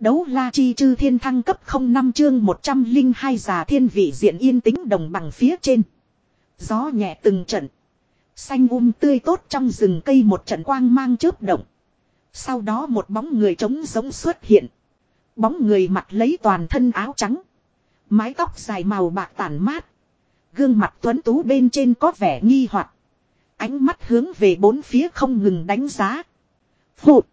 Đấu la chi chư thiên thăng cấp 05 chương 102 già thiên vị diện yên tĩnh đồng bằng phía trên. Gió nhẹ từng trận. Xanh um tươi tốt trong rừng cây một trận quang mang chớp động. Sau đó một bóng người trống giống xuất hiện. Bóng người mặt lấy toàn thân áo trắng. Mái tóc dài màu bạc tản mát. Gương mặt tuấn tú bên trên có vẻ nghi hoặc Ánh mắt hướng về bốn phía không ngừng đánh giá. Phụt.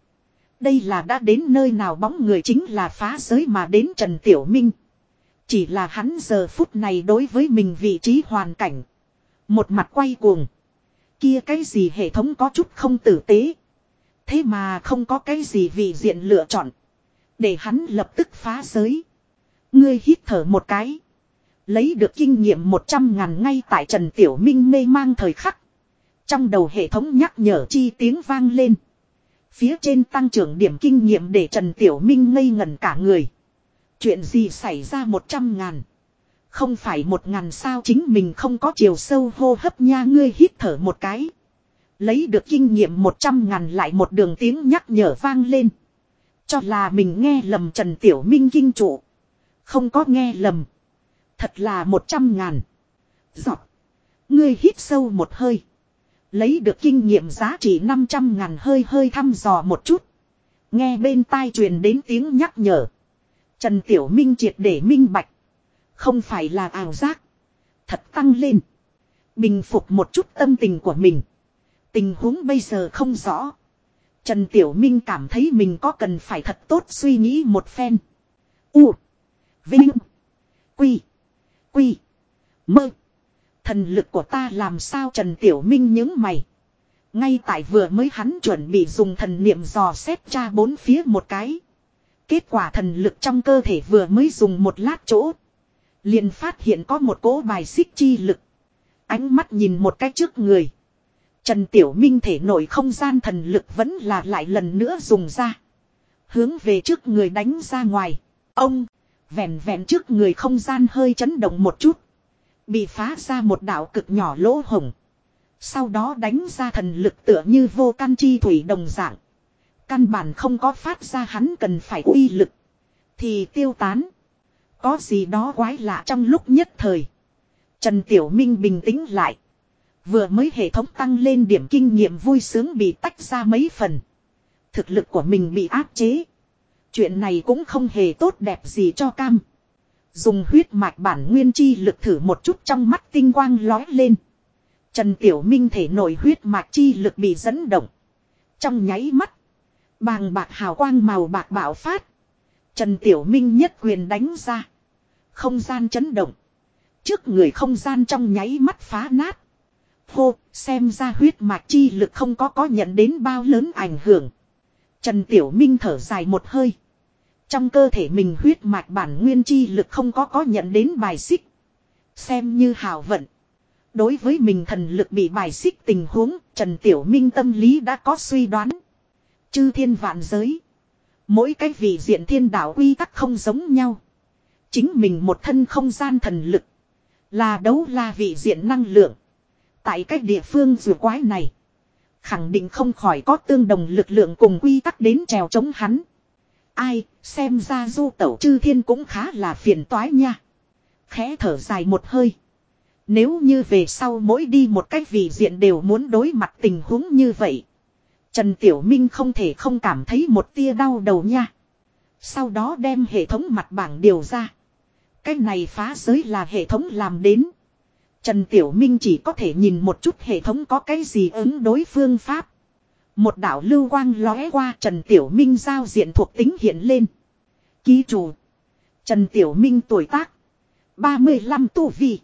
Đây là đã đến nơi nào bóng người chính là phá giới mà đến Trần Tiểu Minh. Chỉ là hắn giờ phút này đối với mình vị trí hoàn cảnh. Một mặt quay cuồng. Kia cái gì hệ thống có chút không tử tế. Thế mà không có cái gì vị diện lựa chọn. Để hắn lập tức phá giới. Ngươi hít thở một cái. Lấy được kinh nghiệm 100 ngàn ngay tại Trần Tiểu Minh mê mang thời khắc. Trong đầu hệ thống nhắc nhở chi tiếng vang lên. Phía trên tăng trưởng điểm kinh nghiệm để Trần Tiểu Minh ngây ngẩn cả người. Chuyện gì xảy ra 100 ngàn. Không phải một ngàn sao chính mình không có chiều sâu hô hấp nha, ngươi hít thở một cái. Lấy được kinh nghiệm 100 ngàn lại một đường tiếng nhắc nhở vang lên. Cho là mình nghe lầm Trần Tiểu Minh kinh trụ. Không có nghe lầm. Thật là 100 ngàn. Giọt. Ngươi hít sâu một hơi. Lấy được kinh nghiệm giá trị 500 ngàn hơi hơi thăm dò một chút. Nghe bên tai truyền đến tiếng nhắc nhở. Trần Tiểu Minh triệt để minh bạch. Không phải là ảo giác. Thật tăng lên. Bình phục một chút tâm tình của mình. Tình huống bây giờ không rõ. Trần Tiểu Minh cảm thấy mình có cần phải thật tốt suy nghĩ một phen. U. Vinh. Quy. Quy. Mơ. Thần lực của ta làm sao Trần Tiểu Minh những mày. Ngay tại vừa mới hắn chuẩn bị dùng thần niệm dò xét tra bốn phía một cái. Kết quả thần lực trong cơ thể vừa mới dùng một lát chỗ. liền phát hiện có một cỗ bài xích chi lực. Ánh mắt nhìn một cái trước người. Trần Tiểu Minh thể nội không gian thần lực vẫn là lại lần nữa dùng ra. Hướng về trước người đánh ra ngoài. Ông, vẹn vẹn trước người không gian hơi chấn động một chút. Bị phá ra một đạo cực nhỏ lỗ hồng. Sau đó đánh ra thần lực tựa như vô căn chi thủy đồng dạng. Căn bản không có phát ra hắn cần phải uy lực. Thì tiêu tán. Có gì đó quái lạ trong lúc nhất thời. Trần Tiểu Minh bình tĩnh lại. Vừa mới hệ thống tăng lên điểm kinh nghiệm vui sướng bị tách ra mấy phần. Thực lực của mình bị áp chế. Chuyện này cũng không hề tốt đẹp gì cho cam. Dùng huyết mạch bản nguyên chi lực thử một chút trong mắt tinh quang lói lên. Trần Tiểu Minh thể nổi huyết mạch chi lực bị dẫn động. Trong nháy mắt. Bàng bạc hào quang màu bạc bạo phát. Trần Tiểu Minh nhất quyền đánh ra. Không gian chấn động. Trước người không gian trong nháy mắt phá nát. Hô, xem ra huyết mạch chi lực không có có nhận đến bao lớn ảnh hưởng. Trần Tiểu Minh thở dài một hơi. Trong cơ thể mình huyết mạch bản nguyên chi lực không có có nhận đến bài xích. Xem như hào vận. Đối với mình thần lực bị bài xích tình huống, Trần Tiểu Minh tâm lý đã có suy đoán. Chư thiên vạn giới. Mỗi cái vị diện thiên đạo quy tắc không giống nhau. Chính mình một thân không gian thần lực. Là đấu la vị diện năng lượng. Tại cách địa phương rùa quái này. Khẳng định không khỏi có tương đồng lực lượng cùng quy tắc đến trèo chống hắn. Ai, xem ra du tẩu chư thiên cũng khá là phiền toái nha. Khẽ thở dài một hơi. Nếu như về sau mỗi đi một cách vị diện đều muốn đối mặt tình huống như vậy. Trần Tiểu Minh không thể không cảm thấy một tia đau đầu nha. Sau đó đem hệ thống mặt bảng điều ra. Cái này phá giới là hệ thống làm đến. Trần Tiểu Minh chỉ có thể nhìn một chút hệ thống có cái gì ứng đối phương pháp. Một đảo lưu quang lóe qua, Trần Tiểu Minh giao diện thuộc tính hiện lên. Ký chủ. Trần Tiểu Minh tuổi tác. 35 tu vi.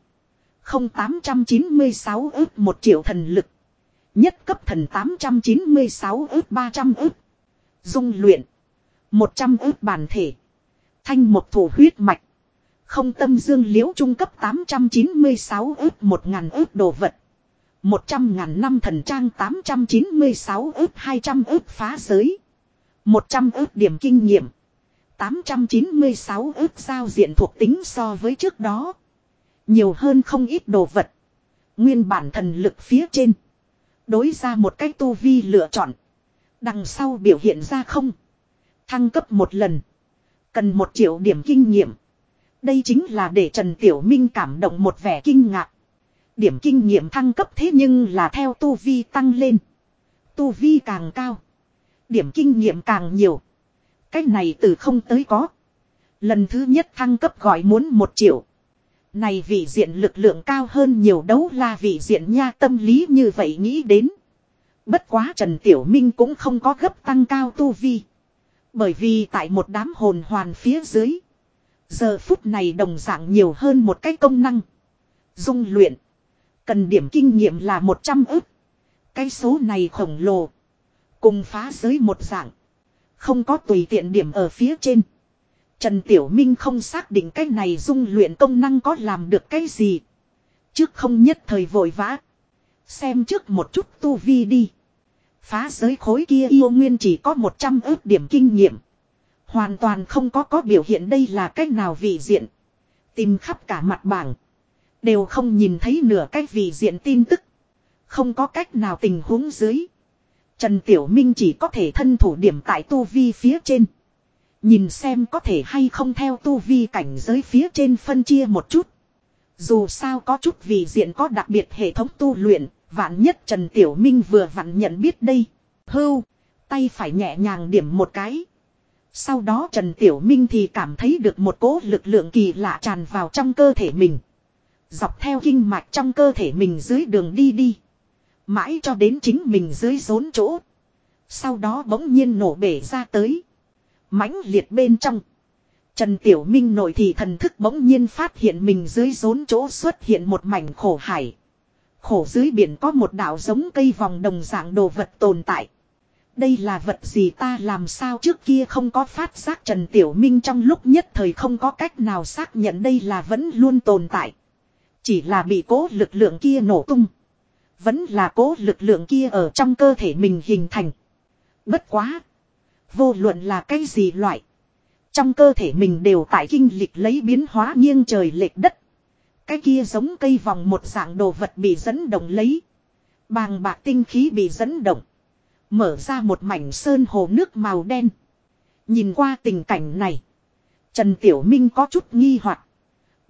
0896 ước 1 triệu thần lực. Nhất cấp thần 896 ước 300 ước. Dung luyện. 100 ước bản thể. Thanh một thủ huyết mạch. Không tâm dương liễu trung cấp 896 ước 1000 ước đồ vật. Một trăm ngàn năm thần trang 896 ước 200 ước phá giới. 100 ước điểm kinh nghiệm. 896 ước giao diện thuộc tính so với trước đó. Nhiều hơn không ít đồ vật. Nguyên bản thần lực phía trên. Đối ra một cái tu vi lựa chọn. Đằng sau biểu hiện ra không. Thăng cấp một lần. Cần một triệu điểm kinh nghiệm. Đây chính là để Trần Tiểu Minh cảm động một vẻ kinh ngạc. Điểm kinh nghiệm thăng cấp thế nhưng là theo tu vi tăng lên. Tu vi càng cao. Điểm kinh nghiệm càng nhiều. Cách này từ không tới có. Lần thứ nhất thăng cấp gọi muốn một triệu. Này vị diện lực lượng cao hơn nhiều đấu la vị diện nha, tâm lý như vậy nghĩ đến. Bất quá Trần Tiểu Minh cũng không có gấp tăng cao tu vi. Bởi vì tại một đám hồn hoàn phía dưới. Giờ phút này đồng dạng nhiều hơn một cái công năng. Dung luyện. Cần điểm kinh nghiệm là 100 ức. Cái số này khổng lồ. Cùng phá giới một dạng. Không có tùy tiện điểm ở phía trên. Trần Tiểu Minh không xác định cái này dung luyện công năng có làm được cái gì. Trước không nhất thời vội vã. Xem trước một chút tu vi đi. Phá giới khối kia yêu nguyên chỉ có 100 ước điểm kinh nghiệm. Hoàn toàn không có có biểu hiện đây là cách nào vị diện. Tìm khắp cả mặt bảng. Đều không nhìn thấy nửa cách vị diện tin tức. Không có cách nào tình huống dưới. Trần Tiểu Minh chỉ có thể thân thủ điểm tại tu vi phía trên. Nhìn xem có thể hay không theo tu vi cảnh giới phía trên phân chia một chút. Dù sao có chút vị diện có đặc biệt hệ thống tu luyện, vạn nhất Trần Tiểu Minh vừa vặn nhận biết đây. Hưu, tay phải nhẹ nhàng điểm một cái. Sau đó Trần Tiểu Minh thì cảm thấy được một cỗ lực lượng kỳ lạ tràn vào trong cơ thể mình. Dọc theo kinh mạch trong cơ thể mình dưới đường đi đi. Mãi cho đến chính mình dưới rốn chỗ. Sau đó bỗng nhiên nổ bể ra tới mãnh liệt bên trong. Trần Tiểu Minh nội thì thần thức bỗng nhiên phát hiện mình dưới rốn chỗ xuất hiện một mảnh khổ hải. Khổ dưới biển có một đảo giống cây vòng đồng dạng đồ vật tồn tại. Đây là vật gì ta làm sao trước kia không có phát giác Trần Tiểu Minh trong lúc nhất thời không có cách nào xác nhận đây là vẫn luôn tồn tại. Chỉ là bị cố lực lượng kia nổ tung. Vẫn là cố lực lượng kia ở trong cơ thể mình hình thành. Bất quá. Vô luận là cái gì loại. Trong cơ thể mình đều tại kinh lịch lấy biến hóa nghiêng trời lệch đất. Cái kia giống cây vòng một dạng đồ vật bị dẫn động lấy. Bàng bạc tinh khí bị dẫn động. Mở ra một mảnh sơn hồ nước màu đen. Nhìn qua tình cảnh này. Trần Tiểu Minh có chút nghi hoặc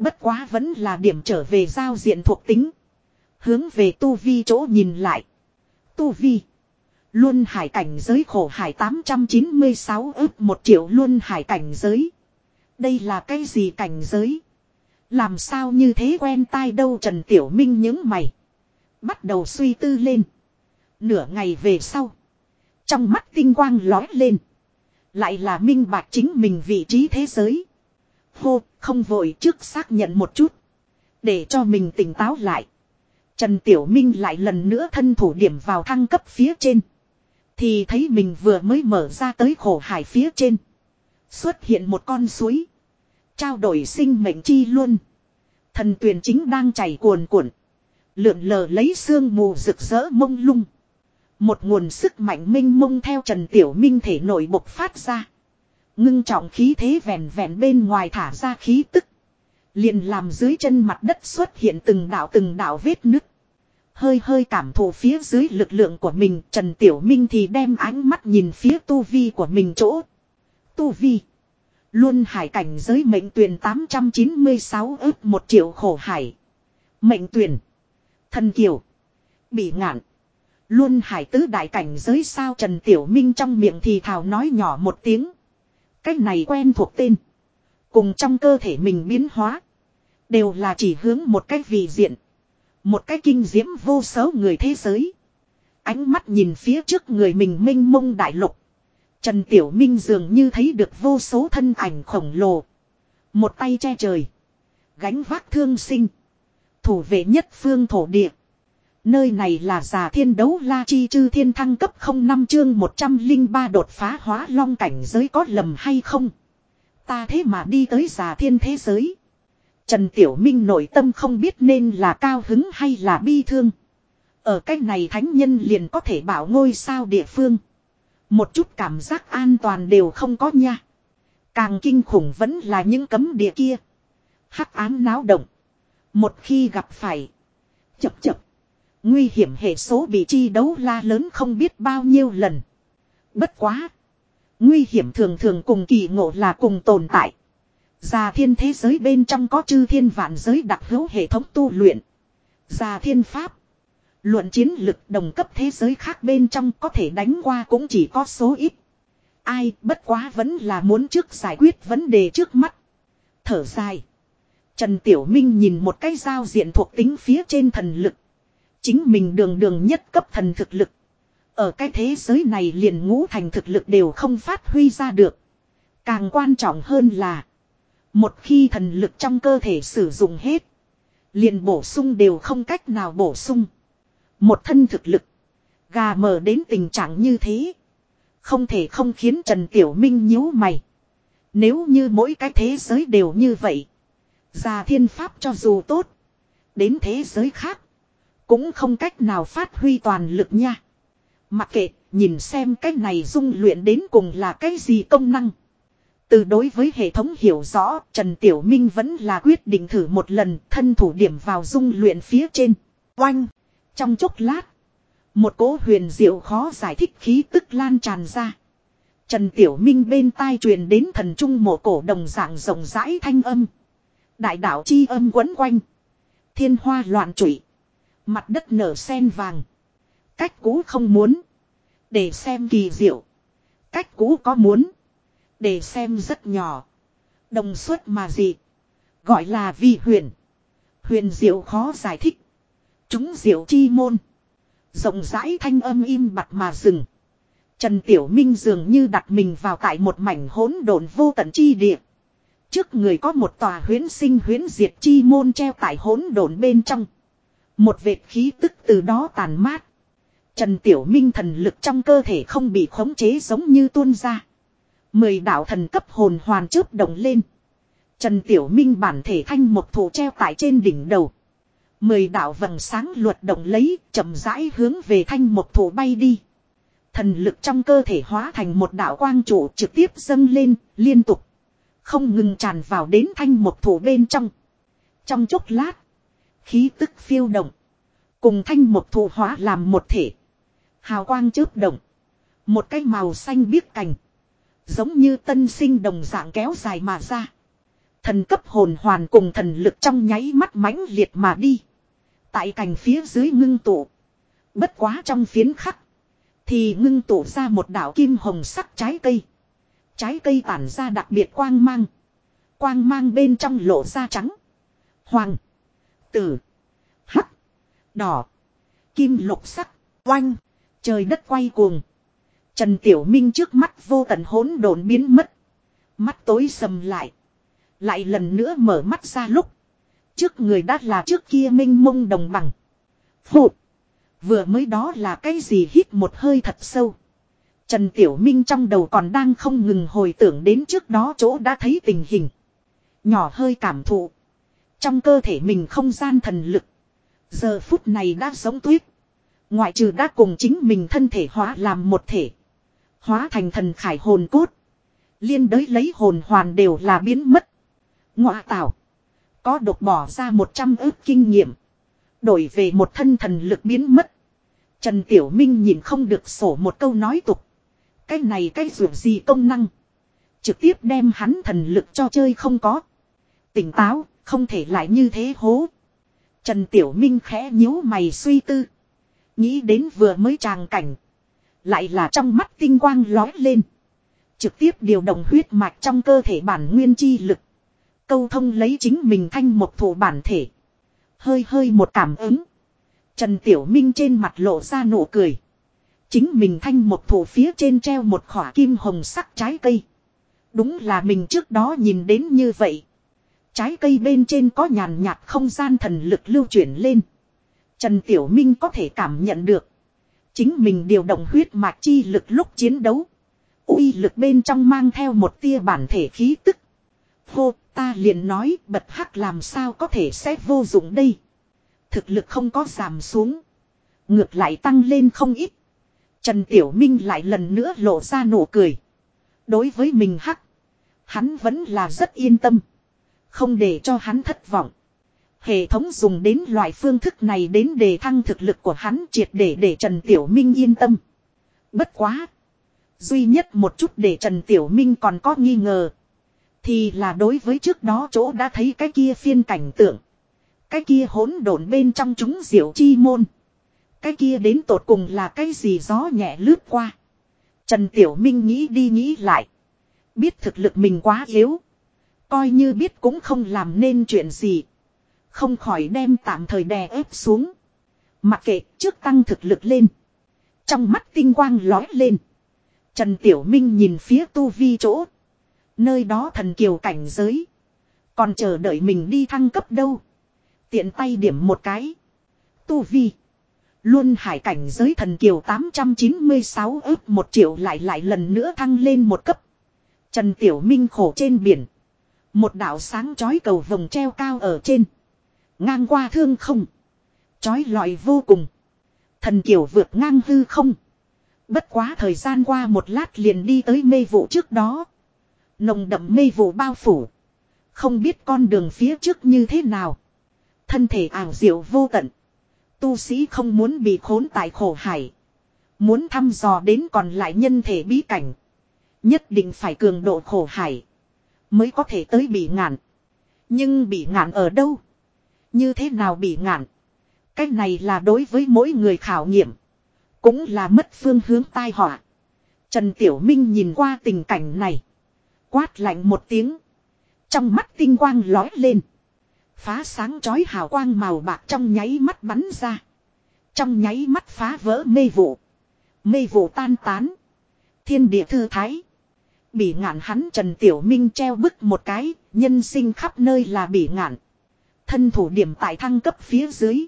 Bất quá vẫn là điểm trở về giao diện thuộc tính. Hướng về tu vi chỗ nhìn lại. Tu vi. Luân hải cảnh giới khổ hải 896 ước một triệu luân hải cảnh giới. Đây là cái gì cảnh giới? Làm sao như thế quen tai đâu Trần Tiểu Minh những mày. Bắt đầu suy tư lên. Nửa ngày về sau. Trong mắt tinh quang lói lên. Lại là minh bạch chính mình vị trí thế giới. Hô, không vội trước xác nhận một chút. Để cho mình tỉnh táo lại. Trần Tiểu Minh lại lần nữa thân thủ điểm vào thăng cấp phía trên. Thì thấy mình vừa mới mở ra tới khổ hải phía trên. Xuất hiện một con suối. Trao đổi sinh mệnh chi luôn. Thần tuyển chính đang chảy cuồn cuộn. Lượn lờ lấy sương mù rực rỡ mông lung. Một nguồn sức mạnh minh mông theo Trần Tiểu Minh thể nổi bộc phát ra. Ngưng trọng khí thế vẹn vẹn bên ngoài thả ra khí tức. liền làm dưới chân mặt đất xuất hiện từng đạo từng đạo vết nứt. Hơi hơi cảm thụ phía dưới lực lượng của mình, Trần Tiểu Minh thì đem ánh mắt nhìn phía tu vi của mình chỗ. Tu vi. Luôn hải cảnh giới mệnh tuyển 896 ước một triệu khổ hải. Mệnh tuyển. Thần kiều. Bị ngạn. Luôn hải tứ đại cảnh giới sao Trần Tiểu Minh trong miệng thì thào nói nhỏ một tiếng. Cách này quen thuộc tên. Cùng trong cơ thể mình biến hóa. Đều là chỉ hướng một cách vị diện. Một cái kinh diễm vô số người thế giới. Ánh mắt nhìn phía trước người mình minh mông đại lục. Trần Tiểu Minh dường như thấy được vô số thân ảnh khổng lồ. Một tay che trời. Gánh vác thương sinh. Thủ vệ nhất phương thổ địa. Nơi này là giả thiên đấu la chi chư thiên thăng cấp 05 chương 103 đột phá hóa long cảnh giới có lầm hay không. Ta thế mà đi tới giả thiên thế giới. Trần Tiểu Minh nội tâm không biết nên là cao hứng hay là bi thương. Ở cách này thánh nhân liền có thể bảo ngôi sao địa phương. Một chút cảm giác an toàn đều không có nha. Càng kinh khủng vẫn là những cấm địa kia. Hắc án náo động. Một khi gặp phải. Chập chập. Nguy hiểm hệ số bị chi đấu la lớn không biết bao nhiêu lần. Bất quá. Nguy hiểm thường thường cùng kỳ ngộ là cùng tồn tại. Già thiên thế giới bên trong có chư thiên vạn giới đặc hữu hệ thống tu luyện. Già thiên pháp. Luận chiến lực đồng cấp thế giới khác bên trong có thể đánh qua cũng chỉ có số ít. Ai bất quá vẫn là muốn trước giải quyết vấn đề trước mắt. Thở dài. Trần Tiểu Minh nhìn một cái giao diện thuộc tính phía trên thần lực. Chính mình đường đường nhất cấp thần thực lực. Ở cái thế giới này liền ngũ thành thực lực đều không phát huy ra được. Càng quan trọng hơn là. Một khi thần lực trong cơ thể sử dụng hết. Liền bổ sung đều không cách nào bổ sung. Một thân thực lực. Gà mờ đến tình trạng như thế. Không thể không khiến Trần Tiểu Minh nhíu mày. Nếu như mỗi cái thế giới đều như vậy. Già thiên pháp cho dù tốt. Đến thế giới khác. Cũng không cách nào phát huy toàn lực nha. Mặc kệ, nhìn xem cái này dung luyện đến cùng là cái gì công năng. Từ đối với hệ thống hiểu rõ, Trần Tiểu Minh vẫn là quyết định thử một lần thân thủ điểm vào dung luyện phía trên. Oanh! Trong chốc lát, một cỗ huyền diệu khó giải thích khí tức lan tràn ra. Trần Tiểu Minh bên tai truyền đến thần trung mộ cổ đồng dạng rộng rãi thanh âm. Đại đạo chi âm quấn quanh. Thiên hoa loạn trụy. Mặt đất nở sen vàng. Cách cũ không muốn. Để xem kỳ diệu. Cách cũ có muốn. Để xem rất nhỏ. Đồng suất mà gì. Gọi là vi huyền. Huyền diệu khó giải thích. Chúng diệu chi môn. Rộng rãi thanh âm im bặt mà dừng. Trần Tiểu Minh dường như đặt mình vào tại một mảnh hỗn độn vô tận chi địa. Trước người có một tòa huyến sinh huyến diệt chi môn treo tại hỗn độn bên trong. Một vệt khí tức từ đó tàn mát. Trần Tiểu Minh thần lực trong cơ thể không bị khống chế giống như tuôn ra. Mười đạo thần cấp hồn hoàn chớp động lên. Trần Tiểu Minh bản thể thanh một thủ treo tại trên đỉnh đầu. Mười đạo vầng sáng luật động lấy, chậm rãi hướng về thanh một thủ bay đi. Thần lực trong cơ thể hóa thành một đạo quang trụ trực tiếp dâng lên, liên tục. Không ngừng tràn vào đến thanh một thủ bên trong. Trong chốc lát, khí tức phiêu động. Cùng thanh một thụ hóa làm một thể. Hào quang chớp động. Một cái màu xanh biếc cành. Giống như tân sinh đồng dạng kéo dài mà ra. Thần cấp hồn hoàn cùng thần lực trong nháy mắt mãnh liệt mà đi. Tại cành phía dưới ngưng tụ. Bất quá trong phiến khắc. Thì ngưng tụ ra một đảo kim hồng sắc trái cây. Trái cây tản ra đặc biệt quang mang. Quang mang bên trong lộ ra trắng. Hoàng. Tử. Hắc. Đỏ. Kim lục sắc. Oanh. Trời đất quay cuồng. Trần Tiểu Minh trước mắt vô tận hỗn độn biến mất. Mắt tối sầm lại. Lại lần nữa mở mắt ra lúc. Trước người đã là trước kia minh mông đồng bằng. Phụt. Vừa mới đó là cái gì hít một hơi thật sâu. Trần Tiểu Minh trong đầu còn đang không ngừng hồi tưởng đến trước đó chỗ đã thấy tình hình. Nhỏ hơi cảm thụ. Trong cơ thể mình không gian thần lực. Giờ phút này đã giống tuyết. Ngoại trừ đã cùng chính mình thân thể hóa làm một thể. Hóa thành thần khải hồn cốt. Liên đới lấy hồn hoàn đều là biến mất. Ngoạ tạo. Có độc bỏ ra 100 ước kinh nghiệm. Đổi về một thân thần lực biến mất. Trần Tiểu Minh nhìn không được sổ một câu nói tục. Cái này cái dù gì công năng. Trực tiếp đem hắn thần lực cho chơi không có. Tỉnh táo, không thể lại như thế hố. Trần Tiểu Minh khẽ nhíu mày suy tư. Nghĩ đến vừa mới tràng cảnh. Lại là trong mắt tinh quang lói lên. Trực tiếp điều động huyết mạch trong cơ thể bản nguyên chi lực. Câu thông lấy chính mình thanh một thủ bản thể. Hơi hơi một cảm ứng. Trần Tiểu Minh trên mặt lộ ra nụ cười. Chính mình thanh một thủ phía trên treo một khỏa kim hồng sắc trái cây. Đúng là mình trước đó nhìn đến như vậy. Trái cây bên trên có nhàn nhạt không gian thần lực lưu chuyển lên. Trần Tiểu Minh có thể cảm nhận được. Chính mình điều động huyết mạch chi lực lúc chiến đấu. uy lực bên trong mang theo một tia bản thể khí tức. Hô, ta liền nói bật hắc làm sao có thể sẽ vô dụng đây. Thực lực không có giảm xuống. Ngược lại tăng lên không ít. Trần Tiểu Minh lại lần nữa lộ ra nụ cười. Đối với mình hắc. Hắn vẫn là rất yên tâm. Không để cho hắn thất vọng. Hệ thống dùng đến loại phương thức này đến đề thăng thực lực của hắn triệt để để Trần Tiểu Minh yên tâm. Bất quá. Duy nhất một chút để Trần Tiểu Minh còn có nghi ngờ. Thì là đối với trước đó chỗ đã thấy cái kia phiên cảnh tượng. Cái kia hỗn độn bên trong chúng diệu chi môn. Cái kia đến tột cùng là cái gì gió nhẹ lướt qua. Trần Tiểu Minh nghĩ đi nghĩ lại. Biết thực lực mình quá yếu. Coi như biết cũng không làm nên chuyện gì. Không khỏi đem tạm thời đè ép xuống. Mặc kệ, trước tăng thực lực lên. Trong mắt tinh quang lói lên. Trần Tiểu Minh nhìn phía tu vi chỗ. Nơi đó thần kiều cảnh giới. Còn chờ đợi mình đi thăng cấp đâu. Tiện tay điểm một cái. Tu vi. Luôn hải cảnh giới thần kiều 896 ước một triệu lại lại lần nữa thăng lên một cấp. Trần Tiểu Minh khổ trên biển. Một đảo sáng chói cầu vồng treo cao ở trên. Ngang qua thương không. Chói lọi vô cùng. Thần kiều vượt ngang hư không. Bất quá thời gian qua một lát liền đi tới mê vụ trước đó. Nồng đậm mê vụ bao phủ. Không biết con đường phía trước như thế nào. Thân thể ảo diệu vô tận. Tu sĩ không muốn bị khốn tại khổ hải. Muốn thăm dò đến còn lại nhân thể bí cảnh. Nhất định phải cường độ khổ hải. Mới có thể tới bị ngạn. Nhưng bị ngạn ở đâu? Như thế nào bị ngạn? Cái này là đối với mỗi người khảo nghiệm. Cũng là mất phương hướng tai họa. Trần Tiểu Minh nhìn qua tình cảnh này. Quát lạnh một tiếng. Trong mắt tinh quang lói lên. Phá sáng chói hào quang màu bạc trong nháy mắt bắn ra. Trong nháy mắt phá vỡ mê vụ. Mê vụ tan tán. Thiên địa thư thái. Bỉ ngạn hắn Trần Tiểu Minh treo bức một cái, nhân sinh khắp nơi là bỉ ngạn. Thân thủ điểm tại thăng cấp phía dưới.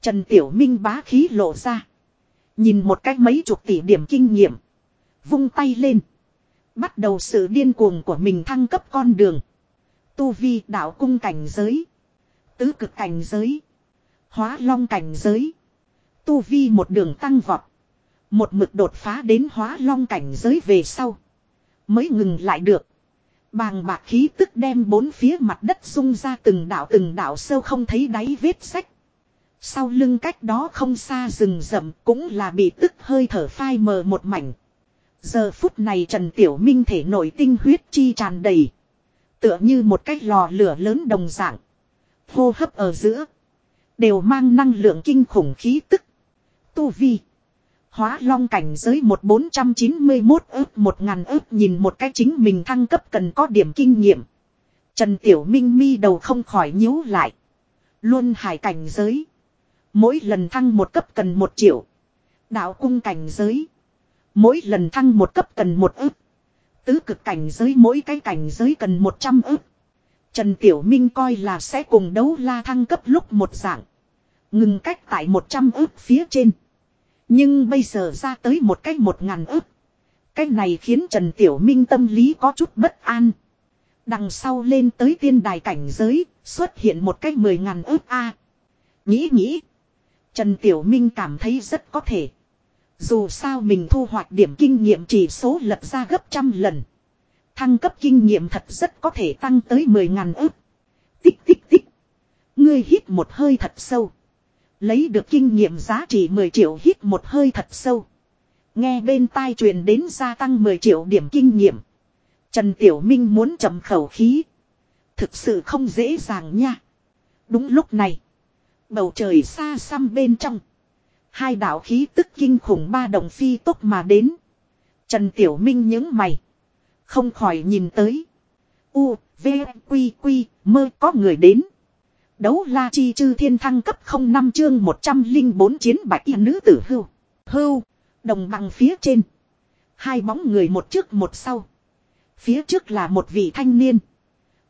Trần Tiểu Minh bá khí lộ ra. Nhìn một cách mấy chục tỷ điểm kinh nghiệm. Vung tay lên. Bắt đầu sự điên cuồng của mình thăng cấp con đường. Tu vi đạo cung cảnh giới. Tứ cực cảnh giới. Hóa long cảnh giới. Tu vi một đường tăng vọt. Một mực đột phá đến hóa long cảnh giới về sau. Mới ngừng lại được. Bàng bạc khí tức đem bốn phía mặt đất sung ra từng đảo từng đảo sâu không thấy đáy vết sách. Sau lưng cách đó không xa rừng rậm cũng là bị tức hơi thở phai mờ một mảnh. Giờ phút này Trần Tiểu Minh thể nổi tinh huyết chi tràn đầy. Tựa như một cái lò lửa lớn đồng dạng. Hô hấp ở giữa. Đều mang năng lượng kinh khủng khí tức. Tu vi. Hóa long cảnh giới một bốn trăm chín mươi một ước một ngàn ước nhìn một cái chính mình thăng cấp cần có điểm kinh nghiệm. Trần Tiểu Minh mi đầu không khỏi nhíu lại. Luôn hải cảnh giới. Mỗi lần thăng một cấp cần một triệu. Đạo cung cảnh giới. Mỗi lần thăng một cấp cần một ức. Tứ cực cảnh giới mỗi cái cảnh giới cần một trăm ức. Trần Tiểu Minh coi là sẽ cùng đấu la thăng cấp lúc một dạng. Ngừng cách tại một trăm ức phía trên. Nhưng bây giờ ra tới một cách một ngàn ức. Cái này khiến Trần Tiểu Minh tâm lý có chút bất an. Đằng sau lên tới tiên đài cảnh giới, xuất hiện một cách mười ngàn ức A. Nghĩ nghĩ. Trần Tiểu Minh cảm thấy rất có thể. Dù sao mình thu hoạch điểm kinh nghiệm chỉ số lập ra gấp trăm lần. Thăng cấp kinh nghiệm thật rất có thể tăng tới 10 ngàn ức. Tích tích tích. Ngươi hít một hơi thật sâu. Lấy được kinh nghiệm giá trị 10 triệu hít một hơi thật sâu. Nghe bên tai truyền đến gia tăng 10 triệu điểm kinh nghiệm. Trần Tiểu Minh muốn chậm khẩu khí. Thực sự không dễ dàng nha. Đúng lúc này. Bầu trời xa xăm bên trong. Hai đạo khí tức kinh khủng ba đồng phi tốc mà đến. Trần Tiểu Minh những mày. Không khỏi nhìn tới. U, V, Quy, Quy, mơ có người đến. Đấu la chi chư thiên thăng cấp 05 chương 104 chiến bạch y nữ tử hưu. Hưu, đồng bằng phía trên. Hai bóng người một trước một sau. Phía trước là một vị thanh niên.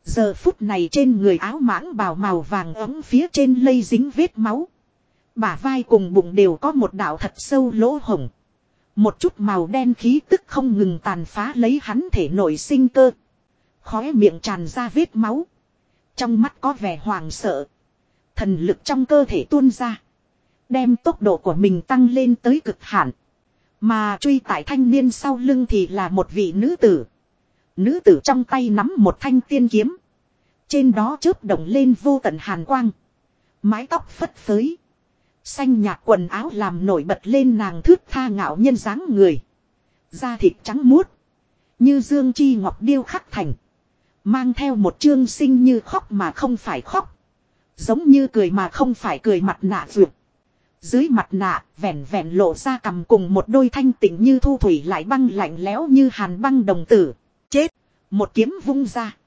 Giờ phút này trên người áo mãng bào màu vàng ấm phía trên lây dính vết máu. Bả vai cùng bụng đều có một đạo thật sâu lỗ hồng. Một chút màu đen khí tức không ngừng tàn phá lấy hắn thể nội sinh cơ. Khóe miệng tràn ra vết máu. Trong mắt có vẻ hoàng sợ. Thần lực trong cơ thể tuôn ra. Đem tốc độ của mình tăng lên tới cực hạn. Mà truy tại thanh niên sau lưng thì là một vị nữ tử. Nữ tử trong tay nắm một thanh tiên kiếm. Trên đó chớp động lên vô tận hàn quang. Mái tóc phất phới. Xanh nhạt quần áo làm nổi bật lên nàng thước tha ngạo nhân dáng người. Da thịt trắng muốt. Như dương chi ngọc điêu khắc thành. Mang theo một chương sinh như khóc mà không phải khóc. Giống như cười mà không phải cười mặt nạ vượt. Dưới mặt nạ, vẻn vẹn lộ ra cầm cùng một đôi thanh tịnh như thu thủy lại băng lạnh lẽo như hàn băng đồng tử. Chết! Một kiếm vung ra.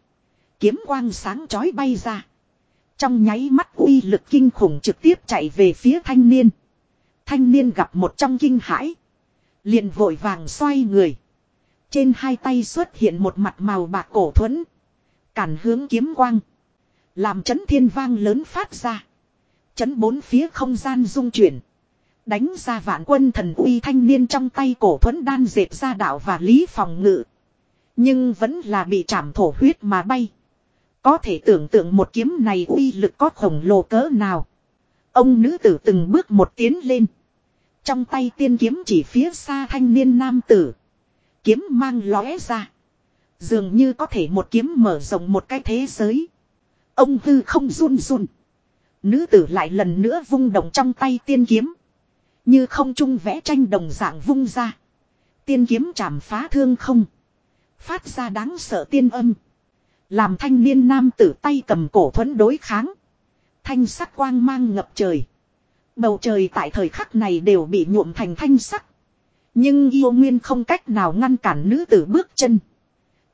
Kiếm quang sáng chói bay ra. Trong nháy mắt uy lực kinh khủng trực tiếp chạy về phía thanh niên. Thanh niên gặp một trong kinh hãi. Liền vội vàng xoay người. Trên hai tay xuất hiện một mặt màu bạc cổ thuẫn. Cản hướng kiếm quang. Làm chấn thiên vang lớn phát ra. Chấn bốn phía không gian rung chuyển. Đánh ra vạn quân thần uy thanh niên trong tay cổ thuẫn đan dệt ra đạo và lý phòng ngự. Nhưng vẫn là bị chạm thổ huyết mà bay. Có thể tưởng tượng một kiếm này uy lực có khổng lồ cỡ nào. Ông nữ tử từng bước một tiến lên. Trong tay tiên kiếm chỉ phía xa thanh niên nam tử. Kiếm mang lóe ra. Dường như có thể một kiếm mở rộng một cái thế giới. Ông hư không run run. Nữ tử lại lần nữa vung động trong tay tiên kiếm. Như không trung vẽ tranh đồng dạng vung ra. Tiên kiếm chạm phá thương không. Phát ra đáng sợ tiên âm. Làm thanh niên nam tử tay cầm cổ thuẫn đối kháng. Thanh sắc quang mang ngập trời. Bầu trời tại thời khắc này đều bị nhuộm thành thanh sắc. Nhưng yêu nguyên không cách nào ngăn cản nữ tử bước chân.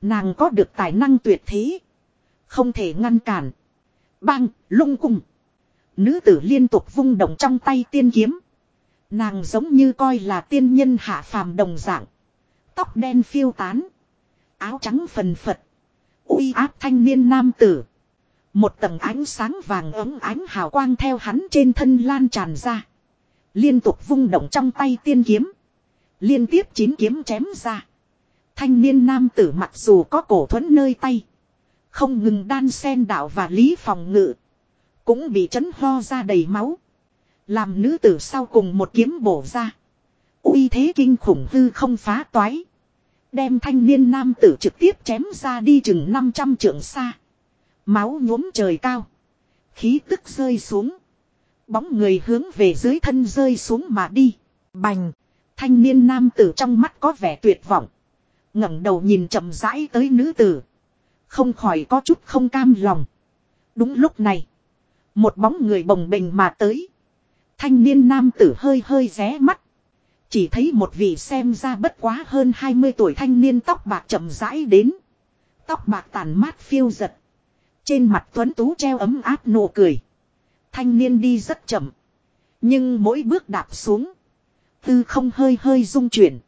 Nàng có được tài năng tuyệt thế. Không thể ngăn cản. Bang, lung cung. Nữ tử liên tục vung động trong tay tiên kiếm. Nàng giống như coi là tiên nhân hạ phàm đồng dạng. Tóc đen phiêu tán. Áo trắng phần phật. uy áp thanh niên nam tử. Một tầng ánh sáng vàng ấm ánh hào quang theo hắn trên thân lan tràn ra. Liên tục vung động trong tay tiên kiếm. Liên tiếp chín kiếm chém ra. Thanh niên nam tử mặc dù có cổ thuẫn nơi tay. Không ngừng đan sen đạo và lý phòng ngự. Cũng bị chấn ho ra đầy máu. Làm nữ tử sau cùng một kiếm bổ ra. uy thế kinh khủng hư không phá toái. Đem thanh niên nam tử trực tiếp chém ra đi chừng 500 trượng xa. Máu nhuốm trời cao. Khí tức rơi xuống. Bóng người hướng về dưới thân rơi xuống mà đi. Bành. Thanh niên nam tử trong mắt có vẻ tuyệt vọng ngẩng đầu nhìn chậm rãi tới nữ tử. Không khỏi có chút không cam lòng. Đúng lúc này. Một bóng người bồng bềnh mà tới. Thanh niên nam tử hơi hơi ré mắt. Chỉ thấy một vị xem ra bất quá hơn 20 tuổi thanh niên tóc bạc chậm rãi đến. Tóc bạc tàn mát phiêu giật. Trên mặt tuấn tú treo ấm áp nụ cười. Thanh niên đi rất chậm. Nhưng mỗi bước đạp xuống. Tư không hơi hơi rung chuyển.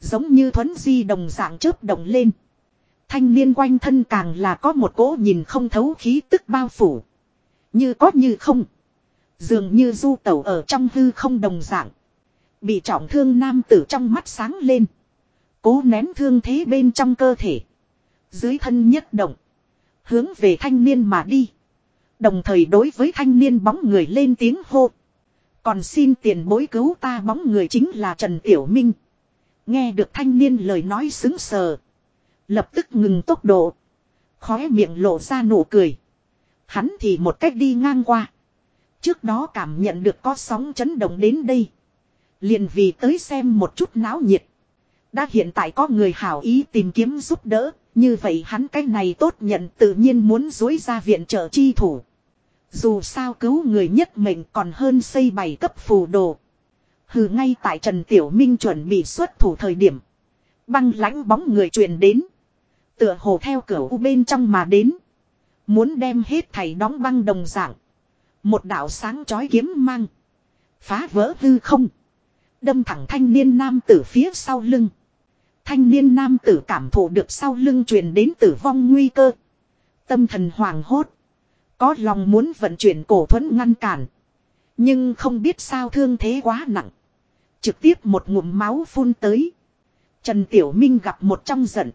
Giống như thuấn di đồng dạng chớp động lên. Thanh niên quanh thân càng là có một cỗ nhìn không thấu khí tức bao phủ. Như có như không. Dường như du tẩu ở trong hư không đồng dạng. Bị trọng thương nam tử trong mắt sáng lên. Cố nén thương thế bên trong cơ thể. Dưới thân nhất động. Hướng về thanh niên mà đi. Đồng thời đối với thanh niên bóng người lên tiếng hô. Còn xin tiền bối cứu ta bóng người chính là Trần Tiểu Minh. Nghe được thanh niên lời nói xứng sờ. Lập tức ngừng tốc độ. Khóe miệng lộ ra nụ cười. Hắn thì một cách đi ngang qua. Trước đó cảm nhận được có sóng chấn động đến đây. Liền vì tới xem một chút náo nhiệt. Đã hiện tại có người hảo ý tìm kiếm giúp đỡ. Như vậy hắn cái này tốt nhận tự nhiên muốn dối ra viện trợ chi thủ. Dù sao cứu người nhất mình còn hơn xây bảy cấp phù đồ. Hừ, ngay tại Trần Tiểu Minh chuẩn bị xuất thủ thời điểm. Băng lãnh bóng người truyền đến. Tựa hồ theo cửa u bên trong mà đến. Muốn đem hết thầy đóng băng đồng dạng. Một đạo sáng chói kiếm mang. Phá vỡ hư không. Đâm thẳng thanh niên nam tử phía sau lưng. Thanh niên nam tử cảm thụ được sau lưng truyền đến tử vong nguy cơ. Tâm thần hoàng hốt. Có lòng muốn vận chuyển cổ thuẫn ngăn cản. Nhưng không biết sao thương thế quá nặng. Trực tiếp một ngụm máu phun tới. Trần Tiểu Minh gặp một trong giận.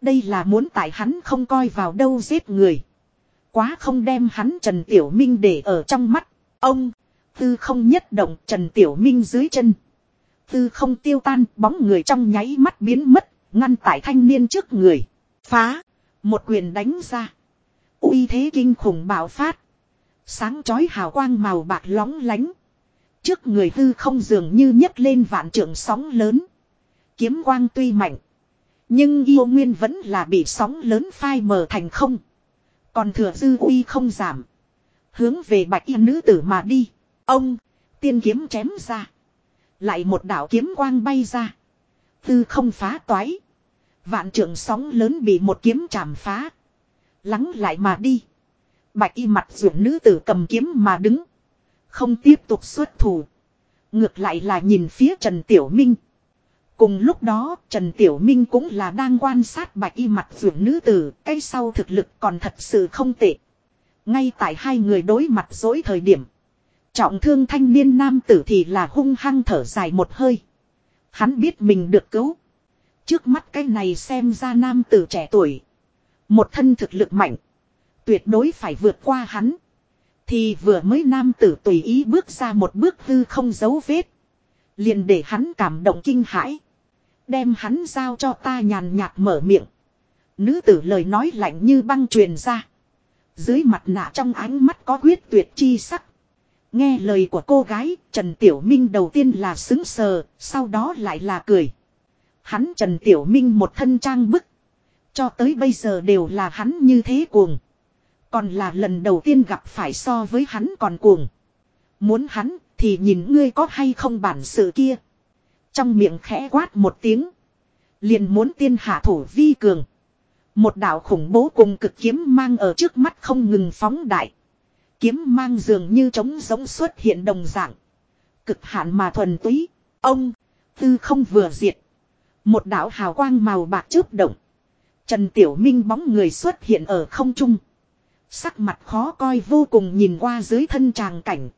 Đây là muốn tại hắn không coi vào đâu giết người. Quá không đem hắn Trần Tiểu Minh để ở trong mắt. Ông, tư không nhất động Trần Tiểu Minh dưới chân. Tư không tiêu tan bóng người trong nháy mắt biến mất, ngăn tại thanh niên trước người. Phá, một quyền đánh ra. uy thế kinh khủng bạo phát. Sáng chói hào quang màu bạc lóng lánh. Trước người tư không dường như nhấc lên vạn trượng sóng lớn. Kiếm quang tuy mạnh. Nhưng yêu nguyên vẫn là bị sóng lớn phai mờ thành không. Còn thừa dư uy không giảm. Hướng về bạch y nữ tử mà đi. Ông, tiên kiếm chém ra. Lại một đạo kiếm quang bay ra. Tư không phá toái. Vạn trưởng sóng lớn bị một kiếm chạm phá. Lắng lại mà đi. Bạch y mặt ruộng nữ tử cầm kiếm mà đứng. Không tiếp tục xuất thủ. Ngược lại là nhìn phía Trần Tiểu Minh. Cùng lúc đó, Trần Tiểu Minh cũng là đang quan sát bạch y mặt ruộng nữ tử. Cái sau thực lực còn thật sự không tệ. Ngay tại hai người đối mặt dối thời điểm. Trọng thương thanh niên nam tử thì là hung hăng thở dài một hơi. Hắn biết mình được cứu. Trước mắt cái này xem ra nam tử trẻ tuổi. Một thân thực lực mạnh. Tuyệt đối phải vượt qua hắn. Thì vừa mới nam tử tùy ý bước ra một bước hư không giấu vết. Liền để hắn cảm động kinh hãi. Đem hắn giao cho ta nhàn nhạt mở miệng. Nữ tử lời nói lạnh như băng truyền ra. Dưới mặt nạ trong ánh mắt có quyết tuyệt chi sắc. Nghe lời của cô gái, Trần Tiểu Minh đầu tiên là xứng sờ, sau đó lại là cười. Hắn Trần Tiểu Minh một thân trang bức. Cho tới bây giờ đều là hắn như thế cuồng. Còn là lần đầu tiên gặp phải so với hắn còn cuồng. Muốn hắn thì nhìn ngươi có hay không bản sự kia. Trong miệng khẽ quát một tiếng. Liền muốn tiên hạ thủ vi cường. Một đạo khủng bố cùng cực kiếm mang ở trước mắt không ngừng phóng đại. Kiếm mang dường như trống giống xuất hiện đồng dạng. Cực hạn mà thuần túy. Ông, tư không vừa diệt. Một đạo hào quang màu bạc chớp động. Trần Tiểu Minh bóng người xuất hiện ở không trung. Sắc mặt khó coi vô cùng nhìn qua dưới thân tràng cảnh.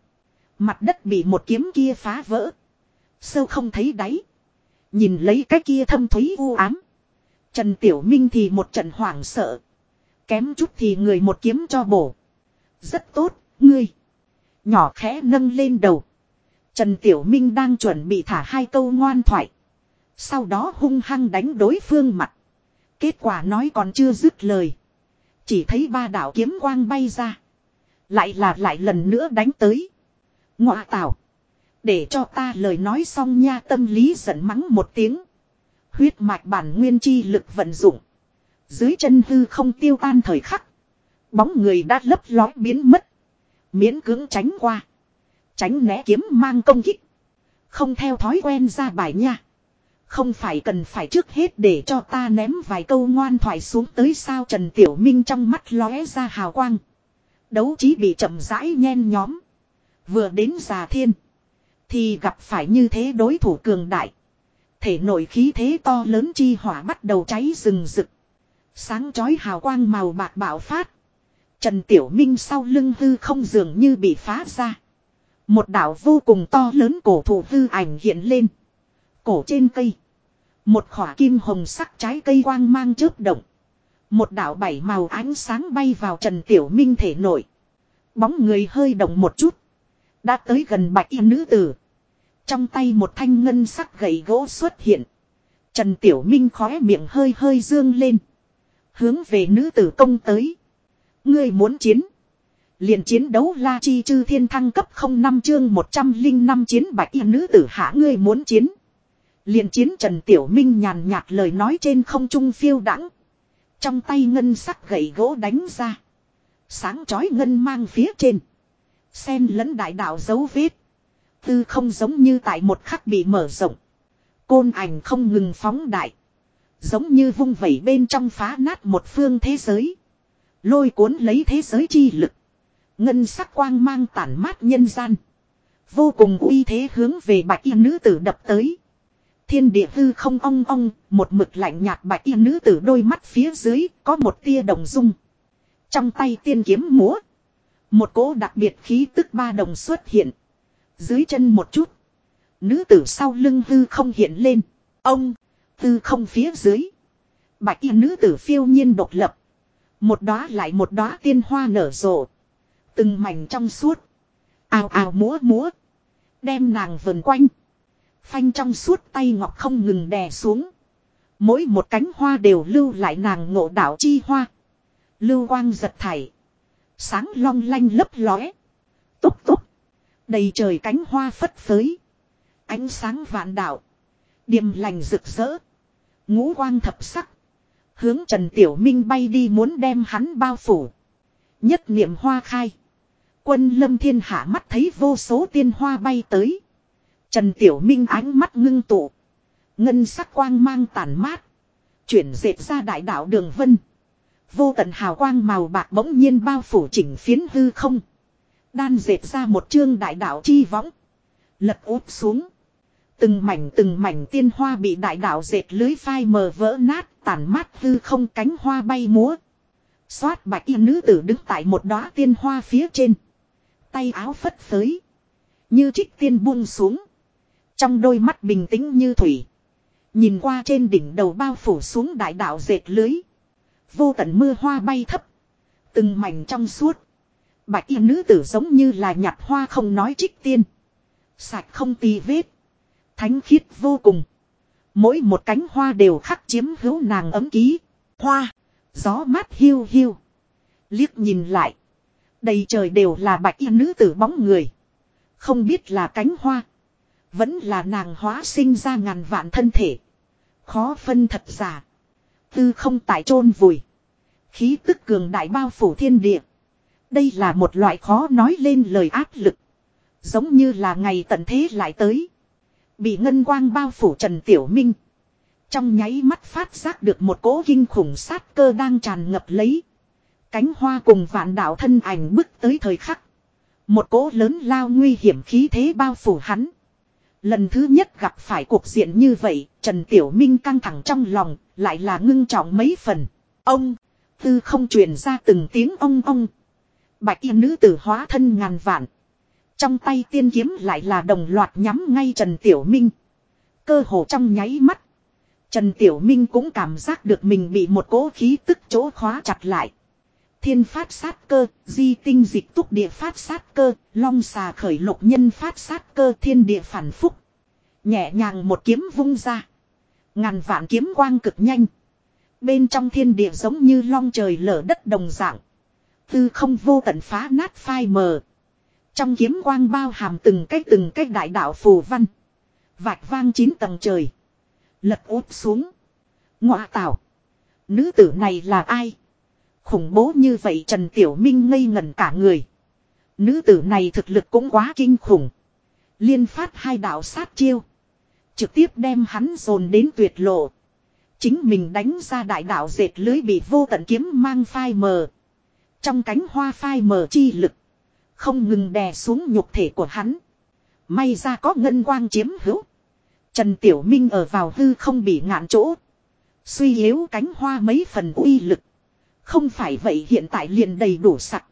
Mặt đất bị một kiếm kia phá vỡ. Sâu không thấy đáy. Nhìn lấy cái kia thâm thúy u ám. Trần Tiểu Minh thì một trận hoảng sợ. Kém chút thì người một kiếm cho bổ. Rất tốt, ngươi. Nhỏ khẽ nâng lên đầu. Trần Tiểu Minh đang chuẩn bị thả hai câu ngoan thoại. Sau đó hung hăng đánh đối phương mặt. Kết quả nói còn chưa dứt lời. Chỉ thấy ba đạo kiếm quang bay ra. Lại là lại lần nữa đánh tới. Ngọa tảo. Để cho ta lời nói xong nha tâm lý giận mắng một tiếng. Huyết mạch bản nguyên chi lực vận dụng. Dưới chân hư không tiêu tan thời khắc. Bóng người đã lấp lói biến mất. Miễn cưỡng tránh qua. Tránh né kiếm mang công kích. Không theo thói quen ra bài nha. Không phải cần phải trước hết để cho ta ném vài câu ngoan thoại xuống tới sao Trần Tiểu Minh trong mắt lóe ra hào quang. Đấu trí bị chậm rãi nhen nhóm. Vừa đến già thiên. Thì gặp phải như thế đối thủ cường đại. Thể nội khí thế to lớn chi hỏa bắt đầu cháy rừng rực. Sáng chói hào quang màu bạc bạo phát. Trần Tiểu Minh sau lưng hư không dường như bị phá ra. Một đảo vô cùng to lớn cổ thụ hư ảnh hiện lên. Cổ trên cây. Một khỏa kim hồng sắc trái cây quang mang chớp động. Một đảo bảy màu ánh sáng bay vào Trần Tiểu Minh thể nội. Bóng người hơi động một chút. Đã tới gần bạch y nữ tử. Trong tay một thanh ngân sắc gậy gỗ xuất hiện. Trần Tiểu Minh khóe miệng hơi hơi dương lên. Hướng về nữ tử công tới. Ngươi muốn chiến. liền chiến đấu la chi chư thiên thăng cấp 05 chương 105 chiến bạch y nữ tử hạ ngươi muốn chiến liền chiến Trần Tiểu Minh nhàn nhạt lời nói trên không trung phiêu đãng Trong tay ngân sắc gậy gỗ đánh ra. Sáng chói ngân mang phía trên. Xen lẫn đại đạo dấu vết. Tư không giống như tại một khắc bị mở rộng. Côn ảnh không ngừng phóng đại. Giống như vung vẩy bên trong phá nát một phương thế giới. Lôi cuốn lấy thế giới chi lực. Ngân sắc quang mang tản mát nhân gian. Vô cùng uy thế hướng về bạch y nữ tử đập tới. Thiên địa hư không ong ong, một mực lạnh nhạt bạch y nữ tử đôi mắt phía dưới, có một tia đồng dung. Trong tay tiên kiếm múa. Một cỗ đặc biệt khí tức ba đồng xuất hiện. Dưới chân một chút. Nữ tử sau lưng hư không hiện lên. Ông, hư không phía dưới. Bạch y nữ tử phiêu nhiên độc lập. Một đóa lại một đóa tiên hoa nở rộ. Từng mảnh trong suốt. Ào ào múa múa. Đem nàng vần quanh. Phanh trong suốt tay ngọc không ngừng đè xuống. Mỗi một cánh hoa đều lưu lại nàng ngộ đạo chi hoa. Lưu quang giật thảy. Sáng long lanh lấp lóe. Túc túc. Đầy trời cánh hoa phất phới. Ánh sáng vạn đạo. Điềm lành rực rỡ. Ngũ quang thập sắc. Hướng Trần Tiểu Minh bay đi muốn đem hắn bao phủ. Nhất niệm hoa khai. Quân lâm thiên hạ mắt thấy vô số tiên hoa bay tới. Trần Tiểu Minh ánh mắt ngưng tụ. Ngân sắc quang mang tàn mát. Chuyển dệt ra đại đạo đường vân. Vô tận hào quang màu bạc bỗng nhiên bao phủ chỉnh phiến hư không. Đan dệt ra một chương đại đạo chi võng. Lật úp xuống. Từng mảnh từng mảnh tiên hoa bị đại đạo dệt lưới phai mờ vỡ nát, tàn mát hư không cánh hoa bay múa. Xoát bạch y nữ tử đứng tại một đóa tiên hoa phía trên. Tay áo phất phới. Như trích tiên buông xuống. Trong đôi mắt bình tĩnh như thủy. Nhìn qua trên đỉnh đầu bao phủ xuống đại đạo dệt lưới. Vô tận mưa hoa bay thấp. Từng mảnh trong suốt. Bạch y nữ tử giống như là nhặt hoa không nói trích tiên. Sạch không tì vết. Thánh khiết vô cùng. Mỗi một cánh hoa đều khắc chiếm hữu nàng ấm ký. Hoa. Gió mát hiu hiu. Liếc nhìn lại. Đầy trời đều là bạch y nữ tử bóng người. Không biết là cánh hoa. Vẫn là nàng hóa sinh ra ngàn vạn thân thể. Khó phân thật giả. Tư không tại chôn vùi. Khí tức cường đại bao phủ thiên địa. Đây là một loại khó nói lên lời áp lực. Giống như là ngày tận thế lại tới. Bị ngân quang bao phủ Trần Tiểu Minh. Trong nháy mắt phát giác được một cỗ kinh khủng sát cơ đang tràn ngập lấy. Cánh hoa cùng vạn đạo thân ảnh bước tới thời khắc. Một cỗ lớn lao nguy hiểm khí thế bao phủ hắn. Lần thứ nhất gặp phải cuộc diện như vậy, Trần Tiểu Minh căng thẳng trong lòng, lại là ngưng trọng mấy phần. Ông, tư không truyền ra từng tiếng ông ông. Bạch y nữ tử hóa thân ngàn vạn. Trong tay tiên kiếm lại là đồng loạt nhắm ngay Trần Tiểu Minh. Cơ hồ trong nháy mắt. Trần Tiểu Minh cũng cảm giác được mình bị một cỗ khí tức chỗ khóa chặt lại. Thiên phát sát cơ, di tinh dịch túc địa phát sát cơ, long xà khởi lục nhân phát sát cơ thiên địa phản phúc. Nhẹ nhàng một kiếm vung ra. Ngàn vạn kiếm quang cực nhanh. Bên trong thiên địa giống như long trời lở đất đồng dạng. Tư không vô tận phá nát phai mờ. Trong kiếm quang bao hàm từng cách từng cách đại đạo phù văn. Vạch vang chín tầng trời. Lật úp xuống. Ngọa tảo Nữ tử này là ai? Khủng bố như vậy Trần Tiểu Minh ngây ngẩn cả người. Nữ tử này thực lực cũng quá kinh khủng. Liên phát hai đạo sát chiêu. Trực tiếp đem hắn dồn đến tuyệt lộ. Chính mình đánh ra đại đạo dệt lưới bị vô tận kiếm mang phai mờ. Trong cánh hoa phai mờ chi lực. Không ngừng đè xuống nhục thể của hắn. May ra có ngân quang chiếm hữu. Trần Tiểu Minh ở vào hư không bị ngạn chỗ. Suy yếu cánh hoa mấy phần uy lực. Không phải vậy hiện tại liền đầy đủ sặc.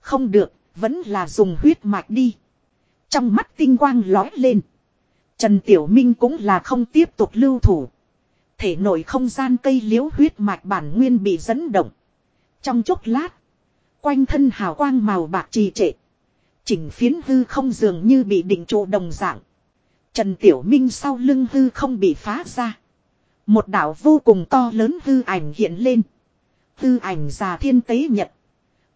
Không được, vẫn là dùng huyết mạch đi. Trong mắt tinh quang lói lên. Trần Tiểu Minh cũng là không tiếp tục lưu thủ. Thể nội không gian cây liễu huyết mạch bản nguyên bị dẫn động. Trong chốc lát. Quanh thân hào quang màu bạc trì trệ. Chỉnh phiến hư không dường như bị định trụ đồng dạng. Trần Tiểu Minh sau lưng hư không bị phá ra. Một đảo vô cùng to lớn hư ảnh hiện lên tư ảnh già thiên tế nhật.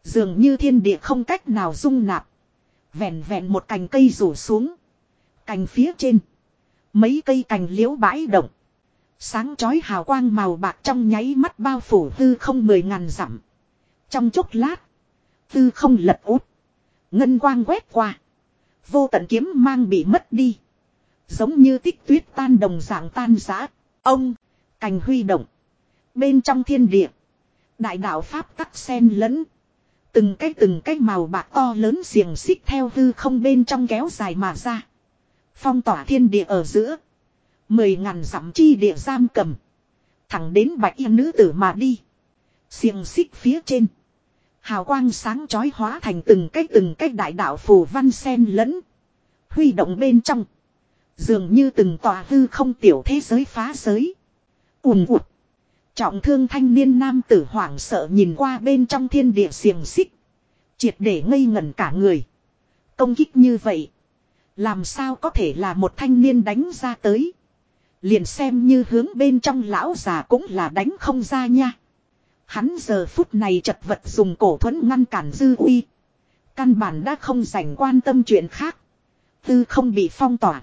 Dường như thiên địa không cách nào dung nạp. Vẹn vẹn một cành cây rủ xuống. Cành phía trên. Mấy cây cành liễu bãi động. Sáng chói hào quang màu bạc trong nháy mắt bao phủ hư không mười ngàn dặm. Trong chốc lát. Hư không lật út. Ngân quang quét qua. Vô tận kiếm mang bị mất đi. Giống như tích tuyết tan đồng dạng tan giã. Ông. Cành huy động. Bên trong thiên địa. Đại đạo Pháp tắc sen lẫn. Từng cái từng cái màu bạc to lớn xiềng xích theo hư không bên trong kéo dài mà ra. Phong tỏa thiên địa ở giữa. Mười ngàn dặm chi địa giam cầm. Thẳng đến bạch yên nữ tử mà đi. Xiềng xích phía trên. Hào quang sáng chói hóa thành từng cái từng cái đại đạo phù văn sen lẫn. Huy động bên trong. Dường như từng tòa hư không tiểu thế giới phá giới. ùn ụt. Trọng thương thanh niên nam tử hoảng sợ nhìn qua bên trong thiên địa xiềng xích. Triệt để ngây ngẩn cả người. Công kích như vậy. Làm sao có thể là một thanh niên đánh ra tới. Liền xem như hướng bên trong lão già cũng là đánh không ra nha. Hắn giờ phút này chật vật dùng cổ thuẫn ngăn cản dư uy. Căn bản đã không dành quan tâm chuyện khác. Tư không bị phong tỏa.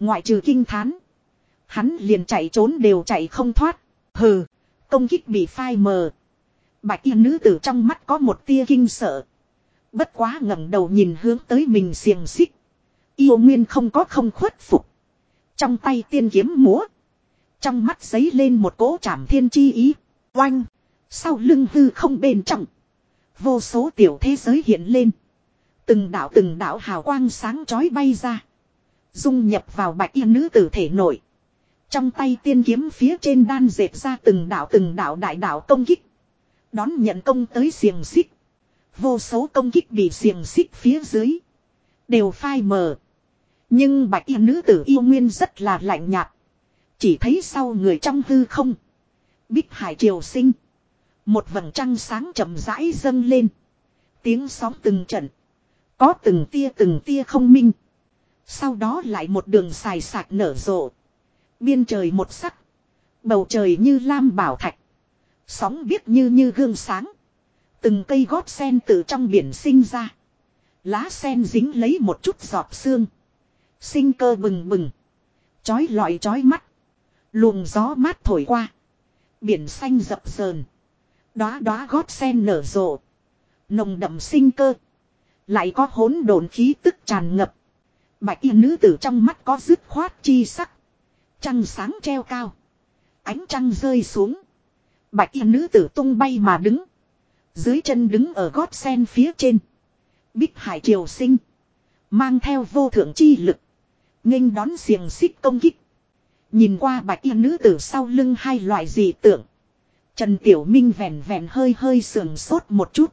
Ngoại trừ kinh thán. Hắn liền chạy trốn đều chạy không thoát. Hừ, công kích bị phai mờ. Bạch y nữ tử trong mắt có một tia kinh sợ. Bất quá ngẩng đầu nhìn hướng tới mình xiềng xích. Yêu nguyên không có không khuất phục. Trong tay tiên kiếm múa. Trong mắt giấy lên một cỗ trảm thiên chi ý. Oanh. Sau lưng hư không bên trong. Vô số tiểu thế giới hiện lên. Từng đạo từng đạo hào quang sáng chói bay ra. Dung nhập vào bạch y nữ tử thể nội. Trong tay tiên kiếm phía trên đan dệt ra từng đạo từng đạo đại đạo công kích. Đón nhận công tới xiềng xích. Vô số công kích bị xiềng xích phía dưới. Đều phai mờ. Nhưng bạch y nữ tử yêu nguyên rất là lạnh nhạt. Chỉ thấy sau người trong hư không. Bích hải triều sinh. Một vầng trăng sáng chậm rãi dâng lên. Tiếng sóng từng trận. Có từng tia từng tia không minh. Sau đó lại một đường xài sạc nở rộ. Biên trời một sắc. Bầu trời như lam bảo thạch. Sóng biếc như như gương sáng. Từng cây gót sen từ trong biển sinh ra. Lá sen dính lấy một chút giọt xương. Sinh cơ bừng bừng. Chói lọi chói mắt. Luồng gió mát thổi qua. Biển xanh dập sờn. Đóa đóa gót sen nở rộ. Nồng đậm sinh cơ. Lại có hỗn độn khí tức tràn ngập. Bạch y nữ tử trong mắt có dứt khoát chi sắc. Trăng sáng treo cao. Ánh trăng rơi xuống. Bạch y nữ tử tung bay mà đứng. Dưới chân đứng ở gót sen phía trên. Bích hải triều sinh. Mang theo vô thượng chi lực. nghênh đón xiềng xích công kích. Nhìn qua bạch y nữ tử sau lưng hai loại dị tượng. Trần Tiểu Minh vẹn vẹn hơi hơi sườn sốt một chút.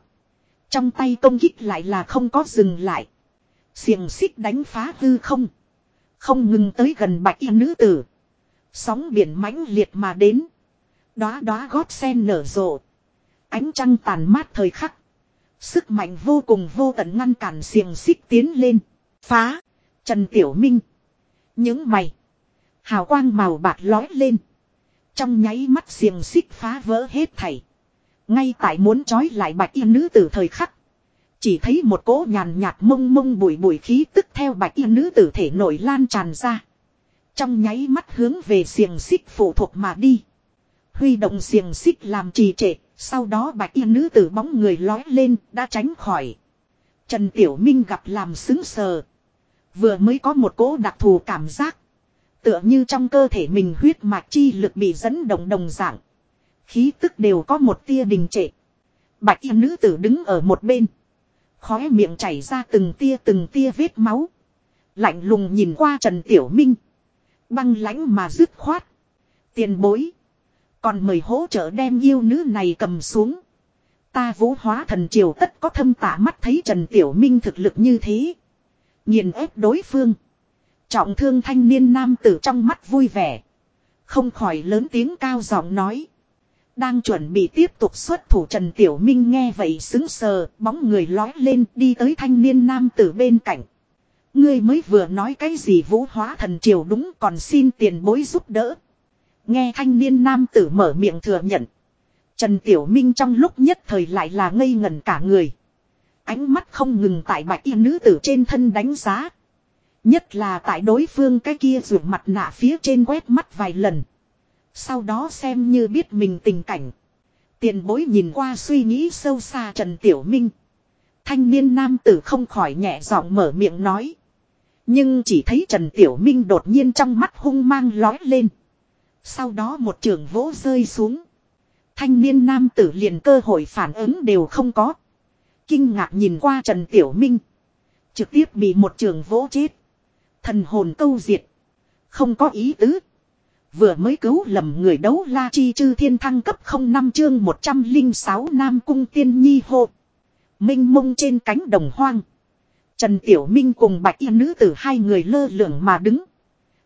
Trong tay công kích lại là không có dừng lại. Xiềng xích đánh phá hư không. Không ngừng tới gần bạch y nữ tử. Sóng biển mãnh liệt mà đến. Đóa đóa gót sen nở rộ. Ánh trăng tàn mát thời khắc. Sức mạnh vô cùng vô tận ngăn cản xiềng xích tiến lên. Phá. Trần Tiểu Minh. Những mày. Hào quang màu bạc lói lên. Trong nháy mắt xiềng xích phá vỡ hết thảy. Ngay tại muốn trói lại bạch y nữ tử thời khắc. Chỉ thấy một cỗ nhàn nhạt mông mông bụi bụi khí tức theo bạch y nữ tử thể nổi lan tràn ra. Trong nháy mắt hướng về xiềng xích phụ thuộc mà đi. Huy động xiềng xích làm trì trệ, sau đó bạch y nữ tử bóng người lói lên, đã tránh khỏi. Trần Tiểu Minh gặp làm xứng sờ. Vừa mới có một cỗ đặc thù cảm giác. Tựa như trong cơ thể mình huyết mạch chi lực bị dẫn động đồng dạng. Khí tức đều có một tia đình trệ. Bạch y nữ tử đứng ở một bên. Khóe miệng chảy ra từng tia từng tia vết máu. Lạnh lùng nhìn qua Trần Tiểu Minh. Băng lãnh mà dứt khoát. Tiền bối. Còn mời hỗ trợ đem yêu nữ này cầm xuống. Ta vũ hóa thần triều tất có thâm tả mắt thấy Trần Tiểu Minh thực lực như thế. Nhìn ép đối phương. Trọng thương thanh niên nam tử trong mắt vui vẻ. Không khỏi lớn tiếng cao giọng nói. Đang chuẩn bị tiếp tục xuất thủ Trần Tiểu Minh nghe vậy xứng sờ, bóng người lói lên đi tới thanh niên nam tử bên cạnh. Ngươi mới vừa nói cái gì vũ hóa thần triều đúng còn xin tiền bối giúp đỡ. Nghe thanh niên nam tử mở miệng thừa nhận. Trần Tiểu Minh trong lúc nhất thời lại là ngây ngẩn cả người. Ánh mắt không ngừng tại bạch y nữ tử trên thân đánh giá. Nhất là tại đối phương cái kia rượu mặt nạ phía trên quét mắt vài lần. Sau đó xem như biết mình tình cảnh. Tiền bối nhìn qua suy nghĩ sâu xa Trần Tiểu Minh. Thanh niên nam tử không khỏi nhẹ giọng mở miệng nói. Nhưng chỉ thấy Trần Tiểu Minh đột nhiên trong mắt hung mang lói lên. Sau đó một trường vỗ rơi xuống. Thanh niên nam tử liền cơ hội phản ứng đều không có. Kinh ngạc nhìn qua Trần Tiểu Minh. Trực tiếp bị một trường vỗ chết. Thần hồn câu diệt. Không có ý tứ. Vừa mới cứu lầm người đấu la chi chư thiên thăng cấp 05 chương 106 Nam Cung Tiên Nhi hộ, Minh mông trên cánh đồng hoang. Trần Tiểu Minh cùng bạch y nữ tử hai người lơ lửng mà đứng.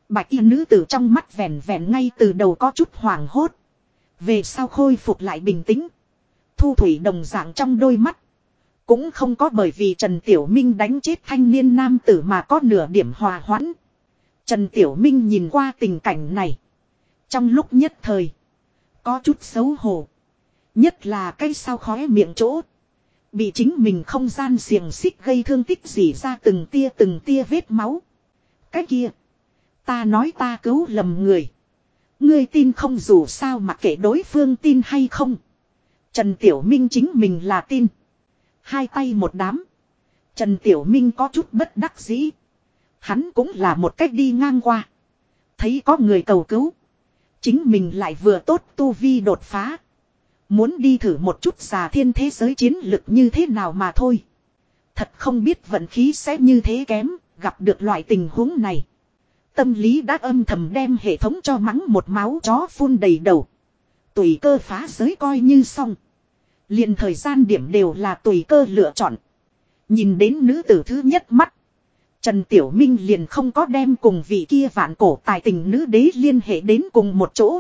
Bạch y nữ tử trong mắt vẻn vẻn ngay từ đầu có chút hoảng hốt. Về sau khôi phục lại bình tĩnh. Thu thủy đồng dạng trong đôi mắt. Cũng không có bởi vì Trần Tiểu Minh đánh chết thanh niên nam tử mà có nửa điểm hòa hoãn. Trần Tiểu Minh nhìn qua tình cảnh này. Trong lúc nhất thời. Có chút xấu hổ. Nhất là cây sao khóe miệng chỗ. Bị chính mình không gian xiềng xích gây thương tích gì ra từng tia từng tia vết máu. Cái kia. Ta nói ta cứu lầm người. Ngươi tin không dù sao mà kể đối phương tin hay không. Trần Tiểu Minh chính mình là tin. Hai tay một đám. Trần Tiểu Minh có chút bất đắc dĩ. Hắn cũng là một cách đi ngang qua. Thấy có người cầu cứu. Chính mình lại vừa tốt tu vi đột phá. Muốn đi thử một chút xà thiên thế giới chiến lực như thế nào mà thôi. Thật không biết vận khí sẽ như thế kém, gặp được loại tình huống này. Tâm lý đã âm thầm đem hệ thống cho mắng một máu chó phun đầy đầu. Tùy cơ phá giới coi như xong. liền thời gian điểm đều là tùy cơ lựa chọn. Nhìn đến nữ tử thứ nhất mắt. Trần Tiểu Minh liền không có đem cùng vị kia vạn cổ tài tình nữ đế liên hệ đến cùng một chỗ.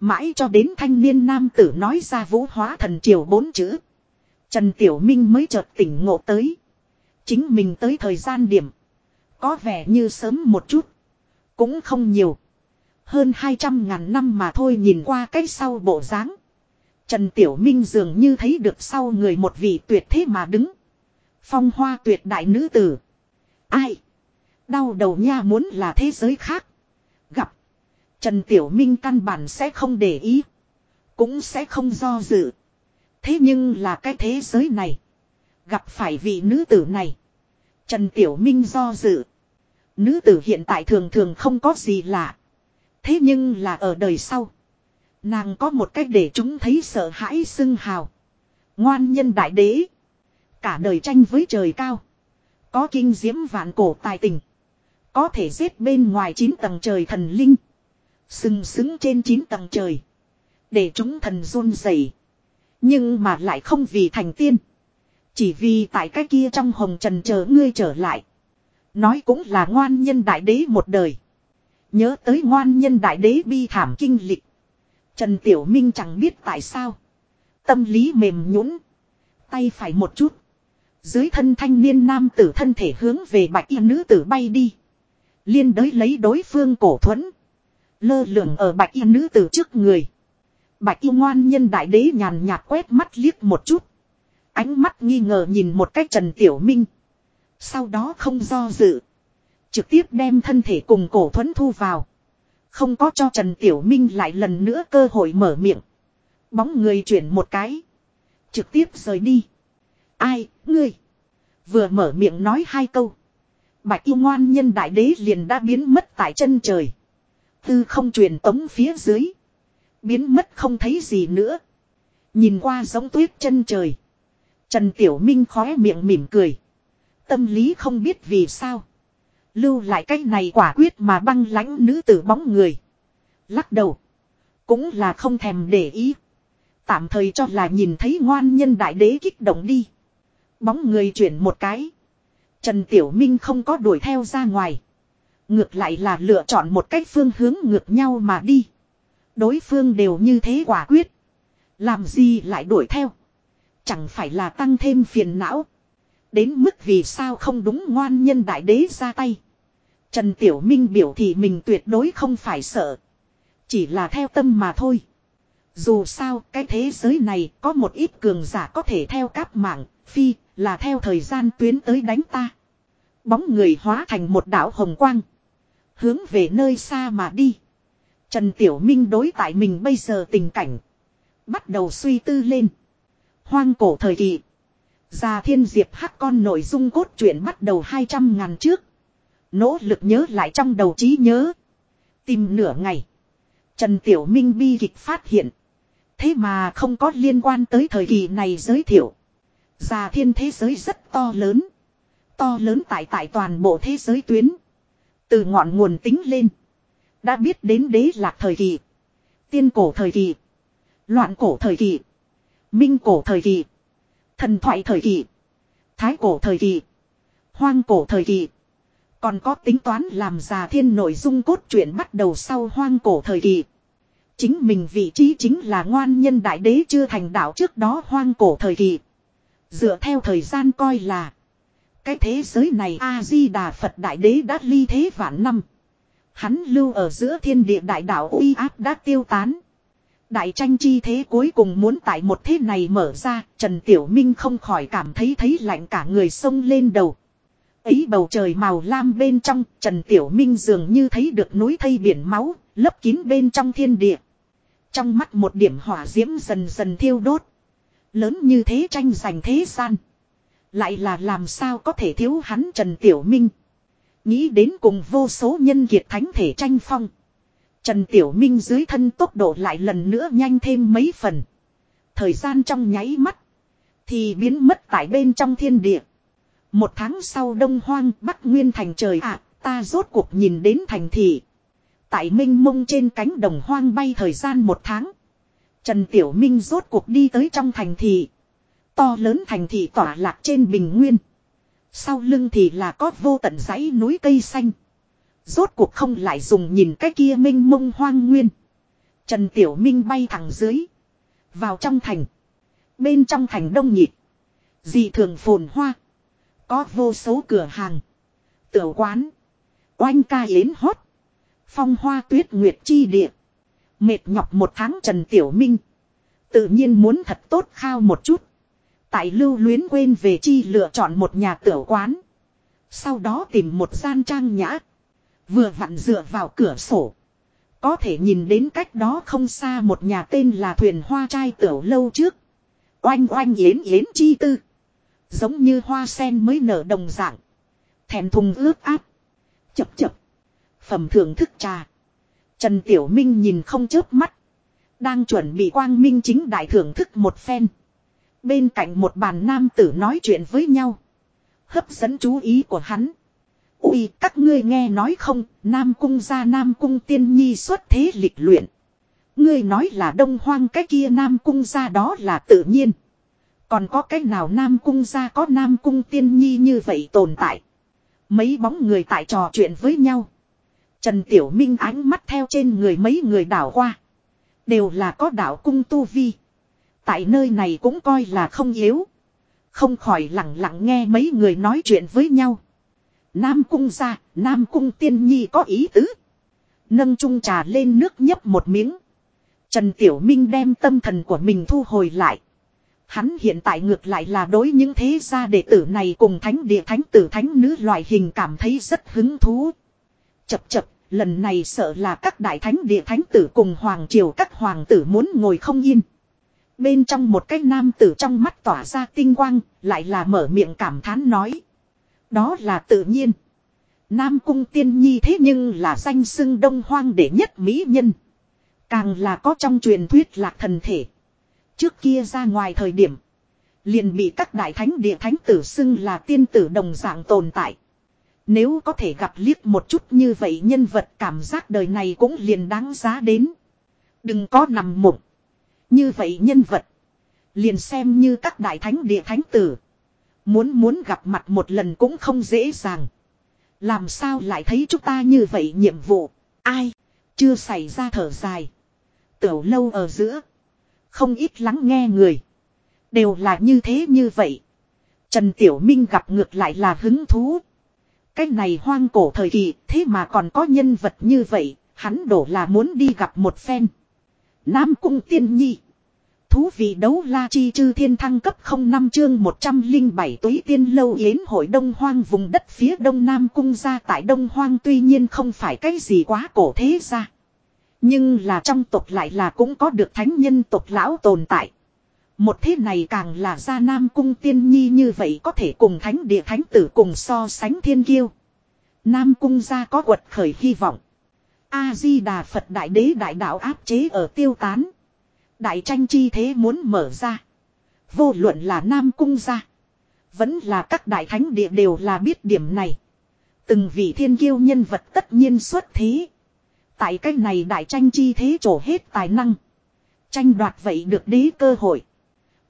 Mãi cho đến thanh niên nam tử nói ra vũ hóa thần triều bốn chữ. Trần Tiểu Minh mới chợt tỉnh ngộ tới. Chính mình tới thời gian điểm. Có vẻ như sớm một chút. Cũng không nhiều. Hơn 200 ngàn năm mà thôi nhìn qua cái sau bộ dáng Trần Tiểu Minh dường như thấy được sau người một vị tuyệt thế mà đứng. Phong hoa tuyệt đại nữ tử. Ai? Đau đầu nha muốn là thế giới khác. Gặp. Trần Tiểu Minh căn bản sẽ không để ý. Cũng sẽ không do dự. Thế nhưng là cái thế giới này. Gặp phải vị nữ tử này. Trần Tiểu Minh do dự. Nữ tử hiện tại thường thường không có gì lạ. Thế nhưng là ở đời sau. Nàng có một cách để chúng thấy sợ hãi xưng hào. Ngoan nhân đại đế. Cả đời tranh với trời cao. Có kinh diễm vạn cổ tài tình. Có thể giết bên ngoài chín tầng trời thần linh. Sừng sững trên chín tầng trời. Để chúng thần run rẩy Nhưng mà lại không vì thành tiên. Chỉ vì tại cái kia trong hồng trần chờ ngươi trở lại. Nói cũng là ngoan nhân đại đế một đời. Nhớ tới ngoan nhân đại đế bi thảm kinh lịch. Trần Tiểu Minh chẳng biết tại sao. Tâm lý mềm nhũn Tay phải một chút. Dưới thân thanh niên nam tử thân thể hướng về bạch y nữ tử bay đi. Liên đới lấy đối phương cổ thuẫn. Lơ lửng ở bạch y nữ từ trước người. Bạch y ngoan nhân đại đế nhàn nhạt quét mắt liếc một chút. Ánh mắt nghi ngờ nhìn một cách Trần Tiểu Minh. Sau đó không do dự. Trực tiếp đem thân thể cùng cổ thuẫn thu vào. Không có cho Trần Tiểu Minh lại lần nữa cơ hội mở miệng. Bóng người chuyển một cái. Trực tiếp rời đi. Ai, ngươi. Vừa mở miệng nói hai câu. Bạch yêu ngoan nhân đại đế liền đã biến mất tại chân trời. Tư không truyền tống phía dưới. Biến mất không thấy gì nữa. Nhìn qua giống tuyết chân trời. Trần Tiểu Minh khóe miệng mỉm cười. Tâm lý không biết vì sao. Lưu lại cái này quả quyết mà băng lãnh nữ tử bóng người. Lắc đầu. Cũng là không thèm để ý. Tạm thời cho là nhìn thấy ngoan nhân đại đế kích động đi. Bóng người chuyển một cái. Trần Tiểu Minh không có đuổi theo ra ngoài. Ngược lại là lựa chọn một cách phương hướng ngược nhau mà đi. Đối phương đều như thế quả quyết. Làm gì lại đuổi theo. Chẳng phải là tăng thêm phiền não. Đến mức vì sao không đúng ngoan nhân đại đế ra tay. Trần Tiểu Minh biểu thị mình tuyệt đối không phải sợ. Chỉ là theo tâm mà thôi. Dù sao cái thế giới này có một ít cường giả có thể theo các mạng, phi, là theo thời gian tuyến tới đánh ta. Bóng người hóa thành một đảo hồng quang. Hướng về nơi xa mà đi. Trần Tiểu Minh đối tại mình bây giờ tình cảnh. Bắt đầu suy tư lên. Hoang cổ thời kỳ. Già thiên diệp hắc con nội dung cốt truyện bắt đầu 200 ngàn trước. Nỗ lực nhớ lại trong đầu trí nhớ. Tìm nửa ngày. Trần Tiểu Minh bi kịch phát hiện. Thế mà không có liên quan tới thời kỳ này giới thiệu. Già thiên thế giới rất to lớn. To lớn tại tại toàn bộ thế giới tuyến. Từ ngọn nguồn tính lên. Đã biết đến đế lạc thời kỳ. Tiên cổ thời kỳ. Loạn cổ thời kỳ. Minh cổ thời kỳ. Thần thoại thời kỳ. Thái cổ thời kỳ. Hoang cổ thời kỳ. Còn có tính toán làm già thiên nội dung cốt truyện bắt đầu sau hoang cổ thời kỳ. Chính mình vị trí chính là ngoan nhân đại đế chưa thành đạo trước đó hoang cổ thời kỳ. Dựa theo thời gian coi là. Cái thế giới này A-di-đà Phật đại đế đã ly thế vạn năm. Hắn lưu ở giữa thiên địa đại đạo uy áp đã tiêu tán. Đại tranh chi thế cuối cùng muốn tại một thế này mở ra, Trần Tiểu Minh không khỏi cảm thấy thấy lạnh cả người sông lên đầu. ấy bầu trời màu lam bên trong, Trần Tiểu Minh dường như thấy được núi thây biển máu, lấp kín bên trong thiên địa. Trong mắt một điểm hỏa diễm dần dần thiêu đốt. Lớn như thế tranh giành thế gian. Lại là làm sao có thể thiếu hắn Trần Tiểu Minh. Nghĩ đến cùng vô số nhân kiệt thánh thể tranh phong. Trần Tiểu Minh dưới thân tốc độ lại lần nữa nhanh thêm mấy phần. Thời gian trong nháy mắt. Thì biến mất tại bên trong thiên địa. Một tháng sau đông hoang bắc nguyên thành trời ạ, ta rốt cuộc nhìn đến thành thị. Tại minh mông trên cánh đồng hoang bay thời gian một tháng. Trần Tiểu Minh rốt cuộc đi tới trong thành thị. To lớn thành thị tỏa lạc trên bình nguyên. Sau lưng thì là có vô tận dãy núi cây xanh. Rốt cuộc không lại dùng nhìn cái kia minh mông hoang nguyên. Trần Tiểu Minh bay thẳng dưới. Vào trong thành. Bên trong thành đông nhịp. Dị thường phồn hoa. Có vô số cửa hàng. Tiểu quán. Oanh ca yến hót. Phong hoa tuyết nguyệt chi địa. Mệt nhọc một tháng Trần Tiểu Minh. Tự nhiên muốn thật tốt khao một chút. Tại lưu luyến quên về chi lựa chọn một nhà tiểu quán. Sau đó tìm một gian trang nhã. Vừa vặn dựa vào cửa sổ. Có thể nhìn đến cách đó không xa một nhà tên là thuyền hoa trai tiểu lâu trước. Oanh oanh yến yến chi tư. Giống như hoa sen mới nở đồng dạng. Thèm thùng ướp áp. Chập chập. Phẩm thưởng thức trà. Trần Tiểu Minh nhìn không chớp mắt. Đang chuẩn bị quang minh chính đại thưởng thức một phen. Bên cạnh một bàn nam tử nói chuyện với nhau. Hấp dẫn chú ý của hắn. Ui các ngươi nghe nói không, Nam Cung ra Nam Cung tiên nhi xuất thế lịch luyện. Ngươi nói là đông hoang cái kia Nam Cung ra đó là tự nhiên. Còn có cái nào Nam Cung ra có Nam Cung tiên nhi như vậy tồn tại. Mấy bóng người tại trò chuyện với nhau. Trần Tiểu Minh ánh mắt theo trên người mấy người đảo qua. Đều là có đảo cung tu vi. Tại nơi này cũng coi là không yếu. Không khỏi lặng lặng nghe mấy người nói chuyện với nhau. Nam cung ra, Nam cung tiên nhi có ý tứ. Nâng chung trà lên nước nhấp một miếng. Trần Tiểu Minh đem tâm thần của mình thu hồi lại. Hắn hiện tại ngược lại là đối những thế gia đệ tử này cùng thánh địa thánh tử thánh nữ loại hình cảm thấy rất hứng thú. Chập chập, lần này sợ là các đại thánh địa thánh tử cùng hoàng triều các hoàng tử muốn ngồi không yên. Bên trong một cái nam tử trong mắt tỏa ra tinh quang, lại là mở miệng cảm thán nói. Đó là tự nhiên. Nam cung tiên nhi thế nhưng là danh xưng đông hoang đệ nhất mỹ nhân. Càng là có trong truyền thuyết lạc thần thể. Trước kia ra ngoài thời điểm. Liền bị các đại thánh địa thánh tử xưng là tiên tử đồng dạng tồn tại. Nếu có thể gặp liếc một chút như vậy nhân vật cảm giác đời này cũng liền đáng giá đến. Đừng có nằm mộng. Như vậy nhân vật. Liền xem như các đại thánh địa thánh tử. Muốn muốn gặp mặt một lần cũng không dễ dàng. Làm sao lại thấy chúng ta như vậy nhiệm vụ. Ai. Chưa xảy ra thở dài. Tiểu lâu ở giữa. Không ít lắng nghe người. Đều là như thế như vậy. Trần Tiểu Minh gặp ngược lại là hứng thú. Cái này hoang cổ thời kỳ, thế mà còn có nhân vật như vậy. Hắn đổ là muốn đi gặp một phen. Nam Cung Tiên Nhi. Thú vị đấu la chi chư thiên thăng cấp 05 chương 107 túy tiên lâu yến hội đông hoang vùng đất phía đông nam cung ra tại đông hoang tuy nhiên không phải cái gì quá cổ thế ra. Nhưng là trong tộc lại là cũng có được thánh nhân tộc lão tồn tại. Một thế này càng là ra nam cung tiên nhi như vậy có thể cùng thánh địa thánh tử cùng so sánh thiên kiêu. Nam cung ra có quật khởi hy vọng. A-di-đà Phật Đại Đế Đại Đạo áp chế ở tiêu tán. Đại tranh chi thế muốn mở ra. Vô luận là Nam Cung gia. Vẫn là các đại thánh địa đều là biết điểm này. Từng vị thiên kiêu nhân vật tất nhiên xuất thế. Tại cách này đại tranh chi thế trổ hết tài năng. Tranh đoạt vậy được đế cơ hội.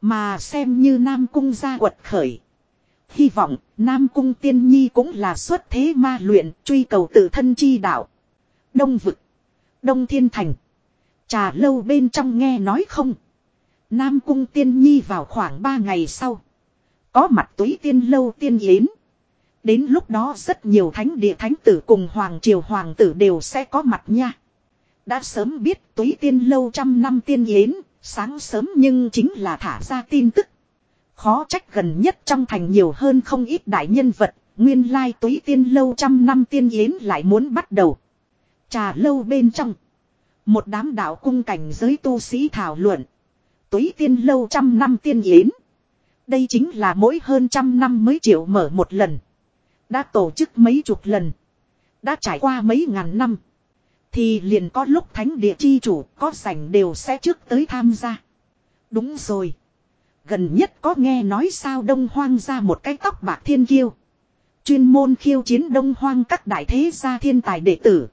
Mà xem như Nam Cung gia quật khởi. Hy vọng Nam Cung tiên nhi cũng là xuất thế ma luyện, truy cầu tự thân chi đạo. Đông vực. Đông thiên thành. Trà lâu bên trong nghe nói không. Nam cung tiên nhi vào khoảng 3 ngày sau. Có mặt túy tiên lâu tiên yến. Đến lúc đó rất nhiều thánh địa thánh tử cùng hoàng triều hoàng tử đều sẽ có mặt nha. Đã sớm biết túy tiên lâu trăm năm tiên yến, sáng sớm nhưng chính là thả ra tin tức. Khó trách gần nhất trong thành nhiều hơn không ít đại nhân vật, Nguyên lai túy tiên lâu trăm năm tiên yến lại muốn bắt đầu. Trà lâu bên trong. Một đám đạo cung cảnh giới tu sĩ thảo luận. Túy tiên lâu trăm năm tiên yến. Đây chính là mỗi hơn trăm năm mới chịu mở một lần. Đã tổ chức mấy chục lần. Đã trải qua mấy ngàn năm. Thì liền có lúc thánh địa chi chủ có sảnh đều sẽ trước tới tham gia. Đúng rồi. Gần nhất có nghe nói sao đông hoang ra một cái tóc bạc thiên kiêu. Chuyên môn khiêu chiến đông hoang các đại thế gia thiên tài đệ tử.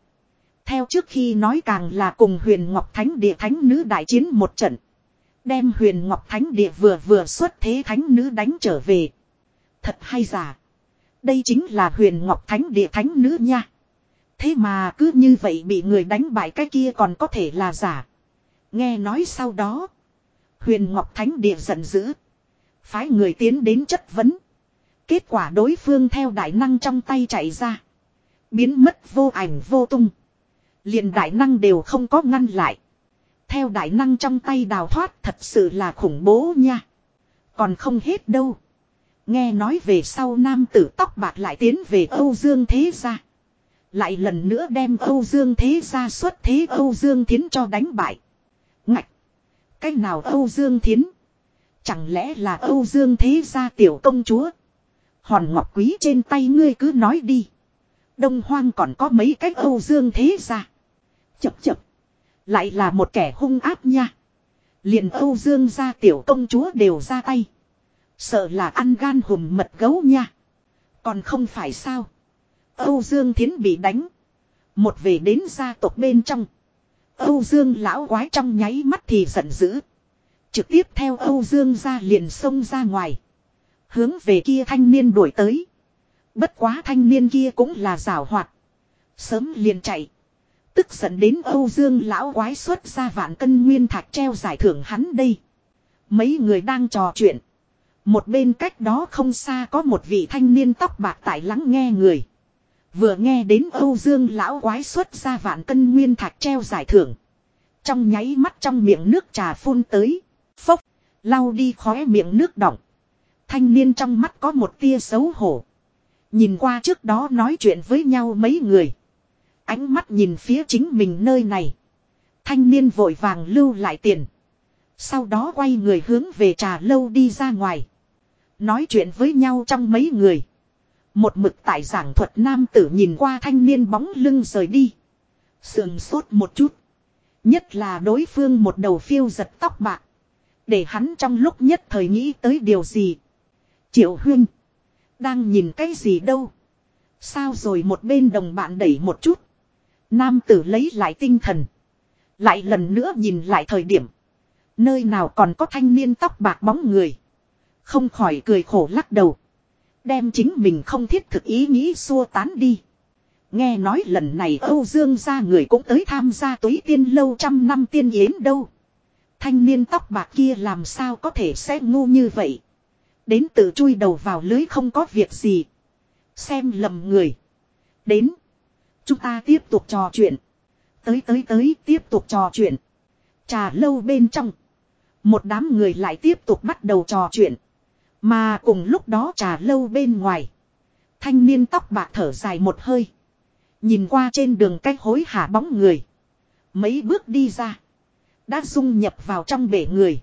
Theo trước khi nói càng là cùng huyền Ngọc Thánh địa thánh nữ đại chiến một trận. Đem huyền Ngọc Thánh địa vừa vừa xuất thế thánh nữ đánh trở về. Thật hay giả. Đây chính là huyền Ngọc Thánh địa thánh nữ nha. Thế mà cứ như vậy bị người đánh bại cái kia còn có thể là giả. Nghe nói sau đó. Huyền Ngọc Thánh địa giận dữ. Phái người tiến đến chất vấn. Kết quả đối phương theo đại năng trong tay chạy ra. Biến mất vô ảnh vô tung liền đại năng đều không có ngăn lại. Theo đại năng trong tay đào thoát thật sự là khủng bố nha. Còn không hết đâu. Nghe nói về sau nam tử tóc bạc lại tiến về Âu Dương Thế Gia. Lại lần nữa đem Âu Dương Thế Gia xuất thế Âu Dương Thiến cho đánh bại. Ngạch! Cái nào Âu Dương Thiến? Chẳng lẽ là Âu Dương Thế Gia tiểu công chúa? Hòn ngọc quý trên tay ngươi cứ nói đi. Đông hoang còn có mấy cái Âu Dương Thế Gia. Chập chập! Lại là một kẻ hung áp nha. Liền Âu Dương gia tiểu công chúa đều ra tay. Sợ là ăn gan hùm mật gấu nha. Còn không phải sao. Âu Dương Thiến bị đánh. Một về đến gia tộc bên trong. Âu Dương lão quái trong nháy mắt thì giận dữ. Trực tiếp theo Âu Dương ra liền xông ra ngoài. Hướng về kia thanh niên đuổi tới. Bất quá thanh niên kia cũng là rào hoạt. Sớm liền chạy. Tức giận đến Âu Dương lão quái xuất ra vạn cân nguyên thạch treo giải thưởng hắn đây. Mấy người đang trò chuyện. Một bên cách đó không xa có một vị thanh niên tóc bạc tại lắng nghe người. Vừa nghe đến Âu Dương lão quái xuất ra vạn cân nguyên thạch treo giải thưởng. Trong nháy mắt trong miệng nước trà phun tới. Phốc, lau đi khóe miệng nước đỏng. Thanh niên trong mắt có một tia xấu hổ. Nhìn qua trước đó nói chuyện với nhau mấy người. Ánh mắt nhìn phía chính mình nơi này. Thanh niên vội vàng lưu lại tiền. Sau đó quay người hướng về trà lâu đi ra ngoài. Nói chuyện với nhau trong mấy người. Một mực tại giảng thuật nam tử nhìn qua thanh niên bóng lưng rời đi. Sườn sốt một chút. Nhất là đối phương một đầu phiêu giật tóc bạc. Để hắn trong lúc nhất thời nghĩ tới điều gì. Triệu huyên. Đang nhìn cái gì đâu. Sao rồi một bên đồng bạn đẩy một chút. Nam tử lấy lại tinh thần. Lại lần nữa nhìn lại thời điểm. Nơi nào còn có thanh niên tóc bạc bóng người. Không khỏi cười khổ lắc đầu. Đem chính mình không thiết thực ý nghĩ xua tán đi. Nghe nói lần này Âu Dương gia người cũng tới tham gia túy tiên lâu trăm năm tiên yến đâu. Thanh niên tóc bạc kia làm sao có thể sẽ ngu như vậy. Đến tự chui đầu vào lưới không có việc gì. Xem lầm người. Đến. Chúng ta tiếp tục trò chuyện. Tới tới tới, tiếp tục trò chuyện. Trà lâu bên trong. Một đám người lại tiếp tục bắt đầu trò chuyện. Mà cùng lúc đó trà lâu bên ngoài. Thanh niên tóc bạc thở dài một hơi. Nhìn qua trên đường cách hối hả bóng người. Mấy bước đi ra. Đã dung nhập vào trong bể người.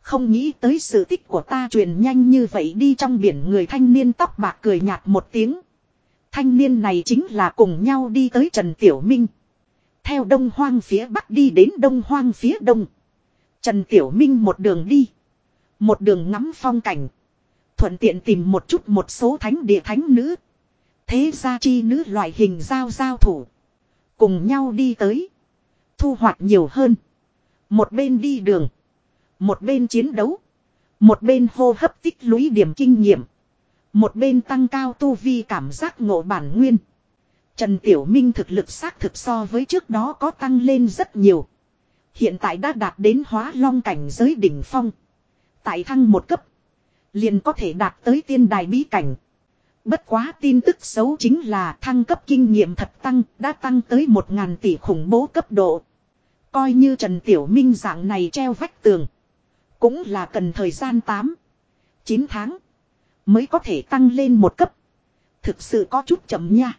Không nghĩ tới sự tích của ta truyền nhanh như vậy đi trong biển, người thanh niên tóc bạc cười nhạt một tiếng. Thanh niên này chính là cùng nhau đi tới Trần Tiểu Minh. Theo đông hoang phía bắc đi đến đông hoang phía đông. Trần Tiểu Minh một đường đi. Một đường ngắm phong cảnh. Thuận tiện tìm một chút một số thánh địa thánh nữ. Thế gia chi nữ loại hình giao giao thủ. Cùng nhau đi tới. Thu hoạch nhiều hơn. Một bên đi đường. Một bên chiến đấu. Một bên hô hấp tích lũy điểm kinh nghiệm. Một bên tăng cao tu vi cảm giác ngộ bản nguyên. Trần Tiểu Minh thực lực xác thực so với trước đó có tăng lên rất nhiều. Hiện tại đã đạt đến hóa long cảnh giới đỉnh phong. Tại thăng một cấp. Liền có thể đạt tới tiên đài bí cảnh. Bất quá tin tức xấu chính là thăng cấp kinh nghiệm thật tăng, đã tăng tới một ngàn tỷ khủng bố cấp độ. Coi như Trần Tiểu Minh dạng này treo vách tường. Cũng là cần thời gian 8, 9 tháng. Mới có thể tăng lên một cấp. thực sự có chút chậm nha.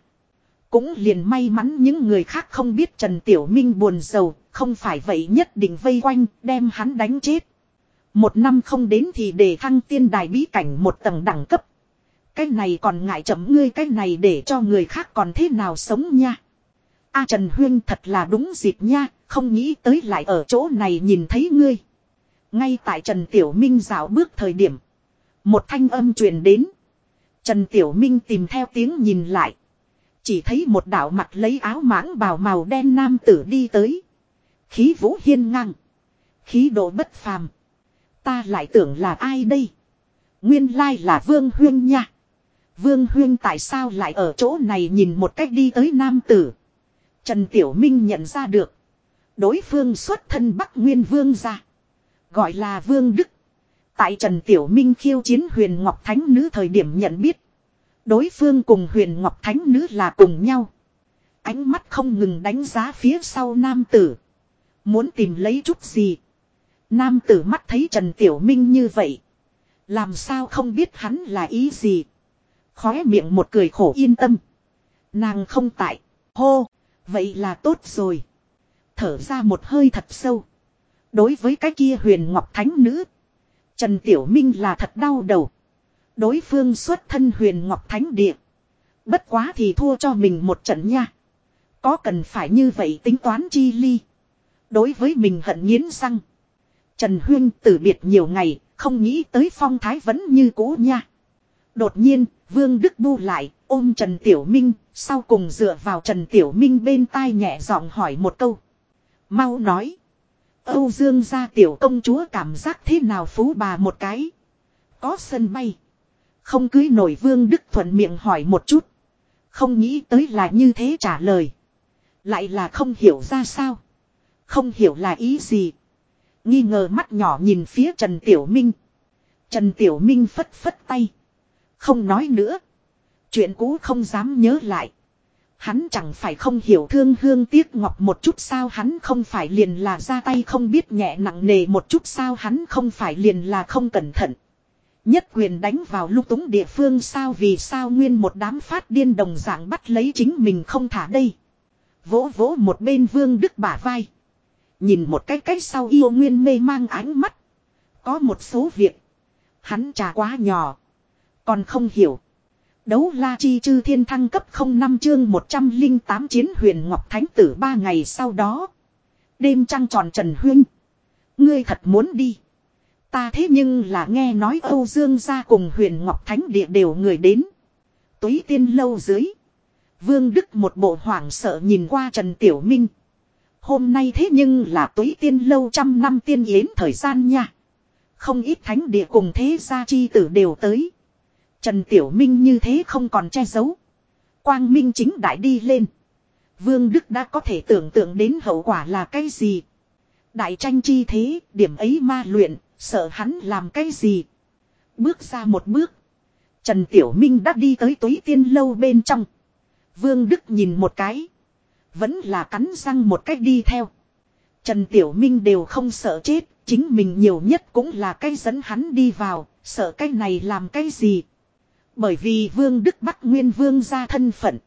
Cũng liền may mắn những người khác không biết Trần Tiểu Minh buồn giàu, không phải vậy nhất định vây quanh, đem hắn đánh chết. Một năm không đến thì để thăng tiên đài bí cảnh một tầng đẳng cấp. Cái này còn ngại chậm ngươi cái này để cho người khác còn thế nào sống nha. A Trần Huyên thật là đúng dịp nha, không nghĩ tới lại ở chỗ này nhìn thấy ngươi. Ngay tại Trần Tiểu Minh dạo bước thời điểm. Một thanh âm truyền đến. Trần Tiểu Minh tìm theo tiếng nhìn lại. Chỉ thấy một đạo mặt lấy áo mãng bào màu đen nam tử đi tới. Khí vũ hiên ngang. Khí độ bất phàm. Ta lại tưởng là ai đây? Nguyên lai là Vương Huyên nha. Vương Huyên tại sao lại ở chỗ này nhìn một cách đi tới nam tử. Trần Tiểu Minh nhận ra được. Đối phương xuất thân Bắc Nguyên Vương ra. Gọi là Vương Đức. Tại Trần Tiểu Minh khiêu chiến huyền Ngọc Thánh Nữ thời điểm nhận biết. Đối phương cùng huyền Ngọc Thánh Nữ là cùng nhau. Ánh mắt không ngừng đánh giá phía sau nam tử. Muốn tìm lấy chút gì. Nam tử mắt thấy Trần Tiểu Minh như vậy. Làm sao không biết hắn là ý gì. Khóe miệng một cười khổ yên tâm. Nàng không tại. Hô. Vậy là tốt rồi. Thở ra một hơi thật sâu. Đối với cái kia huyền ngọc thánh nữ. Trần Tiểu Minh là thật đau đầu. Đối phương xuất thân huyền ngọc thánh địa. Bất quá thì thua cho mình một trận nha. Có cần phải như vậy tính toán chi ly. Đối với mình hận nghiến răng. Trần Huyên từ biệt nhiều ngày, không nghĩ tới phong thái vẫn như cũ nha. Đột nhiên, Vương Đức Bu lại, ôm Trần Tiểu Minh, sau cùng dựa vào Trần Tiểu Minh bên tai nhẹ giọng hỏi một câu. Mau nói. Âu Dương gia tiểu công chúa cảm giác thế nào phú bà một cái. Có sân bay. Không cưới nổi Vương Đức thuận miệng hỏi một chút. Không nghĩ tới là như thế trả lời. Lại là không hiểu ra sao. Không hiểu là ý gì. Nghi ngờ mắt nhỏ nhìn phía Trần Tiểu Minh. Trần Tiểu Minh phất phất tay. Không nói nữa. Chuyện cũ không dám nhớ lại. Hắn chẳng phải không hiểu thương hương tiếc ngọc một chút sao hắn không phải liền là ra tay không biết nhẹ nặng nề một chút sao hắn không phải liền là không cẩn thận. Nhất quyền đánh vào lúc túng địa phương sao vì sao nguyên một đám phát điên đồng dạng bắt lấy chính mình không thả đây. Vỗ vỗ một bên vương đức bả vai. Nhìn một cái cách sau yêu nguyên mê mang ánh mắt. Có một số việc. Hắn trà quá nhỏ. Còn không hiểu. Đấu la chi chư thiên thăng cấp 05 chương 108 chiến huyền ngọc thánh tử ba ngày sau đó. Đêm trăng tròn trần huyên. Ngươi thật muốn đi. Ta thế nhưng là nghe nói Âu Dương gia cùng huyền ngọc thánh địa đều người đến. Túy tiên lâu dưới. Vương Đức một bộ hoảng sợ nhìn qua Trần Tiểu Minh. Hôm nay thế nhưng là túy tiên lâu trăm năm tiên yến thời gian nha. Không ít thánh địa cùng thế gia chi tử đều tới. Trần Tiểu Minh như thế không còn che giấu. Quang Minh chính đại đi lên. Vương Đức đã có thể tưởng tượng đến hậu quả là cái gì. Đại tranh chi thế, điểm ấy ma luyện, sợ hắn làm cái gì. Bước ra một bước. Trần Tiểu Minh đã đi tới túi tiên lâu bên trong. Vương Đức nhìn một cái. Vẫn là cắn răng một cách đi theo. Trần Tiểu Minh đều không sợ chết, chính mình nhiều nhất cũng là cái dẫn hắn đi vào, sợ cái này làm cái gì. Bởi vì Vương Đức Bắc Nguyên Vương ra thân phận.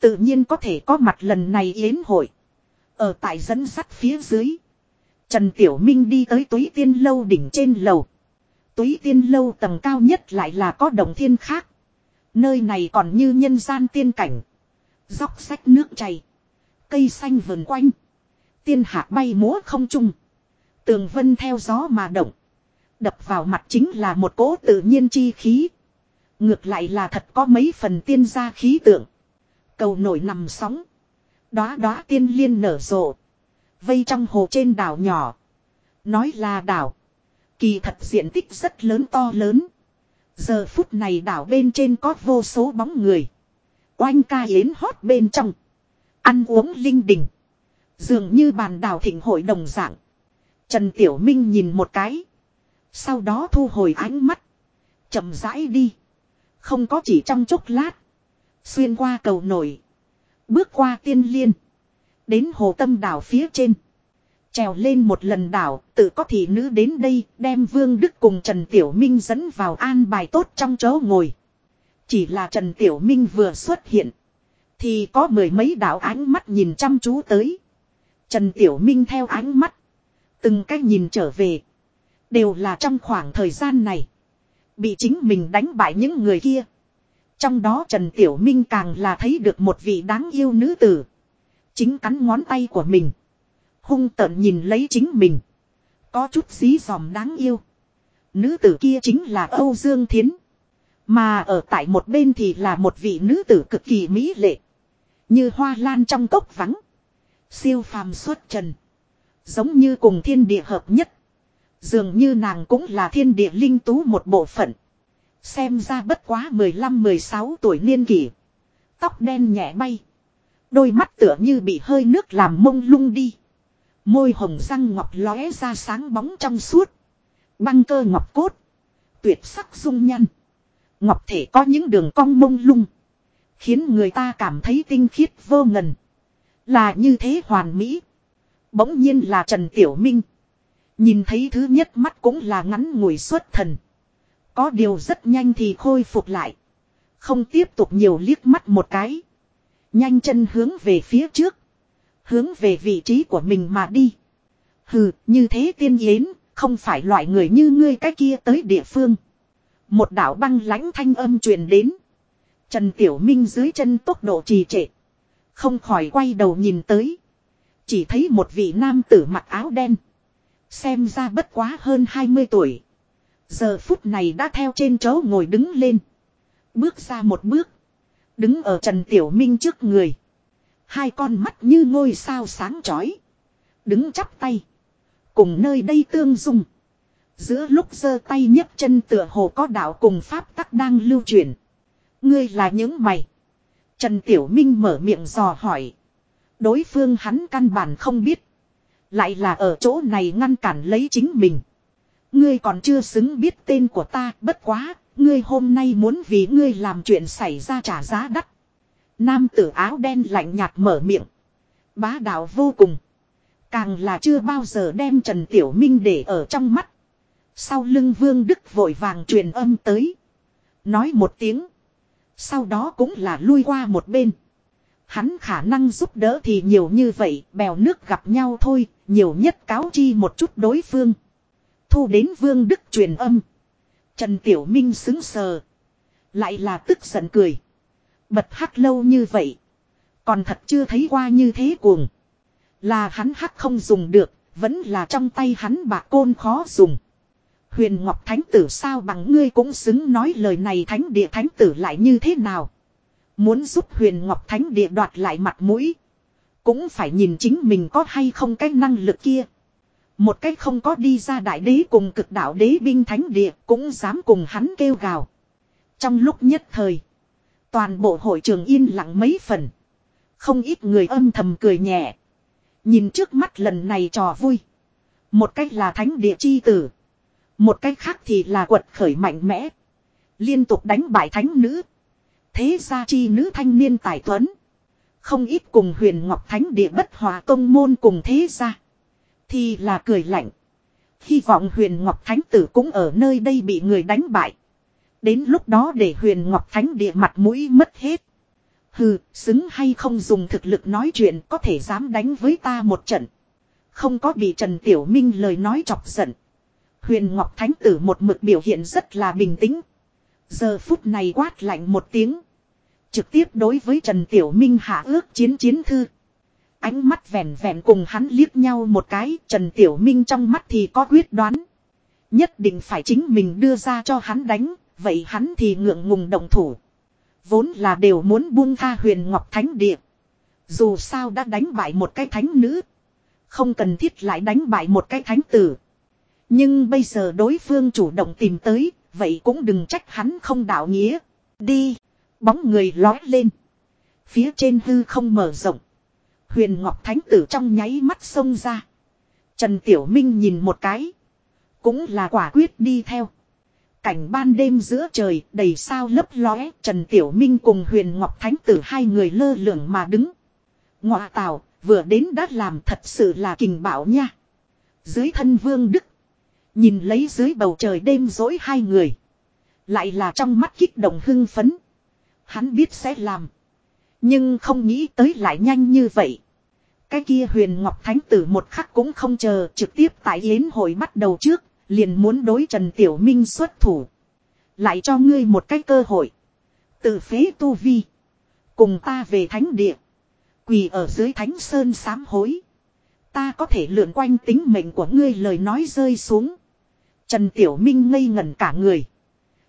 Tự nhiên có thể có mặt lần này yến hội. Ở tại dẫn sắt phía dưới. Trần Tiểu Minh đi tới túy tiên lâu đỉnh trên lầu. Túy tiên lâu tầng cao nhất lại là có đồng thiên khác. Nơi này còn như nhân gian tiên cảnh. Dóc sách nước chảy. Cây xanh vần quanh. Tiên hạ bay múa không trung. Tường vân theo gió mà động. Đập vào mặt chính là một cỗ tự nhiên chi khí. Ngược lại là thật có mấy phần tiên gia khí tượng. Cầu nổi nằm sóng. Đóa đóa tiên liên nở rộ. Vây trong hồ trên đảo nhỏ. Nói là đảo. Kỳ thật diện tích rất lớn to lớn. Giờ phút này đảo bên trên có vô số bóng người. Oanh ca yến hót bên trong. Ăn uống linh đình. Dường như bàn đảo thịnh hội đồng dạng. Trần Tiểu Minh nhìn một cái. Sau đó thu hồi ánh mắt. chậm rãi đi. Không có chỉ trong chốc lát. Xuyên qua cầu nổi. Bước qua tiên liên. Đến hồ tâm đảo phía trên. Trèo lên một lần đảo, tự có thị nữ đến đây, đem Vương Đức cùng Trần Tiểu Minh dẫn vào an bài tốt trong chỗ ngồi. Chỉ là Trần Tiểu Minh vừa xuất hiện. Thì có mười mấy đảo ánh mắt nhìn chăm chú tới. Trần Tiểu Minh theo ánh mắt. Từng cách nhìn trở về. Đều là trong khoảng thời gian này. Bị chính mình đánh bại những người kia. Trong đó Trần Tiểu Minh càng là thấy được một vị đáng yêu nữ tử. Chính cắn ngón tay của mình. Hung tợn nhìn lấy chính mình. Có chút xí giòm đáng yêu. Nữ tử kia chính là Âu Dương Thiến. Mà ở tại một bên thì là một vị nữ tử cực kỳ mỹ lệ. Như hoa lan trong cốc vắng. Siêu phàm xuất trần. Giống như cùng thiên địa hợp nhất. Dường như nàng cũng là thiên địa linh tú một bộ phận. Xem ra bất quá 15-16 tuổi niên kỷ. Tóc đen nhẹ bay. Đôi mắt tựa như bị hơi nước làm mông lung đi. Môi hồng răng ngọc lóe ra sáng bóng trong suốt. Băng cơ ngọc cốt. Tuyệt sắc dung nhăn. Ngọc thể có những đường cong mông lung. Khiến người ta cảm thấy tinh khiết vô ngần. Là như thế hoàn mỹ. Bỗng nhiên là Trần Tiểu Minh. Nhìn thấy thứ nhất mắt cũng là ngắn ngủi xuất thần. Có điều rất nhanh thì khôi phục lại. Không tiếp tục nhiều liếc mắt một cái. Nhanh chân hướng về phía trước. Hướng về vị trí của mình mà đi. Hừ, như thế tiên yến, không phải loại người như ngươi cái kia tới địa phương. Một đạo băng lãnh thanh âm truyền đến. Trần Tiểu Minh dưới chân tốc độ trì trệ. Không khỏi quay đầu nhìn tới. Chỉ thấy một vị nam tử mặc áo đen. Xem ra bất quá hơn 20 tuổi. Giờ phút này đã theo trên chỗ ngồi đứng lên. Bước ra một bước. Đứng ở Trần Tiểu Minh trước người. Hai con mắt như ngôi sao sáng chói. Đứng chắp tay. Cùng nơi đây tương dung. Giữa lúc giơ tay nhấc chân tựa hồ có đạo cùng pháp tắc đang lưu truyền. Ngươi là những mày. Trần Tiểu Minh mở miệng dò hỏi. Đối phương hắn căn bản không biết. Lại là ở chỗ này ngăn cản lấy chính mình. Ngươi còn chưa xứng biết tên của ta, bất quá, ngươi hôm nay muốn vì ngươi làm chuyện xảy ra trả giá đắt. Nam tử áo đen lạnh nhạt mở miệng. Bá đạo vô cùng. Càng là chưa bao giờ đem Trần Tiểu Minh để ở trong mắt. Sau lưng Vương Đức vội vàng truyền âm tới. Nói một tiếng. Sau đó cũng là lui qua một bên. Hắn khả năng giúp đỡ thì nhiều như vậy, bèo nước gặp nhau thôi, nhiều nhất cáo chi một chút đối phương. Thu đến Vương Đức truyền âm. Trần Tiểu Minh xứng sờ. Lại là tức giận cười. Bật hắc lâu như vậy. Còn thật chưa thấy qua như thế cuồng. Là hắn hắc không dùng được, vẫn là trong tay hắn bạc côn khó dùng. Huyền Ngọc Thánh Tử sao bằng ngươi cũng xứng nói lời này Thánh Địa Thánh Tử lại như thế nào. Muốn giúp Huyền Ngọc Thánh Địa đoạt lại mặt mũi. Cũng phải nhìn chính mình có hay không cái năng lực kia. Một cách không có đi ra đại đế cùng cực đạo đế binh thánh địa cũng dám cùng hắn kêu gào. Trong lúc nhất thời. Toàn bộ hội trường yên lặng mấy phần. Không ít người âm thầm cười nhẹ. Nhìn trước mắt lần này trò vui. Một cách là thánh địa chi tử. Một cách khác thì là quật khởi mạnh mẽ. Liên tục đánh bại thánh nữ. Thế gia chi nữ thanh niên tài tuấn. Không ít cùng huyền ngọc thánh địa bất hòa công môn cùng thế gia. Thì là cười lạnh. Hy vọng huyền ngọc thánh tử cũng ở nơi đây bị người đánh bại. Đến lúc đó để huyền ngọc thánh địa mặt mũi mất hết. Hừ, xứng hay không dùng thực lực nói chuyện có thể dám đánh với ta một trận. Không có bị Trần Tiểu Minh lời nói chọc giận. Huyền Ngọc Thánh Tử một mực biểu hiện rất là bình tĩnh. Giờ phút này quát lạnh một tiếng. Trực tiếp đối với Trần Tiểu Minh hạ ước chiến chiến thư. Ánh mắt vẹn vẹn cùng hắn liếc nhau một cái. Trần Tiểu Minh trong mắt thì có quyết đoán. Nhất định phải chính mình đưa ra cho hắn đánh. Vậy hắn thì ngượng ngùng động thủ. Vốn là đều muốn buông tha huyền Ngọc Thánh Địa. Dù sao đã đánh bại một cái thánh nữ. Không cần thiết lại đánh bại một cái thánh tử. Nhưng bây giờ đối phương chủ động tìm tới, vậy cũng đừng trách hắn không đạo nghĩa. Đi, bóng người lói lên. Phía trên hư không mở rộng. Huyền Ngọc Thánh Tử trong nháy mắt xông ra. Trần Tiểu Minh nhìn một cái. Cũng là quả quyết đi theo. Cảnh ban đêm giữa trời đầy sao lấp lóe. Trần Tiểu Minh cùng Huyền Ngọc Thánh Tử hai người lơ lửng mà đứng. Ngọa tào vừa đến đã làm thật sự là kình bảo nha. Dưới thân vương đức. Nhìn lấy dưới bầu trời đêm dỗi hai người. Lại là trong mắt kích động hưng phấn. Hắn biết sẽ làm. Nhưng không nghĩ tới lại nhanh như vậy. Cái kia huyền ngọc thánh tử một khắc cũng không chờ trực tiếp tại yến hội bắt đầu trước. Liền muốn đối Trần Tiểu Minh xuất thủ. Lại cho ngươi một cái cơ hội. Từ phế tu vi. Cùng ta về thánh địa. Quỳ ở dưới thánh sơn sám hối. Ta có thể lượn quanh tính mệnh của ngươi lời nói rơi xuống. Trần Tiểu Minh ngây ngẩn cả người.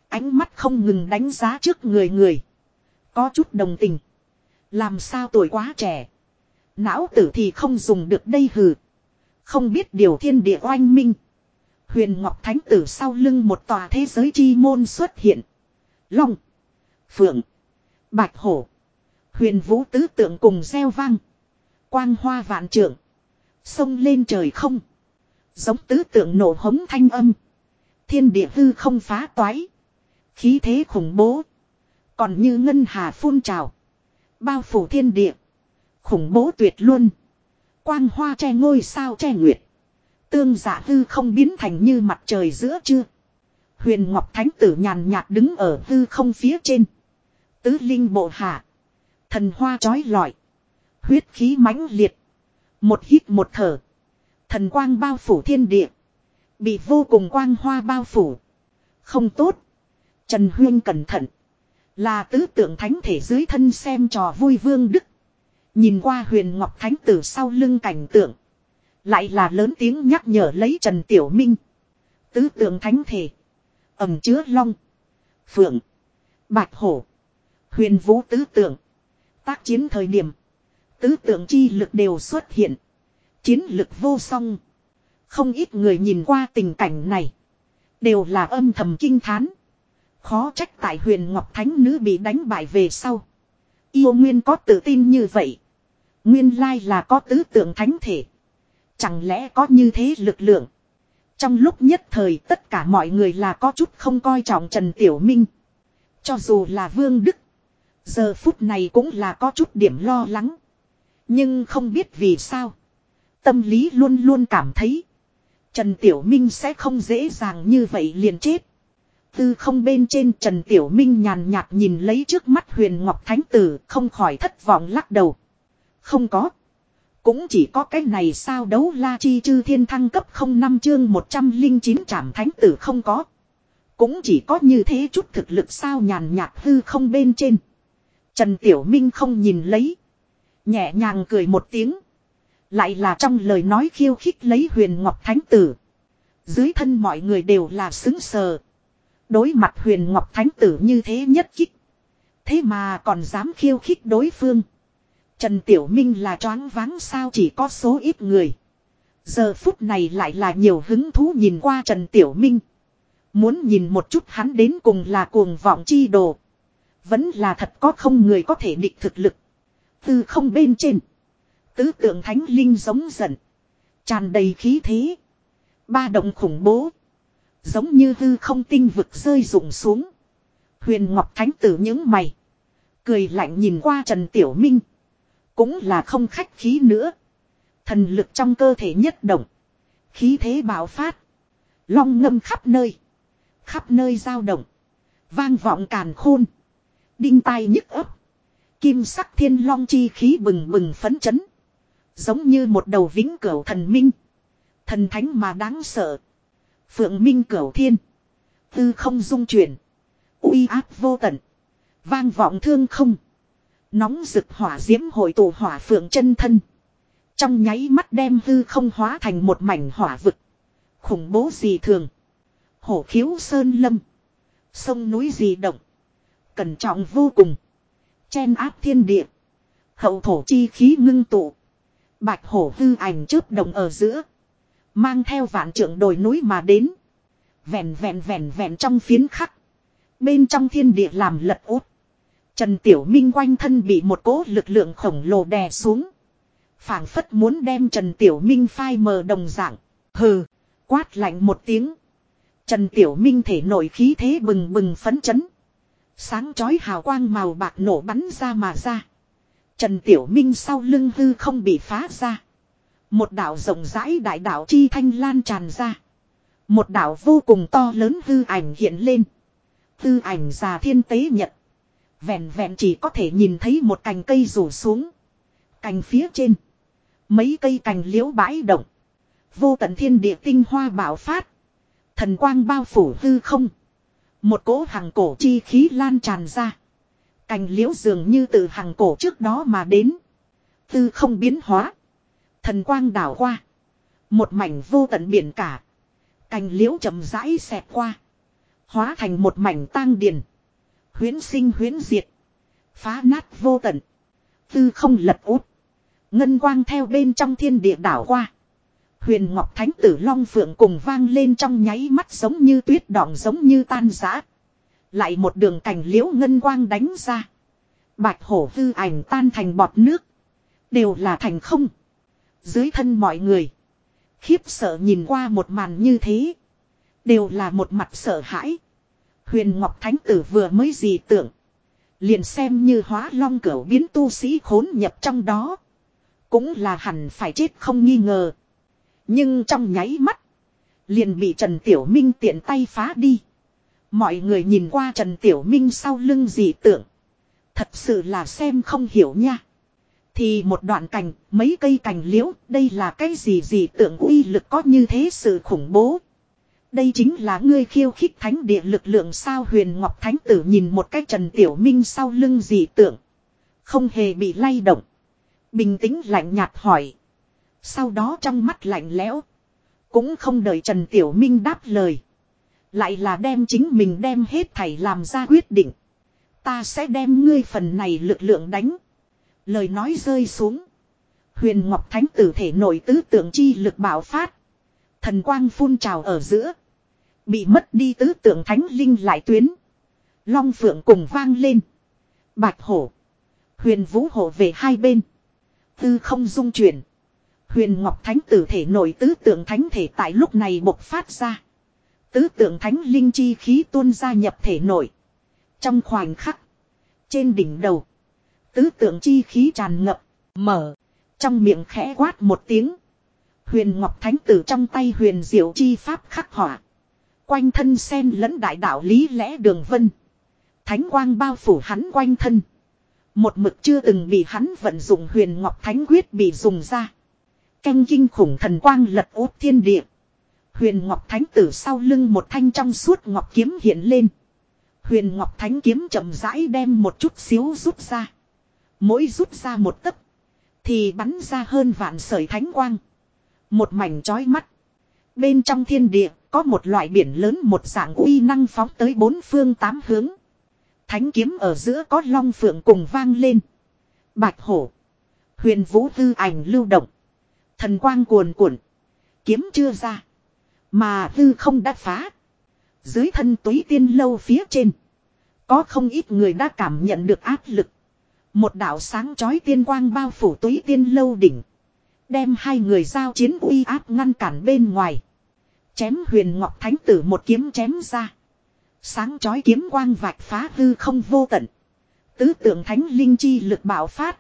Ánh mắt không ngừng đánh giá trước người người. Có chút đồng tình. Làm sao tuổi quá trẻ. Não tử thì không dùng được đây hừ. Không biết điều thiên địa oanh minh. Huyền Ngọc Thánh Tử sau lưng một tòa thế giới chi môn xuất hiện. Long. Phượng. Bạch Hổ. Huyền Vũ Tứ Tượng cùng gieo vang. Quang hoa vạn trượng. Sông lên trời không. Giống tứ tượng nổ hống thanh âm. Thiên địa hư không phá toái. Khí thế khủng bố. Còn như ngân hà phun trào. Bao phủ thiên địa. Khủng bố tuyệt luôn. Quang hoa che ngôi sao che nguyệt. Tương giả hư không biến thành như mặt trời giữa trưa. Huyền Ngọc Thánh Tử nhàn nhạt đứng ở hư không phía trên. Tứ linh bộ hạ. Thần hoa trói lọi. Huyết khí mãnh liệt. Một hít một thở. Thần quang bao phủ thiên địa. Bị vô cùng quang hoa bao phủ. Không tốt. Trần Huyên cẩn thận. Là tứ tượng thánh thể dưới thân xem trò vui vương đức. Nhìn qua huyền ngọc thánh tử sau lưng cảnh tượng. Lại là lớn tiếng nhắc nhở lấy Trần Tiểu Minh. Tứ tượng thánh thể. Ẩm chứa long. Phượng. Bạch hổ. Huyền vũ tứ tượng. Tác chiến thời điểm. Tứ tượng chi lực đều xuất hiện. Chiến lực vô song. Không ít người nhìn qua tình cảnh này. Đều là âm thầm kinh thán. Khó trách tại huyền Ngọc Thánh Nữ bị đánh bại về sau. Yêu Nguyên có tự tin như vậy. Nguyên lai là có tứ tượng thánh thể. Chẳng lẽ có như thế lực lượng. Trong lúc nhất thời tất cả mọi người là có chút không coi trọng Trần Tiểu Minh. Cho dù là Vương Đức. Giờ phút này cũng là có chút điểm lo lắng. Nhưng không biết vì sao. Tâm lý luôn luôn cảm thấy. Trần Tiểu Minh sẽ không dễ dàng như vậy liền chết. Tư không bên trên Trần Tiểu Minh nhàn nhạt nhìn lấy trước mắt huyền Ngọc Thánh Tử, không khỏi thất vọng lắc đầu. Không có. Cũng chỉ có cái này sao đấu la chi chư thiên thăng cấp không năm chương 109 trảm thánh tử không có. Cũng chỉ có như thế chút thực lực sao nhàn nhạt hư không bên trên. Trần Tiểu Minh không nhìn lấy. Nhẹ nhàng cười một tiếng. Lại là trong lời nói khiêu khích lấy huyền ngọc thánh tử. Dưới thân mọi người đều là xứng sờ. Đối mặt huyền ngọc thánh tử như thế nhất kích. Thế mà còn dám khiêu khích đối phương. Trần Tiểu Minh là choáng váng sao chỉ có số ít người. Giờ phút này lại là nhiều hứng thú nhìn qua Trần Tiểu Minh. Muốn nhìn một chút hắn đến cùng là cuồng vọng chi đồ. Vẫn là thật có không người có thể địch thực lực. Từ không bên trên. Tứ tượng thánh linh giống giận. Tràn đầy khí thế. Ba động khủng bố. Giống như hư không tinh vực rơi rụng xuống. Huyền Ngọc Thánh tử những mày. Cười lạnh nhìn qua Trần Tiểu Minh. Cũng là không khách khí nữa. Thần lực trong cơ thể nhất động. Khí thế bạo phát. Long ngâm khắp nơi. Khắp nơi dao động. Vang vọng càn khôn. Đinh tai nhức ấp. Kim sắc thiên long chi khí bừng bừng phấn chấn. Giống như một đầu vĩnh cửu thần minh. Thần thánh mà đáng sợ. Phượng minh cửu thiên. Tư không dung chuyển. uy áp vô tận. Vang vọng thương không. Nóng rực hỏa diễm hội tụ hỏa phượng chân thân. Trong nháy mắt đem hư không hóa thành một mảnh hỏa vực. Khủng bố gì thường. Hổ khiếu sơn lâm. Sông núi gì động. Cẩn trọng vô cùng. Chen áp thiên địa. Hậu thổ chi khí ngưng tụ. Bạch hổ hư ảnh chớp đồng ở giữa. Mang theo vạn trượng đồi núi mà đến. Vẹn vẹn vẹn vẹn trong phiến khắc. Bên trong thiên địa làm lật út. Trần Tiểu Minh quanh thân bị một cỗ lực lượng khổng lồ đè xuống. phảng phất muốn đem Trần Tiểu Minh phai mờ đồng dạng. Hừ, quát lạnh một tiếng. Trần Tiểu Minh thể nổi khí thế bừng bừng phấn chấn. Sáng chói hào quang màu bạc nổ bắn ra mà ra. Trần Tiểu Minh sau lưng hư không bị phá ra. Một đảo rộng rãi đại đảo chi thanh lan tràn ra. Một đảo vô cùng to lớn hư ảnh hiện lên. Hư ảnh già thiên tế nhật. Vẹn vẹn chỉ có thể nhìn thấy một cành cây rủ xuống. Cành phía trên. Mấy cây cành liễu bãi động. Vô tận thiên địa tinh hoa bảo phát. Thần quang bao phủ hư không. Một cỗ hàng cổ chi khí lan tràn ra. Cành liễu dường như từ hàng cổ trước đó mà đến. Tư không biến hóa. Thần quang đảo qua. Một mảnh vô tận biển cả. Cành liễu chậm rãi xẹt qua. Hóa thành một mảnh tang điền. Huyến sinh huyến diệt. Phá nát vô tận. Tư không lật út. Ngân quang theo bên trong thiên địa đảo qua. Huyền Ngọc Thánh Tử Long Phượng cùng vang lên trong nháy mắt giống như tuyết đọng giống như tan rã. Lại một đường cảnh liễu ngân quang đánh ra. Bạch hổ hư ảnh tan thành bọt nước. Đều là thành không. Dưới thân mọi người. Khiếp sợ nhìn qua một màn như thế. Đều là một mặt sợ hãi. Huyền Ngọc Thánh Tử vừa mới gì tưởng. Liền xem như hóa long cửu biến tu sĩ khốn nhập trong đó. Cũng là hẳn phải chết không nghi ngờ. Nhưng trong nháy mắt. Liền bị Trần Tiểu Minh tiện tay phá đi. Mọi người nhìn qua Trần Tiểu Minh sau lưng dị tượng. Thật sự là xem không hiểu nha. Thì một đoạn cành, mấy cây cành liễu, đây là cái gì gì tượng uy lực có như thế sự khủng bố. Đây chính là ngươi khiêu khích thánh địa lực lượng sao huyền ngọc thánh tử nhìn một cái trần tiểu minh sau lưng dị tượng. Không hề bị lay động. Bình tĩnh lạnh nhạt hỏi. Sau đó trong mắt lạnh lẽo. Cũng không đợi Trần Tiểu Minh đáp lời. Lại là đem chính mình đem hết thảy làm ra quyết định. Ta sẽ đem ngươi phần này lực lượng đánh. Lời nói rơi xuống. Huyền Ngọc Thánh tử thể nổi tứ tượng chi lực bạo phát. Thần quang phun trào ở giữa. Bị mất đi tứ tượng thánh linh lại tuyến. Long phượng cùng vang lên. Bạch hổ. Huyền vũ hổ về hai bên. Tư không dung chuyển. Huyền Ngọc Thánh tử thể nổi tứ tượng thánh thể tại lúc này bộc phát ra. Tứ tượng thánh linh chi khí tuôn ra nhập thể nội Trong khoảnh khắc. Trên đỉnh đầu. Tứ tượng chi khí tràn ngập. Mở. Trong miệng khẽ quát một tiếng. Huyền Ngọc Thánh tử trong tay huyền diệu chi pháp khắc họa. Quanh thân sen lẫn đại đạo lý lẽ đường vân. Thánh quang bao phủ hắn quanh thân. Một mực chưa từng bị hắn vận dụng huyền Ngọc Thánh quyết bị dùng ra. Canh kinh khủng thần quang lật út thiên địa. Huyền Ngọc Thánh tử sau lưng một thanh trong suốt ngọc kiếm hiện lên. Huyền Ngọc Thánh kiếm chậm rãi đem một chút xíu rút ra. Mỗi rút ra một tấc, thì bắn ra hơn vạn sợi thánh quang. Một mảnh chói mắt. Bên trong thiên địa, có một loại biển lớn một dạng uy năng phóng tới bốn phương tám hướng. Thánh kiếm ở giữa có long phượng cùng vang lên. Bạch hổ. Huyền vũ Tư ảnh lưu động. Thần quang cuồn cuộn. Kiếm chưa ra. Mà hư không đã phá. Dưới thân túy tiên lâu phía trên. Có không ít người đã cảm nhận được áp lực. Một đạo sáng chói tiên quang bao phủ túy tiên lâu đỉnh. Đem hai người giao chiến uy áp ngăn cản bên ngoài. Chém huyền ngọc thánh tử một kiếm chém ra. Sáng chói kiếm quang vạch phá hư không vô tận. Tứ tượng thánh linh chi lực bạo phát.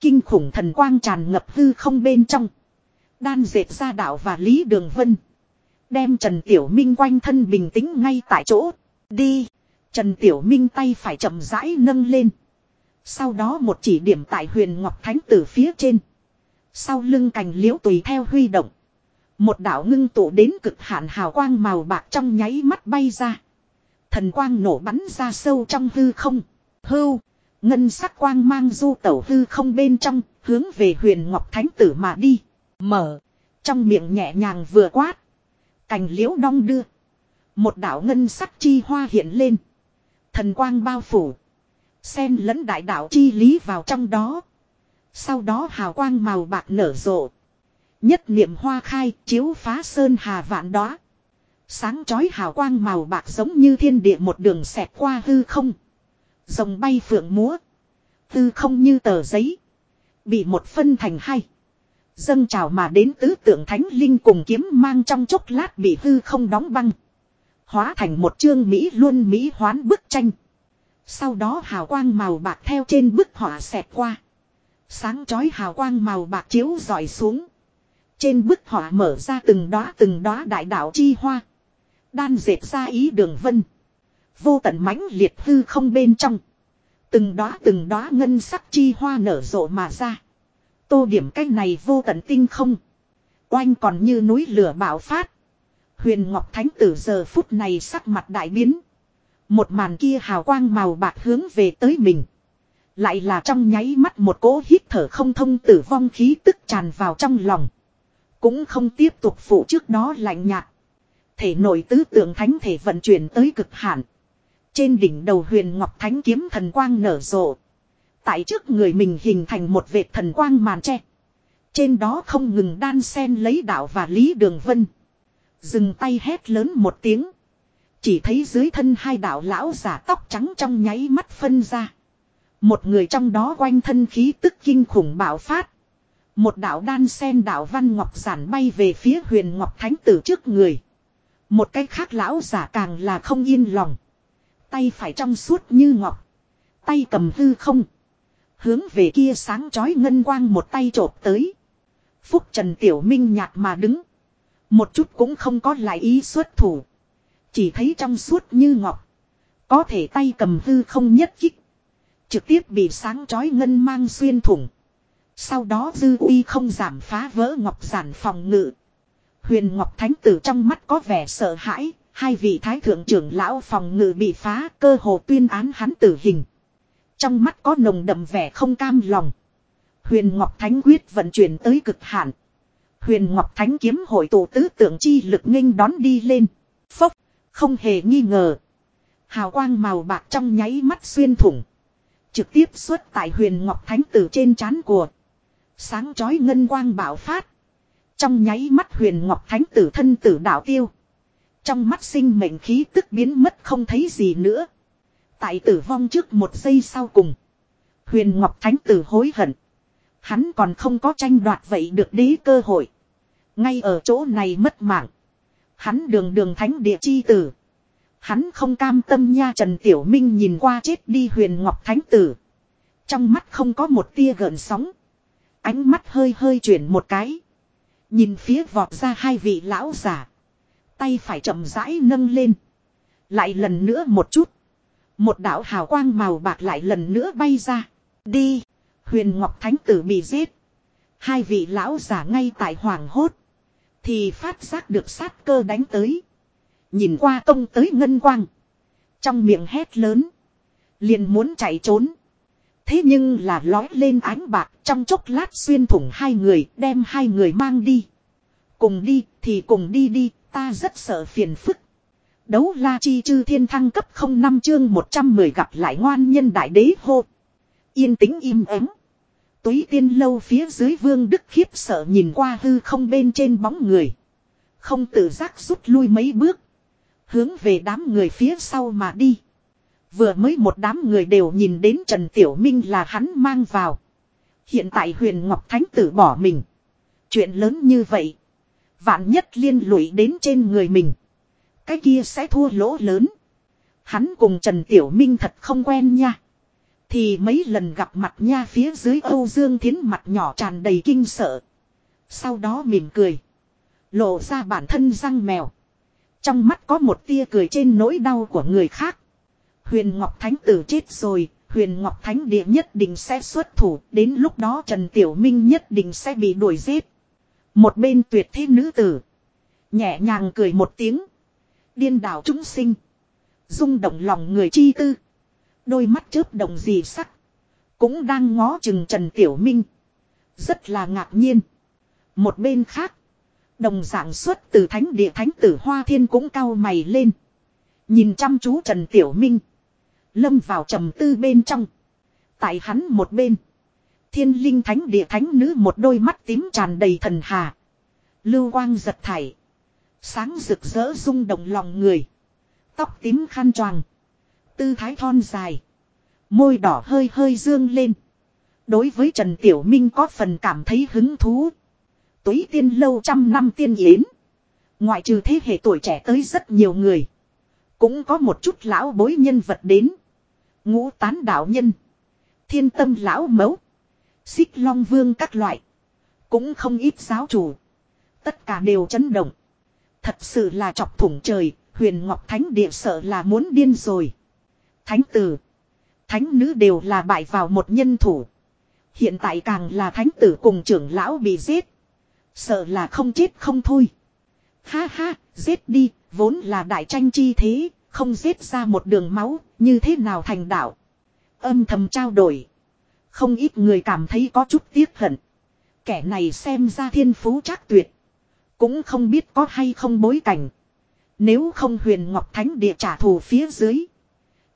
Kinh khủng thần quang tràn ngập hư không bên trong. Đan dệt ra đạo và Lý Đường Vân. Đem Trần Tiểu Minh quanh thân bình tĩnh ngay tại chỗ. Đi. Trần Tiểu Minh tay phải chậm rãi nâng lên. Sau đó một chỉ điểm tại huyền Ngọc Thánh Tử phía trên. Sau lưng cành liễu tùy theo huy động. Một đạo ngưng tụ đến cực hạn hào quang màu bạc trong nháy mắt bay ra. Thần quang nổ bắn ra sâu trong hư không. Hưu. Ngân sắc quang mang du tẩu hư không bên trong, hướng về huyền Ngọc Thánh Tử mà đi. Mở. Trong miệng nhẹ nhàng vừa quát. Cành liễu đong đưa. Một đạo ngân sắc chi hoa hiện lên. Thần quang bao phủ. Xen lẫn đại đạo chi lý vào trong đó. Sau đó hào quang màu bạc nở rộ. Nhất niệm hoa khai chiếu phá sơn hà vạn đó. Sáng chói hào quang màu bạc giống như thiên địa một đường xẹt qua hư không. Rồng bay phượng múa. Hư không như tờ giấy. Bị một phân thành hai. Dâng trào mà đến tứ tượng thánh linh cùng kiếm mang trong chốc lát bị hư không đóng băng. Hóa thành một chương Mỹ luôn Mỹ hoán bức tranh. Sau đó hào quang màu bạc theo trên bức họa xẹt qua. Sáng chói hào quang màu bạc chiếu dọi xuống. Trên bức họa mở ra từng đóa từng đóa đại đạo chi hoa. Đan dệt ra ý đường vân. Vô tận mãnh liệt hư không bên trong. Từng đóa từng đóa ngân sắc chi hoa nở rộ mà ra. Tô điểm cách này vô tận tinh không. Oanh còn như núi lửa bạo phát. Huyền Ngọc Thánh tử giờ phút này sắc mặt đại biến. Một màn kia hào quang màu bạc hướng về tới mình. Lại là trong nháy mắt một cỗ hít thở không thông tử vong khí tức tràn vào trong lòng. Cũng không tiếp tục phụ trước đó lạnh nhạt. Thể nội tứ tượng thánh thể vận chuyển tới cực hạn. Trên đỉnh đầu huyền ngọc thánh kiếm thần quang nở rộ. Tại trước người mình hình thành một vệt thần quang màn tre. Trên đó không ngừng đan sen lấy đạo và lý đường vân. Dừng tay hét lớn một tiếng. Chỉ thấy dưới thân hai đạo lão giả tóc trắng trong nháy mắt phân ra. Một người trong đó quanh thân khí tức kinh khủng bạo phát. Một đạo đan sen đạo văn ngọc giản bay về phía huyền ngọc thánh tử trước người. Một cái khác lão giả càng là không yên lòng. Tay phải trong suốt như ngọc. Tay cầm hư không. Hướng về kia sáng chói ngân quang một tay trộp tới. Phúc Trần Tiểu Minh nhạt mà đứng. Một chút cũng không có lại ý xuất thủ. Chỉ thấy trong suốt như ngọc. Có thể tay cầm hư không nhất kích. Trực tiếp bị sáng chói ngân mang xuyên thủng. Sau đó dư uy không giảm phá vỡ ngọc giản phòng ngự. Huyền Ngọc Thánh Tử trong mắt có vẻ sợ hãi, hai vị thái thượng trưởng lão phòng ngự bị phá cơ hồ tuyên án hắn tử hình. Trong mắt có nồng đậm vẻ không cam lòng. Huyền Ngọc Thánh quyết vận chuyển tới cực hạn. Huyền Ngọc Thánh kiếm hội tụ tứ tượng chi lực nghênh đón đi lên. Phốc, không hề nghi ngờ. Hào quang màu bạc trong nháy mắt xuyên thủng. Trực tiếp xuất tại huyền Ngọc Thánh tử trên trán của. Sáng chói ngân quang bạo phát. Trong nháy mắt huyền Ngọc Thánh tử thân tử đạo tiêu. Trong mắt sinh mệnh khí tức biến mất không thấy gì nữa. Tại tử vong trước một giây sau cùng. Huyền Ngọc Thánh tử hối hận. Hắn còn không có tranh đoạt vậy được đế cơ hội. Ngay ở chỗ này mất mạng. Hắn đường đường thánh địa chi tử. Hắn không cam tâm nha Trần Tiểu Minh nhìn qua chết đi huyền ngọc thánh tử. Trong mắt không có một tia gợn sóng. Ánh mắt hơi hơi chuyển một cái. Nhìn phía vọt ra hai vị lão giả. Tay phải chậm rãi nâng lên. Lại lần nữa một chút. Một đạo hào quang màu bạc lại lần nữa bay ra. Đi. Huyền Ngọc Thánh Tử bị giết. Hai vị lão giả ngay tại hoàng hốt. Thì phát giác được sát cơ đánh tới. Nhìn qua công tới ngân quang. Trong miệng hét lớn. Liền muốn chạy trốn. Thế nhưng là lói lên ánh bạc trong chốc lát xuyên thủng hai người, đem hai người mang đi. Cùng đi thì cùng đi đi, ta rất sợ phiền phức. Đấu la chi chư thiên thăng cấp 05 chương 110 gặp lại ngoan nhân đại đế hô. Yên tĩnh im ắng. Túy tiên lâu phía dưới vương đức khiếp sợ nhìn qua hư không bên trên bóng người. Không tự giác rút lui mấy bước. Hướng về đám người phía sau mà đi. Vừa mới một đám người đều nhìn đến Trần Tiểu Minh là hắn mang vào. Hiện tại huyền Ngọc Thánh tử bỏ mình. Chuyện lớn như vậy. Vạn nhất liên lụy đến trên người mình. Cái kia sẽ thua lỗ lớn. Hắn cùng Trần Tiểu Minh thật không quen nha. Thì mấy lần gặp mặt nha phía dưới Âu Dương Thiến mặt nhỏ tràn đầy kinh sợ. Sau đó mỉm cười. Lộ ra bản thân răng mèo. Trong mắt có một tia cười trên nỗi đau của người khác. Huyền Ngọc Thánh tử chết rồi, Huyền Ngọc Thánh địa nhất định sẽ xuất thủ, đến lúc đó Trần Tiểu Minh nhất định sẽ bị đuổi giết. Một bên tuyệt thế nữ tử. Nhẹ nhàng cười một tiếng. Điên đảo chúng sinh. rung động lòng người chi tư. Đôi mắt chớp động gì sắc. Cũng đang ngó chừng Trần Tiểu Minh. Rất là ngạc nhiên. Một bên khác. Đồng dạng xuất từ thánh địa thánh tử Hoa Thiên cũng cao mày lên. Nhìn chăm chú Trần Tiểu Minh. Lâm vào trầm tư bên trong. Tại hắn một bên. Thiên linh thánh địa thánh nữ một đôi mắt tím tràn đầy thần hà. Lưu quang giật thải. Sáng rực rỡ rung động lòng người. Tóc tím khăn choàng. Tư thái thon dài. Môi đỏ hơi hơi dương lên. Đối với Trần Tiểu Minh có phần cảm thấy hứng thú. Túy tiên lâu trăm năm tiên yến. Ngoại trừ thế hệ tuổi trẻ tới rất nhiều người. Cũng có một chút lão bối nhân vật đến. Ngũ tán đạo nhân. Thiên tâm lão mẫu Xích long vương các loại. Cũng không ít giáo chủ. Tất cả đều chấn động. Thật sự là chọc thủng trời. Huyền Ngọc Thánh Địa sợ là muốn điên rồi. Thánh tử. Thánh nữ đều là bại vào một nhân thủ. Hiện tại càng là thánh tử cùng trưởng lão bị giết. Sợ là không chết không thôi. Ha ha, giết đi, vốn là đại tranh chi thế, không giết ra một đường máu, như thế nào thành đạo. Âm thầm trao đổi. Không ít người cảm thấy có chút tiếc hận. Kẻ này xem ra thiên phú chắc tuyệt. Cũng không biết có hay không bối cảnh. Nếu không huyền ngọc thánh địa trả thù phía dưới.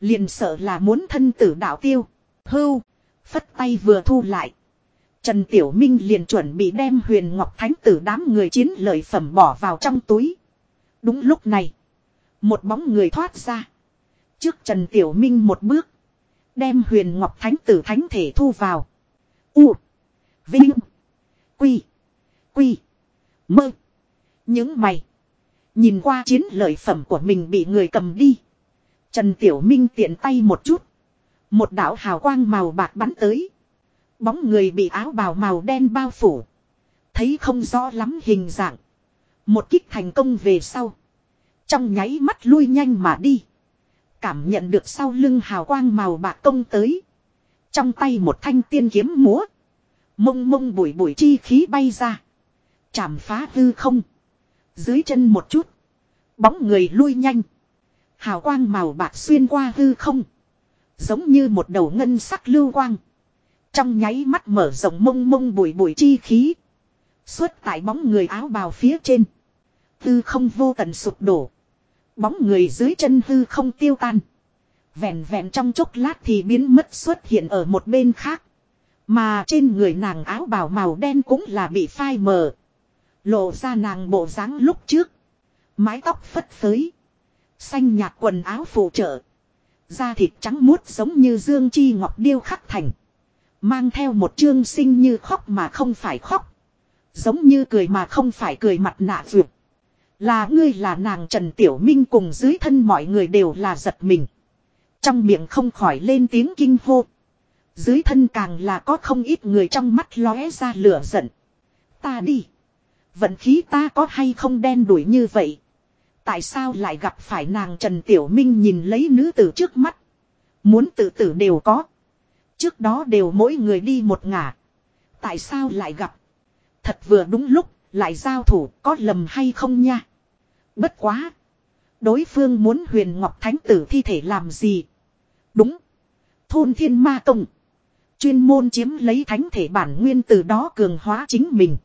Liền sợ là muốn thân tử đạo tiêu. Hưu. Phất tay vừa thu lại. Trần Tiểu Minh liền chuẩn bị đem huyền ngọc thánh tử đám người chiến lợi phẩm bỏ vào trong túi. Đúng lúc này. Một bóng người thoát ra. Trước Trần Tiểu Minh một bước. Đem huyền ngọc thánh tử thánh thể thu vào. U. Vinh. Quy. Quy. Mơ. Những mày. Nhìn qua chiến lợi phẩm của mình bị người cầm đi. Trần Tiểu Minh tiện tay một chút. Một đạo hào quang màu bạc bắn tới. Bóng người bị áo bào màu đen bao phủ. Thấy không rõ lắm hình dạng. Một kích thành công về sau. Trong nháy mắt lui nhanh mà đi. Cảm nhận được sau lưng hào quang màu bạc công tới. Trong tay một thanh tiên kiếm múa. Mông mông bụi bụi chi khí bay ra. Chảm phá hư không. Dưới chân một chút. Bóng người lui nhanh. Hào quang màu bạc xuyên qua hư không. Giống như một đầu ngân sắc lưu quang. Trong nháy mắt mở rộng mông mông bụi bụi chi khí. Xuất tại bóng người áo bào phía trên. Hư không vô tận sụp đổ. Bóng người dưới chân hư không tiêu tan. Vẹn vẹn trong chốc lát thì biến mất xuất hiện ở một bên khác. Mà trên người nàng áo bào màu đen cũng là bị phai mờ. Lộ ra nàng bộ dáng lúc trước. Mái tóc phất phới. Xanh nhạt quần áo phụ trợ. Da thịt trắng muốt giống như dương chi ngọc điêu khắc thành. Mang theo một chương sinh như khóc mà không phải khóc. Giống như cười mà không phải cười mặt nạ vượt. Là ngươi là nàng Trần Tiểu Minh cùng dưới thân mọi người đều là giật mình. Trong miệng không khỏi lên tiếng kinh hô. Dưới thân càng là có không ít người trong mắt lóe ra lửa giận. Ta đi. Vận khí ta có hay không đen đuổi như vậy. Tại sao lại gặp phải nàng Trần Tiểu Minh nhìn lấy nữ tử trước mắt. Muốn tự tử đều có. Trước đó đều mỗi người đi một ngả. Tại sao lại gặp. Thật vừa đúng lúc, lại giao thủ, có lầm hay không nha. Bất quá. Đối phương muốn huyền ngọc thánh tử thi thể làm gì. Đúng. Thôn thiên ma công. Chuyên môn chiếm lấy thánh thể bản nguyên từ đó cường hóa chính mình.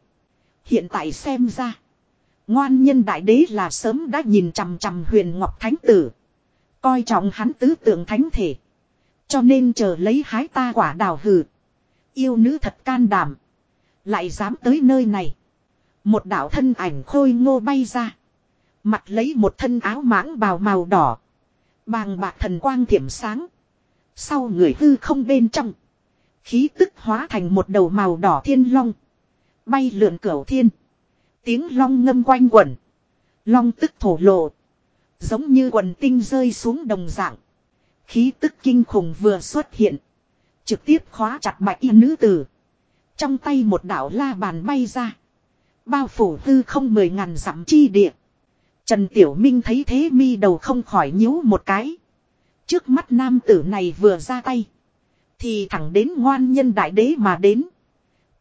Hiện tại xem ra. Ngoan nhân đại đế là sớm đã nhìn chằm chằm huyền ngọc thánh tử. Coi trọng hắn tứ tượng thánh thể. Cho nên chờ lấy hái ta quả đào hừ. Yêu nữ thật can đảm. Lại dám tới nơi này. Một đạo thân ảnh khôi ngô bay ra. Mặt lấy một thân áo mãng bào màu đỏ. Bàng bạc thần quang thiểm sáng. Sau người hư không bên trong. Khí tức hóa thành một đầu màu đỏ thiên long. Bay lượn cửu thiên. Tiếng long ngâm quanh quẩn. Long tức thổ lộ. Giống như quần tinh rơi xuống đồng dạng. Khí tức kinh khủng vừa xuất hiện. Trực tiếp khóa chặt bạch y nữ tử. Trong tay một đạo la bàn bay ra. Bao phủ hư không mười ngàn dặm chi địa. Trần Tiểu Minh thấy thế mi đầu không khỏi nhíu một cái. Trước mắt nam tử này vừa ra tay. Thì thẳng đến ngoan nhân đại đế mà đến.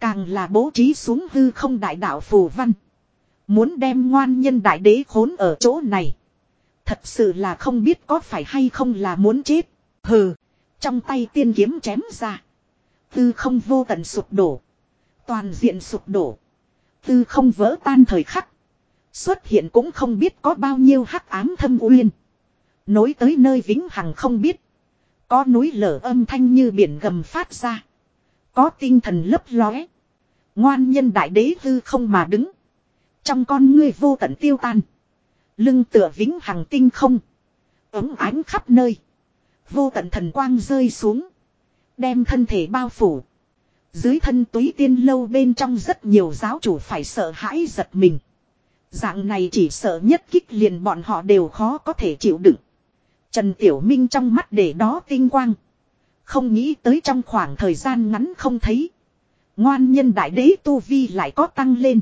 Càng là bố trí xuống hư không đại đạo phù văn. Muốn đem ngoan nhân đại đế khốn ở chỗ này. Thật sự là không biết có phải hay không là muốn chết. Hừ. Trong tay tiên kiếm chém ra. Tư không vô tận sụp đổ. Toàn diện sụp đổ. Tư không vỡ tan thời khắc. Xuất hiện cũng không biết có bao nhiêu hắc ám thâm uyên. Nối tới nơi vĩnh hằng không biết. Có núi lở âm thanh như biển gầm phát ra. Có tinh thần lấp lóe. Ngoan nhân đại đế hư không mà đứng. Trong con ngươi vô tận tiêu tan. Lưng tựa vĩnh hằng tinh không. Ấm ánh khắp nơi. Vô tận thần quang rơi xuống. Đem thân thể bao phủ. Dưới thân túy tiên lâu bên trong rất nhiều giáo chủ phải sợ hãi giật mình. Dạng này chỉ sợ nhất kích liền bọn họ đều khó có thể chịu đựng. Trần Tiểu Minh trong mắt để đó tinh quang. Không nghĩ tới trong khoảng thời gian ngắn không thấy. Ngoan nhân đại đế Tu Vi lại có tăng lên.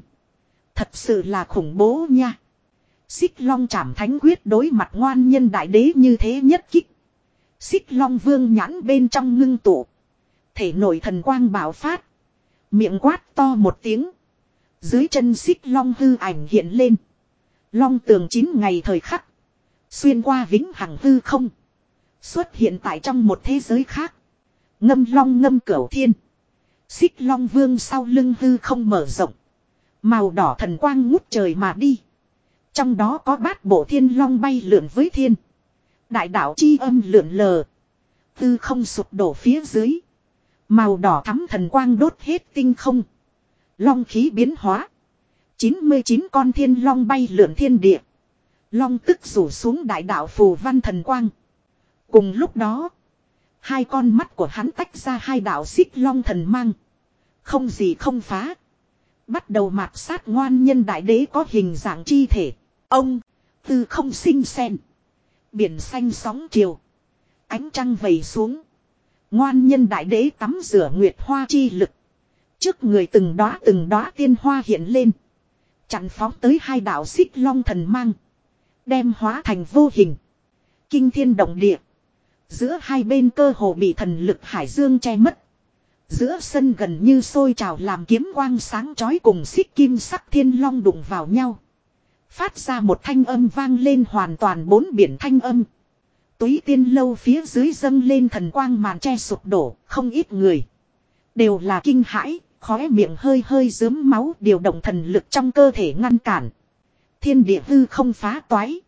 Thật sự là khủng bố nha. Xích long chảm thánh quyết đối mặt ngoan nhân đại đế như thế nhất kích. Xích long vương nhãn bên trong ngưng tụ. Thể nội thần quang bạo phát. Miệng quát to một tiếng. Dưới chân xích long hư ảnh hiện lên. Long tường chín ngày thời khắc. Xuyên qua vĩnh hằng hư không. Xuất hiện tại trong một thế giới khác. Ngâm long ngâm cửu thiên. Xích long vương sau lưng hư không mở rộng. Màu đỏ thần quang ngút trời mà đi. Trong đó có bát bộ thiên long bay lượn với thiên. Đại đạo chi âm lượn lờ. Hư không sụp đổ phía dưới. Màu đỏ thắm thần quang đốt hết tinh không. Long khí biến hóa. 99 con thiên long bay lượn thiên địa. Long tức rủ xuống đại đạo phù văn thần quang. Cùng lúc đó. Hai con mắt của hắn tách ra hai đạo xích long thần mang. Không gì không phá. Bắt đầu mạt sát ngoan nhân đại đế có hình dạng chi thể. Ông. tư không sinh sen. Biển xanh sóng chiều. Ánh trăng vầy xuống. Ngoan nhân đại đế tắm rửa nguyệt hoa chi lực. Trước người từng đóa từng đóa tiên hoa hiện lên. Chặn phóng tới hai đạo xích long thần mang. Đem hóa thành vô hình. Kinh thiên động địa. Giữa hai bên cơ hồ bị thần lực hải dương che mất. Giữa sân gần như sôi trào làm kiếm quang sáng chói cùng xích kim sắc thiên long đụng vào nhau. Phát ra một thanh âm vang lên hoàn toàn bốn biển thanh âm. Túy tiên lâu phía dưới dâng lên thần quang màn che sụp đổ, không ít người. Đều là kinh hãi, khóe miệng hơi hơi dướm máu điều động thần lực trong cơ thể ngăn cản. Thiên địa hư không phá toái.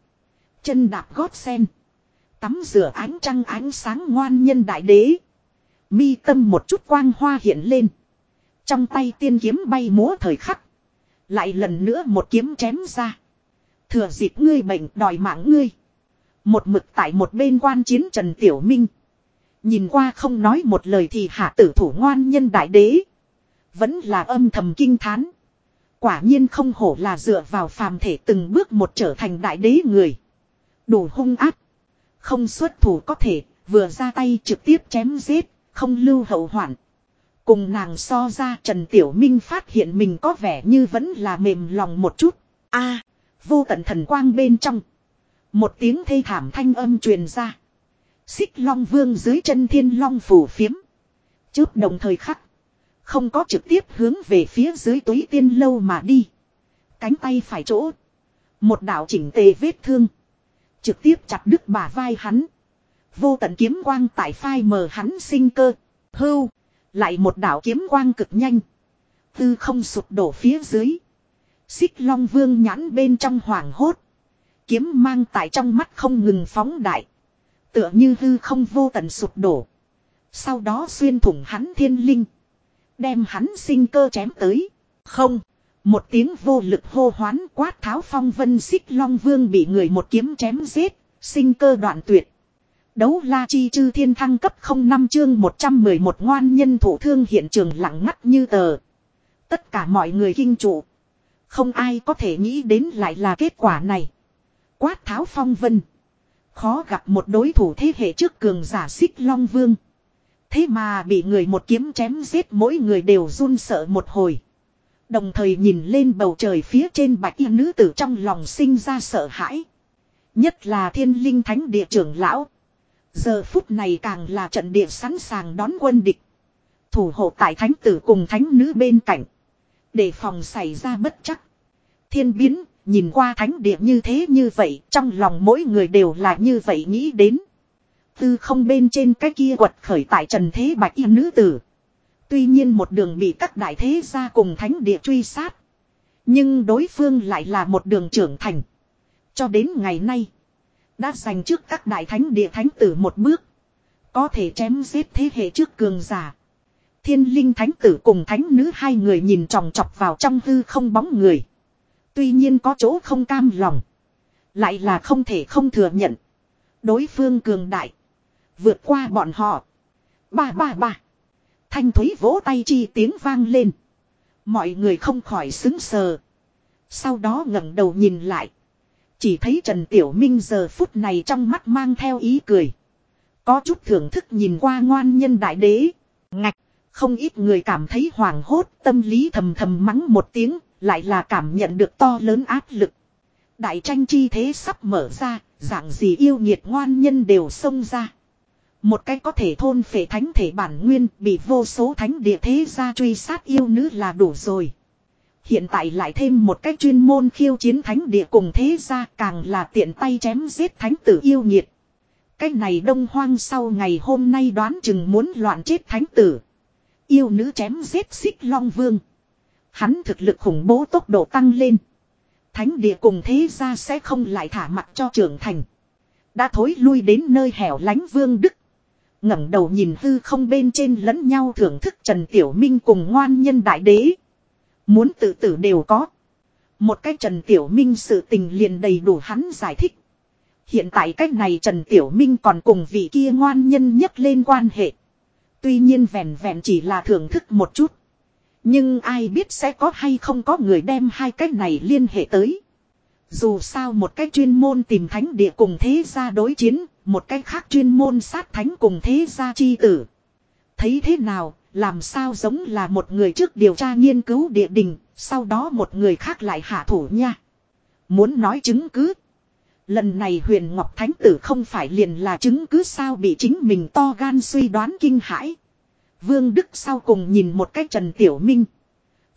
Chân đạp gót sen. Tắm rửa ánh trăng ánh sáng ngoan nhân đại đế. Mi tâm một chút quang hoa hiện lên. Trong tay tiên kiếm bay múa thời khắc. Lại lần nữa một kiếm chém ra. Thừa dịp ngươi bệnh đòi mạng ngươi. Một mực tại một bên quan chiến Trần Tiểu Minh. Nhìn qua không nói một lời thì hạ tử thủ ngoan nhân đại đế. Vẫn là âm thầm kinh thán. Quả nhiên không hổ là dựa vào phàm thể từng bước một trở thành đại đế người. Đủ hung áp. Không xuất thủ có thể, vừa ra tay trực tiếp chém giết, không lưu hậu hoạn. Cùng nàng so ra Trần Tiểu Minh phát hiện mình có vẻ như vẫn là mềm lòng một chút. a, vô tận thần quang bên trong. Một tiếng thê thảm thanh âm truyền ra. Xích long vương dưới chân thiên long phủ phiếm. Chớp đồng thời khắc. Không có trực tiếp hướng về phía dưới túi tiên lâu mà đi. Cánh tay phải chỗ. Một đạo chỉnh tề vết thương. Trực tiếp chặt đứt bả vai hắn. Vô tận kiếm quang tại phai mờ hắn sinh cơ. Hưu. Lại một đạo kiếm quang cực nhanh. Tư không sụp đổ phía dưới. Xích long vương nhãn bên trong hoàng hốt. Kiếm mang tại trong mắt không ngừng phóng đại. Tựa như hư không vô tận sụp đổ. Sau đó xuyên thủng hắn thiên linh. Đem hắn sinh cơ chém tới. Không. Một tiếng vô lực hô hoán quát tháo phong vân xích long vương bị người một kiếm chém giết. Sinh cơ đoạn tuyệt. Đấu la chi chư thiên thăng cấp 05 chương 111 ngoan nhân thủ thương hiện trường lặng ngắt như tờ. Tất cả mọi người kinh trụ. Không ai có thể nghĩ đến lại là kết quả này. Quát tháo phong vân. Khó gặp một đối thủ thế hệ trước cường giả xích long vương. Thế mà bị người một kiếm chém giết mỗi người đều run sợ một hồi. Đồng thời nhìn lên bầu trời phía trên bạch y nữ tử trong lòng sinh ra sợ hãi. Nhất là thiên linh thánh địa trưởng lão. Giờ phút này càng là trận địa sẵn sàng đón quân địch. Thủ hộ tại thánh tử cùng thánh nữ bên cạnh. Để phòng xảy ra bất chắc. Thiên biến, nhìn qua thánh địa như thế như vậy, trong lòng mỗi người đều là như vậy nghĩ đến. Tư không bên trên cái kia quật khởi tại trần thế bạch y nữ tử. Tuy nhiên một đường bị các đại thế gia cùng thánh địa truy sát. Nhưng đối phương lại là một đường trưởng thành. Cho đến ngày nay. Đã giành trước các đại thánh địa thánh tử một bước. Có thể chém giết thế hệ trước cường giả. Thiên linh thánh tử cùng thánh nữ hai người nhìn tròng trọc vào trong hư không bóng người. Tuy nhiên có chỗ không cam lòng. Lại là không thể không thừa nhận. Đối phương cường đại. Vượt qua bọn họ. Ba ba ba. Thanh thúy vỗ tay chi tiếng vang lên. Mọi người không khỏi xứng sờ. Sau đó ngẩng đầu nhìn lại. Chỉ thấy Trần Tiểu Minh giờ phút này trong mắt mang theo ý cười. Có chút thưởng thức nhìn qua ngoan nhân đại đế. Ngạch, không ít người cảm thấy hoảng hốt, tâm lý thầm thầm mắng một tiếng, lại là cảm nhận được to lớn áp lực. Đại tranh chi thế sắp mở ra, dạng gì yêu nhiệt ngoan nhân đều xông ra. Một cái có thể thôn phệ thánh thể bản nguyên bị vô số thánh địa thế gia truy sát yêu nữ là đủ rồi. Hiện tại lại thêm một cách chuyên môn khiêu chiến thánh địa cùng thế gia càng là tiện tay chém giết thánh tử yêu nhiệt. Cái này đông hoang sau ngày hôm nay đoán chừng muốn loạn chết thánh tử. Yêu nữ chém giết xích long vương. Hắn thực lực khủng bố tốc độ tăng lên. Thánh địa cùng thế gia sẽ không lại thả mặt cho trưởng thành. Đã thối lui đến nơi hẻo lánh vương đức. ngẩng đầu nhìn hư không bên trên lẫn nhau thưởng thức Trần Tiểu Minh cùng ngoan nhân đại đế. Muốn tự tử đều có. Một cái Trần Tiểu Minh sự tình liền đầy đủ hắn giải thích. Hiện tại cách này Trần Tiểu Minh còn cùng vị kia ngoan nhân nhất lên quan hệ. Tuy nhiên vẹn vẹn chỉ là thưởng thức một chút. Nhưng ai biết sẽ có hay không có người đem hai cái này liên hệ tới. Dù sao một cái chuyên môn tìm thánh địa cùng thế gia đối chiến, một cái khác chuyên môn sát thánh cùng thế gia chi tử. Thấy thế nào, làm sao giống là một người trước điều tra nghiên cứu địa đình, sau đó một người khác lại hạ thủ nha. Muốn nói chứng cứ. Lần này huyền Ngọc Thánh Tử không phải liền là chứng cứ sao bị chính mình to gan suy đoán kinh hãi. Vương Đức sau cùng nhìn một cách Trần Tiểu Minh.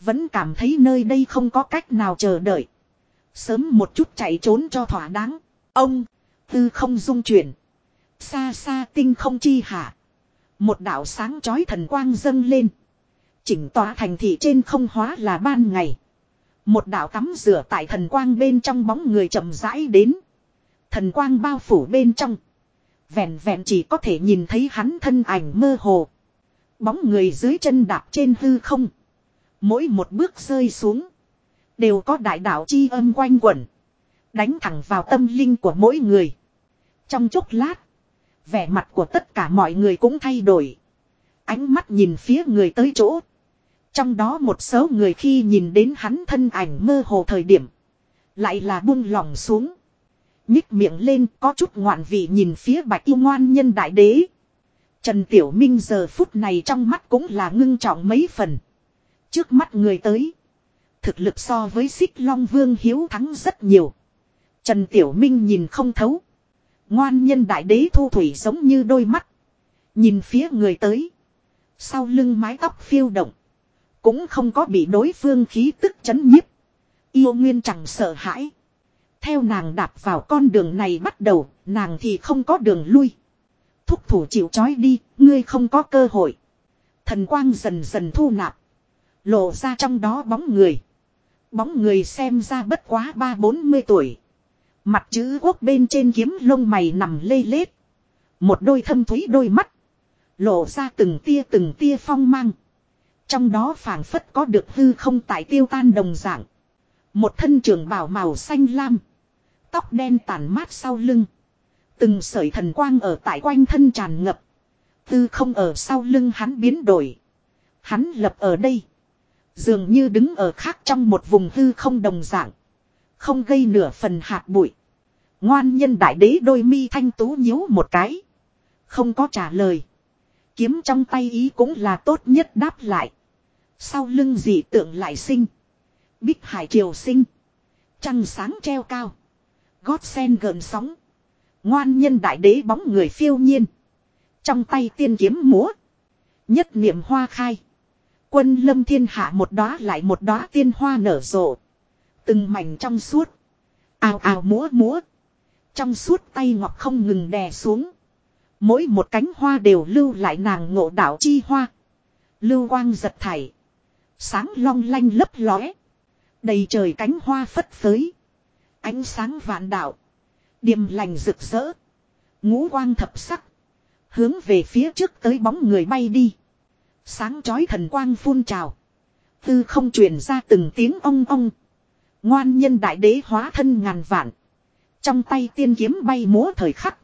Vẫn cảm thấy nơi đây không có cách nào chờ đợi. Sớm một chút chạy trốn cho thỏa đáng. Ông, tư không dung chuyển. Xa xa tinh không chi hạ. Một đạo sáng chói thần quang dâng lên. Chỉnh tỏa thành thị trên không hóa là ban ngày. Một đạo tắm rửa tại thần quang bên trong bóng người chậm rãi đến. Thần quang bao phủ bên trong. Vẹn vẹn chỉ có thể nhìn thấy hắn thân ảnh mơ hồ. Bóng người dưới chân đạp trên hư không. Mỗi một bước rơi xuống. Đều có đại đạo chi âm quanh quẩn. Đánh thẳng vào tâm linh của mỗi người. Trong chốc lát. Vẻ mặt của tất cả mọi người cũng thay đổi. Ánh mắt nhìn phía người tới chỗ. Trong đó một số người khi nhìn đến hắn thân ảnh mơ hồ thời điểm. Lại là buông lỏng xuống. Nhích miệng lên, có chút ngoạn vị nhìn phía bạch yêu ngoan nhân đại đế. Trần Tiểu Minh giờ phút này trong mắt cũng là ngưng trọng mấy phần. Trước mắt người tới. Thực lực so với xích long vương hiếu thắng rất nhiều. Trần Tiểu Minh nhìn không thấu. Ngoan nhân đại đế thu thủy giống như đôi mắt. Nhìn phía người tới. Sau lưng mái tóc phiêu động. Cũng không có bị đối phương khí tức chấn nhiếp. Yêu nguyên chẳng sợ hãi. Theo nàng đạp vào con đường này bắt đầu, nàng thì không có đường lui. Thúc thủ chịu chói đi, ngươi không có cơ hội. Thần quang dần dần thu nạp. Lộ ra trong đó bóng người. Bóng người xem ra bất quá ba bốn mươi tuổi. Mặt chữ quốc bên trên kiếm lông mày nằm lê lết. Một đôi thâm thúy đôi mắt. Lộ ra từng tia từng tia phong mang. Trong đó phảng phất có được hư không tại tiêu tan đồng dạng. Một thân trường bảo màu xanh lam. Tóc đen tàn mát sau lưng. Từng sợi thần quang ở tại quanh thân tràn ngập. Tư không ở sau lưng hắn biến đổi. Hắn lập ở đây. Dường như đứng ở khác trong một vùng hư không đồng dạng. Không gây nửa phần hạt bụi. Ngoan nhân đại đế đôi mi thanh tú nhíu một cái. Không có trả lời. Kiếm trong tay ý cũng là tốt nhất đáp lại. Sau lưng dị tượng lại sinh. Bích hải triều sinh. Trăng sáng treo cao. Gót sen gần sóng. Ngoan nhân đại đế bóng người phiêu nhiên. Trong tay tiên kiếm múa. Nhất niệm hoa khai. Quân lâm thiên hạ một đóa lại một đóa tiên hoa nở rộ. Từng mảnh trong suốt. Ào ào múa múa. Trong suốt tay ngọc không ngừng đè xuống. Mỗi một cánh hoa đều lưu lại nàng ngộ đạo chi hoa. Lưu quang giật thảy. Sáng long lanh lấp lóe. Đầy trời cánh hoa phất phới. Ánh sáng vạn đạo. Điềm lành rực rỡ. Ngũ quang thập sắc. Hướng về phía trước tới bóng người bay đi. Sáng chói thần quang phun trào. Tư không truyền ra từng tiếng ong ong. Ngoan nhân đại đế hóa thân ngàn vạn. Trong tay tiên kiếm bay múa thời khắc.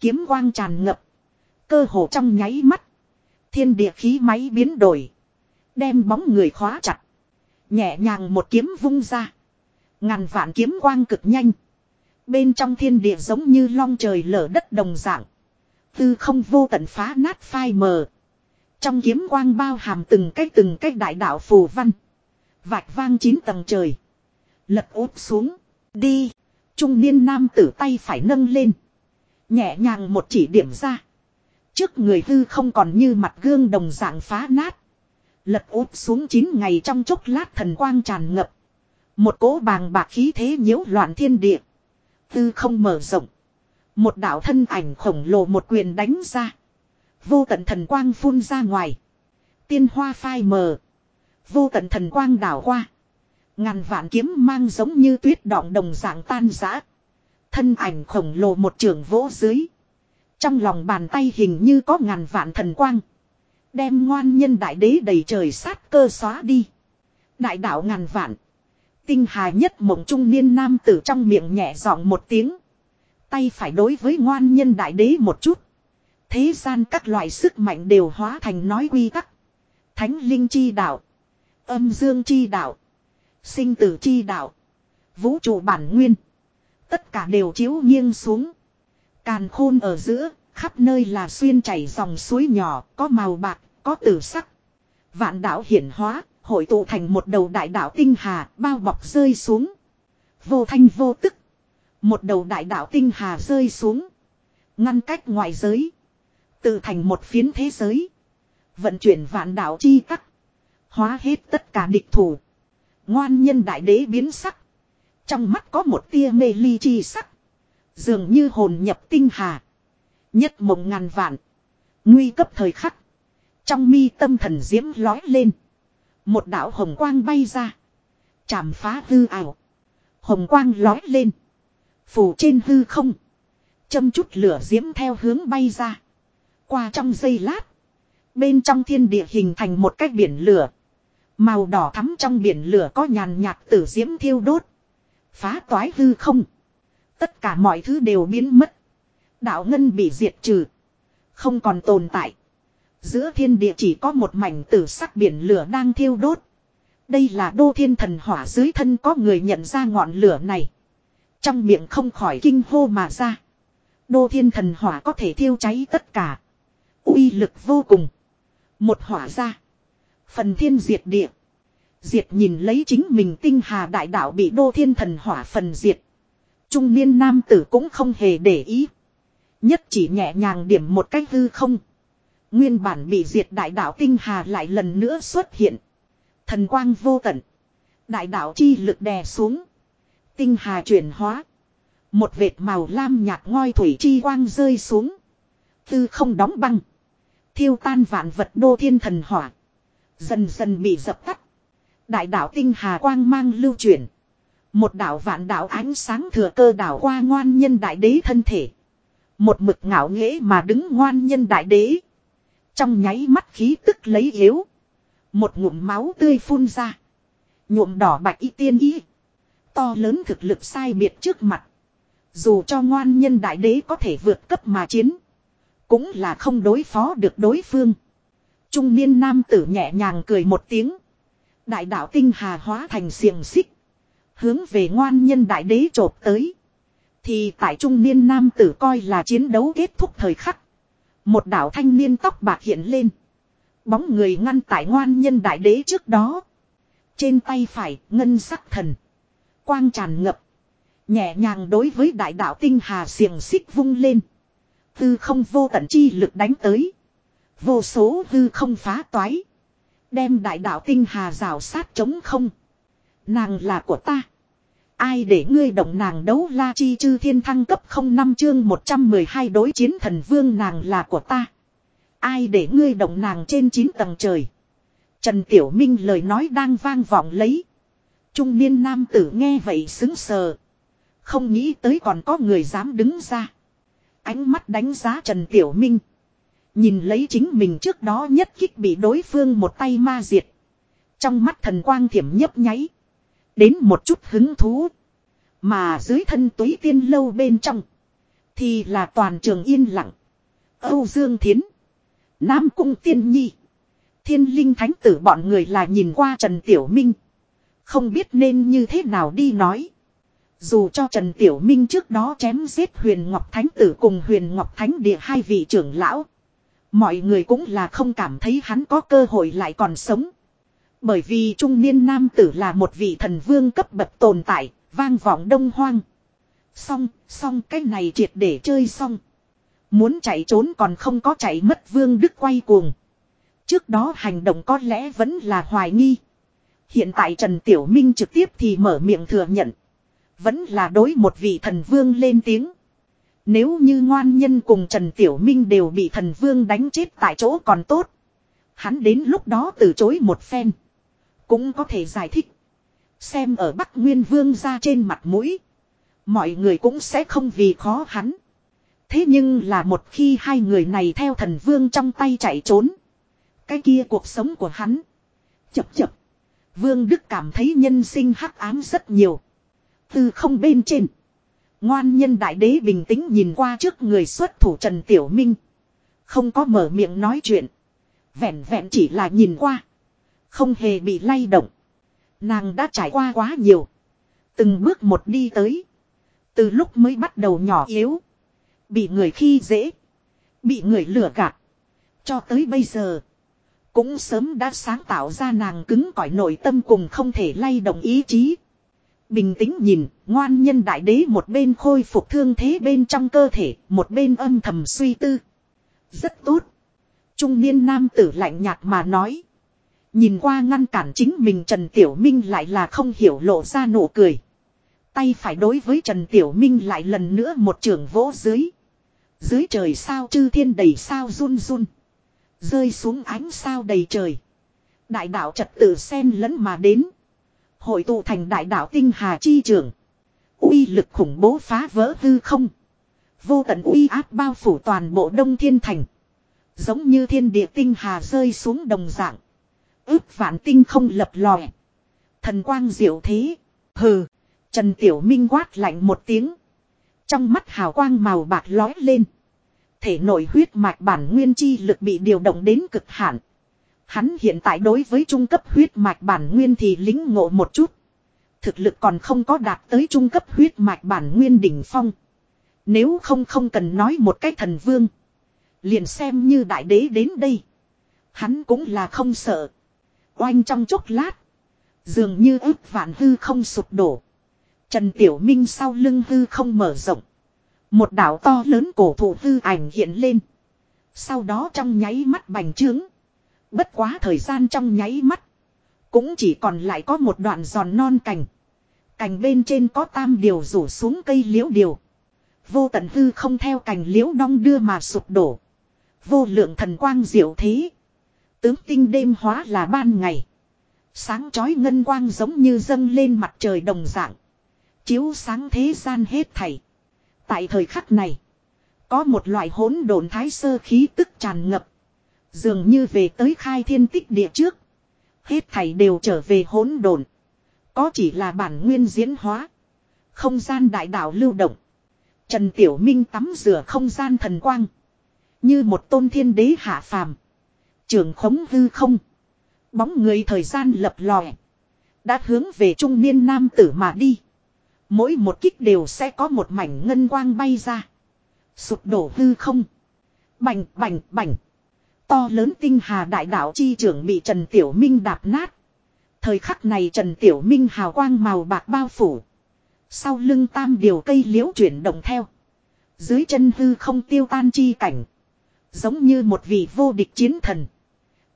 Kiếm quang tràn ngập. Cơ hồ trong nháy mắt. Thiên địa khí máy biến đổi. Đem bóng người khóa chặt. Nhẹ nhàng một kiếm vung ra. Ngàn vạn kiếm quang cực nhanh. Bên trong thiên địa giống như long trời lở đất đồng dạng. Tư không vô tận phá nát phai mờ. Trong kiếm quang bao hàm từng cái từng cái đại đạo phù văn. Vạch vang chín tầng trời. Lật úp xuống. Đi. Trung niên nam tử tay phải nâng lên. Nhẹ nhàng một chỉ điểm ra. Trước người hư không còn như mặt gương đồng dạng phá nát. Lật úp xuống 9 ngày trong chốc lát thần quang tràn ngập. Một cỗ bàng bạc khí thế nhiễu loạn thiên địa. Tư không mở rộng. Một đạo thân ảnh khổng lồ một quyền đánh ra. Vô tận thần quang phun ra ngoài. Tiên hoa phai mờ. Vô tận thần quang đảo qua. Ngàn vạn kiếm mang giống như tuyết đọng đồng dạng tan rã. Thân ảnh khổng lồ một trường vỗ dưới. Trong lòng bàn tay hình như có ngàn vạn thần quang. Đem ngoan nhân đại đế đầy trời sát cơ xóa đi. Đại đạo ngàn vạn. Tinh hà nhất mộng trung niên nam tử trong miệng nhẹ giọng một tiếng. Tay phải đối với ngoan nhân đại đế một chút. Thế gian các loại sức mạnh đều hóa thành nói quy tắc. Thánh linh chi đạo. Âm dương chi đạo. Sinh tử chi đạo. Vũ trụ bản nguyên. Tất cả đều chiếu nghiêng xuống. Càn khôn ở giữa, khắp nơi là xuyên chảy dòng suối nhỏ, có màu bạc, có tử sắc. Vạn đạo hiển hóa, hội tụ thành một đầu đại đạo tinh hà, bao bọc rơi xuống. Vô thanh vô tức. Một đầu đại đạo tinh hà rơi xuống. Ngăn cách ngoại giới. Tự thành một phiến thế giới. Vận chuyển vạn đạo chi tắc. Hóa hết tất cả địch thủ. Ngoan nhân đại đế biến sắc. Trong mắt có một tia mê ly chi sắc. Dường như hồn nhập tinh hà. Nhất mộng ngàn vạn. Nguy cấp thời khắc. Trong mi tâm thần diễm lói lên. Một đạo hồng quang bay ra. Chạm phá hư ảo. Hồng quang lói lên. Phủ trên hư không. Châm chút lửa diễm theo hướng bay ra. Qua trong giây lát. Bên trong thiên địa hình thành một cái biển lửa. Màu đỏ thắm trong biển lửa có nhàn nhạt tử diễm thiêu đốt. Phá toái hư không. Tất cả mọi thứ đều biến mất. Đạo ngân bị diệt trừ. Không còn tồn tại. Giữa thiên địa chỉ có một mảnh tử sắc biển lửa đang thiêu đốt. Đây là đô thiên thần hỏa dưới thân có người nhận ra ngọn lửa này. Trong miệng không khỏi kinh hô mà ra. Đô thiên thần hỏa có thể thiêu cháy tất cả. uy lực vô cùng. Một hỏa ra. Phần thiên diệt địa. Diệt nhìn lấy chính mình tinh hà đại đạo bị đô thiên thần hỏa phần diệt. Trung niên nam tử cũng không hề để ý. Nhất chỉ nhẹ nhàng điểm một cách hư không. Nguyên bản bị diệt đại đạo tinh hà lại lần nữa xuất hiện. Thần quang vô tận. Đại đạo chi lực đè xuống. Tinh hà chuyển hóa. Một vệt màu lam nhạt ngoi thủy chi quang rơi xuống. Tư không đóng băng. Thiêu tan vạn vật đô thiên thần hỏa. Dần dần bị dập tắt. Đại đạo tinh hà quang mang lưu chuyển. Một đạo vạn đạo ánh sáng thừa cơ đảo qua ngoan nhân đại đế thân thể. Một mực ngạo nghễ mà đứng ngoan nhân đại đế. Trong nháy mắt khí tức lấy yếu. Một ngụm máu tươi phun ra. Nhuộm đỏ bạch y tiên y. To lớn thực lực sai biệt trước mặt. Dù cho ngoan nhân đại đế có thể vượt cấp mà chiến. Cũng là không đối phó được đối phương. Trung niên nam tử nhẹ nhàng cười một tiếng. Đại đạo tinh hà hóa thành xiềng xích. Hướng về ngoan nhân đại đế trộp tới. Thì tại trung niên nam tử coi là chiến đấu kết thúc thời khắc. Một đạo thanh niên tóc bạc hiện lên. Bóng người ngăn tại ngoan nhân đại đế trước đó. Trên tay phải, ngân sắc thần. Quang tràn ngập. Nhẹ nhàng đối với đại đạo tinh hà xiềng xích vung lên. Tư không vô tận chi lực đánh tới. Vô số hư không phá toái. Đem đại đạo tinh hà rào sát chống không. Nàng là của ta. Ai để ngươi động nàng đấu la chi chư thiên thăng cấp không năm chương 112 đối chiến thần vương nàng là của ta. Ai để ngươi động nàng trên 9 tầng trời. Trần Tiểu Minh lời nói đang vang vọng lấy. Trung niên nam tử nghe vậy xứng sờ. Không nghĩ tới còn có người dám đứng ra. Ánh mắt đánh giá Trần Tiểu Minh. Nhìn lấy chính mình trước đó nhất kích bị đối phương một tay ma diệt. Trong mắt thần quang thiểm nhấp nháy. Đến một chút hứng thú. Mà dưới thân túy tiên lâu bên trong. Thì là toàn trường yên lặng. Âu Dương Thiến. Nam Cung Tiên Nhi. Thiên linh thánh tử bọn người là nhìn qua Trần Tiểu Minh. Không biết nên như thế nào đi nói. Dù cho Trần Tiểu Minh trước đó chém giết huyền Ngọc Thánh tử cùng huyền Ngọc Thánh địa hai vị trưởng lão. Mọi người cũng là không cảm thấy hắn có cơ hội lại còn sống. Bởi vì trung niên nam tử là một vị thần vương cấp bậc tồn tại, vang vọng đông hoang. Xong, xong cái này triệt để chơi xong. Muốn chạy trốn còn không có chạy mất Vương Đức quay cuồng. Trước đó hành động có lẽ vẫn là hoài nghi. Hiện tại Trần Tiểu Minh trực tiếp thì mở miệng thừa nhận. Vẫn là đối một vị thần vương lên tiếng. Nếu như ngoan nhân cùng Trần Tiểu Minh đều bị thần vương đánh chết tại chỗ còn tốt. Hắn đến lúc đó từ chối một phen. Cũng có thể giải thích. Xem ở Bắc Nguyên Vương ra trên mặt mũi. Mọi người cũng sẽ không vì khó hắn. Thế nhưng là một khi hai người này theo thần vương trong tay chạy trốn. Cái kia cuộc sống của hắn. Chập chập. Vương Đức cảm thấy nhân sinh hắc ám rất nhiều. Từ không bên trên. Ngoan nhân đại đế bình tĩnh nhìn qua trước người xuất thủ Trần Tiểu Minh. Không có mở miệng nói chuyện. Vẹn vẹn chỉ là nhìn qua. Không hề bị lay động. Nàng đã trải qua quá nhiều. Từng bước một đi tới. Từ lúc mới bắt đầu nhỏ yếu. Bị người khi dễ. Bị người lừa gạt. Cho tới bây giờ. Cũng sớm đã sáng tạo ra nàng cứng cỏi nội tâm cùng không thể lay động ý chí. Bình tĩnh nhìn, ngoan nhân đại đế một bên khôi phục thương thế bên trong cơ thể, một bên âm thầm suy tư. Rất tốt. Trung niên nam tử lạnh nhạt mà nói. Nhìn qua ngăn cản chính mình Trần Tiểu Minh lại là không hiểu lộ ra nụ cười. Tay phải đối với Trần Tiểu Minh lại lần nữa một trường vỗ dưới. Dưới trời sao chư thiên đầy sao run run. Rơi xuống ánh sao đầy trời. Đại đạo trật tự xen lẫn mà đến. Hội tụ thành đại đạo tinh hà chi trường. uy lực khủng bố phá vỡ hư không. Vô tận uy áp bao phủ toàn bộ đông thiên thành. Giống như thiên địa tinh hà rơi xuống đồng dạng. Ước vạn tinh không lập lòe. Thần quang diệu thế. Hừ. Trần Tiểu Minh quát lạnh một tiếng. Trong mắt hào quang màu bạc lói lên. Thể nội huyết mạch bản nguyên chi lực bị điều động đến cực hạn. Hắn hiện tại đối với trung cấp huyết mạch bản nguyên thì lính ngộ một chút. Thực lực còn không có đạt tới trung cấp huyết mạch bản nguyên đỉnh phong. Nếu không không cần nói một cách thần vương. Liền xem như đại đế đến đây. Hắn cũng là không sợ. Oanh trong chốc lát. Dường như ước vạn hư không sụp đổ. Trần Tiểu Minh sau lưng hư không mở rộng. Một đảo to lớn cổ thụ hư ảnh hiện lên. Sau đó trong nháy mắt bành trướng. Bất quá thời gian trong nháy mắt. Cũng chỉ còn lại có một đoạn giòn non cành. Cành bên trên có tam điều rủ xuống cây liễu điều. Vô tận hư không theo cành liễu đong đưa mà sụp đổ. Vô lượng thần quang diệu thế. Tướng tinh đêm hóa là ban ngày. Sáng chói ngân quang giống như dâng lên mặt trời đồng dạng. Chiếu sáng thế gian hết thảy. Tại thời khắc này. Có một loại hỗn độn thái sơ khí tức tràn ngập. Dường như về tới khai thiên tích địa trước. Hết thảy đều trở về hỗn độn. Có chỉ là bản nguyên diễn hóa. Không gian đại đạo lưu động. Trần Tiểu Minh tắm rửa không gian thần quang. Như một tôn thiên đế hạ phàm. Trường khống hư không. Bóng người thời gian lập lòe. Đã hướng về trung niên nam tử mà đi. Mỗi một kích đều sẽ có một mảnh ngân quang bay ra. Sụp đổ hư không. Bành bành bành. To lớn tinh hà đại đạo chi trưởng bị Trần Tiểu Minh đạp nát. Thời khắc này Trần Tiểu Minh hào quang màu bạc bao phủ. Sau lưng tam điều cây liễu chuyển động theo. Dưới chân hư không tiêu tan chi cảnh. Giống như một vị vô địch chiến thần.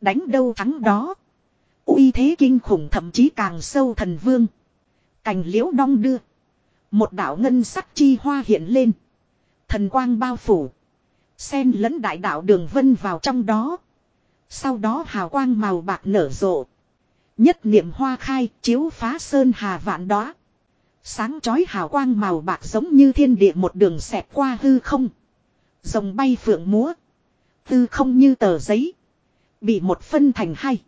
Đánh đâu thắng đó. uy thế kinh khủng thậm chí càng sâu thần vương. Cành liễu đong đưa. Một đạo ngân sắc chi hoa hiện lên. Thần quang bao phủ. Xen lẫn đại đạo đường vân vào trong đó. Sau đó hào quang màu bạc nở rộ. Nhất niệm hoa khai, chiếu phá sơn hà vạn đó. Sáng chói hào quang màu bạc giống như thiên địa một đường xẹt qua hư không. Rồng bay phượng múa. Hư không như tờ giấy. Bị một phân thành hai.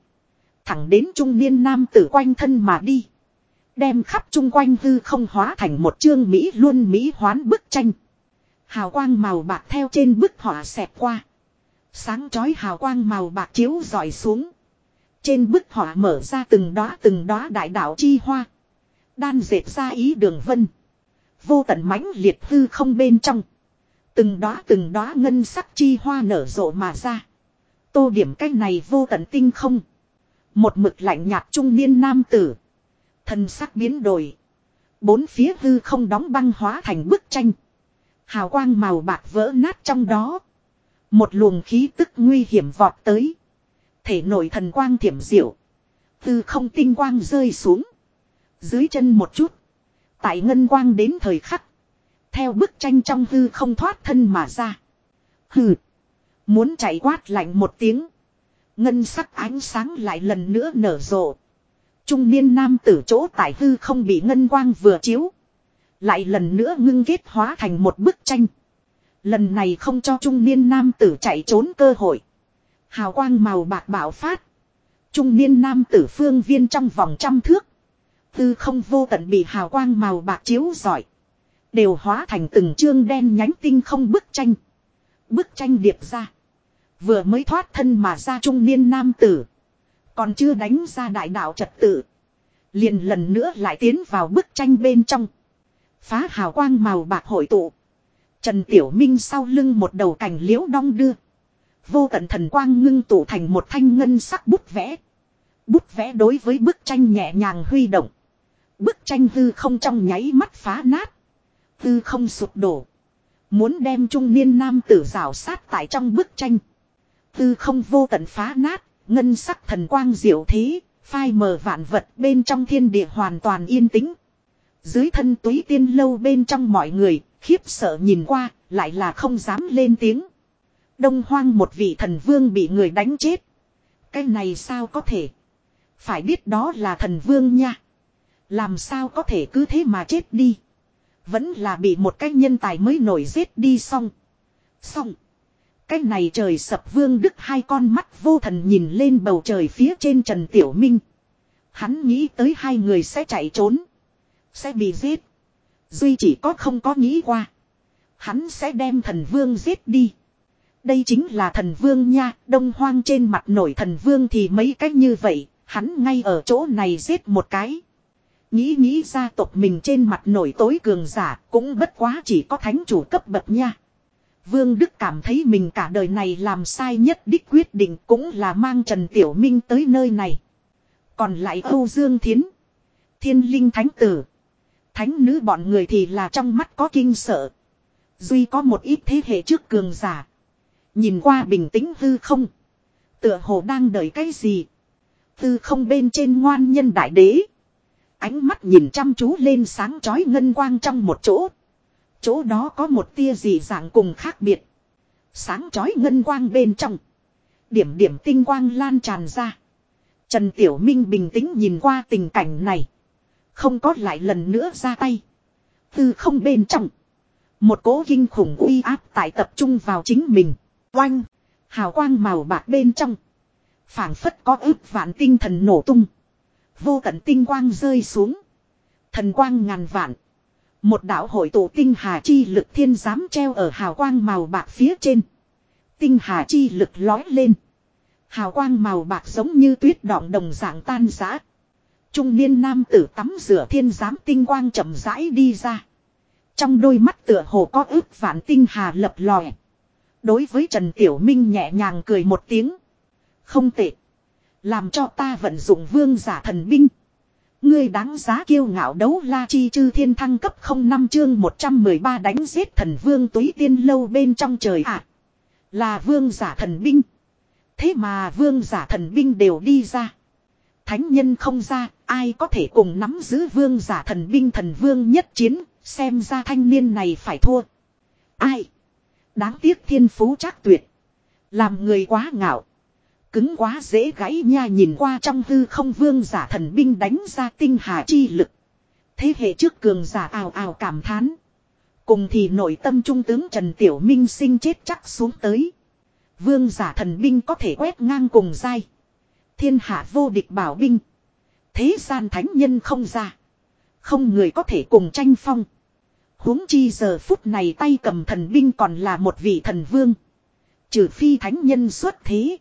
Thẳng đến trung niên nam tử quanh thân mà đi. Đem khắp chung quanh hư không hóa thành một chương Mỹ luôn Mỹ hoán bức tranh. Hào quang màu bạc theo trên bức họa xẹp qua. Sáng chói hào quang màu bạc chiếu dọi xuống. Trên bức họa mở ra từng đóa từng đóa đại đạo chi hoa. Đan dệt ra ý đường vân. Vô tận mãnh liệt hư không bên trong. Từng đóa từng đóa ngân sắc chi hoa nở rộ mà ra. Tô điểm cách này vô tận tinh không. Một mực lạnh nhạt trung niên nam tử. Thân sắc biến đổi. Bốn phía hư không đóng băng hóa thành bức tranh. Hào quang màu bạc vỡ nát trong đó. Một luồng khí tức nguy hiểm vọt tới. Thể nội thần quang thiểm diệu. Từ không tinh quang rơi xuống. Dưới chân một chút. Tại ngân quang đến thời khắc. Theo bức tranh trong hư không thoát thân mà ra. Hừ. Muốn chạy quát lạnh một tiếng. Ngân sắc ánh sáng lại lần nữa nở rộ. Trung niên nam tử chỗ tại hư không bị ngân quang vừa chiếu. Lại lần nữa ngưng kết hóa thành một bức tranh. Lần này không cho trung niên nam tử chạy trốn cơ hội. Hào quang màu bạc bảo phát. Trung niên nam tử phương viên trong vòng trăm thước. Tư không vô tận bị hào quang màu bạc chiếu giỏi. Đều hóa thành từng chương đen nhánh tinh không bức tranh. Bức tranh điệp ra. Vừa mới thoát thân mà ra trung niên nam tử. Còn chưa đánh ra đại đạo trật tự. Liền lần nữa lại tiến vào bức tranh bên trong. Phá hào quang màu bạc hội tụ. Trần Tiểu Minh sau lưng một đầu cành liễu đong đưa. Vô tận thần quang ngưng tụ thành một thanh ngân sắc bút vẽ. Bút vẽ đối với bức tranh nhẹ nhàng huy động. Bức tranh hư không trong nháy mắt phá nát. Hư không sụp đổ. Muốn đem trung niên nam tử rào sát tại trong bức tranh. Hư không vô tận phá nát, ngân sắc thần quang diệu thế, phai mờ vạn vật bên trong thiên địa hoàn toàn yên tĩnh. Dưới thân túy tiên lâu bên trong mọi người, khiếp sợ nhìn qua, lại là không dám lên tiếng. Đông hoang một vị thần vương bị người đánh chết. Cái này sao có thể? Phải biết đó là thần vương nha. Làm sao có thể cứ thế mà chết đi. Vẫn là bị một cái nhân tài mới nổi giết đi xong. Xong. Cái này trời sập vương đức hai con mắt vô thần nhìn lên bầu trời phía trên Trần Tiểu Minh. Hắn nghĩ tới hai người sẽ chạy trốn. Sẽ bị giết. Duy chỉ có không có nghĩ qua. Hắn sẽ đem thần vương giết đi. Đây chính là thần vương nha, đông hoang trên mặt nổi thần vương thì mấy cách như vậy, hắn ngay ở chỗ này giết một cái. Nghĩ nghĩ gia tộc mình trên mặt nổi tối cường giả cũng bất quá chỉ có thánh chủ cấp bậc nha. Vương Đức cảm thấy mình cả đời này làm sai nhất đích quyết định cũng là mang Trần Tiểu Minh tới nơi này. Còn lại Âu Dương Thiến, Thiên Linh Thánh Tử, Thánh Nữ bọn người thì là trong mắt có kinh sợ. Duy có một ít thế hệ trước cường giả. Nhìn qua bình tĩnh hư không. Tựa hồ đang đợi cái gì. Hư không bên trên ngoan nhân đại đế. Ánh mắt nhìn chăm chú lên sáng chói ngân quang trong một chỗ. Chỗ đó có một tia gì dạng cùng khác biệt. Sáng chói ngân quang bên trong. Điểm điểm tinh quang lan tràn ra. Trần Tiểu Minh bình tĩnh nhìn qua tình cảnh này. Không có lại lần nữa ra tay. Từ không bên trong. Một cố kinh khủng uy áp tại tập trung vào chính mình. Oanh. Hào quang màu bạc bên trong. phảng phất có ước vạn tinh thần nổ tung. Vô tận tinh quang rơi xuống. Thần quang ngàn vạn. Một đạo hội tụ tinh hà chi lực thiên giám treo ở hào quang màu bạc phía trên. Tinh hà chi lực lói lên. Hào quang màu bạc giống như tuyết đọng đồng dạng tan rã. Trung niên nam tử tắm rửa thiên giám tinh quang chậm rãi đi ra. Trong đôi mắt tựa hồ có ước vạn tinh hà lập lòe. Đối với Trần Tiểu Minh nhẹ nhàng cười một tiếng. Không tệ. Làm cho ta vận dụng vương giả thần binh. Ngươi đáng giá kiêu ngạo đấu la chi chư thiên thăng cấp 05 chương 113 đánh giết thần vương túy tiên lâu bên trong trời ạ. là vương giả thần binh. Thế mà vương giả thần binh đều đi ra. Thánh nhân không ra, ai có thể cùng nắm giữ vương giả thần binh thần vương nhất chiến, xem ra thanh niên này phải thua. Ai? Đáng tiếc thiên phú chắc tuyệt. Làm người quá ngạo. Cứng quá dễ gãy nha nhìn qua trong hư không vương giả thần binh đánh ra tinh hà chi lực. Thế hệ trước cường giả ào ào cảm thán. Cùng thì nội tâm trung tướng Trần Tiểu Minh sinh chết chắc xuống tới. Vương giả thần binh có thể quét ngang cùng dai. Thiên hạ vô địch bảo binh. Thế gian thánh nhân không ra. Không người có thể cùng tranh phong. huống chi giờ phút này tay cầm thần binh còn là một vị thần vương. Trừ phi thánh nhân xuất thế.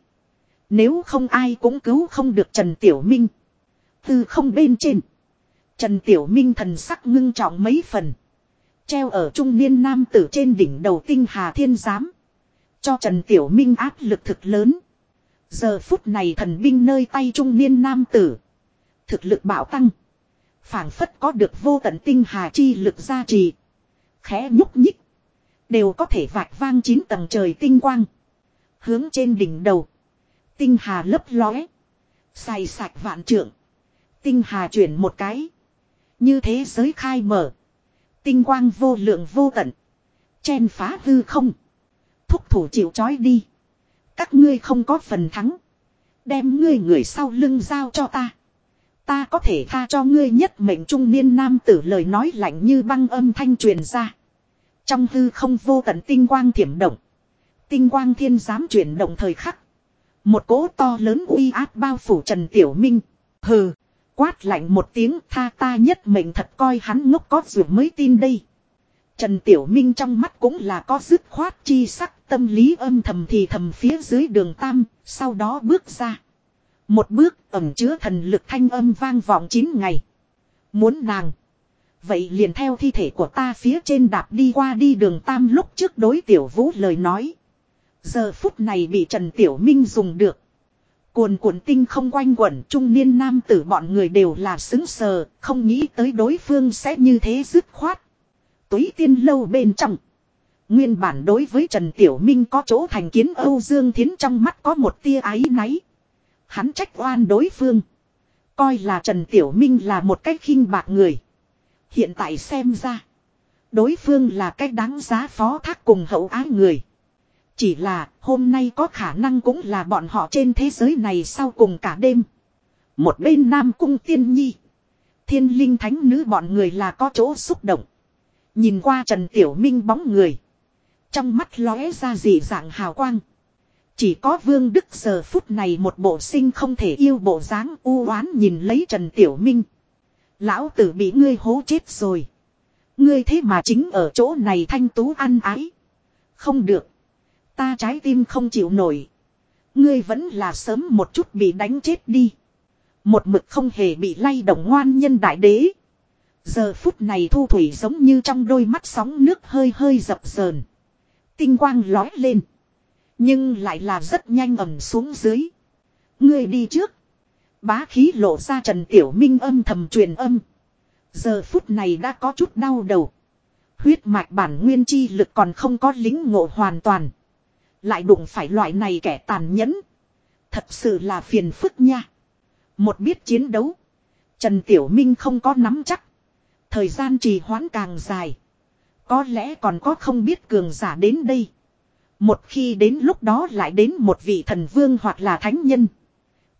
Nếu không ai cũng cứu không được Trần Tiểu Minh. Từ không bên trên. Trần Tiểu Minh thần sắc ngưng trọng mấy phần. Treo ở trung niên nam tử trên đỉnh đầu tinh hà thiên giám. Cho Trần Tiểu Minh áp lực thực lớn. Giờ phút này thần binh nơi tay trung niên nam tử. Thực lực bạo tăng. phảng phất có được vô tận tinh hà chi lực gia trì. Khẽ nhúc nhích. Đều có thể vạch vang chín tầng trời tinh quang. Hướng trên đỉnh đầu. Tinh hà lấp lóe. Xài sạch vạn trượng. Tinh hà chuyển một cái. Như thế giới khai mở. Tinh quang vô lượng vô tận. Chen phá hư không. Thúc thủ chịu chói đi. Các ngươi không có phần thắng. Đem ngươi người sau lưng giao cho ta. Ta có thể tha cho ngươi nhất mệnh trung niên nam tử lời nói lạnh như băng âm thanh truyền ra. Trong hư không vô tận tinh quang thiểm động. Tinh quang thiên giám chuyển động thời khắc. Một cỗ to lớn uy áp bao phủ Trần Tiểu Minh. Hừ. Quát lạnh một tiếng, tha ta nhất mệnh thật coi hắn ngốc có rượu mới tin đây. Trần Tiểu Minh trong mắt cũng là có dứt khoát chi sắc tâm lý âm thầm thì thầm phía dưới đường tam, sau đó bước ra. Một bước ẩm chứa thần lực thanh âm vang vọng chín ngày. Muốn nàng. Vậy liền theo thi thể của ta phía trên đạp đi qua đi đường tam lúc trước đối tiểu vũ lời nói. Giờ phút này bị Trần Tiểu Minh dùng được. Cuồn cuộn tinh không quanh quẩn trung niên nam tử bọn người đều là xứng sờ, không nghĩ tới đối phương sẽ như thế dứt khoát. Túy tiên lâu bên trong. Nguyên bản đối với Trần Tiểu Minh có chỗ thành kiến Âu Dương Thiến trong mắt có một tia ái náy. Hắn trách oan đối phương. Coi là Trần Tiểu Minh là một cách khinh bạc người. Hiện tại xem ra. Đối phương là cách đáng giá phó thác cùng hậu ái người. Chỉ là hôm nay có khả năng cũng là bọn họ trên thế giới này sau cùng cả đêm. Một bên Nam Cung Tiên Nhi. Thiên linh thánh nữ bọn người là có chỗ xúc động. Nhìn qua Trần Tiểu Minh bóng người. Trong mắt lóe ra dị dạng hào quang. Chỉ có Vương Đức giờ phút này một bộ sinh không thể yêu bộ dáng u oán nhìn lấy Trần Tiểu Minh. Lão tử bị ngươi hố chết rồi. Ngươi thế mà chính ở chỗ này thanh tú ăn ái. Không được. Ta trái tim không chịu nổi. Ngươi vẫn là sớm một chút bị đánh chết đi. Một mực không hề bị lay động ngoan nhân đại đế. Giờ phút này thu thủy giống như trong đôi mắt sóng nước hơi hơi dập dờn. Tinh quang lói lên. Nhưng lại là rất nhanh ẩm xuống dưới. Ngươi đi trước. Bá khí lộ ra Trần Tiểu Minh âm thầm truyền âm. Giờ phút này đã có chút đau đầu. Huyết mạch bản nguyên chi lực còn không có lính ngộ hoàn toàn. Lại đụng phải loại này kẻ tàn nhẫn. Thật sự là phiền phức nha. Một biết chiến đấu. Trần Tiểu Minh không có nắm chắc. Thời gian trì hoãn càng dài. Có lẽ còn có không biết cường giả đến đây. Một khi đến lúc đó lại đến một vị thần vương hoặc là thánh nhân.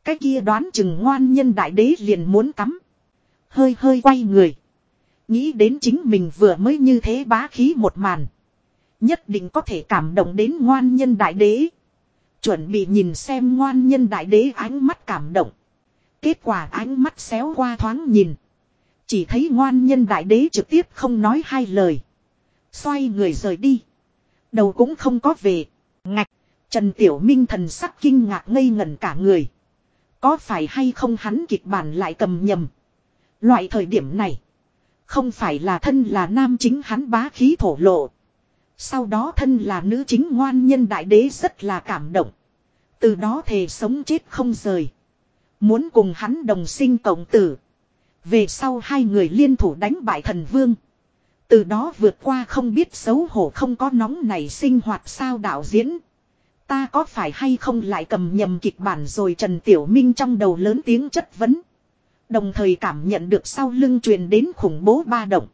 Cái kia đoán chừng ngoan nhân đại đế liền muốn tắm. Hơi hơi quay người. Nghĩ đến chính mình vừa mới như thế bá khí một màn. Nhất định có thể cảm động đến ngoan nhân đại đế. Chuẩn bị nhìn xem ngoan nhân đại đế ánh mắt cảm động. Kết quả ánh mắt xéo qua thoáng nhìn. Chỉ thấy ngoan nhân đại đế trực tiếp không nói hai lời. Xoay người rời đi. Đầu cũng không có về. Ngạch. Trần Tiểu Minh thần sắc kinh ngạc ngây ngẩn cả người. Có phải hay không hắn kịch bản lại cầm nhầm. Loại thời điểm này. Không phải là thân là nam chính hắn bá khí thổ lộ. Sau đó thân là nữ chính ngoan nhân đại đế rất là cảm động. Từ đó thề sống chết không rời. Muốn cùng hắn đồng sinh cộng tử. Về sau hai người liên thủ đánh bại thần vương. Từ đó vượt qua không biết xấu hổ không có nóng này sinh hoạt sao đạo diễn. Ta có phải hay không lại cầm nhầm kịch bản rồi Trần Tiểu Minh trong đầu lớn tiếng chất vấn. Đồng thời cảm nhận được sau lưng truyền đến khủng bố ba động.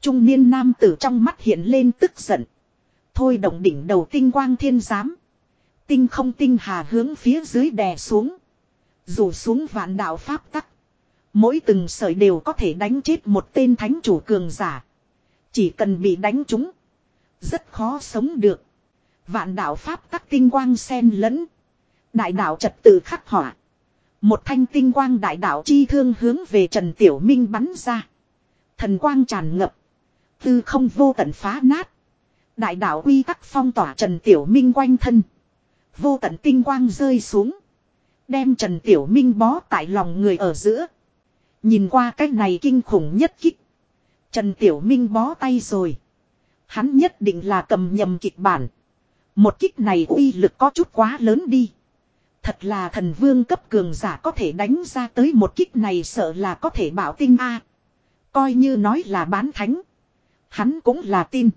Trung niên nam tử trong mắt hiện lên tức giận. Thôi động đỉnh đầu tinh quang thiên giám. Tinh không tinh hà hướng phía dưới đè xuống. Rủ xuống vạn đạo pháp tắc. Mỗi từng sợi đều có thể đánh chết một tên thánh chủ cường giả. Chỉ cần bị đánh trúng. Rất khó sống được. Vạn đạo pháp tắc tinh quang sen lẫn. Đại đạo trật tự khắc họa. Một thanh tinh quang đại đạo chi thương hướng về Trần Tiểu Minh bắn ra. Thần quang tràn ngập. Tư không vô tận phá nát. Đại đạo quy tắc phong tỏa Trần Tiểu Minh quanh thân. Vô tận tinh quang rơi xuống. Đem Trần Tiểu Minh bó tại lòng người ở giữa. Nhìn qua cái này kinh khủng nhất kích. Trần Tiểu Minh bó tay rồi. Hắn nhất định là cầm nhầm kịch bản. Một kích này uy lực có chút quá lớn đi. Thật là thần vương cấp cường giả có thể đánh ra tới một kích này sợ là có thể bảo tinh A. Coi như nói là bán thánh. Hắn cũng là tin.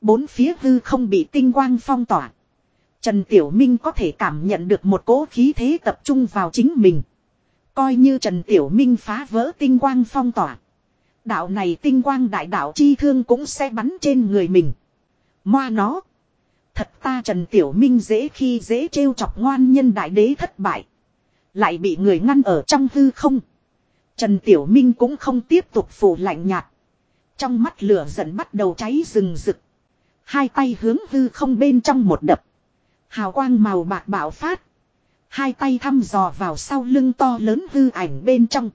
Bốn phía hư không bị tinh quang phong tỏa. Trần Tiểu Minh có thể cảm nhận được một cỗ khí thế tập trung vào chính mình. Coi như Trần Tiểu Minh phá vỡ tinh quang phong tỏa. Đạo này tinh quang đại đạo chi thương cũng sẽ bắn trên người mình. Moa nó. Thật ta Trần Tiểu Minh dễ khi dễ trêu chọc ngoan nhân đại đế thất bại. Lại bị người ngăn ở trong hư không. Trần Tiểu Minh cũng không tiếp tục phủ lạnh nhạt. Trong mắt lửa giận bắt đầu cháy rừng rực. Hai tay hướng hư không bên trong một đập. Hào quang màu bạc bạo phát. Hai tay thăm dò vào sau lưng to lớn hư ảnh bên trong.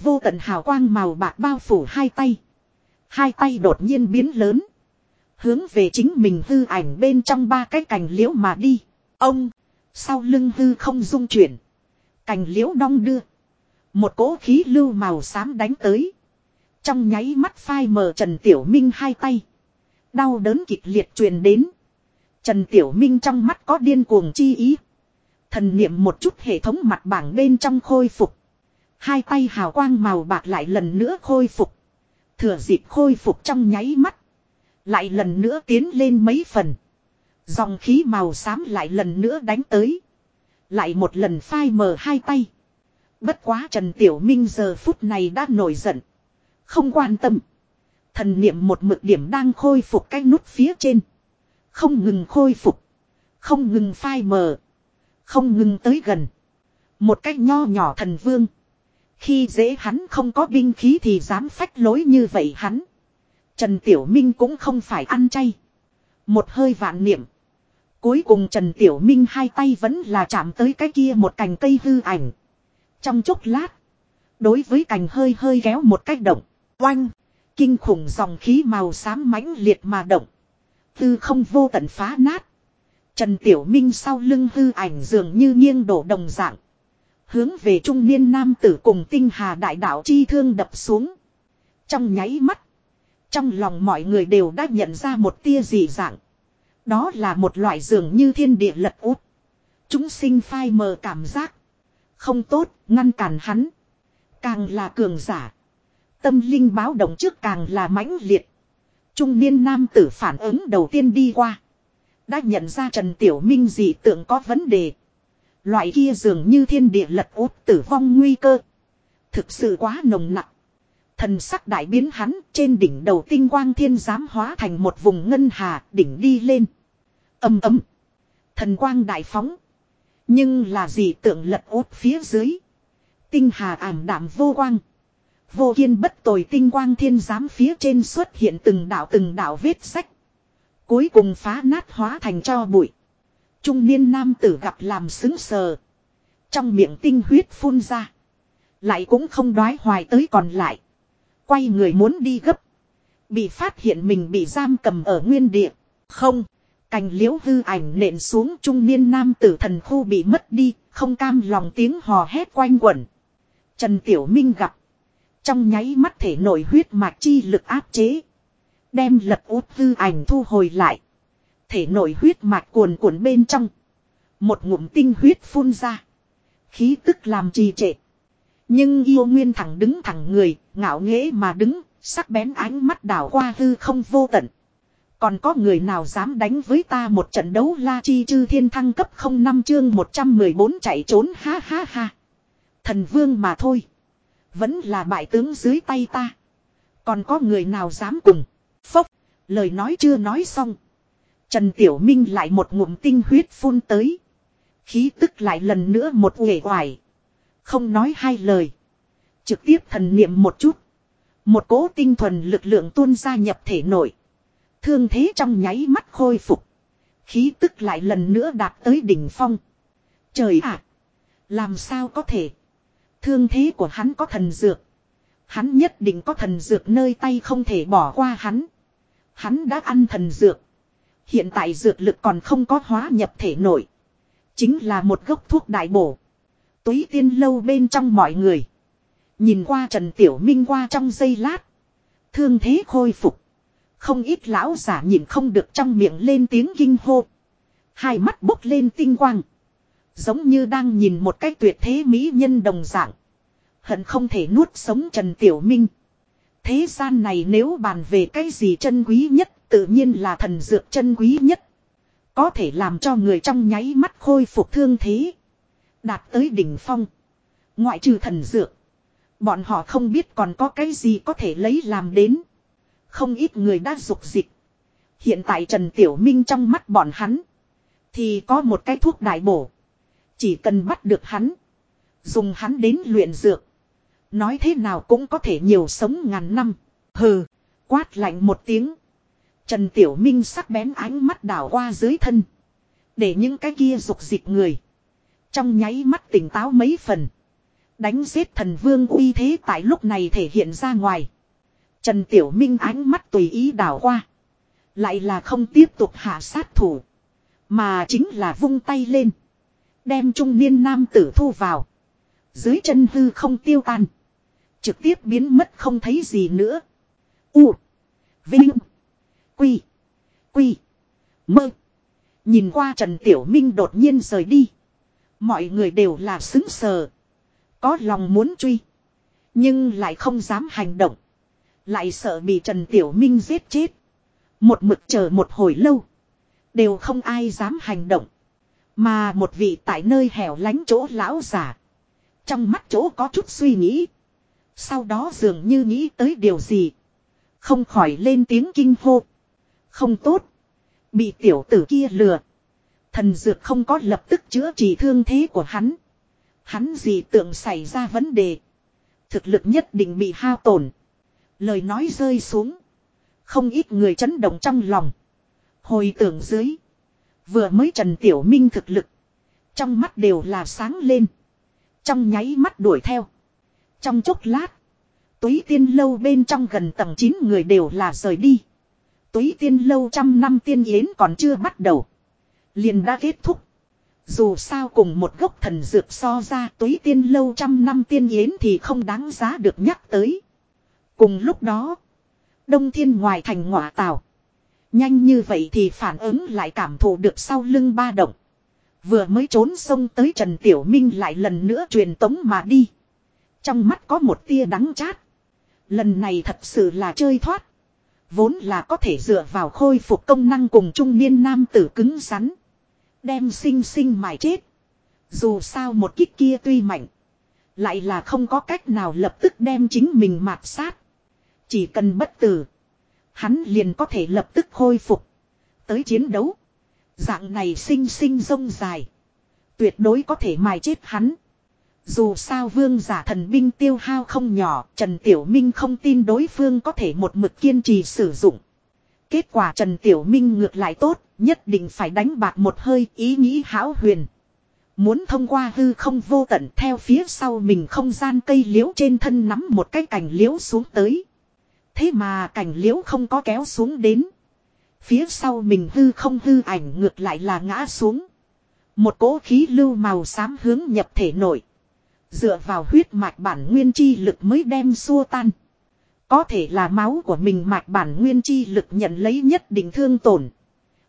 Vô tận hào quang màu bạc bao phủ hai tay. Hai tay đột nhiên biến lớn. Hướng về chính mình hư ảnh bên trong ba cái cành liễu mà đi. Ông. Sau lưng hư không dung chuyển. Cành liễu đong đưa. Một cỗ khí lưu màu xám đánh tới. Trong nháy mắt phai mờ Trần Tiểu Minh hai tay. Đau đớn kịch liệt truyền đến. Trần Tiểu Minh trong mắt có điên cuồng chi ý. Thần niệm một chút hệ thống mặt bảng bên trong khôi phục. Hai tay hào quang màu bạc lại lần nữa khôi phục. Thừa dịp khôi phục trong nháy mắt. Lại lần nữa tiến lên mấy phần. Dòng khí màu xám lại lần nữa đánh tới. Lại một lần phai mờ hai tay. Bất quá Trần Tiểu Minh giờ phút này đã nổi giận. Không quan tâm. Thần niệm một mực điểm đang khôi phục cái nút phía trên. Không ngừng khôi phục. Không ngừng phai mờ. Không ngừng tới gần. Một cách nho nhỏ thần vương. Khi dễ hắn không có binh khí thì dám phách lối như vậy hắn. Trần Tiểu Minh cũng không phải ăn chay. Một hơi vạn niệm. Cuối cùng Trần Tiểu Minh hai tay vẫn là chạm tới cái kia một cành cây hư ảnh. Trong chốc lát. Đối với cành hơi hơi kéo một cách động. Oanh. Kinh khủng dòng khí màu xám mãnh liệt mà động. Tư không vô tận phá nát. Trần Tiểu Minh sau lưng hư ảnh dường như nghiêng đổ đồng dạng. Hướng về trung niên nam tử cùng tinh hà đại đạo chi thương đập xuống. Trong nháy mắt. Trong lòng mọi người đều đã nhận ra một tia dị dạng. Đó là một loại dường như thiên địa lật út. Chúng sinh phai mờ cảm giác. Không tốt, ngăn cản hắn. Càng là cường giả. Tâm linh báo động trước càng là mãnh liệt. Trung niên nam tử phản ứng đầu tiên đi qua. Đã nhận ra Trần Tiểu Minh dị tượng có vấn đề. Loại kia dường như thiên địa lật út tử vong nguy cơ. Thực sự quá nồng nặng. Thần sắc đại biến hắn, trên đỉnh đầu tinh quang thiên giám hóa thành một vùng ngân hà, đỉnh đi lên. Âm ấm. Thần quang đại phóng. Nhưng là gì tượng lật út phía dưới. Tinh hà ảm đạm vô quang. Vô kiên bất tồi tinh quang thiên giám phía trên xuất hiện từng đạo từng đạo vết sách. Cuối cùng phá nát hóa thành cho bụi. Trung niên nam tử gặp làm xứng sờ. Trong miệng tinh huyết phun ra. Lại cũng không đoái hoài tới còn lại. Quay người muốn đi gấp. Bị phát hiện mình bị giam cầm ở nguyên địa. Không. Cành liễu hư ảnh nện xuống trung niên nam tử thần khu bị mất đi. Không cam lòng tiếng hò hét quanh quẩn. Trần Tiểu Minh gặp. Trong nháy mắt thể nổi huyết mạch chi lực áp chế. Đem lật út tư ảnh thu hồi lại. Thể nổi huyết mạch cuồn cuộn bên trong. Một ngụm tinh huyết phun ra. Khí tức làm trì trệ. Nhưng yêu nguyên thẳng đứng thẳng người, ngạo nghễ mà đứng, sắc bén ánh mắt đảo qua hư không vô tận. Còn có người nào dám đánh với ta một trận đấu la chi chư thiên thăng cấp không năm chương 114 chạy trốn ha ha ha. Thần vương mà thôi. Vẫn là bại tướng dưới tay ta. Còn có người nào dám cùng. Phốc. Lời nói chưa nói xong. Trần Tiểu Minh lại một ngụm tinh huyết phun tới. Khí tức lại lần nữa một uể oải. Không nói hai lời. Trực tiếp thần niệm một chút. Một cố tinh thuần lực lượng tuôn ra nhập thể nội. Thương thế trong nháy mắt khôi phục. Khí tức lại lần nữa đạt tới đỉnh phong. Trời ạ! làm sao có thể? Thương thế của hắn có thần dược. Hắn nhất định có thần dược nơi tay không thể bỏ qua hắn. Hắn đã ăn thần dược. Hiện tại dược lực còn không có hóa nhập thể nội. Chính là một gốc thuốc đại bổ. Túy tiên lâu bên trong mọi người. Nhìn qua Trần Tiểu Minh qua trong giây lát. Thương thế khôi phục. Không ít lão giả nhìn không được trong miệng lên tiếng kinh hô. Hai mắt bốc lên tinh quang. Giống như đang nhìn một cái tuyệt thế mỹ nhân đồng dạng. Hận không thể nuốt sống Trần Tiểu Minh. Thế gian này nếu bàn về cái gì chân quý nhất, Tự nhiên là thần dược chân quý nhất. Có thể làm cho người trong nháy mắt khôi phục thương thế. Đạt tới đỉnh phong. Ngoại trừ thần dược. Bọn họ không biết còn có cái gì có thể lấy làm đến. Không ít người đã dục dịch. Hiện tại Trần Tiểu Minh trong mắt bọn hắn. Thì có một cái thuốc đại bổ. Chỉ cần bắt được hắn. Dùng hắn đến luyện dược. Nói thế nào cũng có thể nhiều sống ngàn năm. Hừ. Quát lạnh một tiếng. Trần Tiểu Minh sắc bén ánh mắt đảo qua dưới thân. Để những cái kia dục dịch người. Trong nháy mắt tỉnh táo mấy phần. Đánh giết thần vương uy thế tại lúc này thể hiện ra ngoài. Trần Tiểu Minh ánh mắt tùy ý đảo qua. Lại là không tiếp tục hạ sát thủ. Mà chính là vung tay lên. Đem trung niên nam tử thu vào. Dưới chân hư không tiêu tan. Trực tiếp biến mất không thấy gì nữa. U. Vinh. Quy. Quy. Mơ. Nhìn qua Trần Tiểu Minh đột nhiên rời đi. Mọi người đều là xứng sờ. Có lòng muốn truy. Nhưng lại không dám hành động. Lại sợ bị Trần Tiểu Minh giết chết. Một mực chờ một hồi lâu. Đều không ai dám hành động. Mà một vị tại nơi hẻo lánh chỗ lão giả. Trong mắt chỗ có chút suy nghĩ. Sau đó dường như nghĩ tới điều gì. Không khỏi lên tiếng kinh hô. Không tốt. Bị tiểu tử kia lừa. Thần dược không có lập tức chữa trị thương thế của hắn. Hắn gì tưởng xảy ra vấn đề. Thực lực nhất định bị hao tổn. Lời nói rơi xuống. Không ít người chấn động trong lòng. Hồi tưởng dưới. Vừa mới Trần Tiểu Minh thực lực. Trong mắt đều là sáng lên. Trong nháy mắt đuổi theo. Trong chốc lát. Túy tiên lâu bên trong gần tầng 9 người đều là rời đi. Túy tiên lâu trăm năm tiên yến còn chưa bắt đầu. Liền đã kết thúc. Dù sao cùng một gốc thần dược so ra, túy tiên lâu trăm năm tiên yến thì không đáng giá được nhắc tới. Cùng lúc đó. Đông thiên ngoài thành ngọa tàu. Nhanh như vậy thì phản ứng lại cảm thụ được sau lưng ba động. Vừa mới trốn sông tới Trần Tiểu Minh lại lần nữa truyền tống mà đi. Trong mắt có một tia đắng chát. Lần này thật sự là chơi thoát. Vốn là có thể dựa vào khôi phục công năng cùng trung niên nam tử cứng rắn. Đem sinh sinh mài chết. Dù sao một kích kia tuy mạnh. Lại là không có cách nào lập tức đem chính mình mạt sát. Chỉ cần bất tử. Hắn liền có thể lập tức khôi phục. Tới chiến đấu. Dạng này sinh sinh rông dài. Tuyệt đối có thể mài chết hắn. Dù sao vương giả thần binh tiêu hao không nhỏ, Trần Tiểu Minh không tin đối phương có thể một mực kiên trì sử dụng. Kết quả Trần Tiểu Minh ngược lại tốt, nhất định phải đánh bạc một hơi ý nghĩ hão huyền. Muốn thông qua hư không vô tận theo phía sau mình không gian cây liễu trên thân nắm một cái cành liễu xuống tới. Thế mà cành liễu không có kéo xuống đến. Phía sau mình hư không hư ảnh ngược lại là ngã xuống. Một cỗ khí lưu màu xám hướng nhập thể nội. Dựa vào huyết mạch bản nguyên chi lực mới đem xua tan. Có thể là máu của mình mạch bản nguyên chi lực nhận lấy nhất định thương tổn.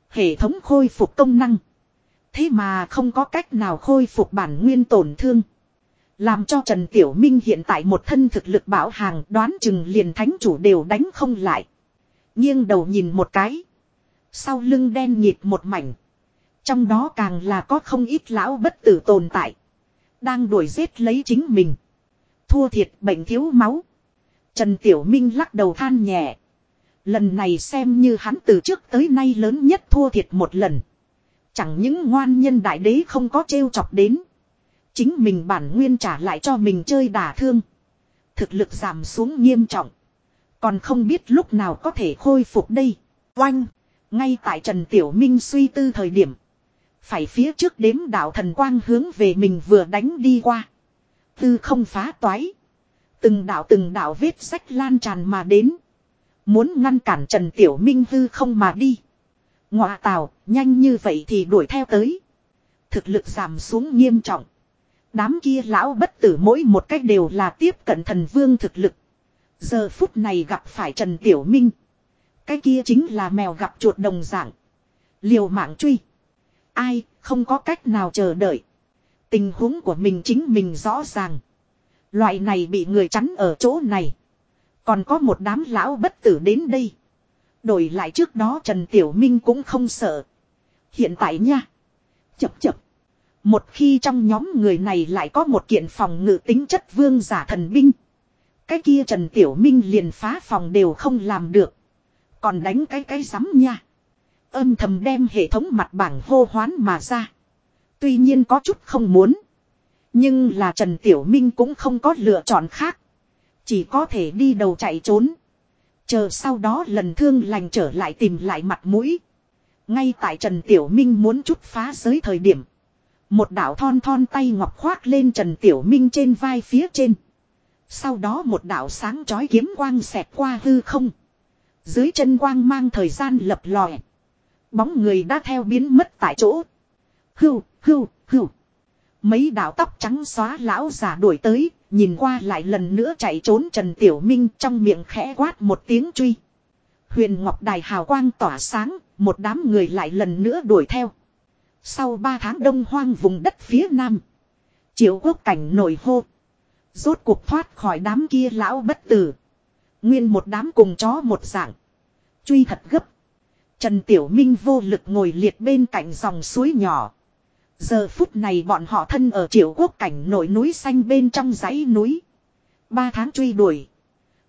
Hệ thống khôi phục công năng. Thế mà không có cách nào khôi phục bản nguyên tổn thương. Làm cho Trần Tiểu Minh hiện tại một thân thực lực bảo hàng đoán chừng liền thánh chủ đều đánh không lại. nghiêng đầu nhìn một cái. Sau lưng đen nhịt một mảnh. Trong đó càng là có không ít lão bất tử tồn tại. Đang đuổi giết lấy chính mình. Thua thiệt bệnh thiếu máu. Trần Tiểu Minh lắc đầu than nhẹ. Lần này xem như hắn từ trước tới nay lớn nhất thua thiệt một lần. Chẳng những ngoan nhân đại đế không có trêu chọc đến. Chính mình bản nguyên trả lại cho mình chơi đả thương. Thực lực giảm xuống nghiêm trọng. Còn không biết lúc nào có thể khôi phục đây. Oanh. Ngay tại Trần Tiểu Minh suy tư thời điểm. Phải phía trước đếm đạo thần quang hướng về mình vừa đánh đi qua. Tư không phá toái. Từng đạo từng đạo vết sách lan tràn mà đến. Muốn ngăn cản Trần Tiểu Minh hư không mà đi. Ngọa tào, nhanh như vậy thì đuổi theo tới. Thực lực giảm xuống nghiêm trọng. Đám kia lão bất tử mỗi một cách đều là tiếp cận thần vương thực lực. Giờ phút này gặp phải Trần Tiểu Minh. Cái kia chính là mèo gặp chuột đồng dạng. Liều mạng truy. Ai, không có cách nào chờ đợi. Tình huống của mình chính mình rõ ràng. Loại này bị người chắn ở chỗ này. Còn có một đám lão bất tử đến đây. Đổi lại trước đó Trần Tiểu Minh cũng không sợ. Hiện tại nha. Chập chập. Một khi trong nhóm người này lại có một kiện phòng ngự tính chất vương giả thần binh. Cái kia Trần Tiểu Minh liền phá phòng đều không làm được. Còn đánh cái cái rắm nha. Âm thầm đem hệ thống mặt bảng hô hoán mà ra. Tuy nhiên có chút không muốn. Nhưng là Trần Tiểu Minh cũng không có lựa chọn khác. Chỉ có thể đi đầu chạy trốn. Chờ sau đó lần thương lành trở lại tìm lại mặt mũi. Ngay tại Trần Tiểu Minh muốn chút phá giới thời điểm. Một đạo thon thon tay ngọc khoác lên Trần Tiểu Minh trên vai phía trên. Sau đó một đạo sáng chói kiếm quang xẹt qua hư không. Dưới chân quang mang thời gian lập lòe. Bóng người đã theo biến mất tại chỗ. Hưu, hưu, hưu. Mấy đạo tóc trắng xóa lão giả đuổi tới, nhìn qua lại lần nữa chạy trốn Trần Tiểu Minh trong miệng khẽ quát một tiếng truy. Huyền Ngọc Đài hào quang tỏa sáng, một đám người lại lần nữa đuổi theo. Sau ba tháng đông hoang vùng đất phía nam. Triệu quốc cảnh nổi hô. Rốt cuộc thoát khỏi đám kia lão bất tử. Nguyên một đám cùng chó một dạng. Truy thật gấp. Trần Tiểu Minh vô lực ngồi liệt bên cạnh dòng suối nhỏ. Giờ phút này bọn họ thân ở triệu quốc cảnh nổi núi xanh bên trong dãy núi. Ba tháng truy đuổi.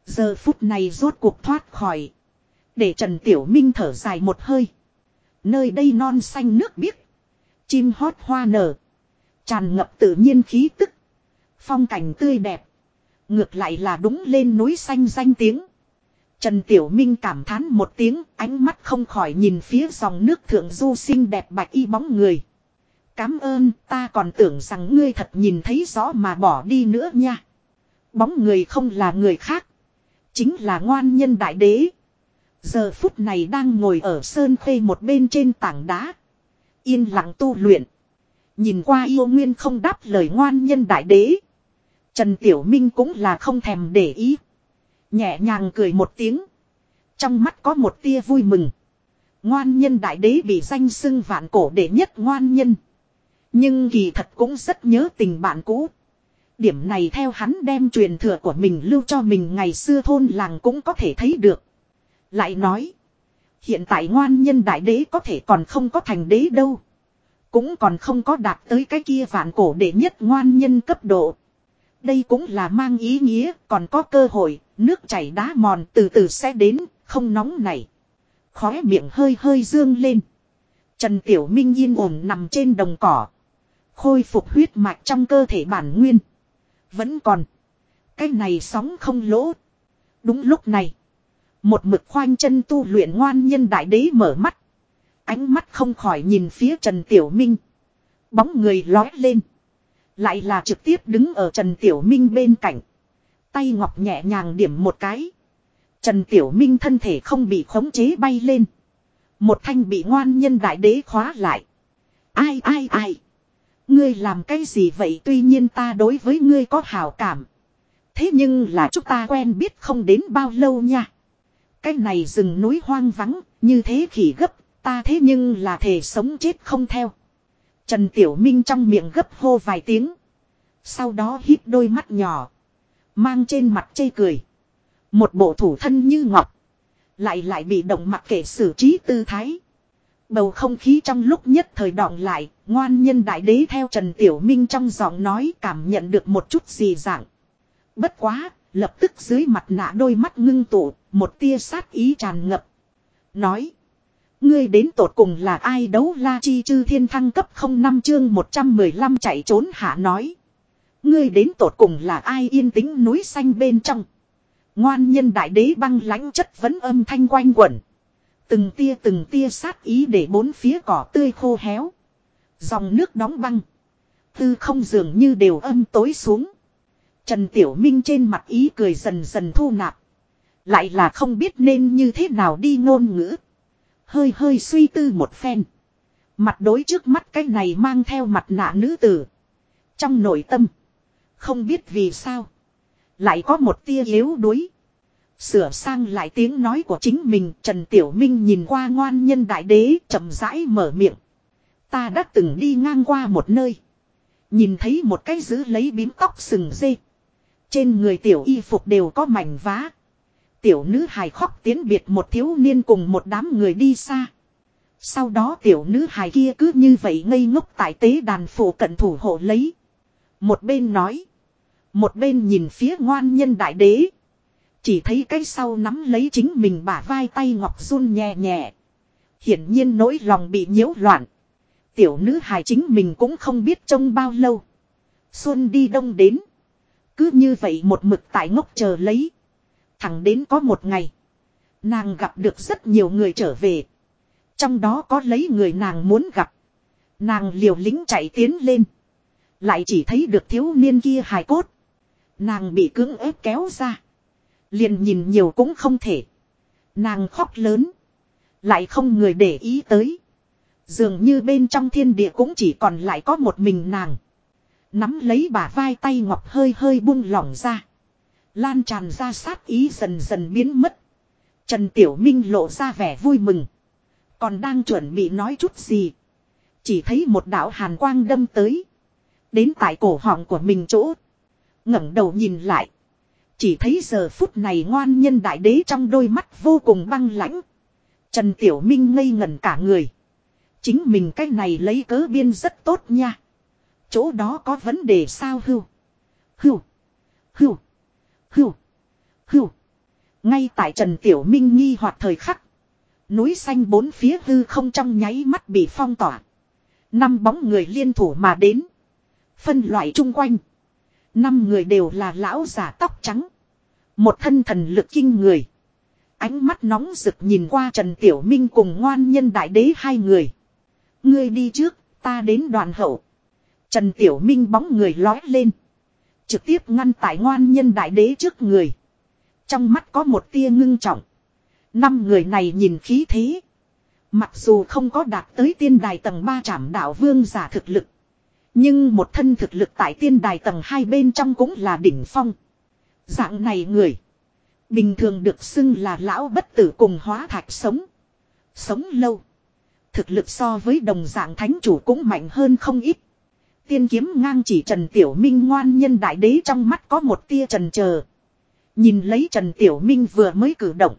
Giờ phút này rốt cuộc thoát khỏi. Để Trần Tiểu Minh thở dài một hơi. Nơi đây non xanh nước biếc. Chim hót hoa nở. Tràn ngập tự nhiên khí tức. Phong cảnh tươi đẹp. Ngược lại là đúng lên núi xanh danh tiếng. Trần Tiểu Minh cảm thán một tiếng, ánh mắt không khỏi nhìn phía dòng nước thượng du xinh đẹp bạch y bóng người. Cám ơn, ta còn tưởng rằng ngươi thật nhìn thấy rõ mà bỏ đi nữa nha. Bóng người không là người khác. Chính là ngoan nhân đại đế. Giờ phút này đang ngồi ở sơn khê một bên trên tảng đá. Yên lặng tu luyện. Nhìn qua yêu nguyên không đáp lời ngoan nhân đại đế. Trần Tiểu Minh cũng là không thèm để ý. Nhẹ nhàng cười một tiếng. Trong mắt có một tia vui mừng. Ngoan nhân đại đế bị danh xưng vạn cổ đệ nhất ngoan nhân. Nhưng kỳ thật cũng rất nhớ tình bạn cũ. Điểm này theo hắn đem truyền thừa của mình lưu cho mình ngày xưa thôn làng cũng có thể thấy được. Lại nói. Hiện tại ngoan nhân đại đế có thể còn không có thành đế đâu. Cũng còn không có đạt tới cái kia vạn cổ đệ nhất ngoan nhân cấp độ. Đây cũng là mang ý nghĩa còn có cơ hội, nước chảy đá mòn từ từ sẽ đến, không nóng này. Khóe miệng hơi hơi dương lên. Trần Tiểu Minh yên ổn nằm trên đồng cỏ. Khôi phục huyết mạch trong cơ thể bản nguyên. Vẫn còn. Cái này sóng không lỗ. Đúng lúc này. Một mực khoanh chân tu luyện ngoan nhân đại đế mở mắt. Ánh mắt không khỏi nhìn phía Trần Tiểu Minh. Bóng người lói lên. Lại là trực tiếp đứng ở Trần Tiểu Minh bên cạnh. Tay ngọc nhẹ nhàng điểm một cái. Trần Tiểu Minh thân thể không bị khống chế bay lên. Một thanh bị ngoan nhân đại đế khóa lại. Ai ai ai. Ngươi làm cái gì vậy tuy nhiên ta đối với ngươi có hảo cảm. Thế nhưng là chúng ta quen biết không đến bao lâu nha. Cái này rừng núi hoang vắng, như thế khỉ gấp, ta thế nhưng là thể sống chết không theo. Trần Tiểu Minh trong miệng gấp hô vài tiếng. Sau đó hít đôi mắt nhỏ. Mang trên mặt chê cười. Một bộ thủ thân như ngọc. Lại lại bị động mặc kệ xử trí tư thái. Bầu không khí trong lúc nhất thời đọng lại, ngoan nhân đại đế theo Trần Tiểu Minh trong giọng nói cảm nhận được một chút gì dạng. Bất quá, lập tức dưới mặt nạ đôi mắt ngưng tụ, một tia sát ý tràn ngập. Nói. Ngươi đến tột cùng là ai đấu la chi chư thiên thăng cấp không năm chương 115 chạy trốn hạ nói. Ngươi đến tột cùng là ai yên tĩnh núi xanh bên trong. Ngoan nhân đại đế băng lãnh chất vấn âm thanh quanh quẩn. Từng tia từng tia sát ý để bốn phía cỏ tươi khô héo. Dòng nước đóng băng. Tư không dường như đều âm tối xuống. Trần Tiểu Minh trên mặt ý cười dần dần thu nạp. Lại là không biết nên như thế nào đi ngôn ngữ. Hơi hơi suy tư một phen. Mặt đối trước mắt cái này mang theo mặt nạ nữ tử. Trong nội tâm. Không biết vì sao. Lại có một tia yếu đuối. Sửa sang lại tiếng nói của chính mình, Trần Tiểu Minh nhìn qua ngoan nhân đại đế, chậm rãi mở miệng. Ta đã từng đi ngang qua một nơi. Nhìn thấy một cái giữ lấy bím tóc sừng dê. Trên người tiểu y phục đều có mảnh vá. Tiểu nữ hài khóc tiến biệt một thiếu niên cùng một đám người đi xa. Sau đó tiểu nữ hài kia cứ như vậy ngây ngốc tại tế đàn phủ cận thủ hộ lấy. Một bên nói. Một bên nhìn phía ngoan nhân đại đế. Chỉ thấy cái sau nắm lấy chính mình bả vai tay ngọc run nhẹ nhẹ. Hiển nhiên nỗi lòng bị nhiễu loạn. Tiểu nữ hài chính mình cũng không biết trông bao lâu. Xuân đi đông đến. Cứ như vậy một mực tại ngốc chờ lấy. Thẳng đến có một ngày. Nàng gặp được rất nhiều người trở về. Trong đó có lấy người nàng muốn gặp. Nàng liều lính chạy tiến lên. Lại chỉ thấy được thiếu niên kia hài cốt. Nàng bị cưỡng ép kéo ra. Liền nhìn nhiều cũng không thể. Nàng khóc lớn. Lại không người để ý tới. Dường như bên trong thiên địa cũng chỉ còn lại có một mình nàng. Nắm lấy bả vai tay ngọc hơi hơi buông lỏng ra. Lan tràn ra sát ý dần dần biến mất. Trần Tiểu Minh lộ ra vẻ vui mừng. Còn đang chuẩn bị nói chút gì. Chỉ thấy một đạo hàn quang đâm tới. Đến tại cổ họng của mình chỗ. ngẩng đầu nhìn lại. Chỉ thấy giờ phút này ngoan nhân đại đế trong đôi mắt vô cùng băng lãnh. Trần Tiểu Minh ngây ngẩn cả người. Chính mình cái này lấy cớ biên rất tốt nha. Chỗ đó có vấn đề sao hưu. Hưu. Hưu. Hưu. Hưu. Ngay tại Trần Tiểu Minh nghi hoặc thời khắc. Núi xanh bốn phía hư không trong nháy mắt bị phong tỏa. Năm bóng người liên thủ mà đến. Phân loại chung quanh. Năm người đều là lão giả tóc trắng. Một thân thần lực kinh người. Ánh mắt nóng rực nhìn qua Trần Tiểu Minh cùng ngoan nhân đại đế hai người. Ngươi đi trước, ta đến đoàn hậu. Trần Tiểu Minh bóng người lói lên. Trực tiếp ngăn tại ngoan nhân đại đế trước người. Trong mắt có một tia ngưng trọng. Năm người này nhìn khí thế. Mặc dù không có đạt tới tiên đài tầng 3 trảm đạo vương giả thực lực. Nhưng một thân thực lực tại tiên đài tầng hai bên trong cũng là đỉnh phong. Dạng này người. Bình thường được xưng là lão bất tử cùng hóa thạch sống. Sống lâu. Thực lực so với đồng dạng thánh chủ cũng mạnh hơn không ít. Tiên kiếm ngang chỉ Trần Tiểu Minh ngoan nhân đại đế trong mắt có một tia trần chờ Nhìn lấy Trần Tiểu Minh vừa mới cử động.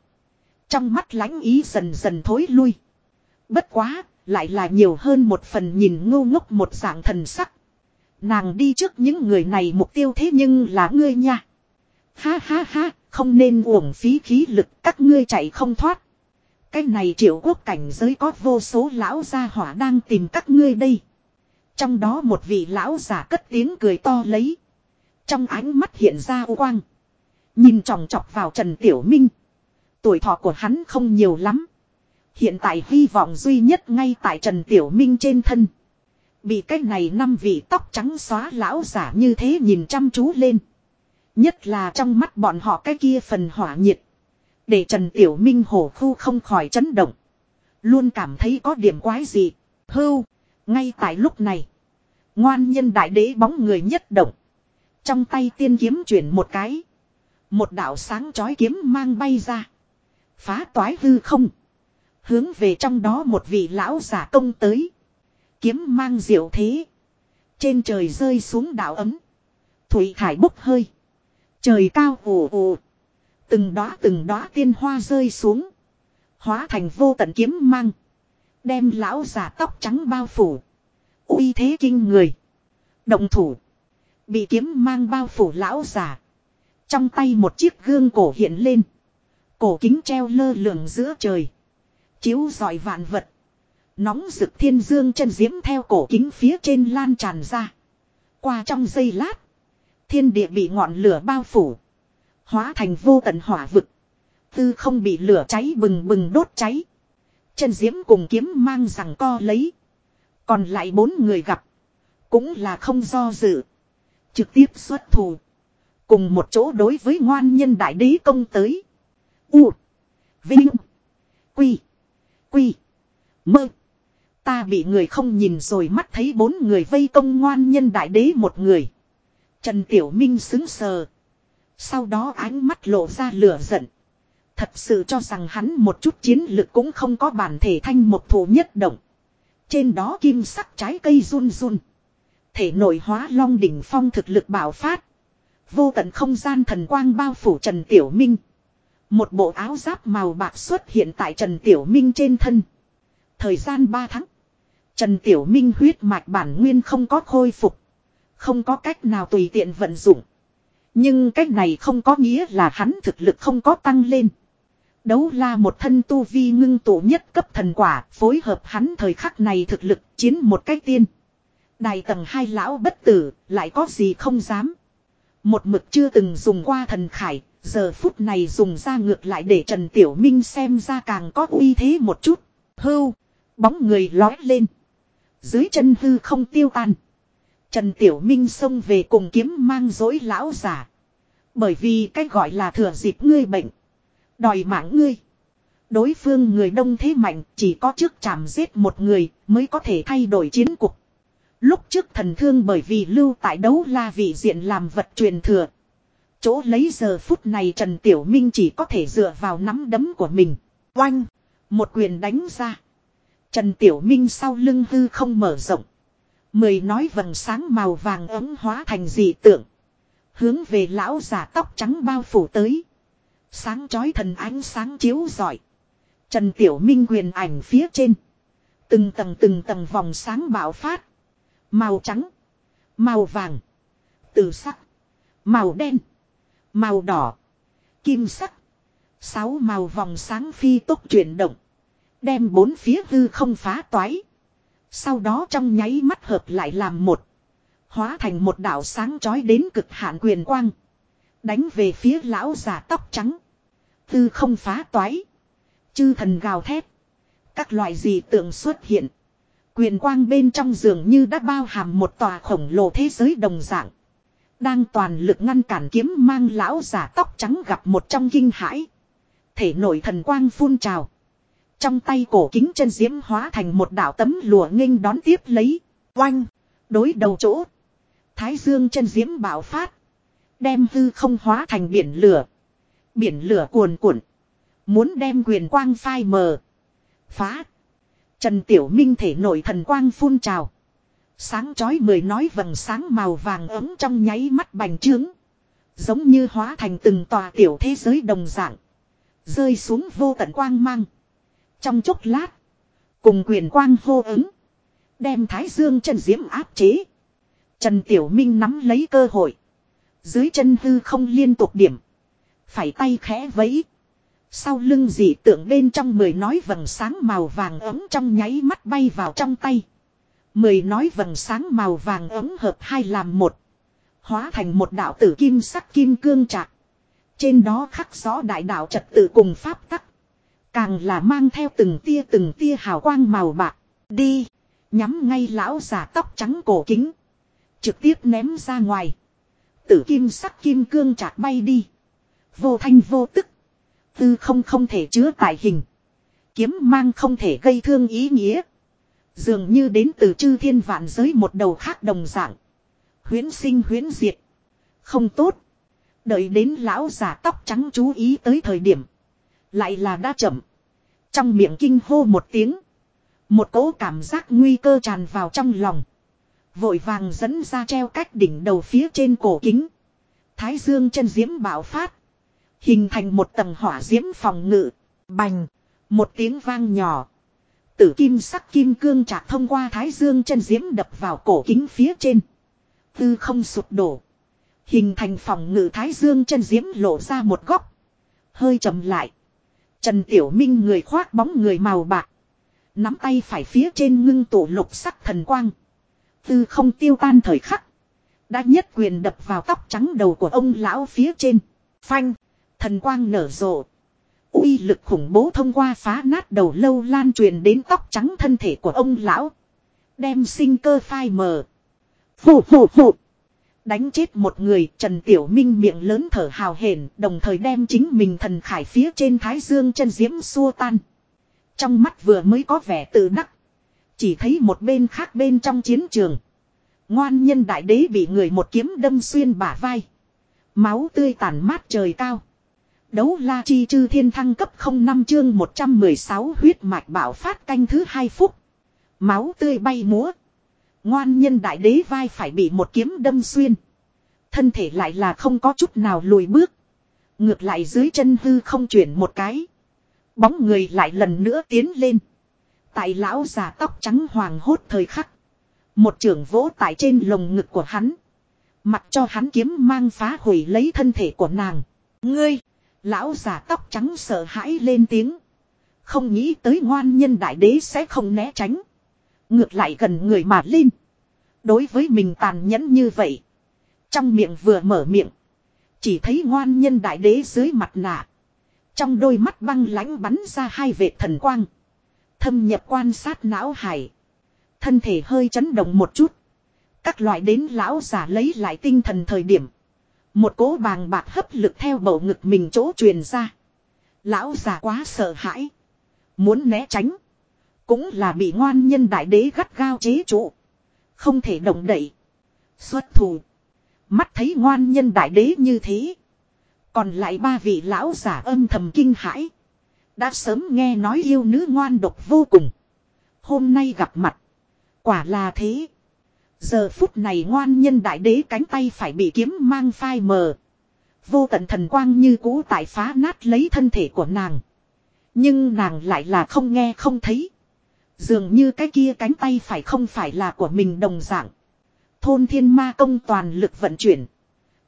Trong mắt lãnh ý dần dần thối lui. Bất quá, lại là nhiều hơn một phần nhìn ngu ngốc một dạng thần sắc. Nàng đi trước những người này mục tiêu thế nhưng là ngươi nha. Ha ha ha, không nên uổng phí khí lực các ngươi chạy không thoát. Cái này triệu quốc cảnh giới có vô số lão gia hỏa đang tìm các ngươi đây. Trong đó một vị lão giả cất tiếng cười to lấy. Trong ánh mắt hiện ra u quang. Nhìn tròng trọc vào Trần Tiểu Minh. Tuổi thọ của hắn không nhiều lắm. Hiện tại hy vọng duy nhất ngay tại Trần Tiểu Minh trên thân. Bị cái này năm vị tóc trắng xóa lão giả như thế nhìn chăm chú lên. Nhất là trong mắt bọn họ cái kia phần hỏa nhiệt. Để Trần Tiểu Minh hổ khu không khỏi chấn động. Luôn cảm thấy có điểm quái gì. Hưu. Ngay tại lúc này. Ngoan nhân đại đế bóng người nhất động. Trong tay tiên kiếm chuyển một cái. Một đạo sáng chói kiếm mang bay ra. Phá toái hư không. Hướng về trong đó một vị lão giả công tới. Kiếm mang diệu thế. Trên trời rơi xuống đạo ấm. Thủy thải bốc hơi. Trời cao ồ ồ. Từng đóa từng đóa tiên hoa rơi xuống. Hóa thành vô tận kiếm mang. Đem lão giả tóc trắng bao phủ. uy thế kinh người. Động thủ. Bị kiếm mang bao phủ lão giả. Trong tay một chiếc gương cổ hiện lên. Cổ kính treo lơ lửng giữa trời. Chiếu dọi vạn vật. Nóng rực thiên dương chân diễm theo cổ kính phía trên lan tràn ra. Qua trong giây lát. Thiên địa bị ngọn lửa bao phủ. Hóa thành vô tận hỏa vực. Tư không bị lửa cháy bừng bừng đốt cháy. Chân diễm cùng kiếm mang rằng co lấy. Còn lại bốn người gặp. Cũng là không do dự. Trực tiếp xuất thủ. Cùng một chỗ đối với ngoan nhân đại đế công tới. U. Vinh. Quy. Quy. Mơ. Ta bị người không nhìn rồi mắt thấy bốn người vây công ngoan nhân đại đế một người. Trần Tiểu Minh xứng sờ. Sau đó ánh mắt lộ ra lửa giận. Thật sự cho rằng hắn một chút chiến lực cũng không có bản thể thanh một thủ nhất động. Trên đó kim sắc trái cây run run. Thể nội hóa long đỉnh phong thực lực bảo phát. Vô tận không gian thần quang bao phủ Trần Tiểu Minh. Một bộ áo giáp màu bạc xuất hiện tại Trần Tiểu Minh trên thân. Thời gian 3 tháng. Trần Tiểu Minh huyết mạch bản nguyên không có khôi phục. Không có cách nào tùy tiện vận dụng. Nhưng cách này không có nghĩa là hắn thực lực không có tăng lên. Đấu la một thân tu vi ngưng tụ nhất cấp thần quả, phối hợp hắn thời khắc này thực lực chiến một cách tiên. Đài tầng hai lão bất tử, lại có gì không dám. Một mực chưa từng dùng qua thần khải, giờ phút này dùng ra ngược lại để Trần Tiểu Minh xem ra càng có uy thế một chút. Hưu, bóng người lói lên. Dưới chân hư không tiêu tan. Trần Tiểu Minh xông về cùng kiếm mang dối lão giả. Bởi vì cách gọi là thừa dịp ngươi bệnh. Đòi mạng ngươi. Đối phương người đông thế mạnh, chỉ có trước chạm giết một người, mới có thể thay đổi chiến cục. Lúc trước thần thương bởi vì lưu tại đấu la vị diện làm vật truyền thừa. Chỗ lấy giờ phút này Trần Tiểu Minh chỉ có thể dựa vào nắm đấm của mình. Oanh! Một quyền đánh ra. Trần Tiểu Minh sau lưng hư không mở rộng. Mười nói vầng sáng màu vàng ấm hóa thành dị tượng. Hướng về lão giả tóc trắng bao phủ tới. Sáng chói thần ánh sáng chiếu rọi. Trần Tiểu Minh quyền ảnh phía trên. Từng tầng từng tầng vòng sáng bạo phát. Màu trắng. Màu vàng. Từ sắc. Màu đen. Màu đỏ. Kim sắc. Sáu màu vòng sáng phi tốc chuyển động. Đem bốn phía hư không phá toái. Sau đó trong nháy mắt hợp lại làm một. Hóa thành một đạo sáng chói đến cực hạn quyền quang. Đánh về phía lão giả tóc trắng. Tư không phá toái. Chư thần gào thét. Các loại gì tượng xuất hiện. Quyền quang bên trong giường như đã bao hàm một tòa khổng lồ thế giới đồng dạng. Đang toàn lực ngăn cản kiếm mang lão giả tóc trắng gặp một trong kinh hãi. Thể nội thần quang phun trào. Trong tay cổ kính chân diễm hóa thành một đạo tấm lụa nghênh đón tiếp lấy. Oanh. Đối đầu chỗ. Thái dương chân diễm bạo phát. Đem hư không hóa thành biển lửa. Biển lửa cuồn cuộn. Muốn đem quyền quang phai mờ. Phá. Trần Tiểu Minh thể nội thần quang phun trào. Sáng chói mười nói vầng sáng màu vàng ấm trong nháy mắt bành trướng. Giống như hóa thành từng tòa tiểu thế giới đồng dạng. Rơi xuống vô tận quang mang. Trong chốc lát. Cùng quyền quang hô ứng. Đem thái dương chân diễm áp chế. Trần Tiểu Minh nắm lấy cơ hội. Dưới chân hư không liên tục điểm. Phải tay khẽ vẫy. Sau lưng dị tượng bên trong mười nói vầng sáng màu vàng ấm trong nháy mắt bay vào trong tay. Mười nói vầng sáng màu vàng ấm hợp hai làm một. Hóa thành một đạo tử kim sắc kim cương trạc. Trên đó khắc rõ đại đạo trật tự cùng pháp tắc. Càng là mang theo từng tia từng tia hào quang màu bạc. Đi. Nhắm ngay lão giả tóc trắng cổ kính. Trực tiếp ném ra ngoài. Tử kim sắc kim cương chạc bay đi. Vô thanh vô tức. Tư không không thể chứa tại hình. Kiếm mang không thể gây thương ý nghĩa. Dường như đến từ chư thiên vạn giới một đầu khác đồng dạng. Huyến sinh huyến diệt. Không tốt. Đợi đến lão giả tóc trắng chú ý tới thời điểm. Lại là đã chậm. Trong miệng kinh hô một tiếng. Một cỗ cảm giác nguy cơ tràn vào trong lòng. Vội vàng dẫn ra treo cách đỉnh đầu phía trên cổ kính. Thái dương chân diễm bạo phát. Hình thành một tầng hỏa diễm phòng ngự. Bành. Một tiếng vang nhỏ. Tử kim sắc kim cương chạc thông qua thái dương chân diễm đập vào cổ kính phía trên. Tư không sụp đổ. Hình thành phòng ngự thái dương chân diễm lộ ra một góc. Hơi chậm lại. Trần Tiểu Minh người khoác bóng người màu bạc. Nắm tay phải phía trên ngưng tụ lục sắc thần quang. Tư không tiêu tan thời khắc. Đã nhất quyền đập vào tóc trắng đầu của ông lão phía trên. Phanh. Thần quang nở rộ. uy lực khủng bố thông qua phá nát đầu lâu lan truyền đến tóc trắng thân thể của ông lão. Đem sinh cơ phai mờ. Phụ phụ phụ. Đánh chết một người, Trần Tiểu Minh miệng lớn thở hào hển, đồng thời đem chính mình thần khải phía trên thái dương chân diễm xua tan. Trong mắt vừa mới có vẻ tự đắc. Chỉ thấy một bên khác bên trong chiến trường. Ngoan nhân đại đế bị người một kiếm đâm xuyên bả vai. Máu tươi tàn mát trời cao. Đấu la chi chư thiên thăng cấp 05 chương 116 huyết mạch bảo phát canh thứ hai phút. Máu tươi bay múa. Ngoan nhân đại đế vai phải bị một kiếm đâm xuyên. Thân thể lại là không có chút nào lùi bước. Ngược lại dưới chân hư không chuyển một cái. Bóng người lại lần nữa tiến lên. Tại lão già tóc trắng hoàng hốt thời khắc. Một trưởng vỗ tại trên lồng ngực của hắn. Mặc cho hắn kiếm mang phá hủy lấy thân thể của nàng. Ngươi, lão già tóc trắng sợ hãi lên tiếng. Không nghĩ tới ngoan nhân đại đế sẽ không né tránh. Ngược lại gần người mà lên. Đối với mình tàn nhẫn như vậy. Trong miệng vừa mở miệng. Chỉ thấy ngoan nhân đại đế dưới mặt nạ. Trong đôi mắt băng lãnh bắn ra hai vệt thần quang. Thâm nhập quan sát não hải. Thân thể hơi chấn động một chút. Các loại đến lão giả lấy lại tinh thần thời điểm. Một cố bàng bạc hấp lực theo bầu ngực mình chỗ truyền ra. Lão giả quá sợ hãi. Muốn né tránh. Cũng là bị ngoan nhân đại đế gắt gao chế trụ. Không thể động đậy. Xuất thủ. Mắt thấy ngoan nhân đại đế như thế. Còn lại ba vị lão giả âm thầm kinh hãi. Đã sớm nghe nói yêu nữ ngoan độc vô cùng. Hôm nay gặp mặt. Quả là thế. Giờ phút này ngoan nhân đại đế cánh tay phải bị kiếm mang phai mờ. Vô tận thần quang như cũ tại phá nát lấy thân thể của nàng. Nhưng nàng lại là không nghe không thấy. Dường như cái kia cánh tay phải không phải là của mình đồng dạng. Thôn thiên ma công toàn lực vận chuyển.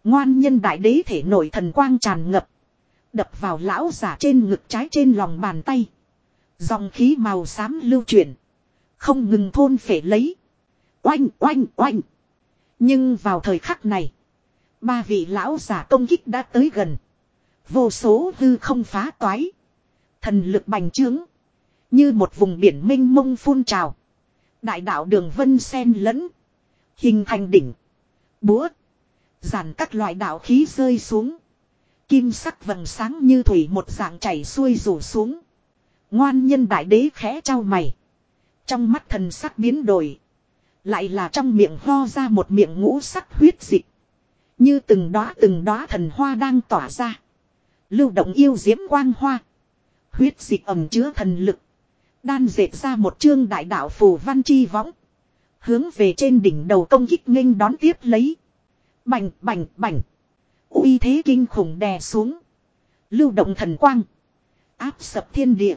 Ngoan nhân đại đế thể nổi thần quang tràn ngập. Đập vào lão giả trên ngực trái trên lòng bàn tay. Dòng khí màu xám lưu chuyển. Không ngừng thôn phể lấy. Oanh oanh oanh. Nhưng vào thời khắc này. Ba vị lão giả công kích đã tới gần. Vô số hư không phá toái. Thần lực bành trướng. Như một vùng biển mênh mông phun trào. Đại đạo đường vân sen lẫn. Hình thành đỉnh. Búa. Giản các loại đạo khí rơi xuống. Kim sắc vầng sáng như thủy một dạng chảy xuôi rủ xuống. Ngoan nhân đại đế khẽ trao mày. Trong mắt thần sắc biến đổi. Lại là trong miệng ho ra một miệng ngũ sắc huyết dịch. Như từng đóa từng đóa thần hoa đang tỏa ra. Lưu động yêu diễm quang hoa. Huyết dịch ẩm chứa thần lực. Đan dệt ra một chương đại đạo phù văn chi võng. Hướng về trên đỉnh đầu công kích nghênh đón tiếp lấy. Bành bành bành uy thế kinh khủng đè xuống. Lưu động thần quang. Áp sập thiên địa.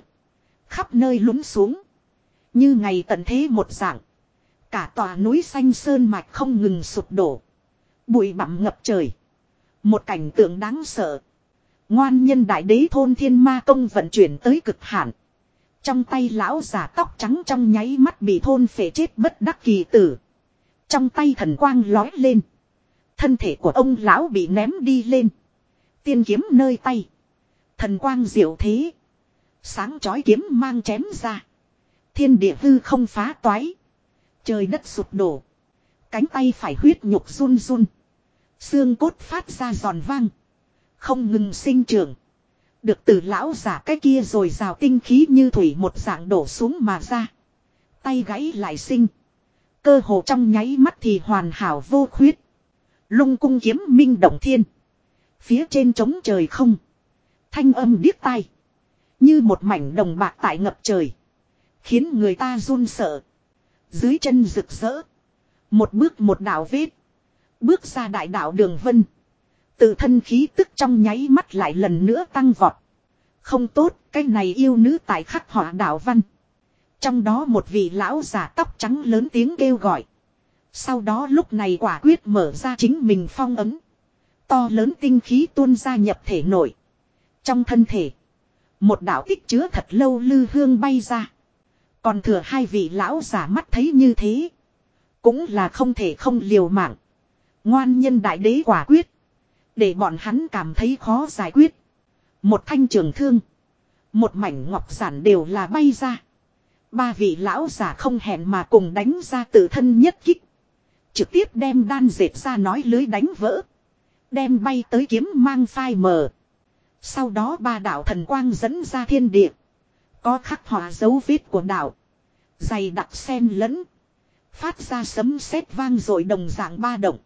Khắp nơi lún xuống. Như ngày tận thế một dạng. Cả tòa núi xanh sơn mạch không ngừng sụp đổ. Bụi bặm ngập trời. Một cảnh tượng đáng sợ. Ngoan nhân đại đế thôn thiên ma công vận chuyển tới cực hạn. Trong tay lão giả tóc trắng trong nháy mắt bị thôn phệ chết bất đắc kỳ tử. Trong tay thần quang lói lên. Thân thể của ông lão bị ném đi lên. Tiên kiếm nơi tay. Thần quang diệu thế. Sáng chói kiếm mang chém ra. Thiên địa hư không phá toái. Trời đất sụp đổ. Cánh tay phải huyết nhục run run. Xương cốt phát ra giòn vang. Không ngừng sinh trưởng. Được từ lão giả cái kia rồi rào tinh khí như thủy một dạng đổ xuống mà ra. Tay gãy lại sinh. Cơ hồ trong nháy mắt thì hoàn hảo vô khuyết. Lung cung kiếm minh động thiên. Phía trên trống trời không. Thanh âm điếc tai. Như một mảnh đồng bạc tại ngập trời. Khiến người ta run sợ. Dưới chân rực rỡ. Một bước một đảo vết. Bước ra đại đạo đường vân. Tự thân khí tức trong nháy mắt lại lần nữa tăng vọt. Không tốt, cái này yêu nữ tại khắc họa đạo văn. Trong đó một vị lão giả tóc trắng lớn tiếng kêu gọi. Sau đó lúc này quả quyết mở ra chính mình phong ấm. To lớn tinh khí tuôn ra nhập thể nội Trong thân thể. Một đạo tích chứa thật lâu lư hương bay ra. Còn thừa hai vị lão giả mắt thấy như thế. Cũng là không thể không liều mạng. Ngoan nhân đại đế quả quyết. Để bọn hắn cảm thấy khó giải quyết. Một thanh trường thương. Một mảnh ngọc giản đều là bay ra. Ba vị lão giả không hẹn mà cùng đánh ra tự thân nhất kích. Trực tiếp đem đan dệt ra nói lưới đánh vỡ. Đem bay tới kiếm mang phai mờ. Sau đó ba đạo thần quang dẫn ra thiên địa. Có khắc họa dấu vết của đạo. Dày đặc sen lẫn. Phát ra sấm sét vang rồi đồng dạng ba động.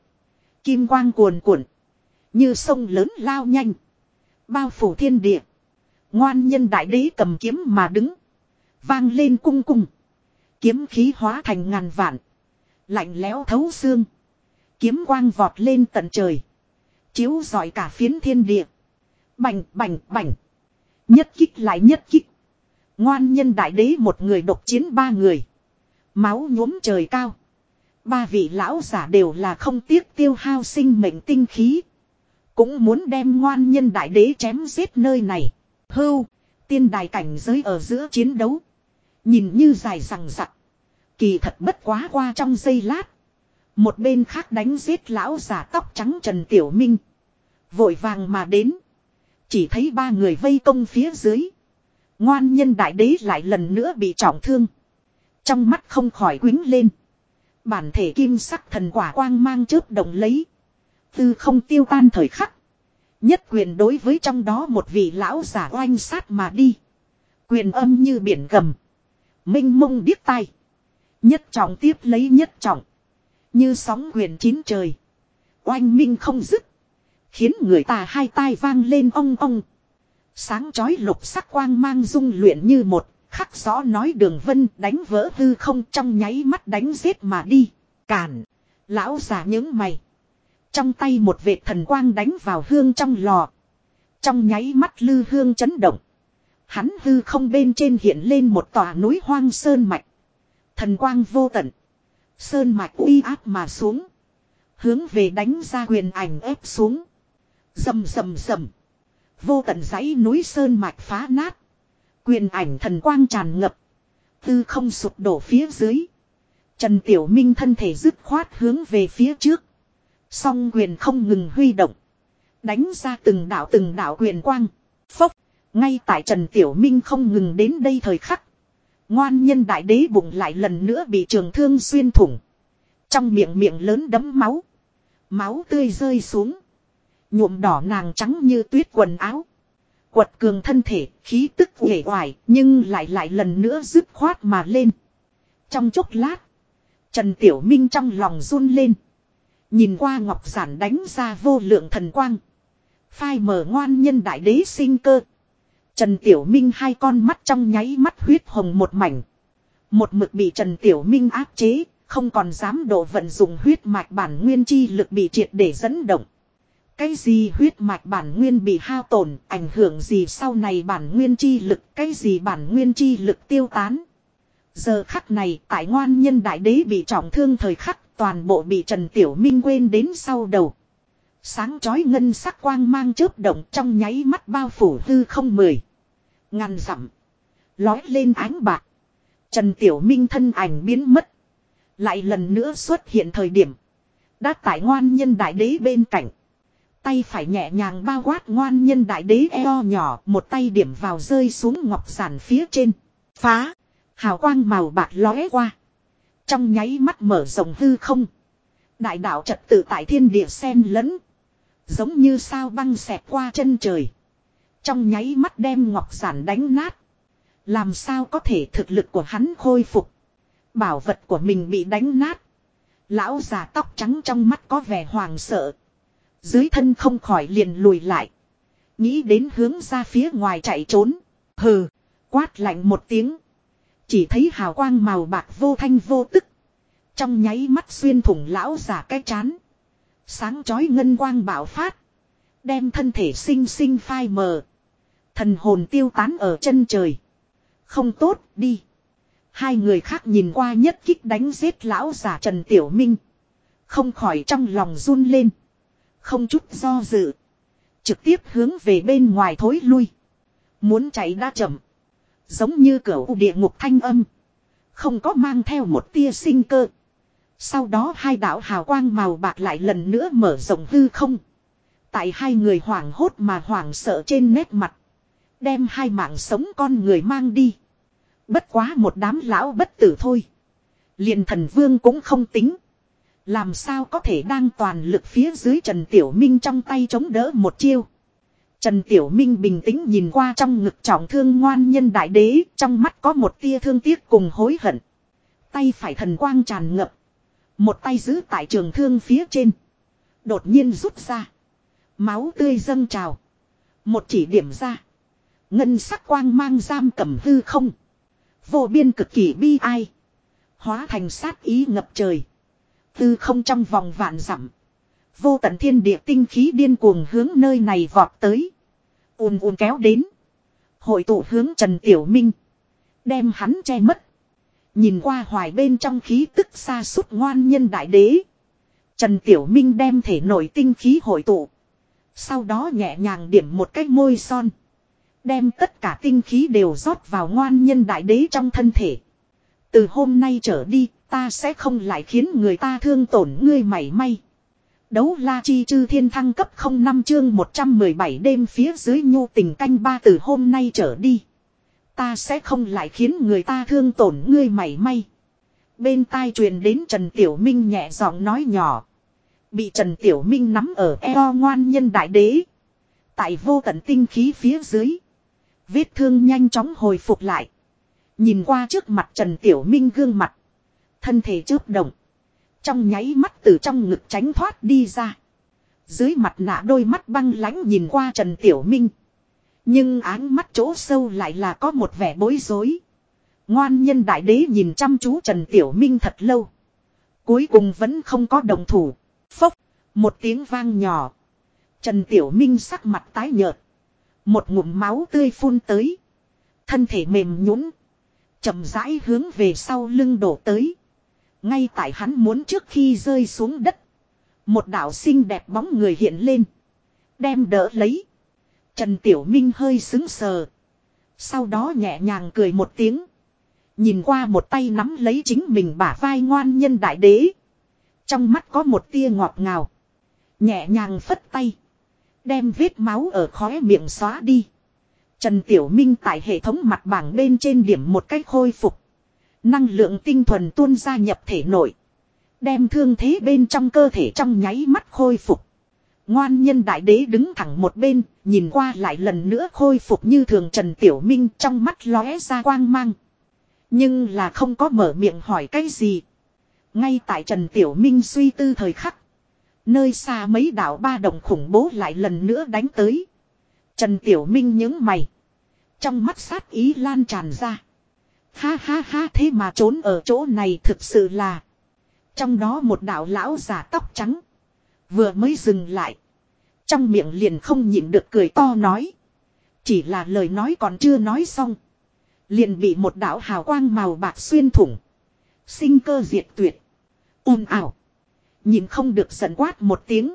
Kim quang cuồn cuộn. Như sông lớn lao nhanh. Bao phủ thiên địa. Ngoan nhân đại đế cầm kiếm mà đứng. Vang lên cung cung. Kiếm khí hóa thành ngàn vạn. Lạnh lẽo thấu xương. Kiếm quang vọt lên tận trời. Chiếu rọi cả phiến thiên địa. Bành bành bành. Nhất kích lại nhất kích. Ngoan nhân đại đế một người độc chiến ba người. Máu nhuốm trời cao. Ba vị lão giả đều là không tiếc tiêu hao sinh mệnh tinh khí. Cũng muốn đem ngoan nhân đại đế chém giết nơi này. Hưu, tiên đài cảnh giới ở giữa chiến đấu. Nhìn như dài rằng rặc. Kỳ thật bất quá qua trong giây lát. Một bên khác đánh giết lão giả tóc trắng Trần Tiểu Minh. Vội vàng mà đến. Chỉ thấy ba người vây công phía dưới. Ngoan nhân đại đế lại lần nữa bị trọng thương. Trong mắt không khỏi quính lên. Bản thể kim sắc thần quả quang mang chớp động lấy. Tư không tiêu tan thời khắc. Nhất quyền đối với trong đó một vị lão giả oanh sát mà đi. Quyền âm như biển gầm. Minh mông điếc tai. Nhất trọng tiếp lấy nhất trọng. Như sóng quyền chín trời. Oanh minh không dứt. Khiến người ta hai tai vang lên ong ong. Sáng chói lục sắc quang mang dung luyện như một, khắc rõ nói đường vân đánh vỡ hư không trong nháy mắt đánh giết mà đi. Cản. Lão già những mày. Trong tay một vệt thần quang đánh vào hương trong lò. Trong nháy mắt lư hương chấn động. Hắn hư không bên trên hiện lên một tòa núi hoang sơn mạch. Thần quang vô tận. Sơn mạch uy áp mà xuống. Hướng về đánh ra quyền ảnh ép xuống. Dầm dầm dầm. Vô tận dãy núi sơn mạch phá nát. Quyền ảnh thần quang tràn ngập. Tư không sụp đổ phía dưới. Trần Tiểu Minh thân thể dứt khoát hướng về phía trước. Song quyền không ngừng huy động. Đánh ra từng đạo từng đạo quyền quang. Phốc. Ngay tại Trần Tiểu Minh không ngừng đến đây thời khắc. Ngoan nhân đại đế bụng lại lần nữa bị trường thương xuyên thủng. Trong miệng miệng lớn đấm máu. Máu tươi rơi xuống. Nhuộm đỏ nàng trắng như tuyết quần áo. Quật cường thân thể, khí tức uể oải, nhưng lại lại lần nữa dứt khoát mà lên. Trong chốc lát, Trần Tiểu Minh trong lòng run lên. Nhìn qua ngọc giản đánh ra vô lượng thần quang. Phai mở ngoan nhân đại đế sinh cơ. Trần Tiểu Minh hai con mắt trong nháy mắt huyết hồng một mảnh. Một mực bị Trần Tiểu Minh áp chế, không còn dám độ vận dụng huyết mạch bản nguyên chi lực bị triệt để dẫn động. Cái gì huyết mạch bản nguyên bị hao tổn, ảnh hưởng gì sau này bản nguyên chi lực, cái gì bản nguyên chi lực tiêu tán. Giờ khắc này, tại ngoan nhân đại đế bị trọng thương thời khắc, toàn bộ bị Trần Tiểu Minh quên đến sau đầu. Sáng chói ngân sắc quang mang chớp động trong nháy mắt bao phủ hư không mười. Ngàn dặm. Lói lên ánh bạc. Trần Tiểu Minh thân ảnh biến mất. Lại lần nữa xuất hiện thời điểm. Đã tại ngoan nhân đại đế bên cạnh. Tay phải nhẹ nhàng bao quát ngoan nhân đại đế eo nhỏ. Một tay điểm vào rơi xuống ngọc giản phía trên. Phá. Hào quang màu bạc lóe qua. Trong nháy mắt mở rộng hư không. Đại đạo trật tự tại thiên địa sen lẫn. Giống như sao băng xẹt qua chân trời. Trong nháy mắt đem ngọc giản đánh nát. Làm sao có thể thực lực của hắn khôi phục. Bảo vật của mình bị đánh nát. Lão già tóc trắng trong mắt có vẻ hoàng sợ. Dưới thân không khỏi liền lùi lại. Nghĩ đến hướng ra phía ngoài chạy trốn. Hừ. Quát lạnh một tiếng. Chỉ thấy hào quang màu bạc vô thanh vô tức. Trong nháy mắt xuyên thủng lão giả cái chán. Sáng chói ngân quang bạo phát. Đem thân thể sinh sinh phai mờ. Thần hồn tiêu tán ở chân trời. Không tốt, đi. Hai người khác nhìn qua nhất kích đánh giết lão giả Trần Tiểu Minh. Không khỏi trong lòng run lên. Không chút do dự. Trực tiếp hướng về bên ngoài thối lui. Muốn chạy đã chậm. Giống như cửa địa ngục thanh âm. Không có mang theo một tia sinh cơ. Sau đó hai đạo hào quang màu bạc lại lần nữa mở rộng hư không. Tại hai người hoảng hốt mà hoảng sợ trên nét mặt. Đem hai mạng sống con người mang đi. Bất quá một đám lão bất tử thôi. liền thần vương cũng không tính. Làm sao có thể đang toàn lực phía dưới Trần Tiểu Minh trong tay chống đỡ một chiêu. Trần Tiểu Minh bình tĩnh nhìn qua trong ngực trọng thương ngoan nhân đại đế, trong mắt có một tia thương tiếc cùng hối hận. Tay phải thần quang tràn ngập. Một tay giữ tại trường thương phía trên. Đột nhiên rút ra. Máu tươi dâng trào. Một chỉ điểm ra. Ngân sắc quang mang giam cầm hư không. Vô biên cực kỳ bi ai. Hóa thành sát ý ngập trời. Hư không trong vòng vạn dặm Vô tận thiên địa tinh khí điên cuồng hướng nơi này vọt tới. ùn ùn kéo đến. Hội tụ hướng Trần Tiểu Minh. Đem hắn che mất. Nhìn qua hoài bên trong khí tức xa suốt ngoan nhân đại đế. Trần Tiểu Minh đem thể nổi tinh khí hội tụ. Sau đó nhẹ nhàng điểm một cái môi son. Đem tất cả tinh khí đều rót vào ngoan nhân đại đế trong thân thể. Từ hôm nay trở đi, ta sẽ không lại khiến người ta thương tổn ngươi mảy may. Đấu la chi chư thiên thăng cấp 05 chương 117 đêm phía dưới nhu tình canh ba từ hôm nay trở đi. Ta sẽ không lại khiến người ta thương tổn ngươi mảy may. Bên tai truyền đến Trần Tiểu Minh nhẹ giọng nói nhỏ. Bị Trần Tiểu Minh nắm ở eo ngoan nhân đại đế. Tại vô tận tinh khí phía dưới. Vết thương nhanh chóng hồi phục lại. Nhìn qua trước mặt Trần Tiểu Minh gương mặt. Thân thể chớp động. Trong nháy mắt từ trong ngực tránh thoát đi ra. Dưới mặt nạ đôi mắt băng lãnh nhìn qua Trần Tiểu Minh. Nhưng áng mắt chỗ sâu lại là có một vẻ bối rối. Ngoan nhân đại đế nhìn chăm chú Trần Tiểu Minh thật lâu. Cuối cùng vẫn không có đồng thủ. Phốc. Một tiếng vang nhỏ. Trần Tiểu Minh sắc mặt tái nhợt. Một ngụm máu tươi phun tới. Thân thể mềm nhũn chậm rãi hướng về sau lưng đổ tới. Ngay tại hắn muốn trước khi rơi xuống đất. Một đạo xinh đẹp bóng người hiện lên. Đem đỡ lấy. Trần Tiểu Minh hơi xứng sờ. Sau đó nhẹ nhàng cười một tiếng. Nhìn qua một tay nắm lấy chính mình bả vai ngoan nhân đại đế. Trong mắt có một tia ngọt ngào. Nhẹ nhàng phất tay. Đem vết máu ở khóe miệng xóa đi. Trần Tiểu Minh tại hệ thống mặt bảng bên trên điểm một cách khôi phục. Năng lượng tinh thuần tuôn ra nhập thể nội. Đem thương thế bên trong cơ thể trong nháy mắt khôi phục. Ngoan nhân đại đế đứng thẳng một bên, nhìn qua lại lần nữa khôi phục như thường Trần Tiểu Minh trong mắt lóe ra quang mang. Nhưng là không có mở miệng hỏi cái gì. Ngay tại Trần Tiểu Minh suy tư thời khắc. Nơi xa mấy đảo ba đồng khủng bố lại lần nữa đánh tới. Trần Tiểu Minh những mày. Trong mắt sát ý lan tràn ra. Ha ha ha, thế mà trốn ở chỗ này thực sự là. Trong đó một đạo lão giả tóc trắng. Vừa mới dừng lại. Trong miệng liền không nhịn được cười to nói. Chỉ là lời nói còn chưa nói xong. Liền bị một đạo hào quang màu bạc xuyên thủng. Sinh cơ diệt tuyệt. ồn ảo. Nhìn không được giận quát một tiếng.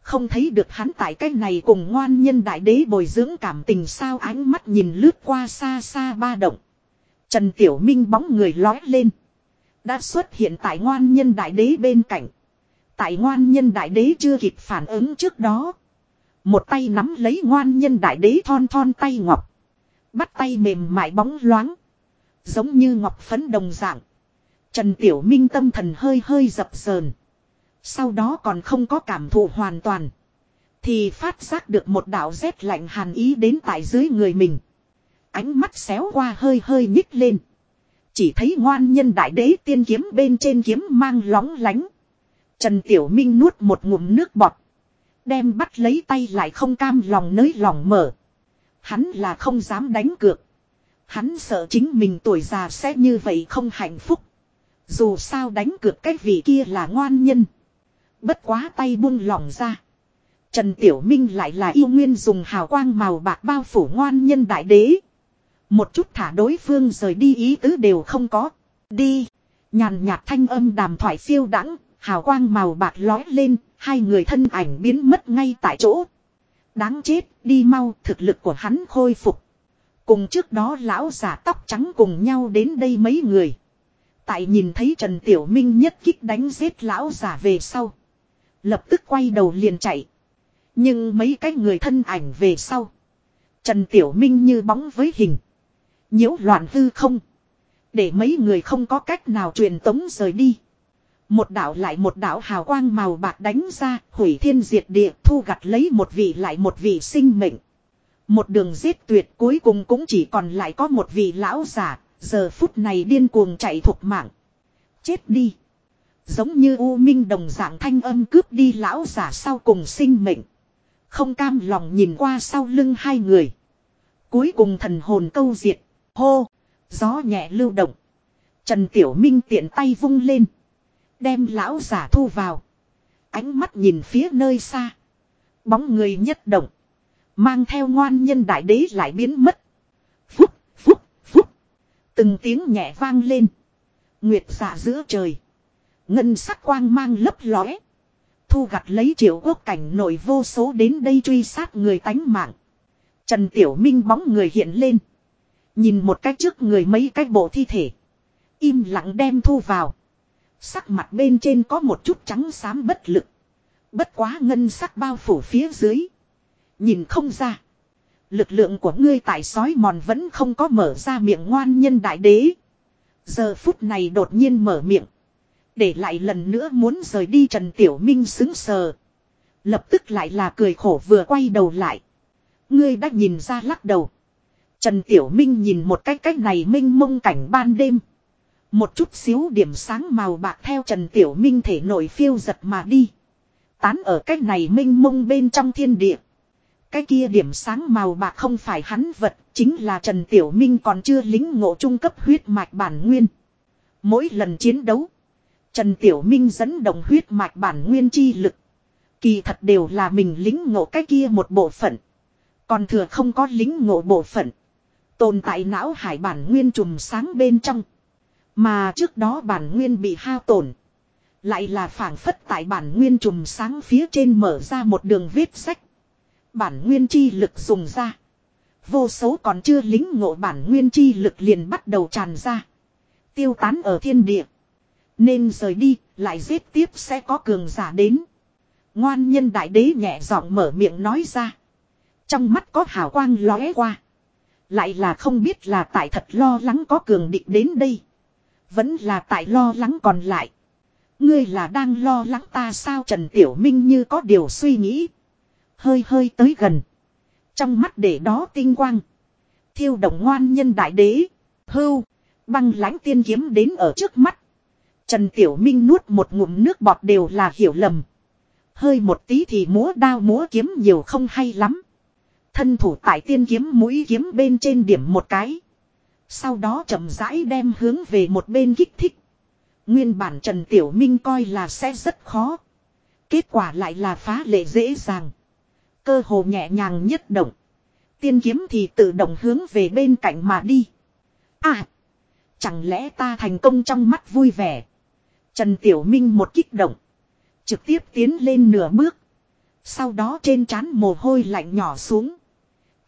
Không thấy được hắn tại cái này cùng ngoan nhân đại đế bồi dưỡng cảm tình sao ánh mắt nhìn lướt qua xa xa ba động. Trần Tiểu Minh bóng người lói lên. Đã xuất hiện tại ngoan nhân đại đế bên cạnh. Tại ngoan nhân đại đế chưa kịp phản ứng trước đó. Một tay nắm lấy ngoan nhân đại đế thon thon tay ngọc. Bắt tay mềm mại bóng loáng. Giống như ngọc phấn đồng dạng. Trần Tiểu Minh tâm thần hơi hơi dập sờn. Sau đó còn không có cảm thụ hoàn toàn. Thì phát giác được một đạo rét lạnh hàn ý đến tại dưới người mình. Ánh mắt xéo qua hơi hơi nhích lên. Chỉ thấy ngoan nhân đại đế tiên kiếm bên trên kiếm mang lóng lánh. Trần Tiểu Minh nuốt một ngụm nước bọt. Đem bắt lấy tay lại không cam lòng nới lòng mở. Hắn là không dám đánh cược. Hắn sợ chính mình tuổi già sẽ như vậy không hạnh phúc. Dù sao đánh cược cái vị kia là ngoan nhân. Bất quá tay buông lỏng ra. Trần Tiểu Minh lại là yêu nguyên dùng hào quang màu bạc bao phủ ngoan nhân đại đế. Một chút thả đối phương rời đi ý tứ đều không có. Đi. Nhàn nhạt thanh âm đàm thoại phiêu đắng, hào quang màu bạc lói lên, hai người thân ảnh biến mất ngay tại chỗ. Đáng chết, đi mau, thực lực của hắn khôi phục. Cùng trước đó lão giả tóc trắng cùng nhau đến đây mấy người. Tại nhìn thấy Trần Tiểu Minh nhất kích đánh giết lão giả về sau. Lập tức quay đầu liền chạy. Nhưng mấy cái người thân ảnh về sau. Trần Tiểu Minh như bóng với hình. nhiễu loạn hư không. Để mấy người không có cách nào truyền tống rời đi. Một đạo lại một đạo hào quang màu bạc đánh ra, hủy thiên diệt địa, thu gặt lấy một vị lại một vị sinh mệnh. Một đường giết tuyệt cuối cùng cũng chỉ còn lại có một vị lão giả, giờ phút này điên cuồng chạy thục mạng. Chết đi. Giống như U Minh đồng dạng thanh âm cướp đi lão giả sau cùng sinh mệnh. Không cam lòng nhìn qua sau lưng hai người. Cuối cùng thần hồn câu diệt. Hô. Gió nhẹ lưu động. Trần Tiểu Minh tiện tay vung lên. Đem lão giả thu vào. Ánh mắt nhìn phía nơi xa. Bóng người nhất động. Mang theo ngoan nhân đại đế lại biến mất. Phúc, phúc, phúc. Từng tiếng nhẹ vang lên. Nguyệt giả giữa trời. Ngân sắc quang mang lấp lóe. Thu gặt lấy triệu quốc cảnh nổi vô số đến đây truy sát người tánh mạng. Trần Tiểu Minh bóng người hiện lên. Nhìn một cách trước người mấy cái bộ thi thể. Im lặng đem thu vào. Sắc mặt bên trên có một chút trắng xám bất lực. Bất quá ngân sắc bao phủ phía dưới. Nhìn không ra. Lực lượng của ngươi tại sói mòn vẫn không có mở ra miệng ngoan nhân đại đế. Giờ phút này đột nhiên mở miệng. Để lại lần nữa muốn rời đi Trần Tiểu Minh xứng sờ. Lập tức lại là cười khổ vừa quay đầu lại. Ngươi đã nhìn ra lắc đầu. Trần Tiểu Minh nhìn một cái cách này minh mông cảnh ban đêm. Một chút xíu điểm sáng màu bạc theo Trần Tiểu Minh thể nổi phiêu giật mà đi. Tán ở cách này minh mông bên trong thiên địa. Cái kia điểm sáng màu bạc không phải hắn vật, chính là Trần Tiểu Minh còn chưa lính ngộ trung cấp huyết mạch bản nguyên. Mỗi lần chiến đấu, Trần Tiểu Minh dẫn động huyết mạch bản nguyên chi lực. Kỳ thật đều là mình lính ngộ cái kia một bộ phận. Còn thừa không có lính ngộ bộ phận. Tồn tại não hải bản nguyên trùm sáng bên trong. Mà trước đó bản nguyên bị hao tổn. Lại là phản phất tại bản nguyên trùm sáng phía trên mở ra một đường vết sách. Bản nguyên chi lực dùng ra. Vô số còn chưa lính ngộ bản nguyên chi lực liền bắt đầu tràn ra. Tiêu tán ở thiên địa. Nên rời đi, lại giết tiếp sẽ có cường giả đến. Ngoan nhân đại đế nhẹ giọng mở miệng nói ra. Trong mắt có hào quang lóe qua. Lại là không biết là tại thật lo lắng có cường địch đến đây. Vẫn là tại lo lắng còn lại. Ngươi là đang lo lắng ta sao Trần Tiểu Minh như có điều suy nghĩ. Hơi hơi tới gần. Trong mắt để đó tinh quang. Thiêu động ngoan nhân đại đế. Hưu. Băng lãnh tiên kiếm đến ở trước mắt. Trần Tiểu Minh nuốt một ngụm nước bọt đều là hiểu lầm. Hơi một tí thì múa đao múa kiếm nhiều không hay lắm. Thân thủ tại tiên kiếm mũi kiếm bên trên điểm một cái. Sau đó chậm rãi đem hướng về một bên kích thích. Nguyên bản Trần Tiểu Minh coi là sẽ rất khó. Kết quả lại là phá lệ dễ dàng. Cơ hồ nhẹ nhàng nhất động. Tiên kiếm thì tự động hướng về bên cạnh mà đi. À! Chẳng lẽ ta thành công trong mắt vui vẻ. Trần Tiểu Minh một kích động. Trực tiếp tiến lên nửa bước. Sau đó trên trán mồ hôi lạnh nhỏ xuống.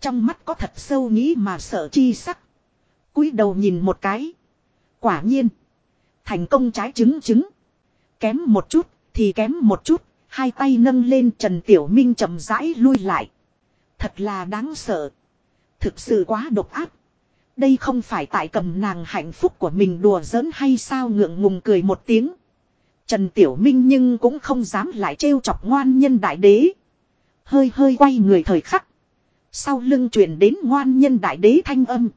Trong mắt có thật sâu nghĩ mà sợ chi sắc. cúi đầu nhìn một cái. Quả nhiên. Thành công trái trứng trứng. Kém một chút, thì kém một chút. Hai tay nâng lên Trần Tiểu Minh chậm rãi lui lại. Thật là đáng sợ. Thực sự quá độc áp. Đây không phải tại cầm nàng hạnh phúc của mình đùa giỡn hay sao ngượng ngùng cười một tiếng. Trần Tiểu Minh nhưng cũng không dám lại trêu chọc ngoan nhân đại đế. Hơi hơi quay người thời khắc. Sau lưng truyền đến ngoan nhân đại đế thanh âm.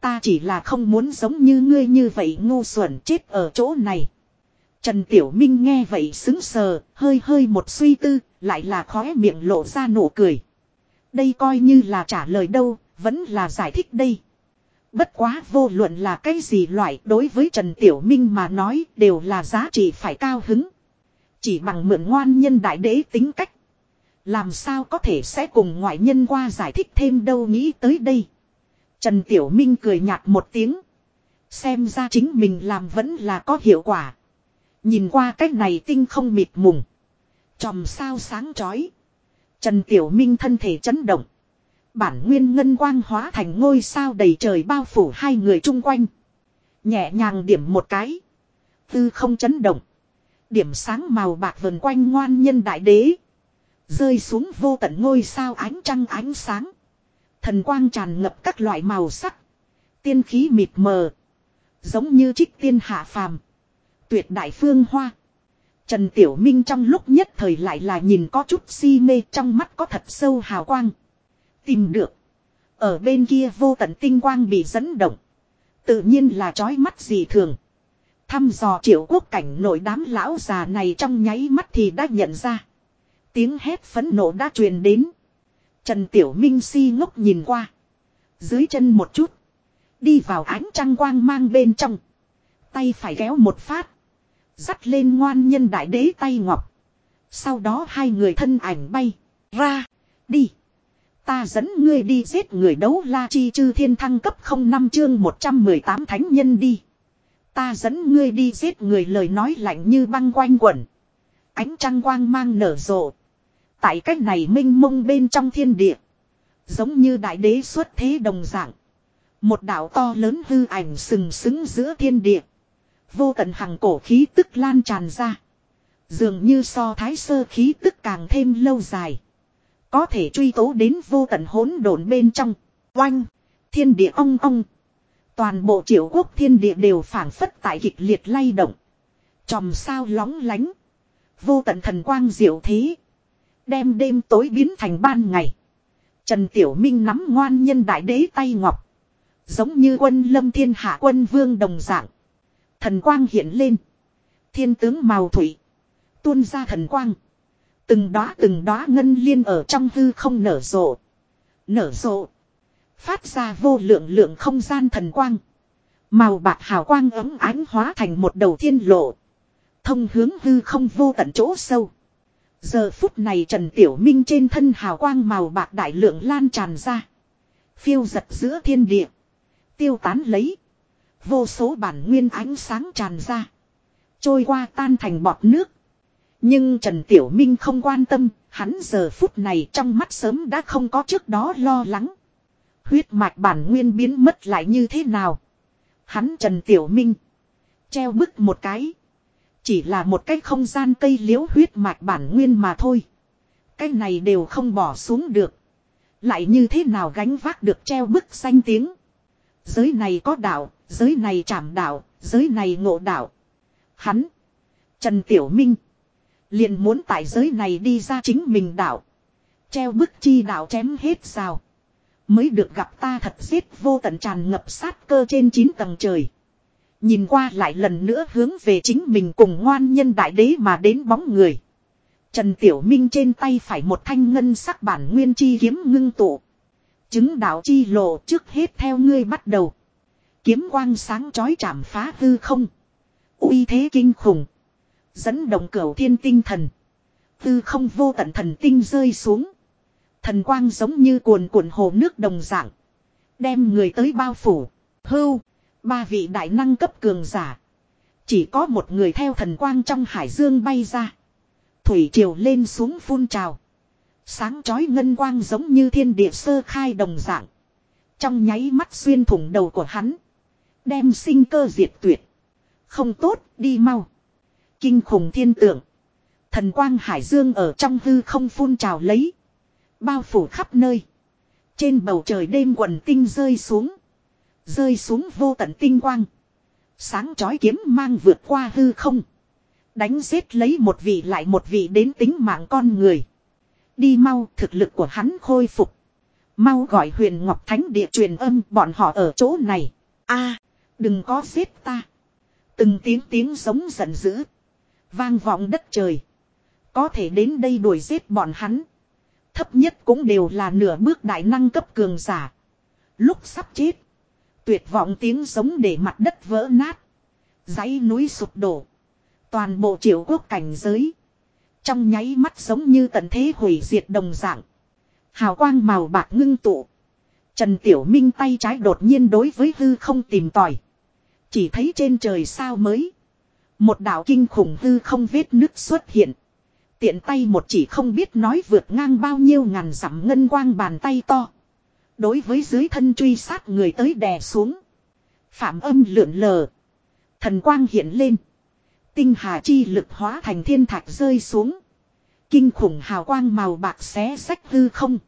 Ta chỉ là không muốn giống như ngươi như vậy ngu xuẩn chết ở chỗ này. Trần Tiểu Minh nghe vậy xứng sờ, hơi hơi một suy tư, lại là khóe miệng lộ ra nụ cười. Đây coi như là trả lời đâu, vẫn là giải thích đây. Bất quá vô luận là cái gì loại đối với Trần Tiểu Minh mà nói đều là giá trị phải cao hứng. Chỉ bằng mượn ngoan nhân đại đế tính cách. Làm sao có thể sẽ cùng ngoại nhân qua giải thích thêm đâu nghĩ tới đây. Trần Tiểu Minh cười nhạt một tiếng. Xem ra chính mình làm vẫn là có hiệu quả. Nhìn qua cách này tinh không mịt mùng. Chòm sao sáng chói. Trần Tiểu Minh thân thể chấn động. Bản nguyên ngân quang hóa thành ngôi sao đầy trời bao phủ hai người chung quanh. Nhẹ nhàng điểm một cái. Tư không chấn động. Điểm sáng màu bạc vần quanh ngoan nhân đại đế. Rơi xuống vô tận ngôi sao ánh trăng ánh sáng. Thần quang tràn ngập các loại màu sắc. Tiên khí mịt mờ. Giống như trích tiên hạ phàm. Tuyệt đại phương hoa. Trần Tiểu Minh trong lúc nhất thời lại là nhìn có chút si mê trong mắt có thật sâu hào quang. Tìm được. Ở bên kia vô tận tinh quang bị dẫn động. Tự nhiên là trói mắt gì thường. Thăm dò triệu quốc cảnh nội đám lão già này trong nháy mắt thì đã nhận ra. Tiếng hét phấn nộ đã truyền đến. Trần Tiểu Minh si ngốc nhìn qua. Dưới chân một chút. Đi vào ánh trăng quang mang bên trong. Tay phải kéo một phát. Dắt lên ngoan nhân đại đế tay ngọc. Sau đó hai người thân ảnh bay. Ra. Đi. Ta dẫn ngươi đi giết người đấu la chi chư thiên thăng cấp 05 chương 118 thánh nhân đi. Ta dẫn ngươi đi giết người lời nói lạnh như băng quanh quẩn. Ánh trăng quang mang nở rộ. Tại cách này minh mông bên trong thiên địa. Giống như đại đế xuất thế đồng dạng. Một đảo to lớn hư ảnh sừng sững giữa thiên địa. Vô tận hằng cổ khí tức lan tràn ra. Dường như so thái sơ khí tức càng thêm lâu dài. Có thể truy tố đến vô tận hỗn độn bên trong. Oanh. Thiên địa ong ong. Toàn bộ triệu quốc thiên địa đều phản phất tại kịch liệt lay động. Chòm sao lóng lánh. Vô tận thần quang diệu thế. Đem đêm tối biến thành ban ngày. Trần Tiểu Minh nắm ngoan nhân đại đế tay ngọc. Giống như quân lâm thiên hạ quân vương đồng dạng. Thần quang hiện lên. Thiên tướng màu thủy. Tuôn ra thần quang. Từng đóa từng đóa ngân liên ở trong hư không nở rộ. Nở rộ. Phát ra vô lượng lượng không gian thần quang. Màu bạc hào quang ấm ánh hóa thành một đầu thiên lộ. Thông hướng hư không vô tận chỗ sâu. Giờ phút này Trần Tiểu Minh trên thân hào quang màu bạc đại lượng lan tràn ra. Phiêu giật giữa thiên địa. Tiêu tán lấy. Vô số bản nguyên ánh sáng tràn ra. Trôi qua tan thành bọt nước. Nhưng Trần Tiểu Minh không quan tâm, hắn giờ phút này trong mắt sớm đã không có trước đó lo lắng. Huyết mạch bản nguyên biến mất lại như thế nào? Hắn Trần Tiểu Minh. Treo bức một cái. Chỉ là một cái không gian cây liễu huyết mạch bản nguyên mà thôi. Cái này đều không bỏ xuống được. Lại như thế nào gánh vác được treo bức danh tiếng. Giới này có đạo, giới này chảm đạo, giới này ngộ đạo. Hắn. Trần Tiểu Minh. Liền muốn tại giới này đi ra chính mình đạo. Treo bức chi đạo chém hết sao. Mới được gặp ta thật giết vô tận tràn ngập sát cơ trên 9 tầng trời. Nhìn qua lại lần nữa hướng về chính mình cùng ngoan nhân đại đế mà đến bóng người. Trần Tiểu Minh trên tay phải một thanh ngân sắc bản nguyên chi kiếm ngưng tụ. Chứng đạo chi lộ trước hết theo ngươi bắt đầu. Kiếm quang sáng chói chạm phá hư không. uy thế kinh khủng. Dẫn động cửu thiên tinh thần. tư không vô tận thần tinh rơi xuống. Thần quang giống như cuồn cuộn hồ nước đồng dạng. Đem người tới bao phủ. Hưu. Ba vị đại năng cấp cường giả. Chỉ có một người theo thần quang trong hải dương bay ra. Thủy triều lên xuống phun trào. Sáng chói ngân quang giống như thiên địa sơ khai đồng dạng. Trong nháy mắt xuyên thủng đầu của hắn. Đem sinh cơ diệt tuyệt. Không tốt, đi mau. Kinh khủng thiên tượng. Thần quang hải dương ở trong hư không phun trào lấy. Bao phủ khắp nơi. Trên bầu trời đêm quần tinh rơi xuống. Rơi xuống vô tận tinh quang. Sáng chói kiếm mang vượt qua hư không. Đánh giết lấy một vị lại một vị đến tính mạng con người. Đi mau, thực lực của hắn khôi phục. Mau gọi huyền Ngọc Thánh địa truyền âm bọn họ ở chỗ này. a, đừng có giết ta. Từng tiếng tiếng giống giận dữ. Vang vọng đất trời. Có thể đến đây đuổi giết bọn hắn. Thấp nhất cũng đều là nửa bước đại năng cấp cường giả. Lúc sắp chết. Tuyệt vọng tiếng giống để mặt đất vỡ nát. dãy núi sụp đổ. Toàn bộ triệu quốc cảnh giới. Trong nháy mắt giống như tận thế hủy diệt đồng dạng. Hào quang màu bạc ngưng tụ. Trần Tiểu Minh tay trái đột nhiên đối với hư không tìm tòi. Chỉ thấy trên trời sao mới. Một đạo kinh khủng hư không vết nứt xuất hiện. Tiện tay một chỉ không biết nói vượt ngang bao nhiêu ngàn dặm ngân quang bàn tay to. Đối với dưới thân truy sát người tới đè xuống. Phạm âm lượn lờ. Thần quang hiện lên. Tinh hà chi lực hóa thành thiên thạch rơi xuống. Kinh khủng hào quang màu bạc xé sách hư không.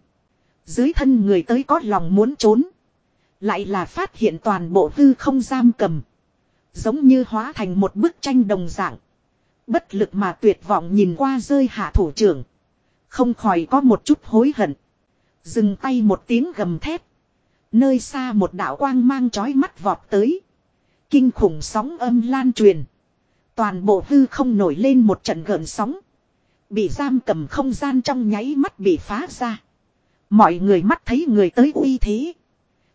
Dưới thân người tới có lòng muốn trốn. Lại là phát hiện toàn bộ hư không giam cầm. Giống như hóa thành một bức tranh đồng dạng. Bất lực mà tuyệt vọng nhìn qua rơi hạ thủ trưởng. Không khỏi có một chút hối hận. Dừng tay một tiếng gầm thép. Nơi xa một đạo quang mang chói mắt vọt tới. Kinh khủng sóng âm lan truyền. Toàn bộ hư không nổi lên một trận gợn sóng. Bị giam cầm không gian trong nháy mắt bị phá ra. Mọi người mắt thấy người tới uy thế.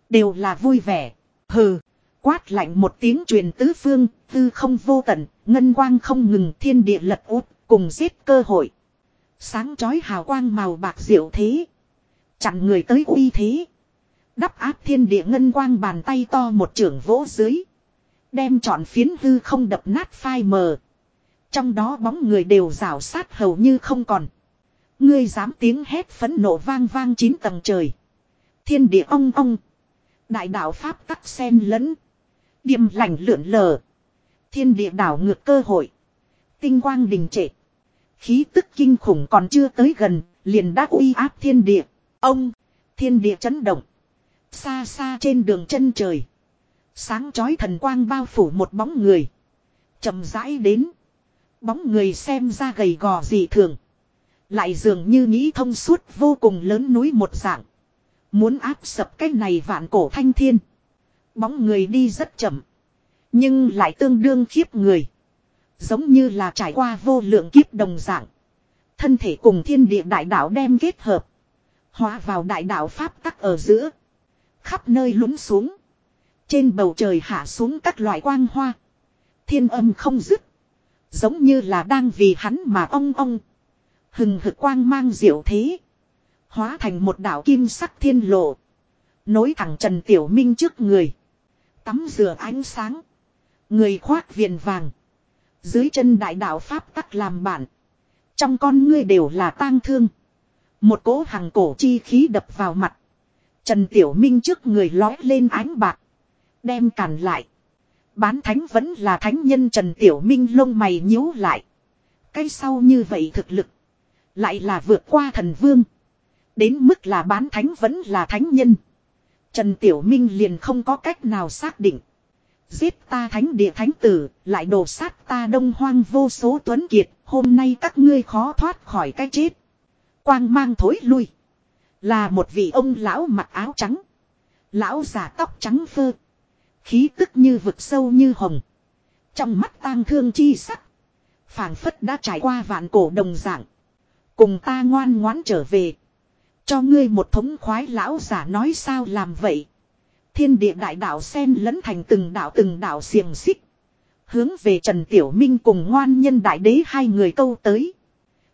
Đều là vui vẻ. Hừ. Quát lạnh một tiếng truyền tứ phương, tư không vô tận, ngân quang không ngừng thiên địa lật út, cùng giết cơ hội. Sáng chói hào quang màu bạc diệu thế. Chặn người tới uy thế. Đắp áp thiên địa ngân quang bàn tay to một trưởng vỗ dưới. Đem trọn phiến hư không đập nát phai mờ. Trong đó bóng người đều rào sát hầu như không còn. Ngươi dám tiếng hét phấn nộ vang vang chín tầng trời. Thiên địa ong ong. Đại đạo Pháp tắc sen lẫn. Điềm lành lượn lờ. Thiên địa đảo ngược cơ hội. Tinh quang đình trệ. Khí tức kinh khủng còn chưa tới gần, liền đã uy áp thiên địa. Ông, thiên địa chấn động. Xa xa trên đường chân trời. Sáng chói thần quang bao phủ một bóng người. chậm rãi đến. Bóng người xem ra gầy gò dị thường. Lại dường như nghĩ thông suốt vô cùng lớn núi một dạng. Muốn áp sập cái này vạn cổ thanh thiên. Bóng người đi rất chậm. Nhưng lại tương đương khiếp người. Giống như là trải qua vô lượng kiếp đồng dạng. Thân thể cùng thiên địa đại đạo đem kết hợp. Hóa vào đại đạo Pháp tắc ở giữa. Khắp nơi lún xuống. Trên bầu trời hạ xuống các loại quang hoa. Thiên âm không dứt. Giống như là đang vì hắn mà ong ong. Hừng hực quang mang diệu thế. Hóa thành một đạo kim sắc thiên lộ. Nối thẳng Trần Tiểu Minh trước người. Tắm rửa ánh sáng. Người khoác viền vàng. Dưới chân đại đạo Pháp tắc làm bản. Trong con ngươi đều là tang thương. Một cỗ hàng cổ chi khí đập vào mặt. Trần Tiểu Minh trước người lói lên ánh bạc. Đem cản lại. Bán thánh vẫn là thánh nhân Trần Tiểu Minh lông mày nhíu lại. Cái sau như vậy thực lực. Lại là vượt qua thần vương. Đến mức là bán thánh vẫn là thánh nhân. Trần Tiểu Minh liền không có cách nào xác định. Giết ta thánh địa thánh tử, lại đổ sát ta đông hoang vô số tuấn kiệt, hôm nay các ngươi khó thoát khỏi cái chết. Quang mang thối lui. Là một vị ông lão mặc áo trắng. Lão giả tóc trắng phơ. Khí tức như vực sâu như hồng. Trong mắt tang thương chi sắc. phảng phất đã trải qua vạn cổ đồng dạng. Cùng ta ngoan ngoãn trở về. Cho ngươi một thống khoái lão giả nói sao làm vậy. Thiên địa đại đạo sen lẫn thành từng đạo từng đạo xiềng xích. Hướng về Trần Tiểu Minh cùng ngoan nhân đại đế hai người câu tới.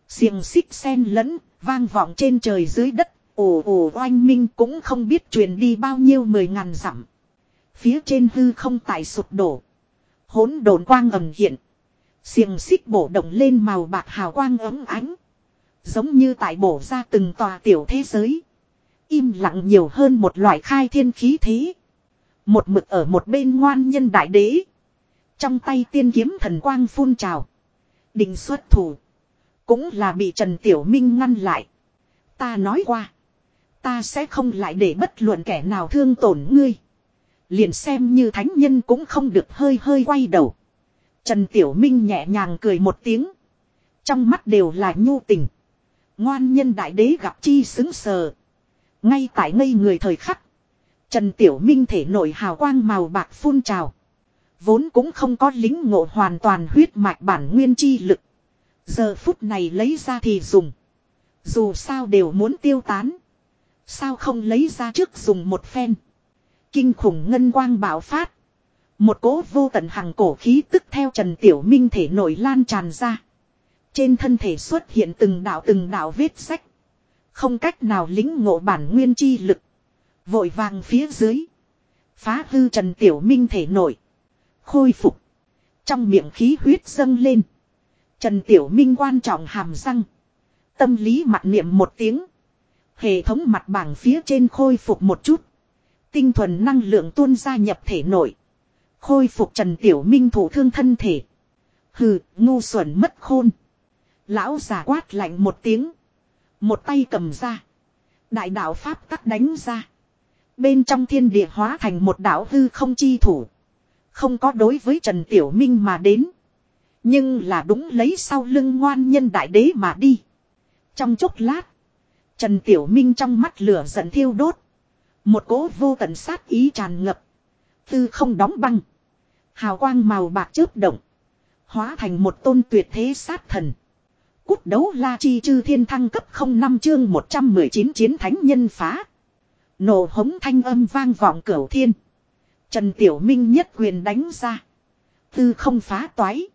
Xiềng xích sen lẫn, vang vọng trên trời dưới đất, ồ ồ oanh minh cũng không biết truyền đi bao nhiêu mười ngàn dặm. Phía trên hư không tại sụp đổ. Hỗn đồn quang ầm hiện. Xiềng xích bổ động lên màu bạc hào quang ấm ánh. Giống như tại bổ ra từng tòa tiểu thế giới. Im lặng nhiều hơn một loại khai thiên khí thế. Một mực ở một bên ngoan nhân đại đế. Trong tay tiên kiếm thần quang phun trào. Định xuất thủ. Cũng là bị Trần Tiểu Minh ngăn lại. Ta nói qua. Ta sẽ không lại để bất luận kẻ nào thương tổn ngươi. Liền xem như thánh nhân cũng không được hơi hơi quay đầu. Trần Tiểu Minh nhẹ nhàng cười một tiếng. Trong mắt đều là nhu tình. Ngoan nhân đại đế gặp chi xứng sờ. Ngay tại ngây người thời khắc. Trần Tiểu Minh thể nổi hào quang màu bạc phun trào. Vốn cũng không có lính ngộ hoàn toàn huyết mạch bản nguyên chi lực. Giờ phút này lấy ra thì dùng. Dù sao đều muốn tiêu tán. Sao không lấy ra trước dùng một phen. Kinh khủng ngân quang bạo phát. Một cố vô tận hằng cổ khí tức theo Trần Tiểu Minh thể nổi lan tràn ra. Trên thân thể xuất hiện từng đạo từng đạo vết sách. Không cách nào lính ngộ bản nguyên chi lực. Vội vàng phía dưới. Phá hư Trần Tiểu Minh thể nổi. Khôi phục. Trong miệng khí huyết dâng lên. Trần Tiểu Minh quan trọng hàm răng. Tâm lý mặt niệm một tiếng. Hệ thống mặt bảng phía trên khôi phục một chút. Tinh thuần năng lượng tuôn ra nhập thể nội. Khôi phục Trần Tiểu Minh thủ thương thân thể. Hừ, ngu xuẩn mất khôn. Lão giả quát lạnh một tiếng. Một tay cầm ra. Đại đạo Pháp tắc đánh ra. Bên trong thiên địa hóa thành một đạo hư không chi thủ. Không có đối với Trần Tiểu Minh mà đến. Nhưng là đúng lấy sau lưng ngoan nhân đại đế mà đi. Trong chốc lát. Trần Tiểu Minh trong mắt lửa giận thiêu đốt. Một cỗ vô tận sát ý tràn ngập. Tư không đóng băng. Hào quang màu bạc chớp động. Hóa thành một tôn tuyệt thế sát thần. Cút đấu la chi chư thiên thăng cấp 05 chương 119 chiến thánh nhân phá. Nổ hống thanh âm vang vọng cửu thiên. Trần Tiểu Minh nhất quyền đánh ra. Tư không phá toái.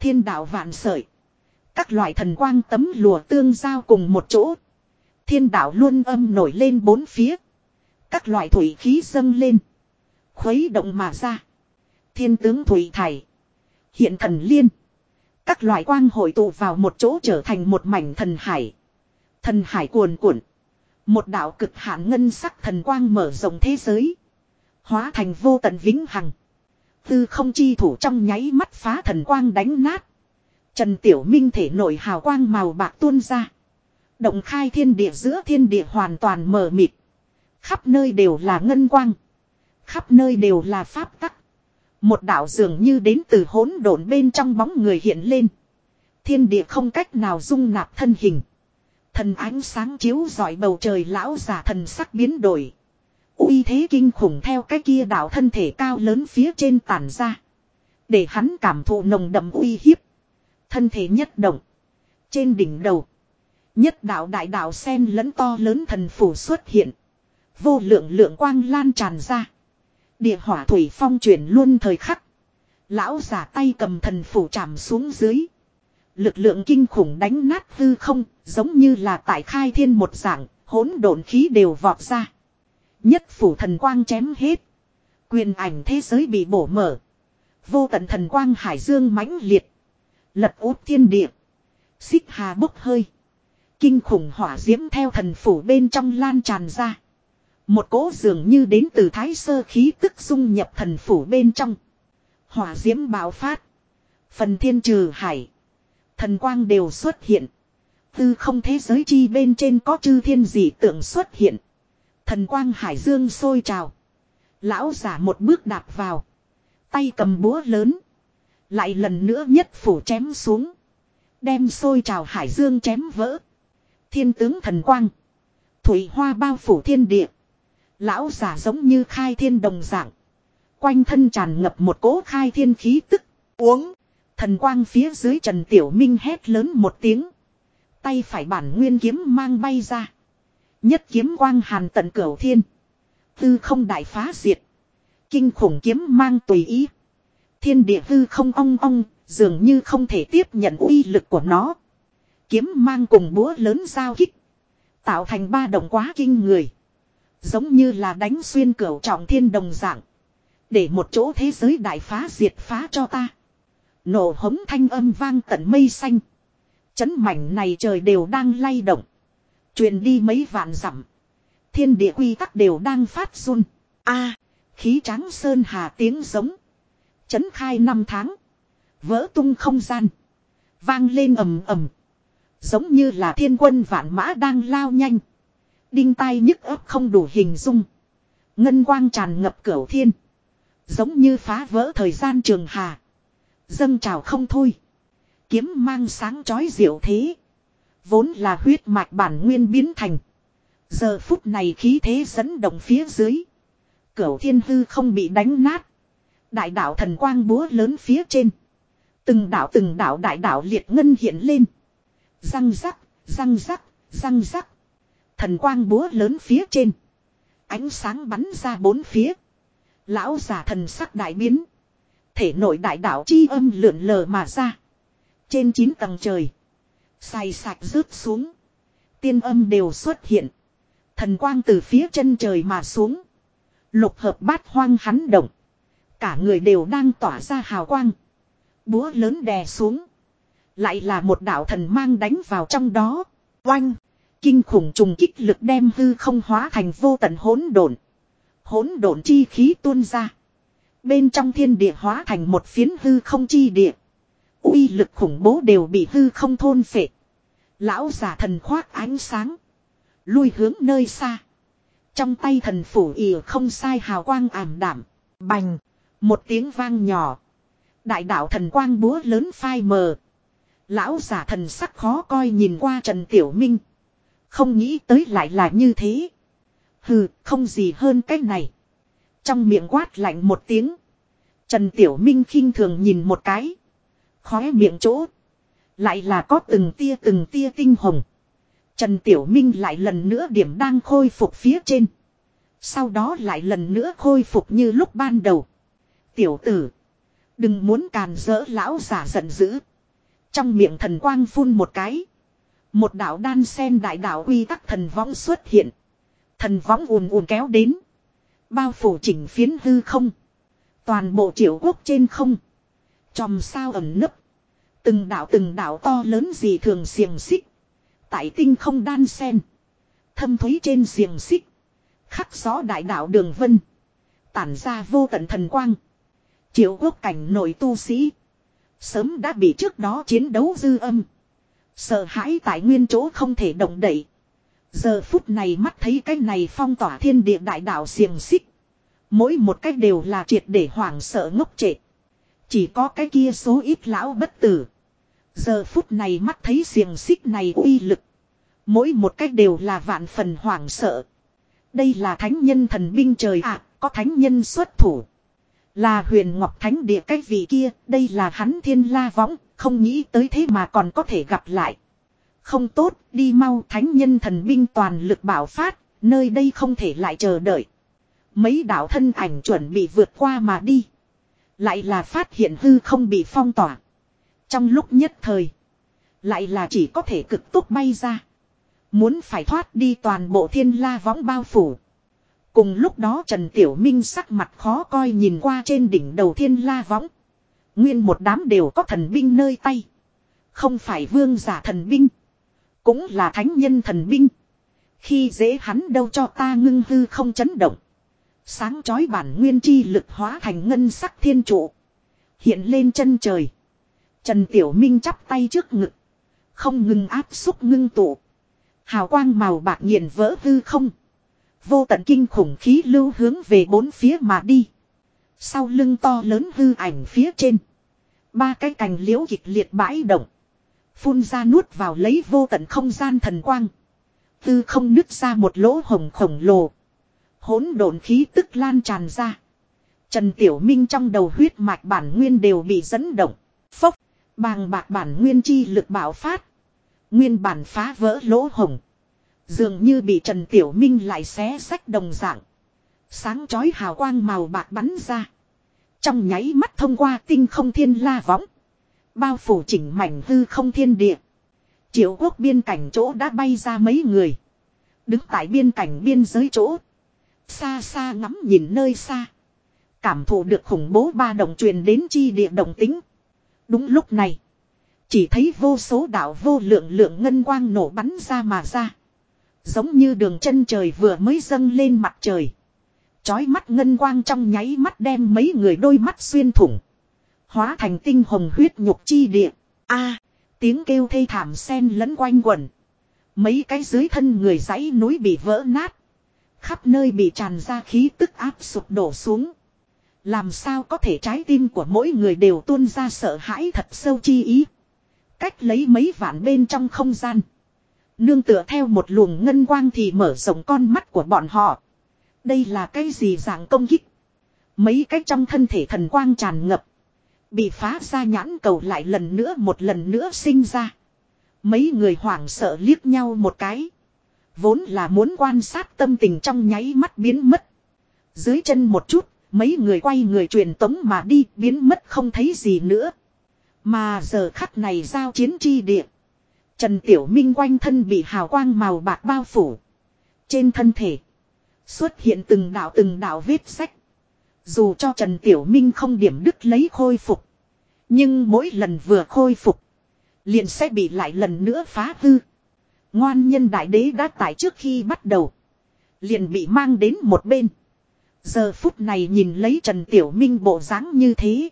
Thiên đạo vạn sợi. Các loại thần quang tấm lùa tương giao cùng một chỗ. Thiên đạo luôn âm nổi lên bốn phía. Các loại thủy khí dâng lên. Khuấy động mà ra. Thiên tướng thủy thải. Hiện thần liên. Các loại quang hội tụ vào một chỗ trở thành một mảnh thần hải. Thần hải cuồn cuộn. Một đạo cực hạn ngân sắc thần quang mở rộng thế giới. Hóa thành vô tận vĩnh hằng. Tư không chi thủ trong nháy mắt phá thần quang đánh nát. Trần Tiểu Minh thể nổi hào quang màu bạc tuôn ra. Động khai thiên địa giữa thiên địa hoàn toàn mờ mịt. Khắp nơi đều là ngân quang. Khắp nơi đều là pháp tắc. Một đạo dường như đến từ hỗn độn bên trong bóng người hiện lên. Thiên địa không cách nào dung nạp thân hình. Thần ánh sáng chiếu rọi bầu trời lão giả thần sắc biến đổi. uy thế kinh khủng theo cái kia đạo thân thể cao lớn phía trên tản ra. Để hắn cảm thụ nồng đậm uy hiếp. Thân thể nhất động. Trên đỉnh đầu. Nhất đạo đại đạo sen lẫn to lớn thần phủ xuất hiện. Vô lượng lượng quang lan tràn ra. Địa hỏa thủy phong chuyển luôn thời khắc. Lão giả tay cầm thần phủ chạm xuống dưới. Lực lượng kinh khủng đánh nát hư không, giống như là tại khai thiên một dạng, hỗn độn khí đều vọt ra. Nhất phủ thần quang chém hết. Quyền ảnh thế giới bị bổ mở. Vô tận thần quang hải dương mãnh liệt. Lật út thiên địa. Xích hà bốc hơi. Kinh khủng hỏa diễm theo thần phủ bên trong lan tràn ra. Một cỗ dường như đến từ thái sơ khí tức dung nhập thần phủ bên trong. Hỏa diễm bạo phát. Phần thiên trừ hải. Thần quang đều xuất hiện. Tư không thế giới chi bên trên có chư thiên dị tượng xuất hiện. Thần quang hải dương sôi trào. Lão giả một bước đạp vào. Tay cầm búa lớn. Lại lần nữa nhất phủ chém xuống. Đem sôi trào hải dương chém vỡ. Thiên tướng thần quang. Thủy hoa bao phủ thiên địa. Lão giả giống như khai thiên đồng dạng. Quanh thân tràn ngập một cỗ khai thiên khí tức. Uống. Thần quang phía dưới Trần Tiểu Minh hét lớn một tiếng. Tay phải bản nguyên kiếm mang bay ra. Nhất kiếm quang hàn tận cửu thiên. Tư không đại phá diệt. Kinh khủng kiếm mang tùy ý. Thiên địa hư không ong ong, dường như không thể tiếp nhận uy lực của nó. Kiếm mang cùng búa lớn giao kích. Tạo thành ba động quá kinh người. Giống như là đánh xuyên cửu trọng thiên đồng dạng. Để một chỗ thế giới đại phá diệt phá cho ta. Nổ hống thanh âm vang tận mây xanh. Chấn mảnh này trời đều đang lay động. Truyền đi mấy vạn dặm. Thiên địa quy tắc đều đang phát run. a, khí trắng sơn hà tiếng giống. Chấn khai năm tháng. Vỡ tung không gian. Vang lên ầm ầm. Giống như là thiên quân vạn mã đang lao nhanh. Đinh tai nhức ấp không đủ hình dung. Ngân quang tràn ngập cửu thiên. Giống như phá vỡ thời gian trường hà. Dâng trào không thôi. Kiếm mang sáng chói diệu thế. Vốn là huyết mạch bản nguyên biến thành. Giờ phút này khí thế dẫn động phía dưới. Cửu thiên hư không bị đánh nát. Đại đạo thần quang búa lớn phía trên. Từng đạo từng đạo đại đạo liệt ngân hiện lên. Răng rắc, răng rắc, răng rắc. Thần quang búa lớn phía trên. Ánh sáng bắn ra bốn phía. Lão giả thần sắc đại biến. Thể nội đại đạo chi âm lượn lờ mà ra. Trên chín tầng trời. Xài sạch rớt xuống. Tiên âm đều xuất hiện. Thần quang từ phía chân trời mà xuống. Lục hợp bát hoang hắn động. Cả người đều đang tỏa ra hào quang. Búa lớn đè xuống. Lại là một đạo thần mang đánh vào trong đó. Oanh. Kinh khủng trùng kích lực đem hư không hóa thành vô tận hỗn độn. Hỗn độn chi khí tuôn ra. Bên trong thiên địa hóa thành một phiến hư không chi địa. uy lực khủng bố đều bị hư không thôn phệ. Lão giả thần khoác ánh sáng. Lui hướng nơi xa. Trong tay thần phủ ỉa không sai hào quang ảm đảm. Bành. Một tiếng vang nhỏ. Đại đạo thần quang búa lớn phai mờ. Lão giả thần sắc khó coi nhìn qua Trần Tiểu Minh. Không nghĩ tới lại là như thế. Hừ, không gì hơn cái này. Trong miệng quát lạnh một tiếng. Trần Tiểu Minh khinh thường nhìn một cái. Khóe miệng chỗ. Lại là có từng tia từng tia tinh hồng. Trần Tiểu Minh lại lần nữa điểm đang khôi phục phía trên. Sau đó lại lần nữa khôi phục như lúc ban đầu. Tiểu tử. Đừng muốn càn rỡ lão giả giận dữ. Trong miệng thần quang phun một cái. Một đạo đan sen đại đạo quy tắc thần võng xuất hiện. Thần võng ùn ùn kéo đến. Bao phủ chỉnh phiến hư không. Toàn bộ triệu quốc trên không. Chòm sao ẩn nấp. Từng đạo từng đạo to lớn gì thường xiềng xích. Tại tinh không đan sen. Thâm thúy trên xiềng xích. Khắc gió đại đạo đường vân. Tản ra vô tận thần quang. Triệu quốc cảnh nội tu sĩ. Sớm đã bị trước đó chiến đấu dư âm. Sợ hãi tại nguyên chỗ không thể động đậy. Giờ phút này mắt thấy cái này phong tỏa thiên địa đại đạo xiềng xích. Mỗi một cách đều là triệt để hoảng sợ ngốc trệ. Chỉ có cái kia số ít lão bất tử. Giờ phút này mắt thấy xiềng xích này uy lực. Mỗi một cách đều là vạn phần hoảng sợ. Đây là thánh nhân thần binh trời ạ, có thánh nhân xuất thủ. Là huyền ngọc thánh địa cái vị kia, đây là hắn thiên la võng, không nghĩ tới thế mà còn có thể gặp lại. Không tốt, đi mau thánh nhân thần binh toàn lực bảo phát, nơi đây không thể lại chờ đợi. Mấy đạo thân ảnh chuẩn bị vượt qua mà đi. Lại là phát hiện hư không bị phong tỏa. Trong lúc nhất thời. Lại là chỉ có thể cực tốc bay ra. Muốn phải thoát đi toàn bộ thiên la võng bao phủ. Cùng lúc đó Trần Tiểu Minh sắc mặt khó coi nhìn qua trên đỉnh đầu thiên la võng. Nguyên một đám đều có thần binh nơi tay. Không phải vương giả thần binh. Cũng là thánh nhân thần binh. Khi dễ hắn đâu cho ta ngưng hư không chấn động. Sáng chói bản nguyên chi lực hóa thành ngân sắc thiên trụ. Hiện lên chân trời. Trần Tiểu Minh chắp tay trước ngực. Không ngừng áp xúc ngưng tụ. Hào quang màu bạc nghiền vỡ hư không. Vô tận kinh khủng khí lưu hướng về bốn phía mà đi. Sau lưng to lớn hư ảnh phía trên. Ba cái cành liễu kịch liệt bãi động. Phun ra nuốt vào lấy vô tận không gian thần quang. Tư không nứt ra một lỗ hồng khổng lồ. hỗn độn khí tức lan tràn ra. Trần Tiểu Minh trong đầu huyết mạch bản nguyên đều bị dẫn động. Phốc, bàng bạc bản nguyên chi lực bạo phát. Nguyên bản phá vỡ lỗ hồng. Dường như bị Trần Tiểu Minh lại xé sách đồng dạng. Sáng chói hào quang màu bạc bắn ra. Trong nháy mắt thông qua tinh không thiên la võng. Bao phủ chỉnh mảnh hư không thiên địa. Triệu quốc biên cảnh chỗ đã bay ra mấy người. Đứng tại biên cảnh biên giới chỗ. Xa xa ngắm nhìn nơi xa. Cảm thụ được khủng bố ba đồng truyền đến chi địa đồng tính. Đúng lúc này. Chỉ thấy vô số đạo vô lượng lượng ngân quang nổ bắn ra mà ra. Giống như đường chân trời vừa mới dâng lên mặt trời. Chói mắt ngân quang trong nháy mắt đem mấy người đôi mắt xuyên thủng. Hóa thành tinh hồng huyết nhục chi địa. a, tiếng kêu thê thảm sen lẫn quanh quẩn. Mấy cái dưới thân người dãy núi bị vỡ nát. Khắp nơi bị tràn ra khí tức áp sụp đổ xuống. Làm sao có thể trái tim của mỗi người đều tuôn ra sợ hãi thật sâu chi ý. Cách lấy mấy vạn bên trong không gian. Nương tựa theo một luồng ngân quang thì mở rộng con mắt của bọn họ. Đây là cái gì dạng công kích? Mấy cái trong thân thể thần quang tràn ngập. Bị phá ra nhãn cầu lại lần nữa một lần nữa sinh ra. Mấy người hoảng sợ liếc nhau một cái. Vốn là muốn quan sát tâm tình trong nháy mắt biến mất. Dưới chân một chút, mấy người quay người truyền tống mà đi biến mất không thấy gì nữa. Mà giờ khắc này giao chiến chi địa. Trần Tiểu Minh quanh thân bị hào quang màu bạc bao phủ. Trên thân thể. Xuất hiện từng đạo từng đạo vết sách. Dù cho Trần Tiểu Minh không điểm đứt lấy khôi phục. Nhưng mỗi lần vừa khôi phục. Liền sẽ bị lại lần nữa phá hư. Ngoan nhân đại đế đã tại trước khi bắt đầu. Liền bị mang đến một bên. Giờ phút này nhìn lấy Trần Tiểu Minh bộ dáng như thế.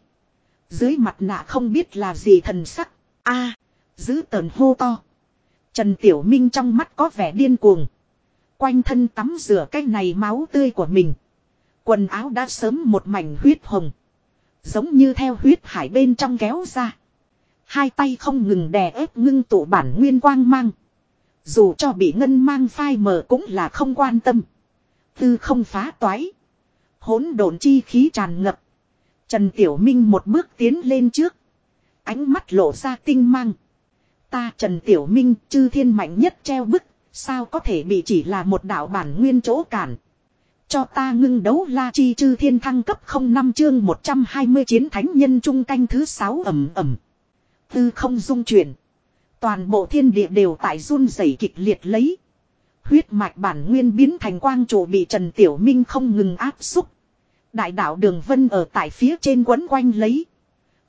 Dưới mặt nạ không biết là gì thần sắc. a, giữ tờn hô to. Trần Tiểu Minh trong mắt có vẻ điên cuồng. Quanh thân tắm rửa cái này máu tươi của mình. Quần áo đã sớm một mảnh huyết hồng. Giống như theo huyết hải bên trong kéo ra. Hai tay không ngừng đè ép ngưng tụ bản nguyên quang mang. Dù cho bị ngân mang phai mờ cũng là không quan tâm. Tư không phá toái. hỗn độn chi khí tràn ngập. Trần Tiểu Minh một bước tiến lên trước. Ánh mắt lộ ra tinh mang. Ta Trần Tiểu Minh, chư thiên mạnh nhất treo bức. Sao có thể bị chỉ là một đạo bản nguyên chỗ cản. Cho ta ngưng đấu la chi chư thiên thăng cấp 05 chương 120 chiến thánh nhân trung canh thứ 6 ẩm ẩm. Tư không dung chuyển. Toàn bộ thiên địa đều tại run rẩy kịch liệt lấy. Huyết mạch bản nguyên biến thành quang trụ bị Trần Tiểu Minh không ngừng áp xúc. Đại đạo đường vân ở tại phía trên quấn quanh lấy.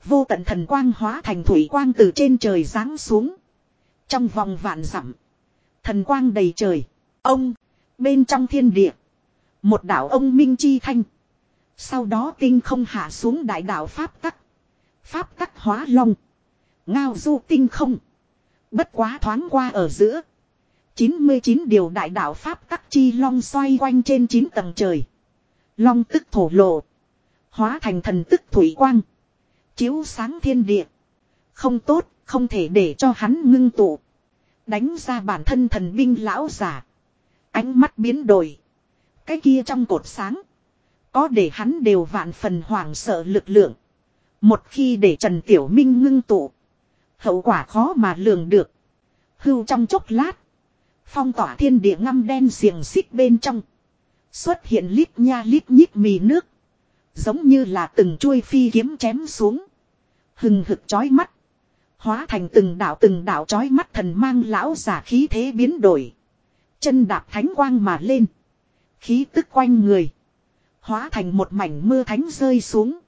Vô tận thần quang hóa thành thủy quang từ trên trời giáng xuống. Trong vòng vạn dặm Thần quang đầy trời. Ông. Bên trong thiên địa. Một đạo ông Minh Chi Thanh. Sau đó tinh không hạ xuống đại đạo Pháp tắc. Pháp tắc hóa long. Ngao du tinh không. Bất quá thoáng qua ở giữa. 99 điều đại đạo Pháp tắc chi long xoay quanh trên 9 tầng trời. Long tức thổ lộ. Hóa thành thần tức thủy quang. Chiếu sáng thiên địa. Không tốt, không thể để cho hắn ngưng tụ. Đánh ra bản thân thần binh lão giả. Ánh mắt biến đổi. Cái kia trong cột sáng. Có để hắn đều vạn phần hoảng sợ lực lượng. Một khi để Trần Tiểu Minh ngưng tụ. Hậu quả khó mà lường được. Hưu trong chốc lát. Phong tỏa thiên địa ngăm đen xiềng xích bên trong. Xuất hiện lít nha lít nhít mì nước. Giống như là từng chuôi phi kiếm chém xuống. Hừng hực chói mắt. Hóa thành từng đạo từng đạo chói mắt thần mang lão giả khí thế biến đổi. Chân đạp thánh quang mà lên. Khí tức quanh người. Hóa thành một mảnh mưa thánh rơi xuống.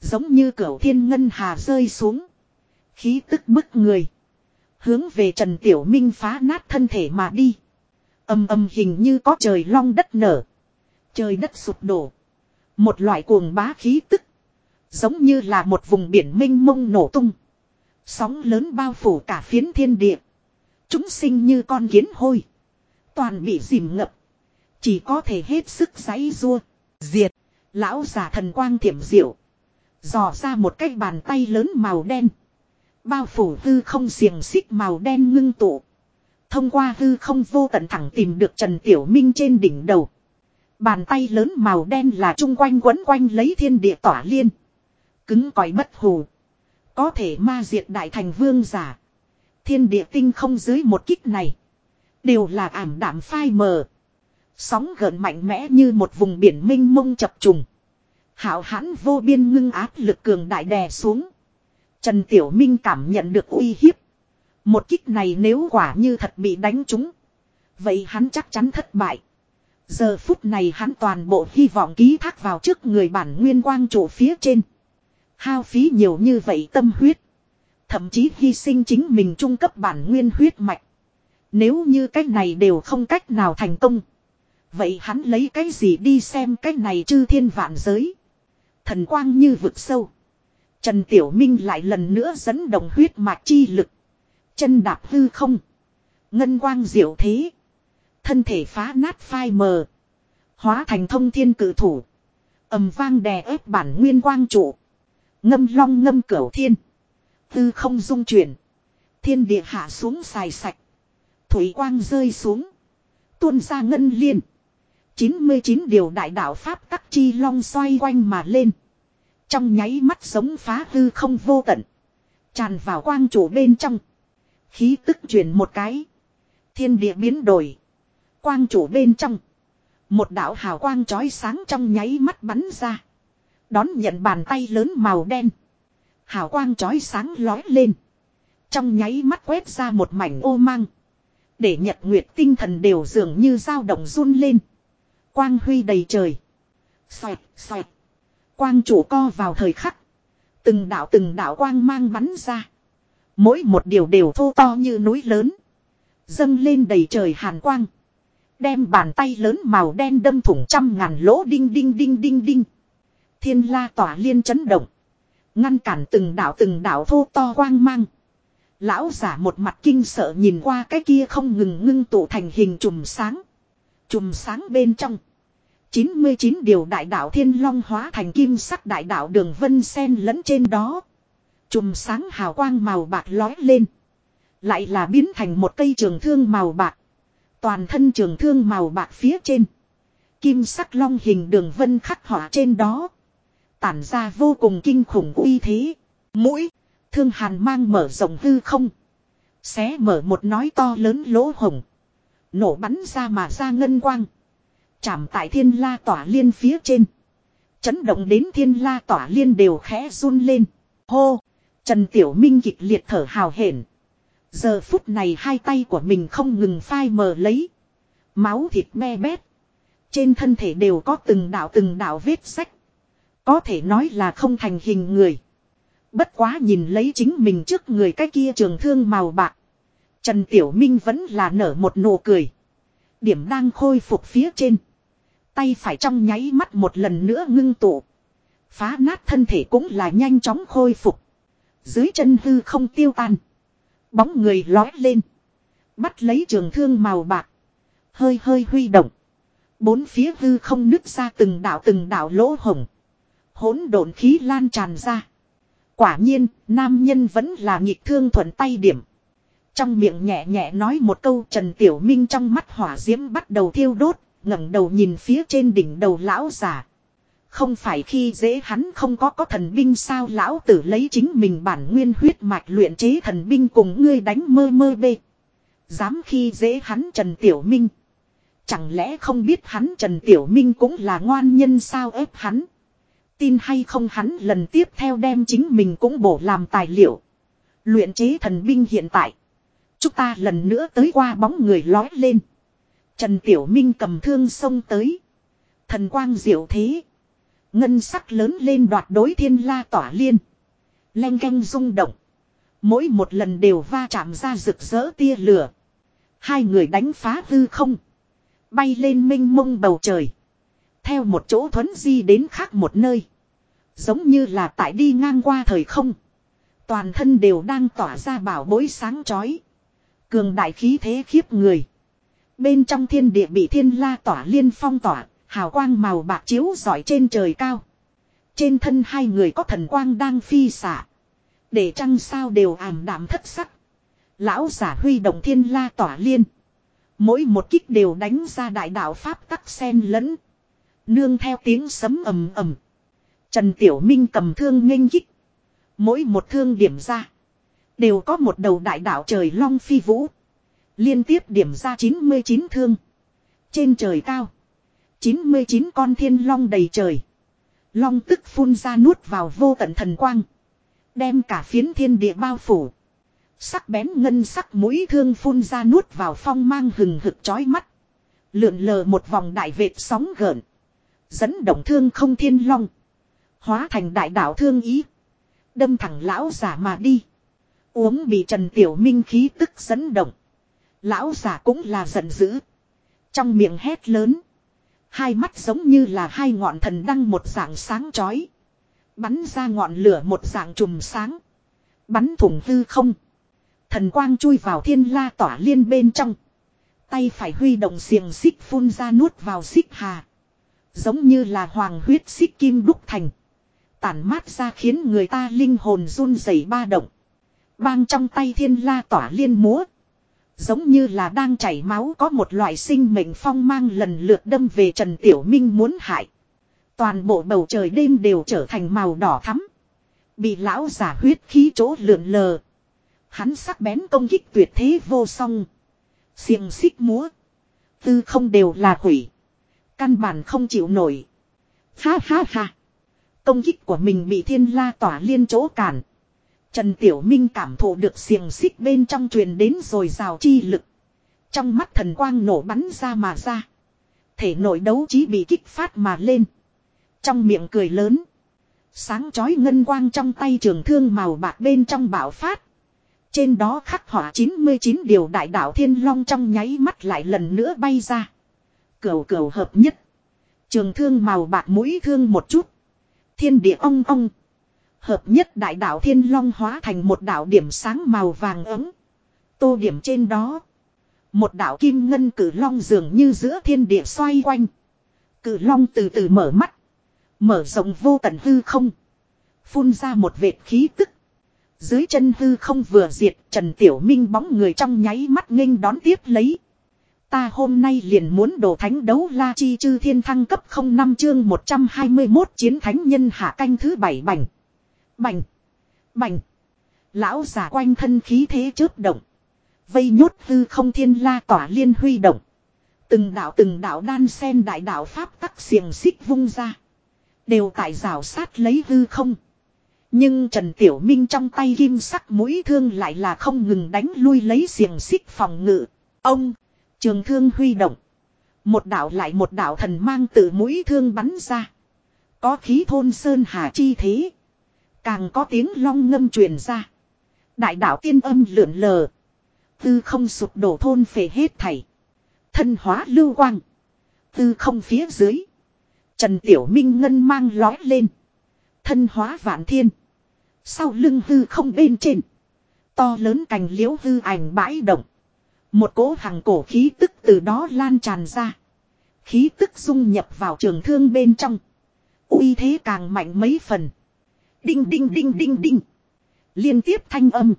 Giống như cửu thiên ngân hà rơi xuống. Khí tức bức người. Hướng về Trần Tiểu Minh phá nát thân thể mà đi. Âm âm hình như có trời long đất nở. Trời đất sụp đổ. Một loại cuồng bá khí tức. Giống như là một vùng biển mênh mông nổ tung. Sóng lớn bao phủ cả phiến thiên địa. Chúng sinh như con kiến hôi. Toàn bị dìm ngập. Chỉ có thể hết sức giấy rua. Diệt. Lão giả thần quang thiểm diệu. Dò ra một cái bàn tay lớn màu đen. Bao phủ hư không xiềng xích màu đen ngưng tụ. Thông qua hư không vô tận thẳng tìm được Trần Tiểu Minh trên đỉnh đầu. Bàn tay lớn màu đen là chung quanh quấn quanh lấy thiên địa tỏa liên. Cứng cỏi bất hù. Có thể ma diệt đại thành vương giả. Thiên địa tinh không dưới một kích này. Đều là ảm đạm phai mờ. Sóng gần mạnh mẽ như một vùng biển minh mông chập trùng. Hảo hãn vô biên ngưng áp lực cường đại đè xuống. Trần Tiểu Minh cảm nhận được uy hiếp. Một kích này nếu quả như thật bị đánh trúng. Vậy hắn chắc chắn thất bại. Giờ phút này hắn toàn bộ hy vọng ký thác vào trước người bản nguyên quang trụ phía trên. Hao phí nhiều như vậy tâm huyết. Thậm chí hy sinh chính mình trung cấp bản nguyên huyết mạch. Nếu như cách này đều không cách nào thành công. Vậy hắn lấy cái gì đi xem cách này chư thiên vạn giới. Thần quang như vực sâu. Trần Tiểu Minh lại lần nữa dẫn đồng huyết mạch chi lực. Chân đạp hư không. Ngân quang diệu thế. Thân thể phá nát phai mờ. Hóa thành thông thiên cử thủ. ầm vang đè ép bản nguyên quang trụ. Ngâm long ngâm cửu thiên. Tư không dung chuyển. Thiên địa hạ xuống xài sạch. Thủy quang rơi xuống. Tuôn ra ngân liên. 99 điều đại đạo Pháp tắc chi long xoay quanh mà lên. Trong nháy mắt sống phá hư không vô tận. Tràn vào quang chủ bên trong. Khí tức chuyển một cái. Thiên địa biến đổi. Quang chủ bên trong. Một đạo hào quang chói sáng trong nháy mắt bắn ra. Đón nhận bàn tay lớn màu đen. Hào quang chói sáng lói lên. Trong nháy mắt quét ra một mảnh ô mang. Để nhật nguyệt tinh thần đều dường như dao động run lên. Quang huy đầy trời. Xoẹt, xoẹt. Quang chủ co vào thời khắc. Từng đạo từng đạo quang mang bắn ra. Mỗi một điều đều thô to như núi lớn. Dâng lên đầy trời hàn quang. Đem bàn tay lớn màu đen đâm thủng trăm ngàn lỗ đinh đinh đinh đinh đinh. Thiên la tỏa liên chấn động. Ngăn cản từng đảo từng đảo thô to quang mang. Lão giả một mặt kinh sợ nhìn qua cái kia không ngừng ngưng tụ thành hình chùm sáng. Chùm sáng bên trong. 99 điều đại đạo thiên long hóa thành kim sắc đại đạo đường vân sen lẫn trên đó. Chùm sáng hào quang màu bạc lói lên. Lại là biến thành một cây trường thương màu bạc. Toàn thân trường thương màu bạc phía trên. Kim sắc long hình đường vân khắc họa trên đó. Tản ra vô cùng kinh khủng uy thế. Mũi. Thương hàn mang mở rộng hư không. Xé mở một nói to lớn lỗ hồng. Nổ bắn ra mà ra ngân quang. Chạm tại thiên la tỏa liên phía trên. Chấn động đến thiên la tỏa liên đều khẽ run lên. Hô. Trần Tiểu Minh kịch liệt thở hào hển. Giờ phút này hai tay của mình không ngừng phai mờ lấy. Máu thịt me bét. Trên thân thể đều có từng đạo từng đạo vết sách. Có thể nói là không thành hình người. Bất quá nhìn lấy chính mình trước người cái kia trường thương màu bạc. Trần Tiểu Minh vẫn là nở một nụ cười. Điểm đang khôi phục phía trên. Tay phải trong nháy mắt một lần nữa ngưng tụ. Phá nát thân thể cũng là nhanh chóng khôi phục. Dưới chân hư không tiêu tan. Bóng người lói lên. Bắt lấy trường thương màu bạc. Hơi hơi huy động. Bốn phía hư không nứt ra từng đảo từng đảo lỗ hồng hỗn độn khí lan tràn ra. Quả nhiên, nam nhân vẫn là nghịch thương thuận tay điểm. Trong miệng nhẹ nhẹ nói một câu Trần Tiểu Minh trong mắt hỏa diễm bắt đầu thiêu đốt, ngẩng đầu nhìn phía trên đỉnh đầu lão giả. Không phải khi dễ hắn không có có thần binh sao lão tử lấy chính mình bản nguyên huyết mạch luyện chế thần binh cùng ngươi đánh mơ mơ bê. Dám khi dễ hắn Trần Tiểu Minh. Chẳng lẽ không biết hắn Trần Tiểu Minh cũng là ngoan nhân sao ép hắn. Tin hay không hắn lần tiếp theo đem chính mình cũng bổ làm tài liệu. Luyện chế thần binh hiện tại. Chúng ta lần nữa tới qua bóng người lói lên. Trần Tiểu Minh cầm thương xông tới. Thần quang diệu thế. Ngân sắc lớn lên đoạt đối thiên la tỏa liên. Len canh rung động. Mỗi một lần đều va chạm ra rực rỡ tia lửa. Hai người đánh phá hư không. Bay lên minh mông bầu trời. Theo một chỗ thuấn di đến khác một nơi. Giống như là tại đi ngang qua thời không. Toàn thân đều đang tỏa ra bảo bối sáng chói. Cường đại khí thế khiếp người. Bên trong thiên địa bị thiên la tỏa liên phong tỏa, hào quang màu bạc chiếu rọi trên trời cao. Trên thân hai người có thần quang đang phi xả, Để trăng sao đều ảm đạm thất sắc. Lão giả huy động thiên la tỏa liên. Mỗi một kích đều đánh ra đại đạo Pháp tắc sen lẫn. Nương theo tiếng sấm ầm ầm. Trần Tiểu Minh cầm thương nghênh kích. Mỗi một thương điểm ra. Đều có một đầu đại đạo trời long phi vũ. Liên tiếp điểm ra 99 thương. Trên trời cao. 99 con thiên long đầy trời. Long tức phun ra nuốt vào vô tận thần quang. Đem cả phiến thiên địa bao phủ. Sắc bén ngân sắc mũi thương phun ra nuốt vào phong mang hừng hực chói mắt. Lượn lờ một vòng đại vệt sóng gợn. Dẫn động thương không thiên long. Hóa thành đại đạo thương ý. Đâm thẳng lão giả mà đi. Uống bị Trần Tiểu Minh khí tức dẫn động. Lão giả cũng là giận dữ. Trong miệng hét lớn. Hai mắt giống như là hai ngọn thần đăng một dạng sáng chói. Bắn ra ngọn lửa một dạng trùm sáng. Bắn thủng hư không. Thần quang chui vào thiên la tỏa liên bên trong. Tay phải huy động xiềng xích phun ra nuốt vào xích hà. Giống như là hoàng huyết xích kim đúc thành. Tản mát ra khiến người ta linh hồn run rẩy ba động. Bang trong tay thiên la tỏa liên múa. Giống như là đang chảy máu, có một loại sinh mệnh phong mang lần lượt đâm về Trần Tiểu Minh muốn hại. Toàn bộ bầu trời đêm đều trở thành màu đỏ thắm. Bị lão giả huyết khí chỗ lượn lờ. Hắn sắc bén công kích tuyệt thế vô song. Xiềng xích múa. Tư không đều là hủy. Căn bản không chịu nổi. Ha ha ha. Công kích của mình bị thiên la tỏa liên chỗ cản. Trần Tiểu Minh cảm thụ được xiềng xích bên trong truyền đến rồi rào chi lực. Trong mắt thần quang nổ bắn ra mà ra. Thể nội đấu trí bị kích phát mà lên. Trong miệng cười lớn. Sáng chói ngân quang trong tay trường thương màu bạc bên trong bảo phát. Trên đó khắc họa 99 điều đại đạo thiên long trong nháy mắt lại lần nữa bay ra. Cửu cửu hợp nhất. Trường thương màu bạc mũi thương một chút. Thiên địa ong ong. Hợp nhất đại đạo thiên long hóa thành một đạo điểm sáng màu vàng ấm. Tô điểm trên đó. Một đạo kim ngân cử long dường như giữa thiên địa xoay quanh. Cử long từ từ mở mắt. Mở rộng vô tận hư không. Phun ra một vệt khí tức. Dưới chân hư không vừa diệt, Trần Tiểu Minh bóng người trong nháy mắt nghênh đón tiếp lấy. Ta hôm nay liền muốn đổ thánh đấu la chi chư thiên thăng cấp 05 chương 121 chiến thánh nhân hạ canh thứ bảy bảnh. Bảnh. Bảnh. Lão giả quanh thân khí thế chớp động. Vây nhốt hư không thiên la tỏa liên huy động. Từng đạo từng đạo đan sen đại đạo pháp tắc xiềng xích vung ra. Đều tại rào sát lấy hư không. Nhưng Trần Tiểu Minh trong tay kim sắc mũi thương lại là không ngừng đánh lui lấy xiềng xích phòng ngự. Ông, trường thương huy động. Một đạo lại một đạo thần mang từ mũi thương bắn ra. Có khí thôn sơn hà chi thế. Càng có tiếng long ngâm truyền ra. Đại đạo tiên âm lượn lờ. Tư không sụp đổ thôn phệ hết thảy. Thân hóa lưu quang. Tư không phía dưới. Trần Tiểu Minh ngân mang lói lên. Thân hóa vạn thiên. Sau lưng hư không bên trên. To lớn cành liễu hư ảnh bãi động. Một cỗ hàng cổ khí tức từ đó lan tràn ra. Khí tức dung nhập vào trường thương bên trong. uy thế càng mạnh mấy phần. Đinh đinh đinh đinh đinh. Liên tiếp thanh âm.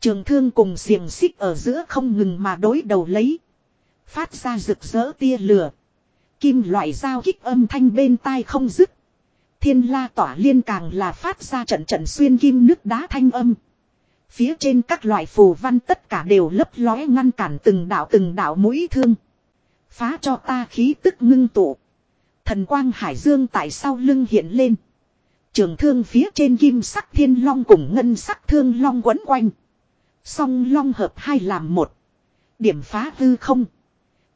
Trường thương cùng xiềng xích ở giữa không ngừng mà đối đầu lấy. Phát ra rực rỡ tia lửa. Kim loại dao kích âm thanh bên tai không dứt. Thiên la tỏa liên càng là phát ra trận trận xuyên kim nước đá thanh âm. Phía trên các loại phù văn tất cả đều lấp lóe ngăn cản từng đạo từng đạo mũi thương. Phá cho ta khí tức ngưng tụ. Thần quang hải dương tại sau lưng hiện lên. Trường thương phía trên kim sắc thiên long cùng ngân sắc thương long quấn quanh. Song long hợp hai làm một. Điểm phá hư không.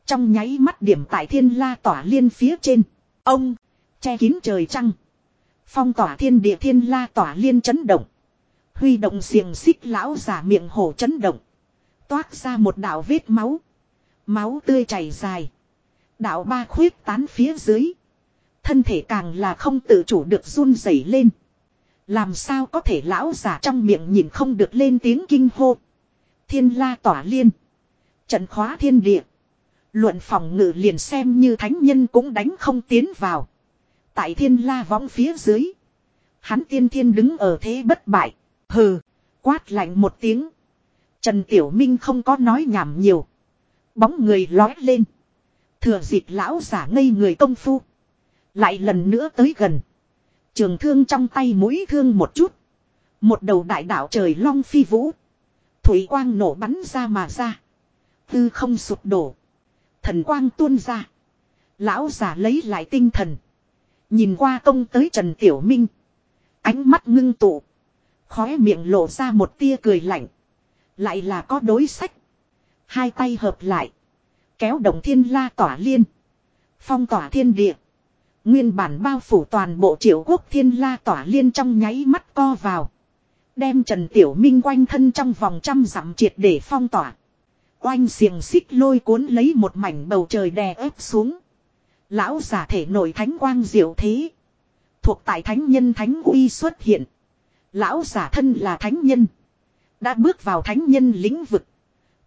Trong nháy mắt điểm tại thiên la tỏa liên phía trên. Ông. Che kín trời trăng. Phong tỏa thiên địa thiên la tỏa liên chấn động. Huy động xiềng xích lão giả miệng hổ chấn động. Toát ra một đạo vết máu. Máu tươi chảy dài. Đạo ba khuyết tán phía dưới. Thân thể càng là không tự chủ được run rẩy lên. Làm sao có thể lão giả trong miệng nhìn không được lên tiếng kinh hô. Thiên la tỏa liên. Trận khóa thiên địa. Luận phòng ngự liền xem như thánh nhân cũng đánh không tiến vào. Tại thiên la võng phía dưới. Hắn tiên thiên đứng ở thế bất bại. Hừ. Quát lạnh một tiếng. Trần Tiểu Minh không có nói nhảm nhiều. Bóng người lói lên. Thừa dịp lão giả ngây người công phu. Lại lần nữa tới gần. Trường thương trong tay mũi thương một chút. Một đầu đại đạo trời long phi vũ. Thủy quang nổ bắn ra mà ra. Tư không sụp đổ. Thần quang tuôn ra. Lão giả lấy lại tinh thần. Nhìn qua công tới Trần Tiểu Minh. Ánh mắt ngưng tụ. Khóe miệng lộ ra một tia cười lạnh. Lại là có đối sách. Hai tay hợp lại. Kéo động thiên la tỏa liên. Phong tỏa thiên địa. Nguyên bản bao phủ toàn bộ triệu quốc thiên la tỏa liên trong nháy mắt co vào. Đem Trần Tiểu Minh quanh thân trong vòng trăm dặm triệt để phong tỏa. Oanh xiềng xích lôi cuốn lấy một mảnh bầu trời đè ép xuống. Lão giả thể nổi thánh quang diệu thế. Thuộc tại thánh nhân thánh uy xuất hiện. Lão giả thân là thánh nhân. Đã bước vào thánh nhân lĩnh vực.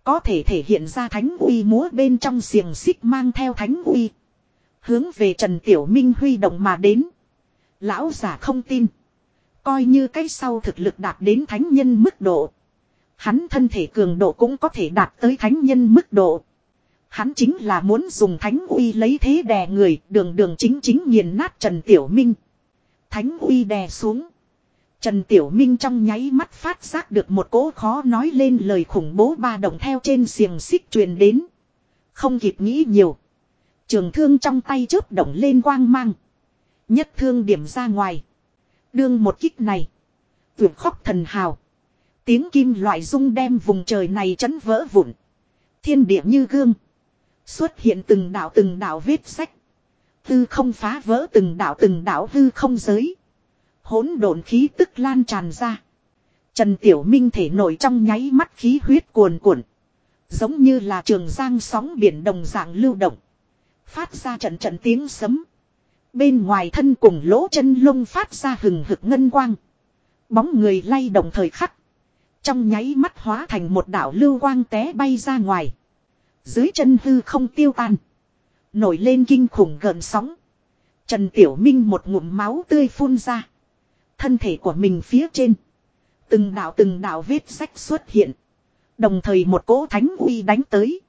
Có thể thể hiện ra thánh uy múa bên trong xiềng xích mang theo thánh uy. Hướng về Trần Tiểu Minh huy động mà đến. Lão giả không tin. Coi như cái sau thực lực đạt đến thánh nhân mức độ. Hắn thân thể cường độ cũng có thể đạt tới thánh nhân mức độ. Hắn chính là muốn dùng thánh uy lấy thế đè người, đường đường chính chính nghiền nát Trần Tiểu Minh. Thánh uy đè xuống. Trần Tiểu Minh trong nháy mắt phát giác được một cỗ khó nói lên lời khủng bố ba đồng theo trên xiềng xích truyền đến. Không kịp nghĩ nhiều. Trường thương trong tay chớp động lên quang mang. Nhất thương điểm ra ngoài. Đương một kích này. Tuyệt khóc thần hào. Tiếng kim loại rung đem vùng trời này chấn vỡ vụn. Thiên địa như gương. Xuất hiện từng đạo từng đạo vết sách. Tư không phá vỡ từng đạo từng đạo hư không giới hỗn độn khí tức lan tràn ra. Trần Tiểu Minh thể nổi trong nháy mắt khí huyết cuồn cuộn. Giống như là trường giang sóng biển đồng dạng lưu động. Phát ra trận trận tiếng sấm. Bên ngoài thân cùng lỗ chân lông phát ra hừng hực ngân quang. Bóng người lay động thời khắc. Trong nháy mắt hóa thành một đảo lưu quang té bay ra ngoài. Dưới chân hư không tiêu tan. Nổi lên kinh khủng gần sóng. Trần Tiểu Minh một ngụm máu tươi phun ra. Thân thể của mình phía trên. Từng đạo từng đạo vết sách xuất hiện. Đồng thời một cỗ thánh uy đánh tới.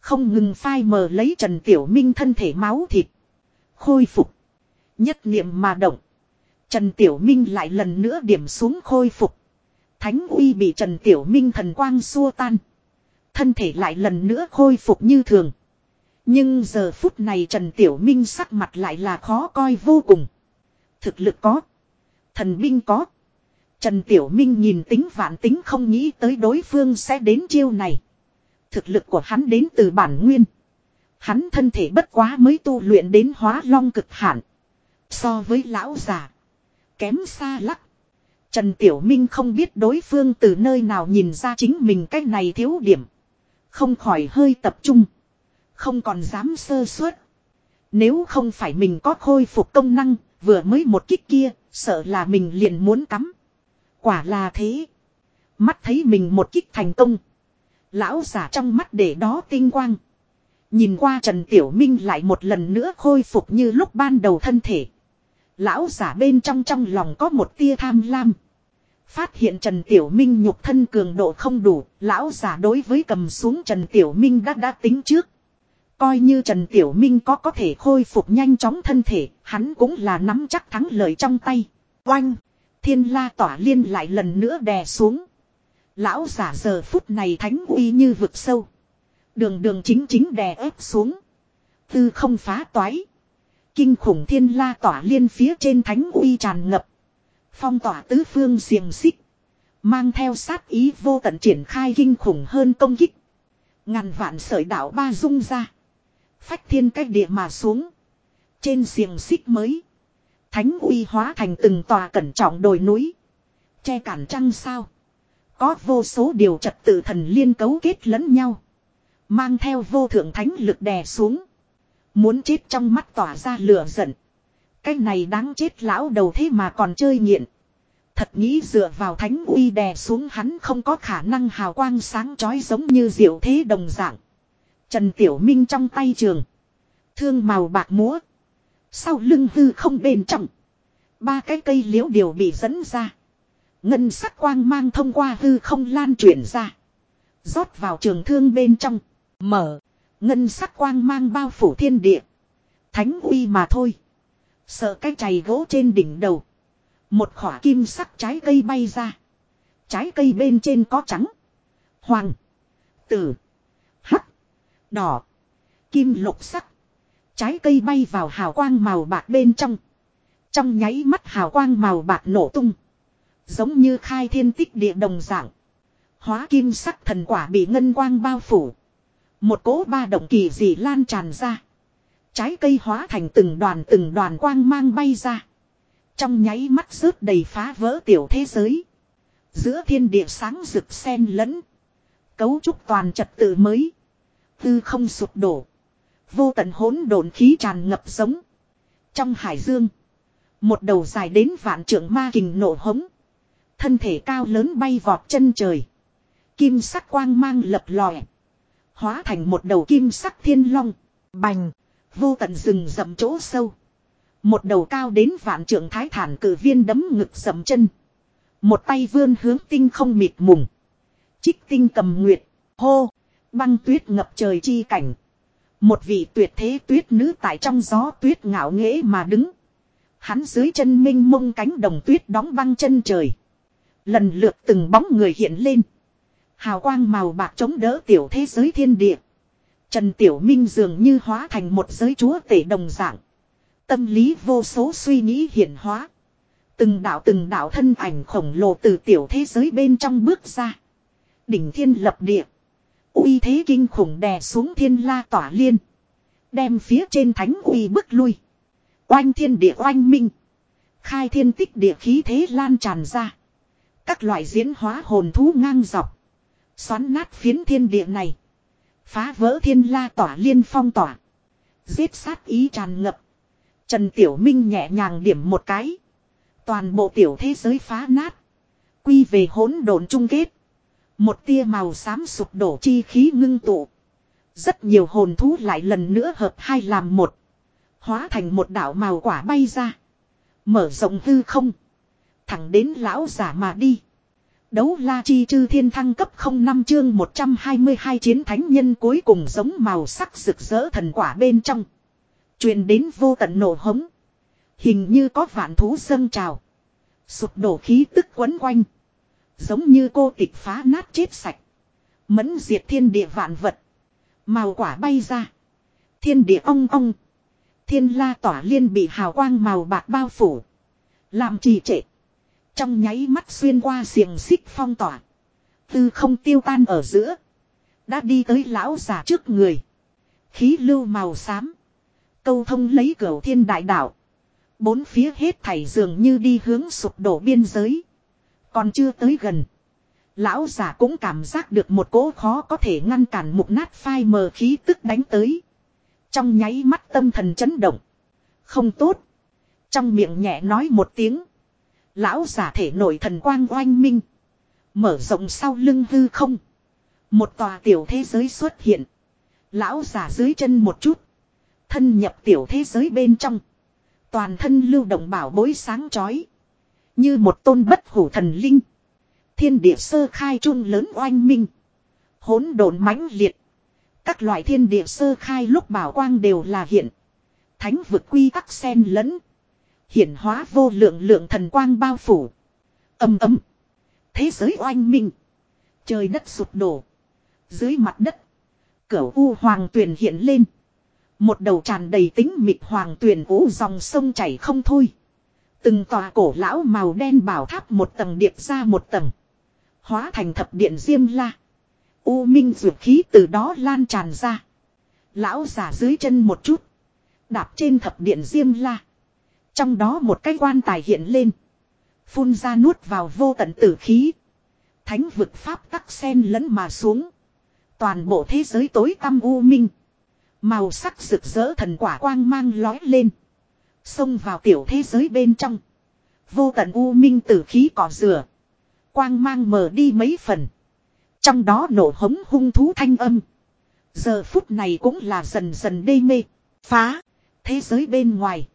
Không ngừng phai mờ lấy Trần Tiểu Minh thân thể máu thịt. Khôi phục. Nhất niệm mà động. Trần Tiểu Minh lại lần nữa điểm xuống khôi phục. Thánh uy bị Trần Tiểu Minh thần quang xua tan. Thân thể lại lần nữa khôi phục như thường. Nhưng giờ phút này Trần Tiểu Minh sắc mặt lại là khó coi vô cùng. Thực lực có. Thần binh có. Trần Tiểu Minh nhìn tính vạn tính không nghĩ tới đối phương sẽ đến chiêu này. Thực lực của hắn đến từ bản nguyên. Hắn thân thể bất quá mới tu luyện đến hóa long cực hạn. So với lão già. Kém xa lắc. Trần Tiểu Minh không biết đối phương từ nơi nào nhìn ra chính mình cái này thiếu điểm. Không khỏi hơi tập trung. Không còn dám sơ suất. Nếu không phải mình có khôi phục công năng, vừa mới một kích kia, sợ là mình liền muốn cắm. Quả là thế. Mắt thấy mình một kích thành công. Lão giả trong mắt để đó tinh quang. Nhìn qua Trần Tiểu Minh lại một lần nữa khôi phục như lúc ban đầu thân thể. Lão giả bên trong trong lòng có một tia tham lam. Phát hiện Trần Tiểu Minh nhục thân cường độ không đủ, lão giả đối với cầm xuống Trần Tiểu Minh đã đã tính trước. Coi như Trần Tiểu Minh có có thể khôi phục nhanh chóng thân thể, hắn cũng là nắm chắc thắng lợi trong tay. Oanh! Thiên la tỏa liên lại lần nữa đè xuống. Lão giả giờ phút này thánh uy như vực sâu. Đường đường chính chính đè ép xuống. Tư không phá toái. Kinh khủng thiên la tỏa liên phía trên thánh uy tràn ngập. Phong tỏa tứ phương xiềng xích. Mang theo sát ý vô tận triển khai kinh khủng hơn công kích. Ngàn vạn sợi đạo ba dung ra. Phách thiên cách địa mà xuống. Trên xiềng xích mới. Thánh uy hóa thành từng tòa cẩn trọng đồi núi. Che cản trăng sao. Có vô số điều trật tự thần liên cấu kết lẫn nhau. Mang theo vô thượng thánh lực đè xuống. Muốn chết trong mắt tỏa ra lửa giận. Cái này đáng chết lão đầu thế mà còn chơi nghiện. Thật nghĩ dựa vào thánh uy đè xuống hắn không có khả năng hào quang sáng chói giống như diệu thế đồng dạng. Trần Tiểu Minh trong tay trường. Thương màu bạc múa. Sau lưng hư không bên trong. Ba cái cây liễu điều bị dẫn ra. Ngân sắc quang mang thông qua hư không lan truyền ra. rót vào trường thương bên trong. Mở. Ngân sắc quang mang bao phủ thiên địa. Thánh uy mà thôi. Sợ cái chày gỗ trên đỉnh đầu. Một khỏa kim sắc trái cây bay ra. Trái cây bên trên có trắng. Hoàng. Tử. Đỏ. Kim lục sắc. Trái cây bay vào hào quang màu bạc bên trong. Trong nháy mắt hào quang màu bạc nổ tung. Giống như khai thiên tích địa đồng dạng. Hóa kim sắc thần quả bị ngân quang bao phủ. Một cỗ ba động kỳ dị lan tràn ra. Trái cây hóa thành từng đoàn từng đoàn quang mang bay ra. Trong nháy mắt rớt đầy phá vỡ tiểu thế giới. Giữa thiên địa sáng rực sen lẫn. Cấu trúc toàn trật tự mới. Tư không sụp đổ. Vô tận hỗn độn khí tràn ngập giống. Trong hải dương. Một đầu dài đến vạn trượng ma kình nổ hống. Thân thể cao lớn bay vọt chân trời. Kim sắc quang mang lập lòe. Hóa thành một đầu kim sắc thiên long. Bành. Vô tận rừng rậm chỗ sâu. Một đầu cao đến vạn trượng thái thản cử viên đấm ngực sầm chân. Một tay vươn hướng tinh không mịt mùng. Trích tinh cầm nguyệt. Hô. Băng tuyết ngập trời chi cảnh. Một vị tuyệt thế tuyết nữ tại trong gió tuyết ngạo nghễ mà đứng. Hắn dưới chân minh mông cánh đồng tuyết đóng băng chân trời. Lần lượt từng bóng người hiện lên. Hào quang màu bạc chống đỡ tiểu thế giới thiên địa. Trần Tiểu Minh dường như hóa thành một giới chúa tể đồng dạng. Tâm lý vô số suy nghĩ hiện hóa. Từng đạo từng đạo thân ảnh khổng lồ từ tiểu thế giới bên trong bước ra. Đỉnh thiên lập địa uy thế kinh khủng đè xuống thiên la tỏa liên. Đem phía trên thánh uy bức lui. Oanh thiên địa oanh minh. Khai thiên tích địa khí thế lan tràn ra. Các loại diễn hóa hồn thú ngang dọc. Xoắn nát phiến thiên địa này. Phá vỡ thiên la tỏa liên phong tỏa. Giết sát ý tràn ngập. Trần Tiểu Minh nhẹ nhàng điểm một cái. Toàn bộ tiểu thế giới phá nát. Quy về hỗn độn chung kết. Một tia màu xám sụp đổ chi khí ngưng tụ. Rất nhiều hồn thú lại lần nữa hợp hai làm một. Hóa thành một đảo màu quả bay ra. Mở rộng hư không. Thẳng đến lão giả mà đi. Đấu la chi chư thiên thăng cấp 05 chương 122 chiến thánh nhân cuối cùng giống màu sắc rực rỡ thần quả bên trong. truyền đến vô tận nổ hống. Hình như có vạn thú dâng trào. Sụp đổ khí tức quấn quanh. Giống như cô tịch phá nát chết sạch. Mẫn diệt thiên địa vạn vật. Màu quả bay ra. Thiên địa ong ong. Thiên la tỏa liên bị hào quang màu bạc bao phủ. Làm trì trệ. Trong nháy mắt xuyên qua xiềng xích phong tỏa. Tư không tiêu tan ở giữa. Đã đi tới lão già trước người. Khí lưu màu xám. Câu thông lấy cửa thiên đại đạo. Bốn phía hết thảy dường như đi hướng sụp đổ biên giới. Còn chưa tới gần. Lão giả cũng cảm giác được một cỗ khó có thể ngăn cản mục nát phai mờ khí tức đánh tới. Trong nháy mắt tâm thần chấn động. Không tốt. Trong miệng nhẹ nói một tiếng. Lão giả thể nổi thần quang oanh minh. Mở rộng sau lưng hư không. Một tòa tiểu thế giới xuất hiện. Lão giả dưới chân một chút. Thân nhập tiểu thế giới bên trong. Toàn thân lưu động bảo bối sáng chói. Như một tôn bất hủ thần linh. Thiên địa sơ khai trung lớn oanh minh. hỗn độn mãnh liệt. Các loại thiên địa sơ khai lúc bảo quang đều là hiện. Thánh vực quy tắc sen lẫn. Hiển hóa vô lượng lượng thần quang bao phủ. Âm ấm. Thế giới oanh minh. Trời đất sụp đổ. Dưới mặt đất. Cửu U Hoàng tuyền hiện lên. Một đầu tràn đầy tính mịt hoàng tuyền ú dòng sông chảy không thôi. Từng tòa cổ lão màu đen bảo tháp một tầng điệp ra một tầng. Hóa thành thập điện diêm la. U minh dược khí từ đó lan tràn ra. Lão giả dưới chân một chút. Đạp trên thập điện diêm la. Trong đó một cái quan tài hiện lên. Phun ra nuốt vào vô tận tử khí. Thánh vực pháp tắc sen lẫn mà xuống. Toàn bộ thế giới tối tăm u minh. Màu sắc rực rỡ thần quả quang mang lói lên. Xông vào tiểu thế giới bên trong. Vô tận u minh tử khí cỏ rửa. Quang mang mở đi mấy phần. Trong đó nổ hống hung thú thanh âm. Giờ phút này cũng là dần dần đê mê. Phá. Thế giới bên ngoài.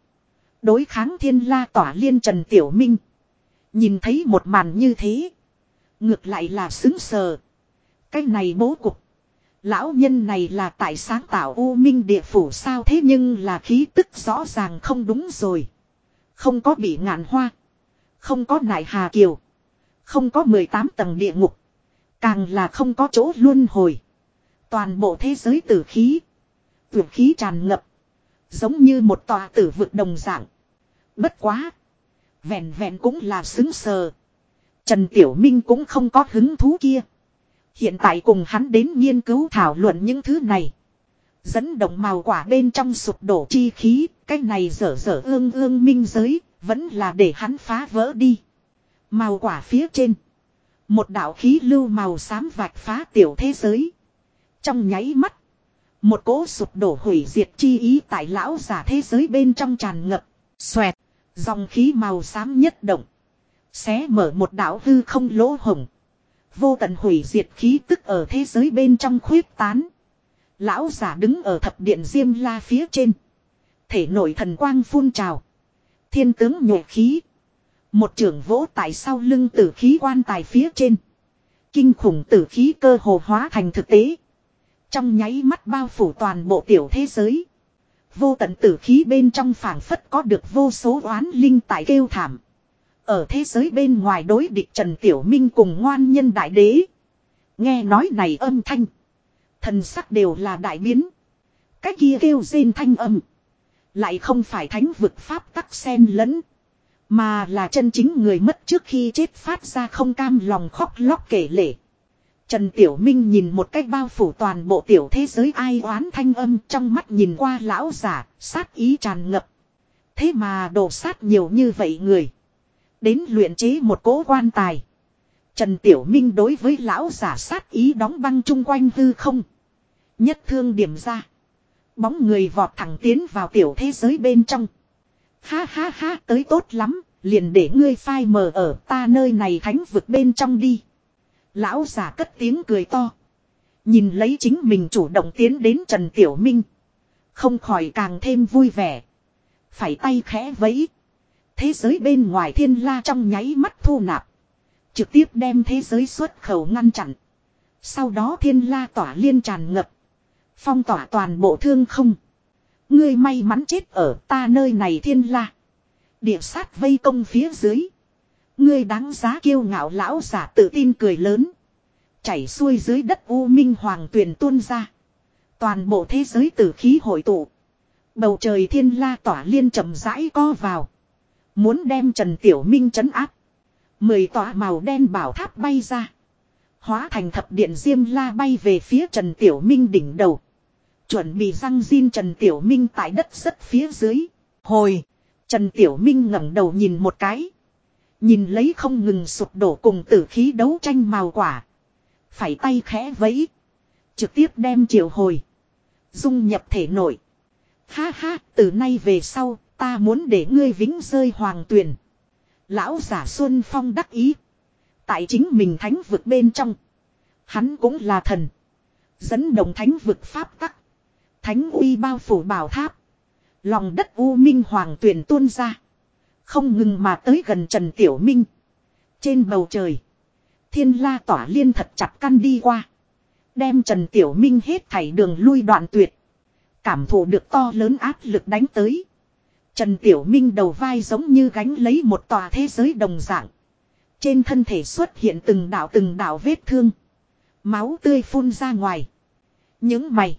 Đối kháng thiên la tỏa liên Trần Tiểu Minh. Nhìn thấy một màn như thế. Ngược lại là xứng sờ. Cái này bố cục. Lão nhân này là tại sáng tạo U Minh địa phủ sao thế nhưng là khí tức rõ ràng không đúng rồi. Không có bị ngạn hoa. Không có nại hà kiều. Không có 18 tầng địa ngục. Càng là không có chỗ luân hồi. Toàn bộ thế giới tử khí. Tuyệt khí tràn ngập. Giống như một tòa tử vực đồng dạng. Bất quá. Vẹn vẹn cũng là xứng sờ. Trần Tiểu Minh cũng không có hứng thú kia. Hiện tại cùng hắn đến nghiên cứu thảo luận những thứ này. Dẫn động màu quả bên trong sụp đổ chi khí, cái này dở dở ương ương minh giới, vẫn là để hắn phá vỡ đi. Màu quả phía trên. Một đạo khí lưu màu xám vạch phá tiểu thế giới. Trong nháy mắt. Một cỗ sụp đổ hủy diệt chi ý tại lão giả thế giới bên trong tràn ngập. Xoẹt. Dòng khí màu xám nhất động. Xé mở một đạo hư không lỗ hồng. Vô tận hủy diệt khí tức ở thế giới bên trong khuyết tán. Lão giả đứng ở thập điện diêm la phía trên. Thể nội thần quang phun trào. Thiên tướng nhộ khí. Một trưởng vỗ tại sau lưng tử khí quan tài phía trên. Kinh khủng tử khí cơ hồ hóa thành thực tế. Trong nháy mắt bao phủ toàn bộ tiểu thế giới. Vô tận tử khí bên trong phảng phất có được vô số oán linh tại kêu thảm. Ở thế giới bên ngoài đối địch Trần Tiểu Minh cùng ngoan nhân đại đế. Nghe nói này âm thanh. Thần sắc đều là đại biến. Cái kia kêu rên thanh âm. Lại không phải thánh vực pháp tắc sen lẫn. Mà là chân chính người mất trước khi chết phát ra không cam lòng khóc lóc kể lể. Trần Tiểu Minh nhìn một cách bao phủ toàn bộ tiểu thế giới ai oán thanh âm trong mắt nhìn qua lão giả, sát ý tràn ngập. Thế mà đổ sát nhiều như vậy người. Đến luyện chế một cố quan tài. Trần Tiểu Minh đối với lão giả sát ý đóng băng chung quanh hư không. Nhất thương điểm ra. Bóng người vọt thẳng tiến vào tiểu thế giới bên trong. Ha ha ha tới tốt lắm, liền để ngươi phai mờ ở ta nơi này thánh vực bên trong đi. Lão giả cất tiếng cười to. Nhìn lấy chính mình chủ động tiến đến Trần Tiểu Minh. Không khỏi càng thêm vui vẻ. Phải tay khẽ vẫy. Thế giới bên ngoài thiên la trong nháy mắt thu nạp. Trực tiếp đem thế giới xuất khẩu ngăn chặn. Sau đó thiên la tỏa liên tràn ngập. Phong tỏa toàn bộ thương không. Ngươi may mắn chết ở ta nơi này thiên la. Địa sát vây công phía dưới. Ngươi đáng giá kiêu ngạo lão giả tự tin cười lớn. Chảy xuôi dưới đất u minh hoàng tuyền tuôn ra. Toàn bộ thế giới tử khí hội tụ. Bầu trời thiên la tỏa liên chậm rãi co vào. Muốn đem Trần Tiểu Minh trấn áp. Mười tòa màu đen bảo tháp bay ra. Hóa thành thập điện diêm la bay về phía Trần Tiểu Minh đỉnh đầu. Chuẩn bị răng rin Trần Tiểu Minh tại đất rất phía dưới. Hồi. Trần Tiểu Minh ngẩng đầu nhìn một cái. Nhìn lấy không ngừng sụp đổ cùng tử khí đấu tranh màu quả. Phải tay khẽ vẫy. Trực tiếp đem triệu hồi. Dung nhập thể nội. Ha ha, từ nay về sau, ta muốn để ngươi vĩnh rơi hoàng tuyền. Lão giả Xuân Phong đắc ý. Tại chính mình thánh vực bên trong. Hắn cũng là thần. Dẫn đồng thánh vực pháp tắc. Thánh uy bao phủ bảo tháp. Lòng đất u minh hoàng tuyển tuôn ra. Không ngừng mà tới gần Trần Tiểu Minh. Trên bầu trời. Thiên la tỏa liên thật chặt căn đi qua. Đem Trần Tiểu Minh hết thảy đường lui đoạn tuyệt. Cảm thụ được to lớn áp lực đánh tới. Trần Tiểu Minh đầu vai giống như gánh lấy một tòa thế giới đồng dạng. Trên thân thể xuất hiện từng đạo từng đạo vết thương. Máu tươi phun ra ngoài. Những mày.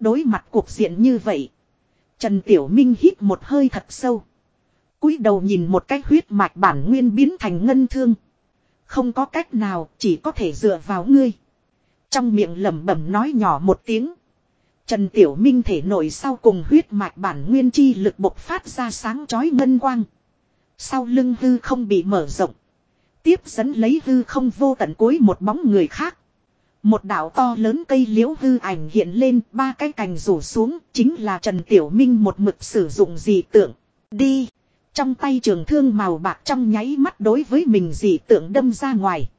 Đối mặt cuộc diện như vậy. Trần Tiểu Minh hít một hơi thật sâu. cúi đầu nhìn một cái huyết mạch bản nguyên biến thành ngân thương. Không có cách nào, chỉ có thể dựa vào ngươi. Trong miệng lẩm bẩm nói nhỏ một tiếng. Trần Tiểu Minh thể nổi sau cùng huyết mạch bản nguyên chi lực bộc phát ra sáng chói ngân quang. Sau lưng hư không bị mở rộng. Tiếp dẫn lấy hư không vô tận cuối một bóng người khác. Một đảo to lớn cây liễu hư ảnh hiện lên, ba cái cành rủ xuống, chính là Trần Tiểu Minh một mực sử dụng dị tượng. Đi! Trong tay trường thương màu bạc trong nháy mắt đối với mình dị tượng đâm ra ngoài.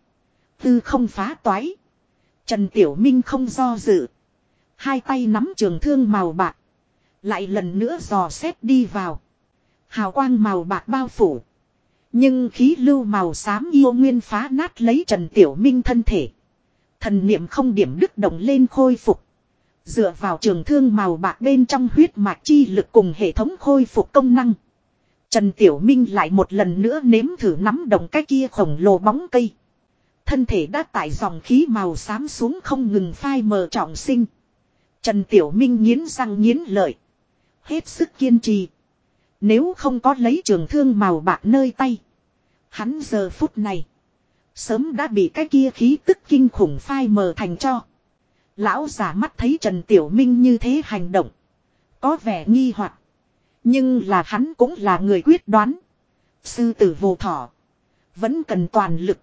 Hư không phá toái. Trần Tiểu Minh không do dự. Hai tay nắm trường thương màu bạc. Lại lần nữa dò xét đi vào. Hào quang màu bạc bao phủ. Nhưng khí lưu màu xám yêu nguyên phá nát lấy Trần Tiểu Minh thân thể. Thần niệm không điểm đức động lên khôi phục. Dựa vào trường thương màu bạc bên trong huyết mạch chi lực cùng hệ thống khôi phục công năng. Trần Tiểu Minh lại một lần nữa nếm thử nắm đồng cái kia khổng lồ bóng cây. Thân thể đã tải dòng khí màu xám xuống không ngừng phai mờ trọng sinh. Trần Tiểu Minh nghiến răng nghiến lợi. Hết sức kiên trì. Nếu không có lấy trường thương màu bạc nơi tay. Hắn giờ phút này. Sớm đã bị cái kia khí tức kinh khủng phai mờ thành cho. Lão giả mắt thấy Trần Tiểu Minh như thế hành động. Có vẻ nghi hoặc Nhưng là hắn cũng là người quyết đoán. Sư tử vô thọ. Vẫn cần toàn lực.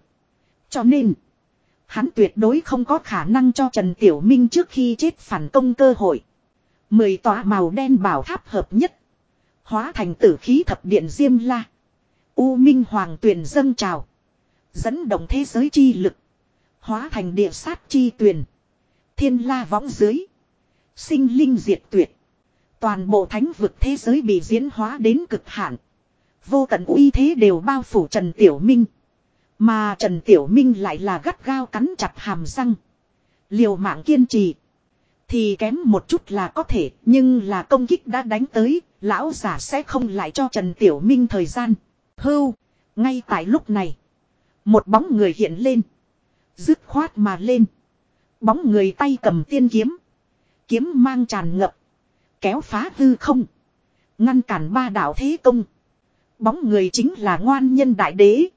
Cho nên. Hắn tuyệt đối không có khả năng cho Trần Tiểu Minh trước khi chết phản công cơ hội. Mười tòa màu đen bảo tháp hợp nhất. Hóa thành tử khí thập điện Diêm La. U Minh Hoàng tuyển dâng trào. Dẫn động thế giới chi lực. Hóa thành địa sát chi tuyển. Thiên la võng dưới. Sinh linh diệt tuyệt. Toàn bộ thánh vực thế giới bị diễn hóa đến cực hạn. Vô tận uy thế đều bao phủ Trần Tiểu Minh. Mà Trần Tiểu Minh lại là gắt gao cắn chặt hàm răng. Liều mạng kiên trì. Thì kém một chút là có thể, nhưng là công kích đã đánh tới, lão giả sẽ không lại cho Trần Tiểu Minh thời gian. Hưu, ngay tại lúc này. Một bóng người hiện lên. Dứt khoát mà lên. Bóng người tay cầm tiên kiếm. Kiếm mang tràn ngập. Kéo phá hư không. Ngăn cản ba đạo thế công. Bóng người chính là ngoan nhân đại đế.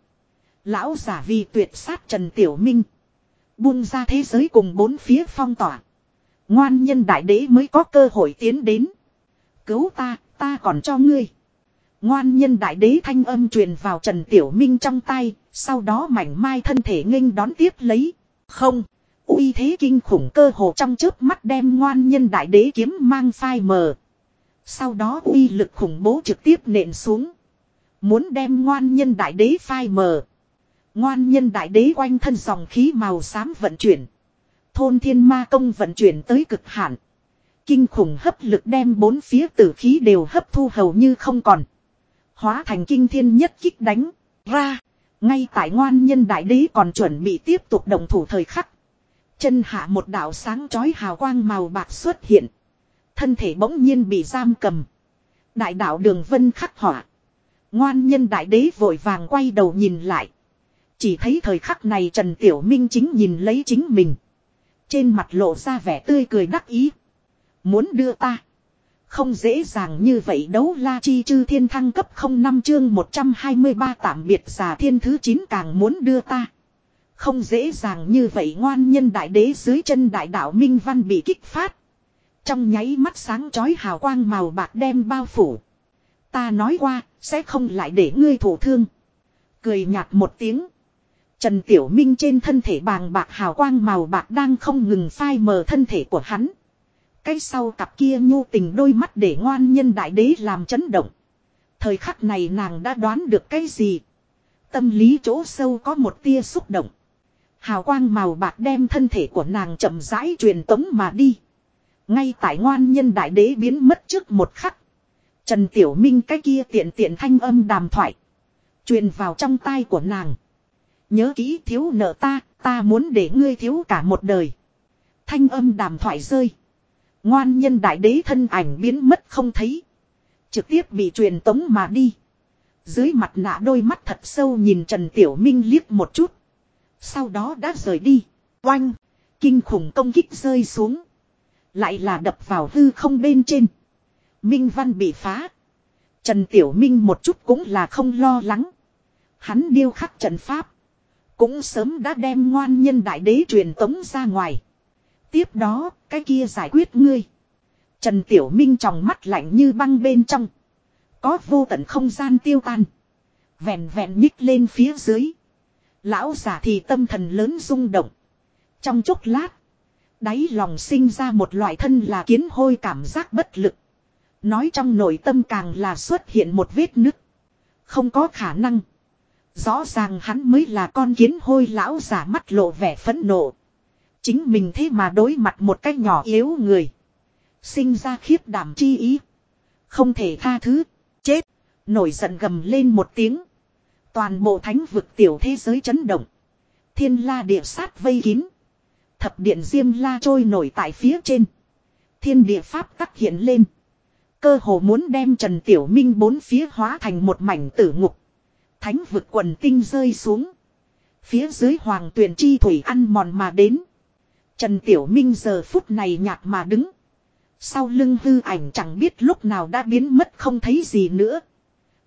Lão giả vì tuyệt sát Trần Tiểu Minh. Buông ra thế giới cùng bốn phía phong tỏa. Ngoan nhân đại đế mới có cơ hội tiến đến. Cứu ta, ta còn cho ngươi. Ngoan nhân đại đế thanh âm truyền vào Trần Tiểu Minh trong tay, sau đó mảnh mai thân thể nghênh đón tiếp lấy. Không, uy thế kinh khủng cơ hồ trong chớp mắt đem ngoan nhân đại đế kiếm mang phai mờ. Sau đó uy lực khủng bố trực tiếp nện xuống. Muốn đem ngoan nhân đại đế phai mờ. Ngoan nhân đại đế quanh thân dòng khí màu xám vận chuyển. Thôn thiên ma công vận chuyển tới cực hạn. Kinh khủng hấp lực đem bốn phía tử khí đều hấp thu hầu như không còn. Hóa thành kinh thiên nhất kích đánh, ra. Ngay tại ngoan nhân đại đế còn chuẩn bị tiếp tục đồng thủ thời khắc. Chân hạ một đạo sáng chói hào quang màu bạc xuất hiện. Thân thể bỗng nhiên bị giam cầm. Đại đạo đường vân khắc họa. Ngoan nhân đại đế vội vàng quay đầu nhìn lại. Chỉ thấy thời khắc này Trần Tiểu Minh chính nhìn lấy chính mình. Trên mặt lộ ra vẻ tươi cười đắc ý. Muốn đưa ta. Không dễ dàng như vậy đấu la chi chư thiên thăng cấp không năm chương 123 tạm biệt giả thiên thứ 9 càng muốn đưa ta. Không dễ dàng như vậy ngoan nhân đại đế dưới chân đại đạo Minh Văn bị kích phát. Trong nháy mắt sáng chói hào quang màu bạc đem bao phủ. Ta nói qua, sẽ không lại để ngươi thổ thương. Cười nhạt một tiếng. Trần Tiểu Minh trên thân thể bàng bạc hào quang màu bạc đang không ngừng phai mờ thân thể của hắn. Cái sau cặp kia nhu tình đôi mắt để ngoan nhân đại đế làm chấn động. Thời khắc này nàng đã đoán được cái gì. Tâm lý chỗ sâu có một tia xúc động. Hào quang màu bạc đem thân thể của nàng chậm rãi truyền tống mà đi. Ngay tại ngoan nhân đại đế biến mất trước một khắc. Trần Tiểu Minh cái kia tiện tiện thanh âm đàm thoại. Truyền vào trong tai của nàng. Nhớ kỹ thiếu nợ ta, ta muốn để ngươi thiếu cả một đời. Thanh âm đàm thoại rơi. Ngoan nhân đại đế thân ảnh biến mất không thấy. Trực tiếp bị truyền tống mà đi. Dưới mặt nạ đôi mắt thật sâu nhìn Trần Tiểu Minh liếc một chút. Sau đó đã rời đi. Oanh. Kinh khủng công kích rơi xuống. Lại là đập vào hư không bên trên. Minh Văn bị phá. Trần Tiểu Minh một chút cũng là không lo lắng. Hắn điêu khắc trận pháp. Cũng sớm đã đem ngoan nhân đại đế truyền tống ra ngoài. Tiếp đó, cái kia giải quyết ngươi. Trần Tiểu Minh trong mắt lạnh như băng bên trong. Có vô tận không gian tiêu tan. Vẹn vẹn nhích lên phía dưới. Lão giả thì tâm thần lớn rung động. Trong chốc lát. Đáy lòng sinh ra một loại thân là kiến hôi cảm giác bất lực. Nói trong nội tâm càng là xuất hiện một vết nứt. Không có khả năng. Rõ ràng hắn mới là con kiến hôi lão giả mắt lộ vẻ phẫn nộ. Chính mình thế mà đối mặt một cái nhỏ yếu người. Sinh ra khiếp đảm chi ý. Không thể tha thứ. Chết. Nổi giận gầm lên một tiếng. Toàn bộ thánh vực tiểu thế giới chấn động. Thiên la địa sát vây kín. Thập điện diêm la trôi nổi tại phía trên. Thiên địa pháp tắc hiện lên. Cơ hồ muốn đem Trần Tiểu Minh bốn phía hóa thành một mảnh tử ngục. Thánh vực quần tinh rơi xuống. Phía dưới hoàng tuyển chi thủy ăn mòn mà đến. Trần Tiểu Minh giờ phút này nhạt mà đứng. Sau lưng hư ảnh chẳng biết lúc nào đã biến mất không thấy gì nữa.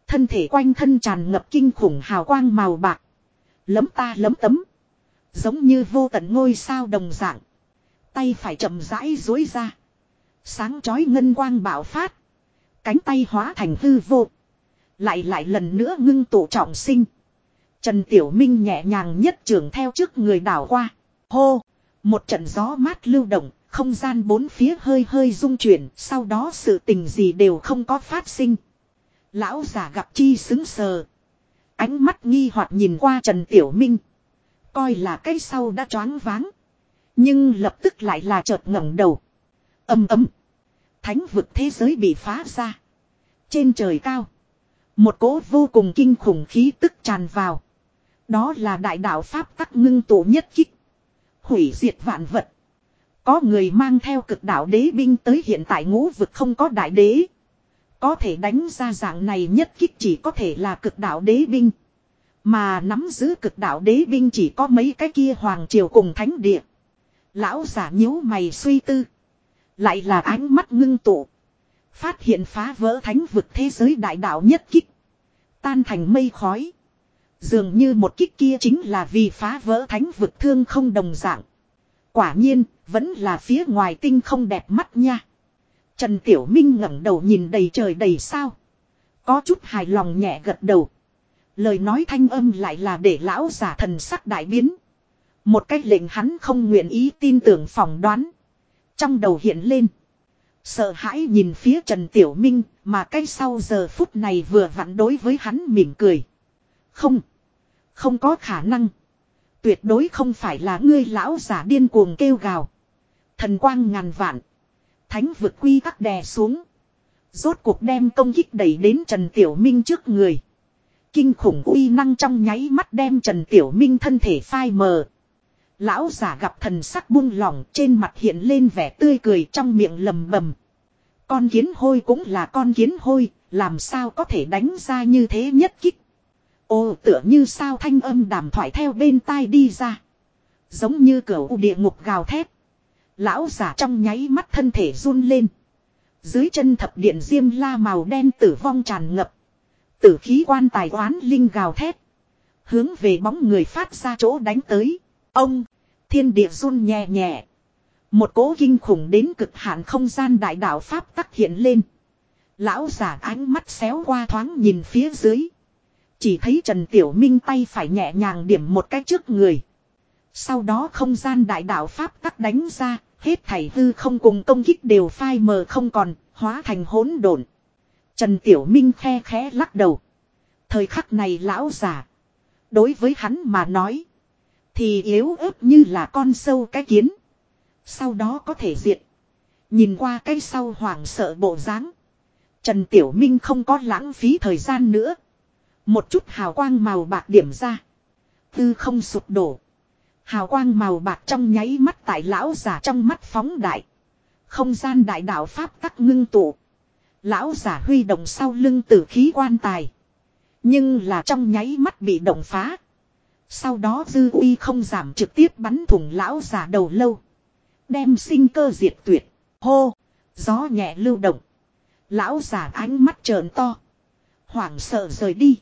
Thân thể quanh thân tràn ngập kinh khủng hào quang màu bạc. Lấm ta lấm tấm. Giống như vô tận ngôi sao đồng dạng. Tay phải chậm rãi dối ra. Sáng chói ngân quang bạo phát. Cánh tay hóa thành hư vô. Lại lại lần nữa ngưng tụ trọng sinh. Trần Tiểu Minh nhẹ nhàng nhất trường theo trước người đảo qua. Hô! Một trận gió mát lưu động, không gian bốn phía hơi hơi rung chuyển, sau đó sự tình gì đều không có phát sinh. Lão giả gặp chi xứng sờ. Ánh mắt nghi hoặc nhìn qua Trần Tiểu Minh. Coi là cái sau đã choáng váng. Nhưng lập tức lại là chợt ngẩng đầu. Âm ấm. Thánh vực thế giới bị phá ra. Trên trời cao. Một cỗ vô cùng kinh khủng khí tức tràn vào. Đó là đại đạo Pháp tắc ngưng tụ nhất kích. Hủy diệt vạn vật. Có người mang theo cực đạo đế binh tới hiện tại ngũ vực không có đại đế. Có thể đánh ra dạng này nhất kích chỉ có thể là cực đạo đế binh. Mà nắm giữ cực đạo đế binh chỉ có mấy cái kia hoàng triều cùng thánh địa. Lão giả nhíu mày suy tư. Lại là ánh mắt ngưng tụ. Phát hiện phá vỡ thánh vực thế giới đại đạo nhất kích. Tan thành mây khói. Dường như một kích kia chính là vì phá vỡ thánh vực thương không đồng dạng. Quả nhiên, vẫn là phía ngoài tinh không đẹp mắt nha. Trần Tiểu Minh ngẩng đầu nhìn đầy trời đầy sao. Có chút hài lòng nhẹ gật đầu. Lời nói thanh âm lại là để lão giả thần sắc đại biến. Một cách lệnh hắn không nguyện ý tin tưởng phỏng đoán. Trong đầu hiện lên. Sợ hãi nhìn phía Trần Tiểu Minh, mà cái sau giờ phút này vừa vặn đối với hắn mỉm cười. Không. Không có khả năng. Tuyệt đối không phải là ngươi lão giả điên cuồng kêu gào. Thần quang ngàn vạn. Thánh vực quy các đè xuống. Rốt cuộc đem công kích đẩy đến Trần Tiểu Minh trước người. Kinh khủng uy năng trong nháy mắt đem Trần Tiểu Minh thân thể phai mờ. Lão giả gặp thần sắc buông lỏng trên mặt hiện lên vẻ tươi cười trong miệng lầm bầm. Con kiến hôi cũng là con kiến hôi, làm sao có thể đánh ra như thế nhất kích. Ô tựa như sao thanh âm đàm thoại theo bên tai đi ra. Giống như cửa u địa ngục gào thét. Lão giả trong nháy mắt thân thể run lên. Dưới chân thập điện diêm la màu đen tử vong tràn ngập. Tử khí quan tài oán linh gào thét. Hướng về bóng người phát ra chỗ đánh tới. Ông, thiên địa run nhẹ nhẹ. Một cố kinh khủng đến cực hạn không gian đại đạo Pháp tắc hiện lên. Lão giả ánh mắt xéo qua thoáng nhìn phía dưới. Chỉ thấy Trần Tiểu Minh tay phải nhẹ nhàng điểm một cái trước người. Sau đó không gian đại đạo Pháp tắc đánh ra, hết thảy hư không cùng công kích đều phai mờ không còn, hóa thành hỗn độn. Trần Tiểu Minh khe khẽ lắc đầu. Thời khắc này lão giả. Đối với hắn mà nói. Thì yếu ớt như là con sâu cái kiến. Sau đó có thể diệt. Nhìn qua cái sau hoảng sợ bộ dáng. Trần Tiểu Minh không có lãng phí thời gian nữa. Một chút hào quang màu bạc điểm ra. Tư không sụp đổ. Hào quang màu bạc trong nháy mắt tại lão giả trong mắt phóng đại. Không gian đại đạo Pháp tắc ngưng tụ. Lão giả huy động sau lưng tử khí quan tài. Nhưng là trong nháy mắt bị động phá. Sau đó dư uy không giảm trực tiếp bắn thủng lão giả đầu lâu. Đem sinh cơ diệt tuyệt. Hô. Gió nhẹ lưu động. Lão giả ánh mắt trợn to. Hoảng sợ rời đi.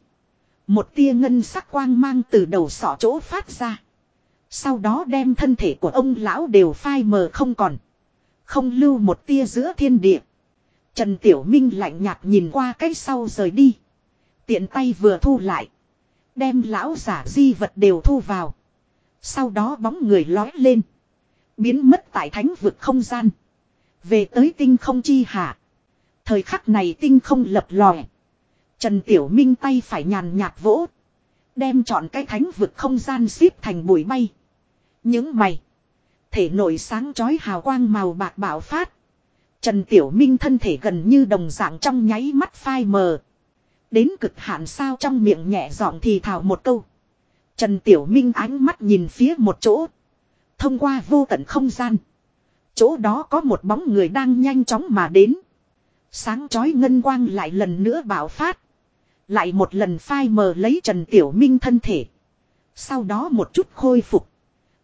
Một tia ngân sắc quang mang từ đầu sọ chỗ phát ra. Sau đó đem thân thể của ông lão đều phai mờ không còn. Không lưu một tia giữa thiên địa. Trần Tiểu Minh lạnh nhạt nhìn qua cái sau rời đi. Tiện tay vừa thu lại. Đem lão giả di vật đều thu vào. Sau đó bóng người lói lên. Biến mất tại thánh vực không gian. Về tới tinh không chi hạ. Thời khắc này tinh không lập lòe. Trần Tiểu Minh tay phải nhàn nhạt vỗ. Đem chọn cái thánh vực không gian xếp thành bụi bay. Những mày. Thể nổi sáng chói hào quang màu bạc bảo phát. Trần Tiểu Minh thân thể gần như đồng dạng trong nháy mắt phai mờ. Đến cực hạn sao trong miệng nhẹ giọng thì thào một câu. Trần Tiểu Minh ánh mắt nhìn phía một chỗ. Thông qua vô tận không gian. Chỗ đó có một bóng người đang nhanh chóng mà đến. Sáng chói ngân quang lại lần nữa bạo phát. Lại một lần phai mờ lấy Trần Tiểu Minh thân thể. Sau đó một chút khôi phục.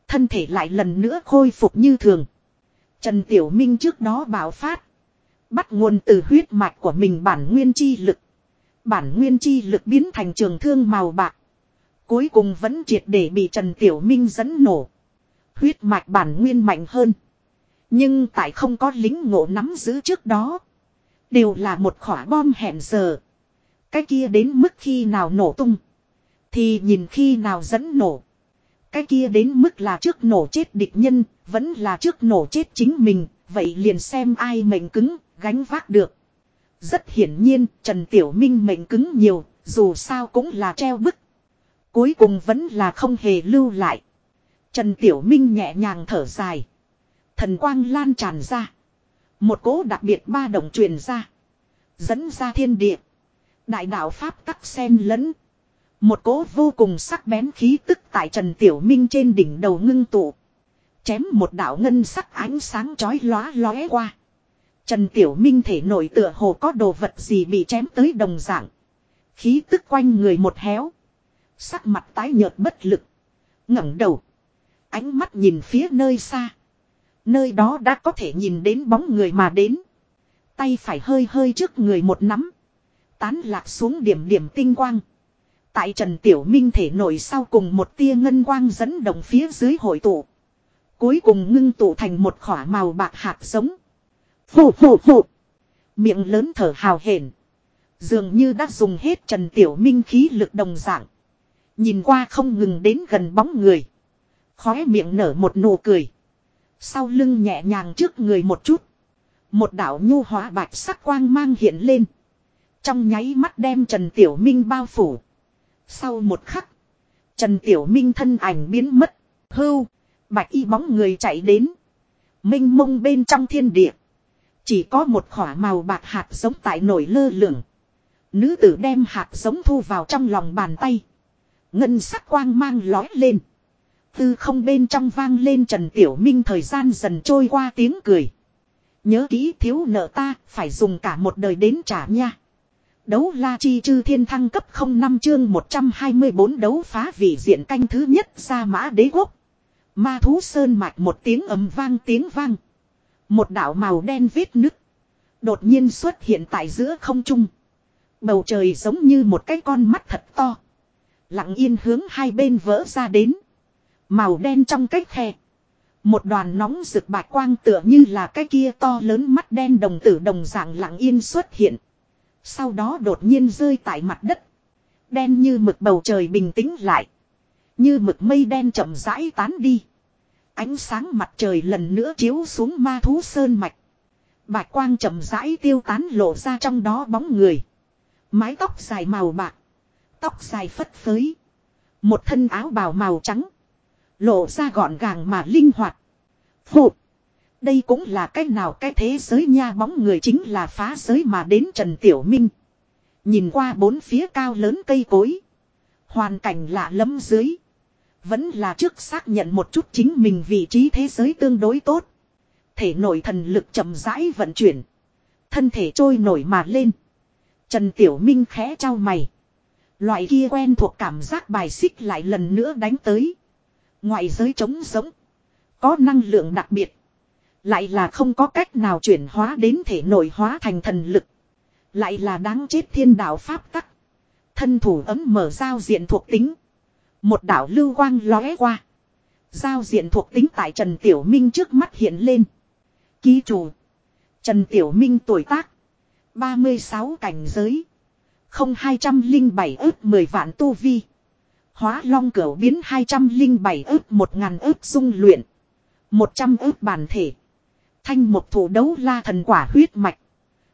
Thân thể lại lần nữa khôi phục như thường. Trần Tiểu Minh trước đó bạo phát. Bắt nguồn từ huyết mạch của mình bản nguyên chi lực. Bản nguyên chi lực biến thành trường thương màu bạc. Cuối cùng vẫn triệt để bị Trần Tiểu Minh dẫn nổ. Huyết mạch bản nguyên mạnh hơn. Nhưng tại không có lính ngộ nắm giữ trước đó. Đều là một khỏa bom hẹn giờ. Cái kia đến mức khi nào nổ tung. Thì nhìn khi nào dẫn nổ. Cái kia đến mức là trước nổ chết địch nhân, vẫn là trước nổ chết chính mình, vậy liền xem ai mệnh cứng, gánh vác được. Rất hiển nhiên, Trần Tiểu Minh mệnh cứng nhiều, dù sao cũng là treo bức. Cuối cùng vẫn là không hề lưu lại. Trần Tiểu Minh nhẹ nhàng thở dài. Thần quang lan tràn ra. Một cố đặc biệt ba động truyền ra. Dẫn ra thiên địa. Đại đạo Pháp tắc sen lẫn. Một cố vô cùng sắc bén khí tức tại Trần Tiểu Minh trên đỉnh đầu ngưng tụ. Chém một đạo ngân sắc ánh sáng chói lóa lóe qua. Trần Tiểu Minh thể nổi tựa hồ có đồ vật gì bị chém tới đồng dạng. Khí tức quanh người một héo. Sắc mặt tái nhợt bất lực. ngẩng đầu. Ánh mắt nhìn phía nơi xa. Nơi đó đã có thể nhìn đến bóng người mà đến. Tay phải hơi hơi trước người một nắm. Tán lạc xuống điểm điểm tinh quang. Tại Trần Tiểu Minh thể nổi sau cùng một tia ngân quang dẫn động phía dưới hội tụ. Cuối cùng ngưng tụ thành một khỏa màu bạc hạt giống. Phù phù phù. Miệng lớn thở hào hển. Dường như đã dùng hết Trần Tiểu Minh khí lực đồng dạng. Nhìn qua không ngừng đến gần bóng người. Khóe miệng nở một nụ cười. Sau lưng nhẹ nhàng trước người một chút. Một đạo nhu hóa bạch sắc quang mang hiện lên. Trong nháy mắt đem Trần Tiểu Minh bao phủ. Sau một khắc. Trần Tiểu Minh thân ảnh biến mất. Hưu. Bạch y bóng người chạy đến. Minh mông bên trong thiên địa. Chỉ có một khỏa màu bạc hạt giống tại nổi lơ lửng. Nữ tử đem hạt giống thu vào trong lòng bàn tay. Ngân sắc quang mang lói lên. Tư không bên trong vang lên Trần Tiểu Minh thời gian dần trôi qua tiếng cười. Nhớ kỹ thiếu nợ ta, phải dùng cả một đời đến trả nha. Đấu la chi chư thiên thăng cấp 05 chương 124 đấu phá vị diện canh thứ nhất ra mã đế quốc. Ma thú sơn mạch một tiếng ầm vang tiếng vang. Một đạo màu đen vết nứt. Đột nhiên xuất hiện tại giữa không trung. Bầu trời giống như một cái con mắt thật to. Lặng yên hướng hai bên vỡ ra đến. Màu đen trong cách khe. Một đoàn nóng rực bạc quang tựa như là cái kia to lớn mắt đen đồng tử đồng dạng lặng yên xuất hiện. Sau đó đột nhiên rơi tại mặt đất. Đen như mực bầu trời bình tĩnh lại. Như mực mây đen chậm rãi tán đi. Ánh sáng mặt trời lần nữa chiếu xuống ma thú sơn mạch. Bạch quang chậm rãi tiêu tán lộ ra trong đó bóng người. Mái tóc dài màu bạc. Tóc dài phất phới. Một thân áo bào màu trắng. Lộ ra gọn gàng mà linh hoạt. Hụt, Đây cũng là cách nào cái thế giới nha bóng người chính là phá giới mà đến Trần Tiểu Minh. Nhìn qua bốn phía cao lớn cây cối. Hoàn cảnh lạ lẫm dưới. Vẫn là trước xác nhận một chút chính mình vị trí thế giới tương đối tốt. Thể nội thần lực chậm rãi vận chuyển. Thân thể trôi nổi mà lên. Trần Tiểu Minh khẽ trao mày. Loại kia quen thuộc cảm giác bài xích lại lần nữa đánh tới. Ngoại giới trống sống. Có năng lượng đặc biệt. Lại là không có cách nào chuyển hóa đến thể nội hóa thành thần lực. Lại là đáng chết thiên đạo pháp tắc. Thân thủ ấm mở giao diện thuộc tính. Một đảo lưu quang lóe qua. Giao diện thuộc tính tại Trần Tiểu Minh trước mắt hiện lên. Ký chủ. Trần Tiểu Minh tuổi tác. 36 cảnh giới. Không 207 ước 10 vạn tu vi. Hóa long cửu biến 207 ước 1000 ước dung luyện. 100 ước bản thể. Thanh một thủ đấu la thần quả huyết mạch.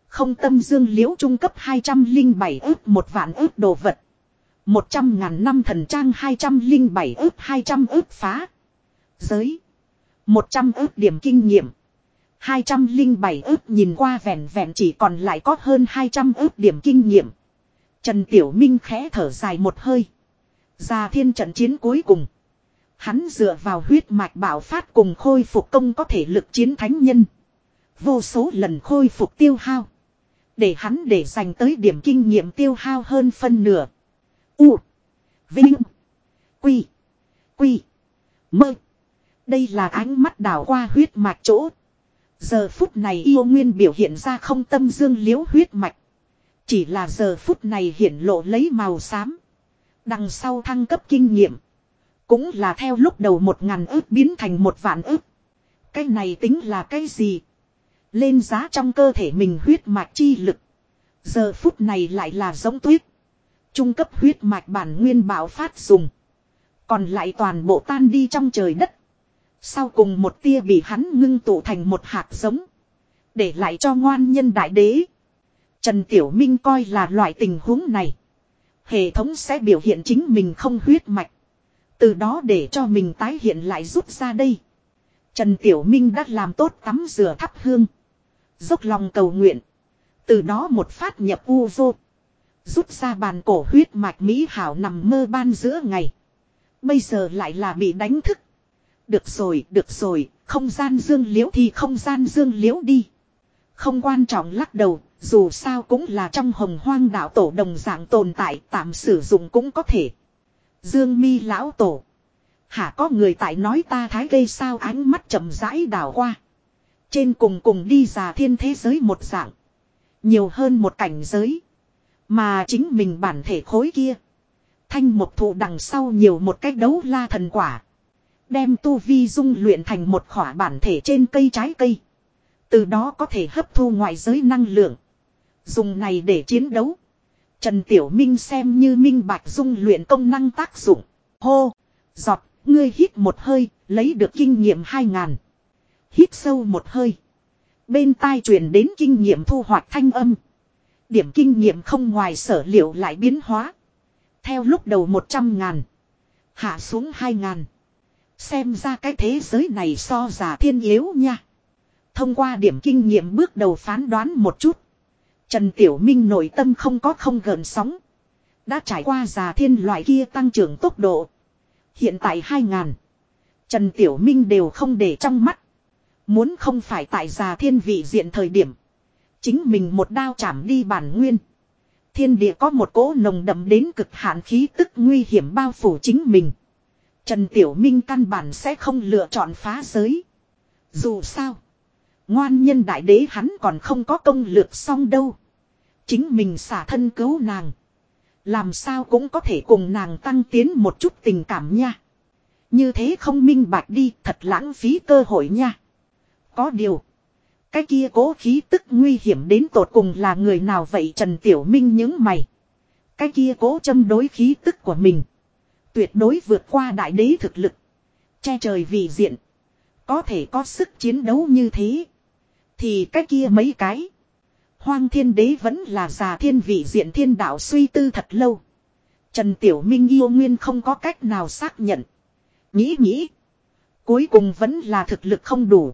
Không tâm dương liễu trung cấp 207 ước một vạn ước đồ vật. 100 ngàn năm thần trang 207 ước 200 ước phá. Giới. 100 ước điểm kinh nghiệm. 207 ước nhìn qua vẹn vẹn chỉ còn lại có hơn 200 ước điểm kinh nghiệm. Trần Tiểu Minh khẽ thở dài một hơi. Già thiên trận chiến cuối cùng. Hắn dựa vào huyết mạch bảo phát cùng khôi phục công có thể lực chiến thánh nhân. Vô số lần khôi phục tiêu hao. Để hắn để dành tới điểm kinh nghiệm tiêu hao hơn phân nửa. U. Vinh. Quy. Quy. Mơ. Đây là ánh mắt đảo qua huyết mạch chỗ. Giờ phút này yêu nguyên biểu hiện ra không tâm dương liễu huyết mạch. Chỉ là giờ phút này hiển lộ lấy màu xám. Đằng sau thăng cấp kinh nghiệm. Cũng là theo lúc đầu một ngàn ước biến thành một vạn ước. Cái này tính là cái gì? Lên giá trong cơ thể mình huyết mạch chi lực. Giờ phút này lại là giống tuyết. Trung cấp huyết mạch bản nguyên bảo phát dùng. Còn lại toàn bộ tan đi trong trời đất. Sau cùng một tia bị hắn ngưng tụ thành một hạt giống. Để lại cho ngoan nhân đại đế. Trần Tiểu Minh coi là loại tình huống này. Hệ thống sẽ biểu hiện chính mình không huyết mạch. Từ đó để cho mình tái hiện lại rút ra đây. Trần Tiểu Minh đã làm tốt tắm rửa thắp hương. Dốc lòng cầu nguyện. Từ đó một phát nhập u vô. Rút ra bàn cổ huyết mạch Mỹ Hảo nằm mơ ban giữa ngày. Bây giờ lại là bị đánh thức. Được rồi, được rồi, không gian dương liễu thì không gian dương liễu đi. Không quan trọng lắc đầu, dù sao cũng là trong hồng hoang đạo tổ đồng dạng tồn tại tạm sử dụng cũng có thể. Dương mi lão tổ. Hả có người tại nói ta thái gây sao ánh mắt chậm rãi đảo qua. Trên cùng cùng đi già thiên thế giới một dạng. Nhiều hơn một cảnh giới. Mà chính mình bản thể khối kia. Thanh một thụ đằng sau nhiều một cách đấu la thần quả. Đem tu vi dung luyện thành một khỏa bản thể trên cây trái cây. Từ đó có thể hấp thu ngoại giới năng lượng. Dùng này để chiến đấu. Trần Tiểu Minh xem như minh bạch dung luyện công năng tác dụng. Hô, giọt, ngươi hít một hơi, lấy được kinh nghiệm hai ngàn. Hít sâu một hơi. Bên tai truyền đến kinh nghiệm thu hoạch thanh âm. Điểm kinh nghiệm không ngoài sở liệu lại biến hóa. Theo lúc đầu một trăm ngàn. Hạ xuống hai ngàn. Xem ra cái thế giới này so giả thiên yếu nha. Thông qua điểm kinh nghiệm bước đầu phán đoán một chút. Trần Tiểu Minh nội tâm không có không gần sóng. Đã trải qua già thiên loại kia tăng trưởng tốc độ. Hiện tại 2.000. Trần Tiểu Minh đều không để trong mắt. Muốn không phải tại già thiên vị diện thời điểm. Chính mình một đao chạm đi bản nguyên. Thiên địa có một cỗ nồng đậm đến cực hạn khí tức nguy hiểm bao phủ chính mình. Trần Tiểu Minh căn bản sẽ không lựa chọn phá giới. Dù sao. Ngoan nhân đại đế hắn còn không có công lược xong đâu. Chính mình xả thân cứu nàng. Làm sao cũng có thể cùng nàng tăng tiến một chút tình cảm nha. Như thế không minh bạch đi, thật lãng phí cơ hội nha. Có điều. Cái kia cố khí tức nguy hiểm đến tột cùng là người nào vậy Trần Tiểu Minh những mày. Cái kia cố châm đối khí tức của mình. Tuyệt đối vượt qua đại đế thực lực. Che trời vì diện. Có thể có sức chiến đấu như thế. Thì cái kia mấy cái. Hoang thiên đế vẫn là già thiên vị diện thiên đạo suy tư thật lâu. Trần Tiểu Minh yêu nguyên không có cách nào xác nhận. Nghĩ nghĩ. Cuối cùng vẫn là thực lực không đủ.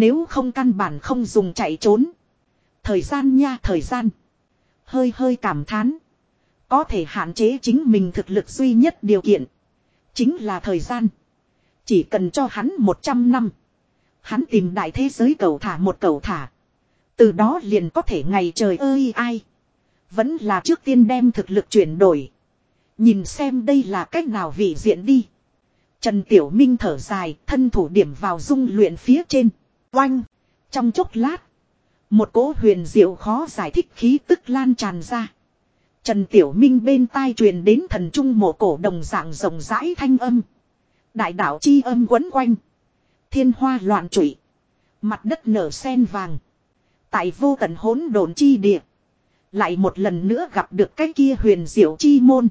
Nếu không căn bản không dùng chạy trốn. Thời gian nha thời gian. Hơi hơi cảm thán. Có thể hạn chế chính mình thực lực duy nhất điều kiện. Chính là thời gian. Chỉ cần cho hắn 100 năm. Hắn tìm đại thế giới cầu thả một cầu thả. Từ đó liền có thể ngày trời ơi ai. Vẫn là trước tiên đem thực lực chuyển đổi. Nhìn xem đây là cách nào vị diện đi. Trần Tiểu Minh thở dài, thân thủ điểm vào dung luyện phía trên. Oanh! Trong chốc lát. Một cỗ huyền diệu khó giải thích khí tức lan tràn ra. Trần Tiểu Minh bên tai truyền đến thần trung mộ cổ đồng dạng rộng rãi thanh âm. Đại đạo chi âm quấn quanh. Thiên hoa loạn trụy. Mặt đất nở sen vàng. Tại vô tận hỗn độn chi địa. Lại một lần nữa gặp được cái kia huyền diệu chi môn.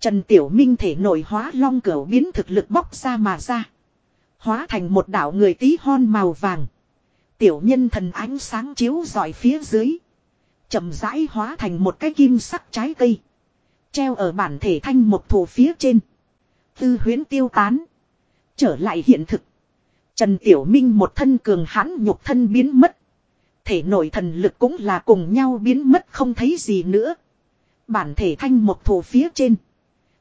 Trần Tiểu Minh thể nội hóa long cửu biến thực lực bóc ra mà ra. Hóa thành một đạo người tí hon màu vàng. Tiểu nhân thần ánh sáng chiếu rọi phía dưới. chậm rãi hóa thành một cái kim sắc trái cây. Treo ở bản thể thanh một thủ phía trên. Tư huyến tiêu tán. Trở lại hiện thực. Trần Tiểu Minh một thân cường hãn nhục thân biến mất. Thể nội thần lực cũng là cùng nhau biến mất không thấy gì nữa. Bản thể thanh một thủ phía trên.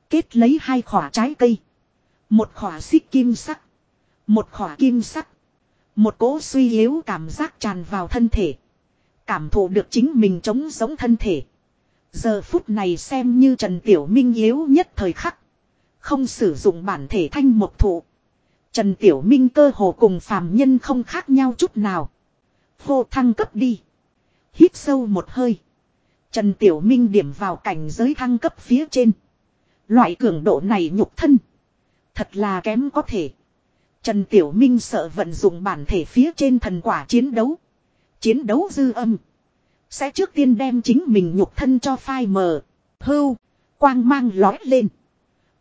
Kết lấy hai khỏa trái cây. Một khỏa xích kim sắc. Một khỏa kim sắc. Một cỗ suy yếu cảm giác tràn vào thân thể. Cảm thụ được chính mình chống giống thân thể. Giờ phút này xem như Trần Tiểu Minh yếu nhất thời khắc. Không sử dụng bản thể thanh một thụ. Trần Tiểu Minh cơ hồ cùng phàm nhân không khác nhau chút nào. Hô thăng cấp đi. Hít sâu một hơi. Trần Tiểu Minh điểm vào cảnh giới thăng cấp phía trên. Loại cường độ này nhục thân. Thật là kém có thể. Trần Tiểu Minh sợ vận dụng bản thể phía trên thần quả chiến đấu. Chiến đấu dư âm. Sẽ trước tiên đem chính mình nhục thân cho phai mờ. Hưu. Quang mang lói lên.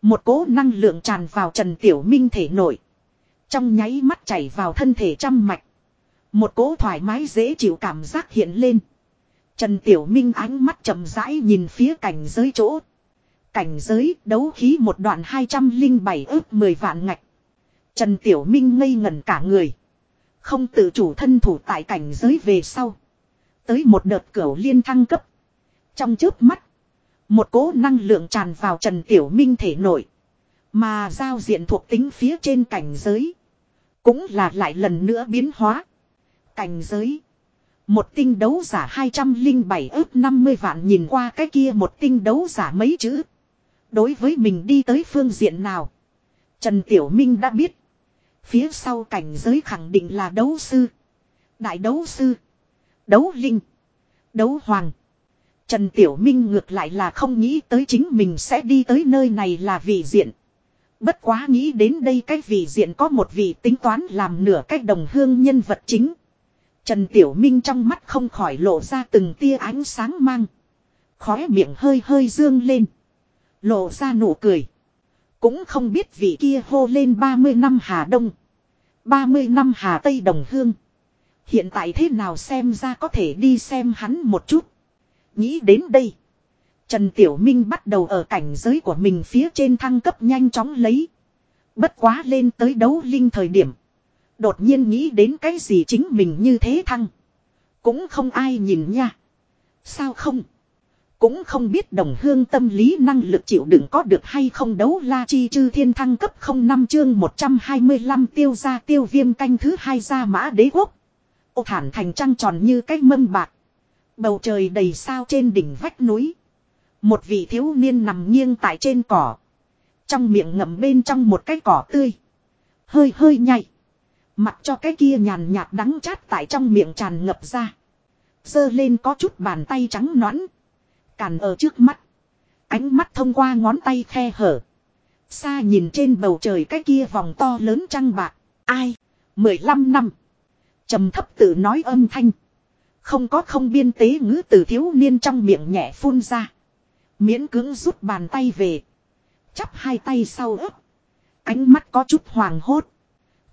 Một cỗ năng lượng tràn vào Trần Tiểu Minh thể nội. Trong nháy mắt chảy vào thân thể trăm mạch. Một cỗ thoải mái dễ chịu cảm giác hiện lên. Trần Tiểu Minh ánh mắt chậm rãi nhìn phía cảnh giới chỗ. Cảnh giới đấu khí một đoạn 207 ước 10 vạn ngạch. Trần Tiểu Minh ngây ngẩn cả người. Không tự chủ thân thủ tại cảnh giới về sau. Tới một đợt cửu liên thăng cấp. Trong chớp mắt. Một cố năng lượng tràn vào Trần Tiểu Minh thể nội. Mà giao diện thuộc tính phía trên cảnh giới. Cũng là lại lần nữa biến hóa. Cảnh giới. Một tinh đấu giả 207 ước 50 vạn nhìn qua cái kia một tinh đấu giả mấy chữ. Đối với mình đi tới phương diện nào. Trần Tiểu Minh đã biết. Phía sau cảnh giới khẳng định là đấu sư. Đại đấu sư. Đấu linh. Đấu hoàng. Trần Tiểu Minh ngược lại là không nghĩ tới chính mình sẽ đi tới nơi này là vị diện. Bất quá nghĩ đến đây cái vị diện có một vị tính toán làm nửa cách đồng hương nhân vật chính. Trần Tiểu Minh trong mắt không khỏi lộ ra từng tia ánh sáng mang. Khóe miệng hơi hơi dương lên. Lộ ra nụ cười. Cũng không biết vị kia hô lên 30 năm Hà Đông. 30 năm Hà Tây Đồng Hương. Hiện tại thế nào xem ra có thể đi xem hắn một chút. Nghĩ đến đây. Trần Tiểu Minh bắt đầu ở cảnh giới của mình phía trên thăng cấp nhanh chóng lấy. Bất quá lên tới đấu linh thời điểm. Đột nhiên nghĩ đến cái gì chính mình như thế thăng. Cũng không ai nhìn nha. Sao không? Cũng không biết đồng hương tâm lý năng lực chịu đựng có được hay không đấu la chi chư thiên thăng cấp không năm chương 125 tiêu ra tiêu viêm canh thứ hai ra mã đế quốc. Ô thản thành trăng tròn như cái mâm bạc. Bầu trời đầy sao trên đỉnh vách núi. Một vị thiếu niên nằm nghiêng tại trên cỏ. Trong miệng ngậm bên trong một cái cỏ tươi. Hơi hơi nhảy. mặt cho cái kia nhàn nhạt đắng chát tại trong miệng tràn ngập ra. Dơ lên có chút bàn tay trắng nõn. Càn ở trước mắt. Ánh mắt thông qua ngón tay khe hở. Xa nhìn trên bầu trời cái kia vòng to lớn trăng bạc. Ai? 15 năm. trầm thấp tự nói âm thanh. Không có không biên tế ngữ từ thiếu niên trong miệng nhẹ phun ra. Miễn cưỡng rút bàn tay về. Chắp hai tay sau ớt. Ánh mắt có chút hoàng hốt.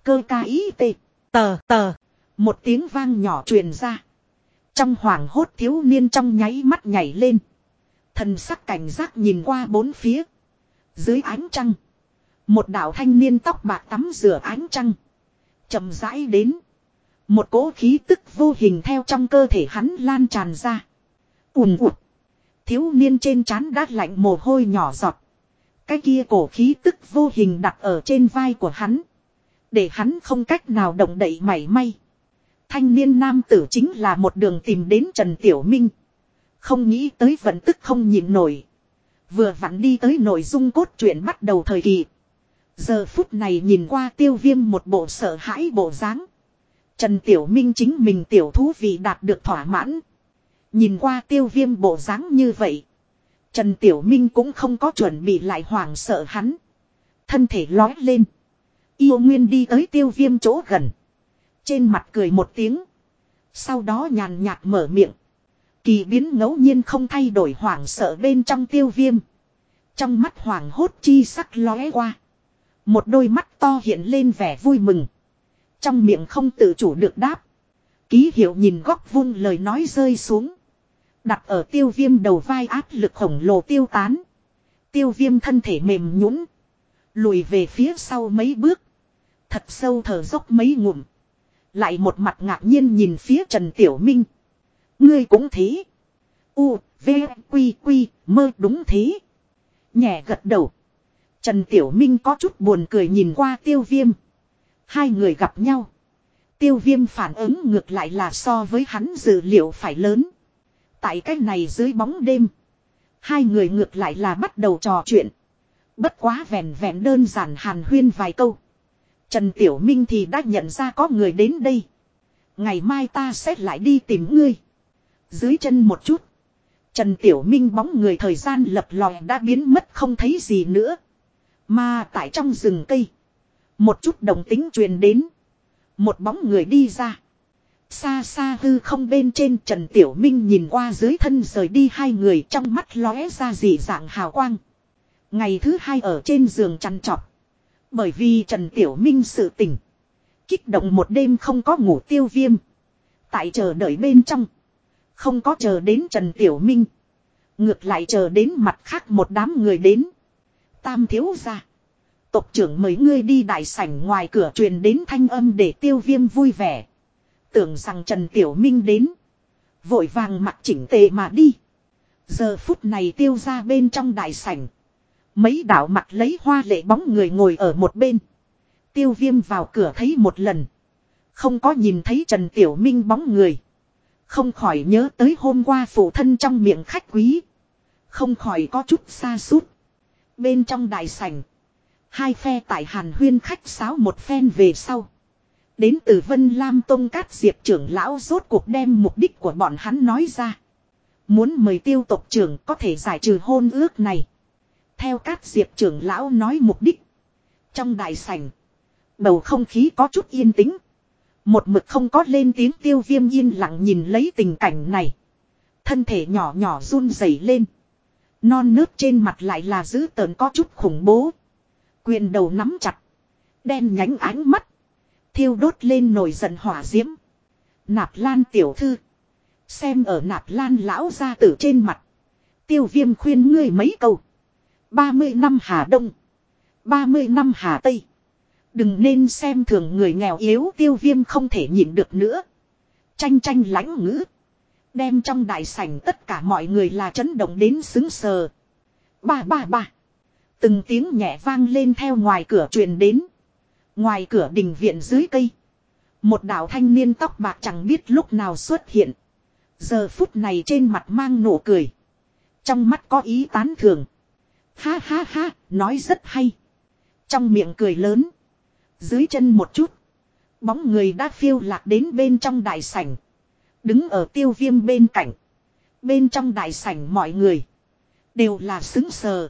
Cơ ca ý tê. Tờ tờ. Một tiếng vang nhỏ truyền ra. Trong hoàng hốt thiếu niên trong nháy mắt nhảy lên. Thần sắc cảnh giác nhìn qua bốn phía. Dưới ánh trăng. Một đạo thanh niên tóc bạc tắm rửa ánh trăng. chậm rãi đến. Một cỗ khí tức vô hình theo trong cơ thể hắn lan tràn ra. Ùm ụt. Thiếu niên trên trán đát lạnh mồ hôi nhỏ giọt. Cái kia cổ khí tức vô hình đặt ở trên vai của hắn. Để hắn không cách nào động đậy mảy may. Thanh niên nam tử chính là một đường tìm đến Trần Tiểu Minh. Không nghĩ tới vận tức không nhịn nổi. Vừa vặn đi tới nội dung cốt truyện bắt đầu thời kỳ. Giờ phút này nhìn qua tiêu viêm một bộ sợ hãi bộ dáng. Trần Tiểu Minh chính mình tiểu thú vị đạt được thỏa mãn. Nhìn qua tiêu viêm bộ dáng như vậy. Trần Tiểu Minh cũng không có chuẩn bị lại hoảng sợ hắn. Thân thể lói lên. Yêu Nguyên đi tới tiêu viêm chỗ gần. Trên mặt cười một tiếng. Sau đó nhàn nhạt mở miệng. Kỳ biến ngẫu nhiên không thay đổi hoảng sợ bên trong tiêu viêm. Trong mắt hoảng hốt chi sắc lóe qua. Một đôi mắt to hiện lên vẻ vui mừng. Trong miệng không tự chủ được đáp. Ký hiệu nhìn góc vung lời nói rơi xuống. Đặt ở tiêu viêm đầu vai áp lực khổng lồ tiêu tán. Tiêu viêm thân thể mềm nhũn Lùi về phía sau mấy bước. Thật sâu thở dốc mấy ngụm. Lại một mặt ngạc nhiên nhìn phía Trần Tiểu Minh. Ngươi cũng thế. U, V, Quy, Quy, mơ đúng thế. Nhẹ gật đầu. Trần Tiểu Minh có chút buồn cười nhìn qua tiêu viêm. Hai người gặp nhau. Tiêu viêm phản ứng ngược lại là so với hắn dự liệu phải lớn. Tại cách này dưới bóng đêm. Hai người ngược lại là bắt đầu trò chuyện. Bất quá vẹn vẹn đơn giản hàn huyên vài câu. Trần Tiểu Minh thì đã nhận ra có người đến đây. Ngày mai ta sẽ lại đi tìm ngươi. Dưới chân một chút. Trần Tiểu Minh bóng người thời gian lập lòe đã biến mất không thấy gì nữa. Mà tại trong rừng cây. Một chút đồng tính truyền đến. Một bóng người đi ra. Xa xa hư không bên trên Trần Tiểu Minh nhìn qua dưới thân rời đi hai người trong mắt lóe ra dị dạng hào quang. Ngày thứ hai ở trên giường chăn trọc. Bởi vì Trần Tiểu Minh sự tỉnh. Kích động một đêm không có ngủ tiêu viêm. Tại chờ đợi bên trong. Không có chờ đến Trần Tiểu Minh. Ngược lại chờ đến mặt khác một đám người đến. Tam thiếu ra. Tộc trưởng mấy ngươi đi đại sảnh ngoài cửa truyền đến thanh âm để tiêu viêm vui vẻ. Tưởng rằng Trần Tiểu Minh đến. Vội vàng mặt chỉnh tề mà đi. Giờ phút này tiêu ra bên trong đại sảnh. Mấy đạo mặt lấy hoa lệ bóng người ngồi ở một bên. Tiêu viêm vào cửa thấy một lần. Không có nhìn thấy Trần Tiểu Minh bóng người. Không khỏi nhớ tới hôm qua phụ thân trong miệng khách quý. Không khỏi có chút xa sút Bên trong đại sảnh. Hai phe tại Hàn Huyên khách sáo một phen về sau. Đến từ Vân Lam Tông Cát Diệp trưởng lão rốt cuộc đem mục đích của bọn hắn nói ra. Muốn mời tiêu tộc trưởng có thể giải trừ hôn ước này. Theo Cát Diệp trưởng lão nói mục đích. Trong đại sảnh. Bầu không khí có chút yên tĩnh. Một mực không có lên tiếng tiêu viêm yên lặng nhìn lấy tình cảnh này. Thân thể nhỏ nhỏ run rẩy lên. Non nước trên mặt lại là dữ tợn có chút khủng bố. Quyền đầu nắm chặt. Đen nhánh ánh mắt. Thiêu đốt lên nổi giận hỏa diễm. Nạp lan tiểu thư. Xem ở nạp lan lão gia tử trên mặt. Tiêu viêm khuyên ngươi mấy câu. 30 năm Hà Đông. 30 năm Hà Tây. Đừng nên xem thường người nghèo yếu tiêu viêm không thể nhịn được nữa. Tranh tranh lãnh ngữ. Đem trong đại sảnh tất cả mọi người là chấn động đến xứng sờ. Ba ba ba. Từng tiếng nhẹ vang lên theo ngoài cửa truyền đến. Ngoài cửa đình viện dưới cây. Một đạo thanh niên tóc bạc chẳng biết lúc nào xuất hiện. Giờ phút này trên mặt mang nụ cười. Trong mắt có ý tán thường. Ha ha ha, nói rất hay. Trong miệng cười lớn. Dưới chân một chút. Bóng người đã phiêu lạc đến bên trong đại sảnh. Đứng ở tiêu viêm bên cạnh. Bên trong đại sảnh mọi người. Đều là xứng sờ.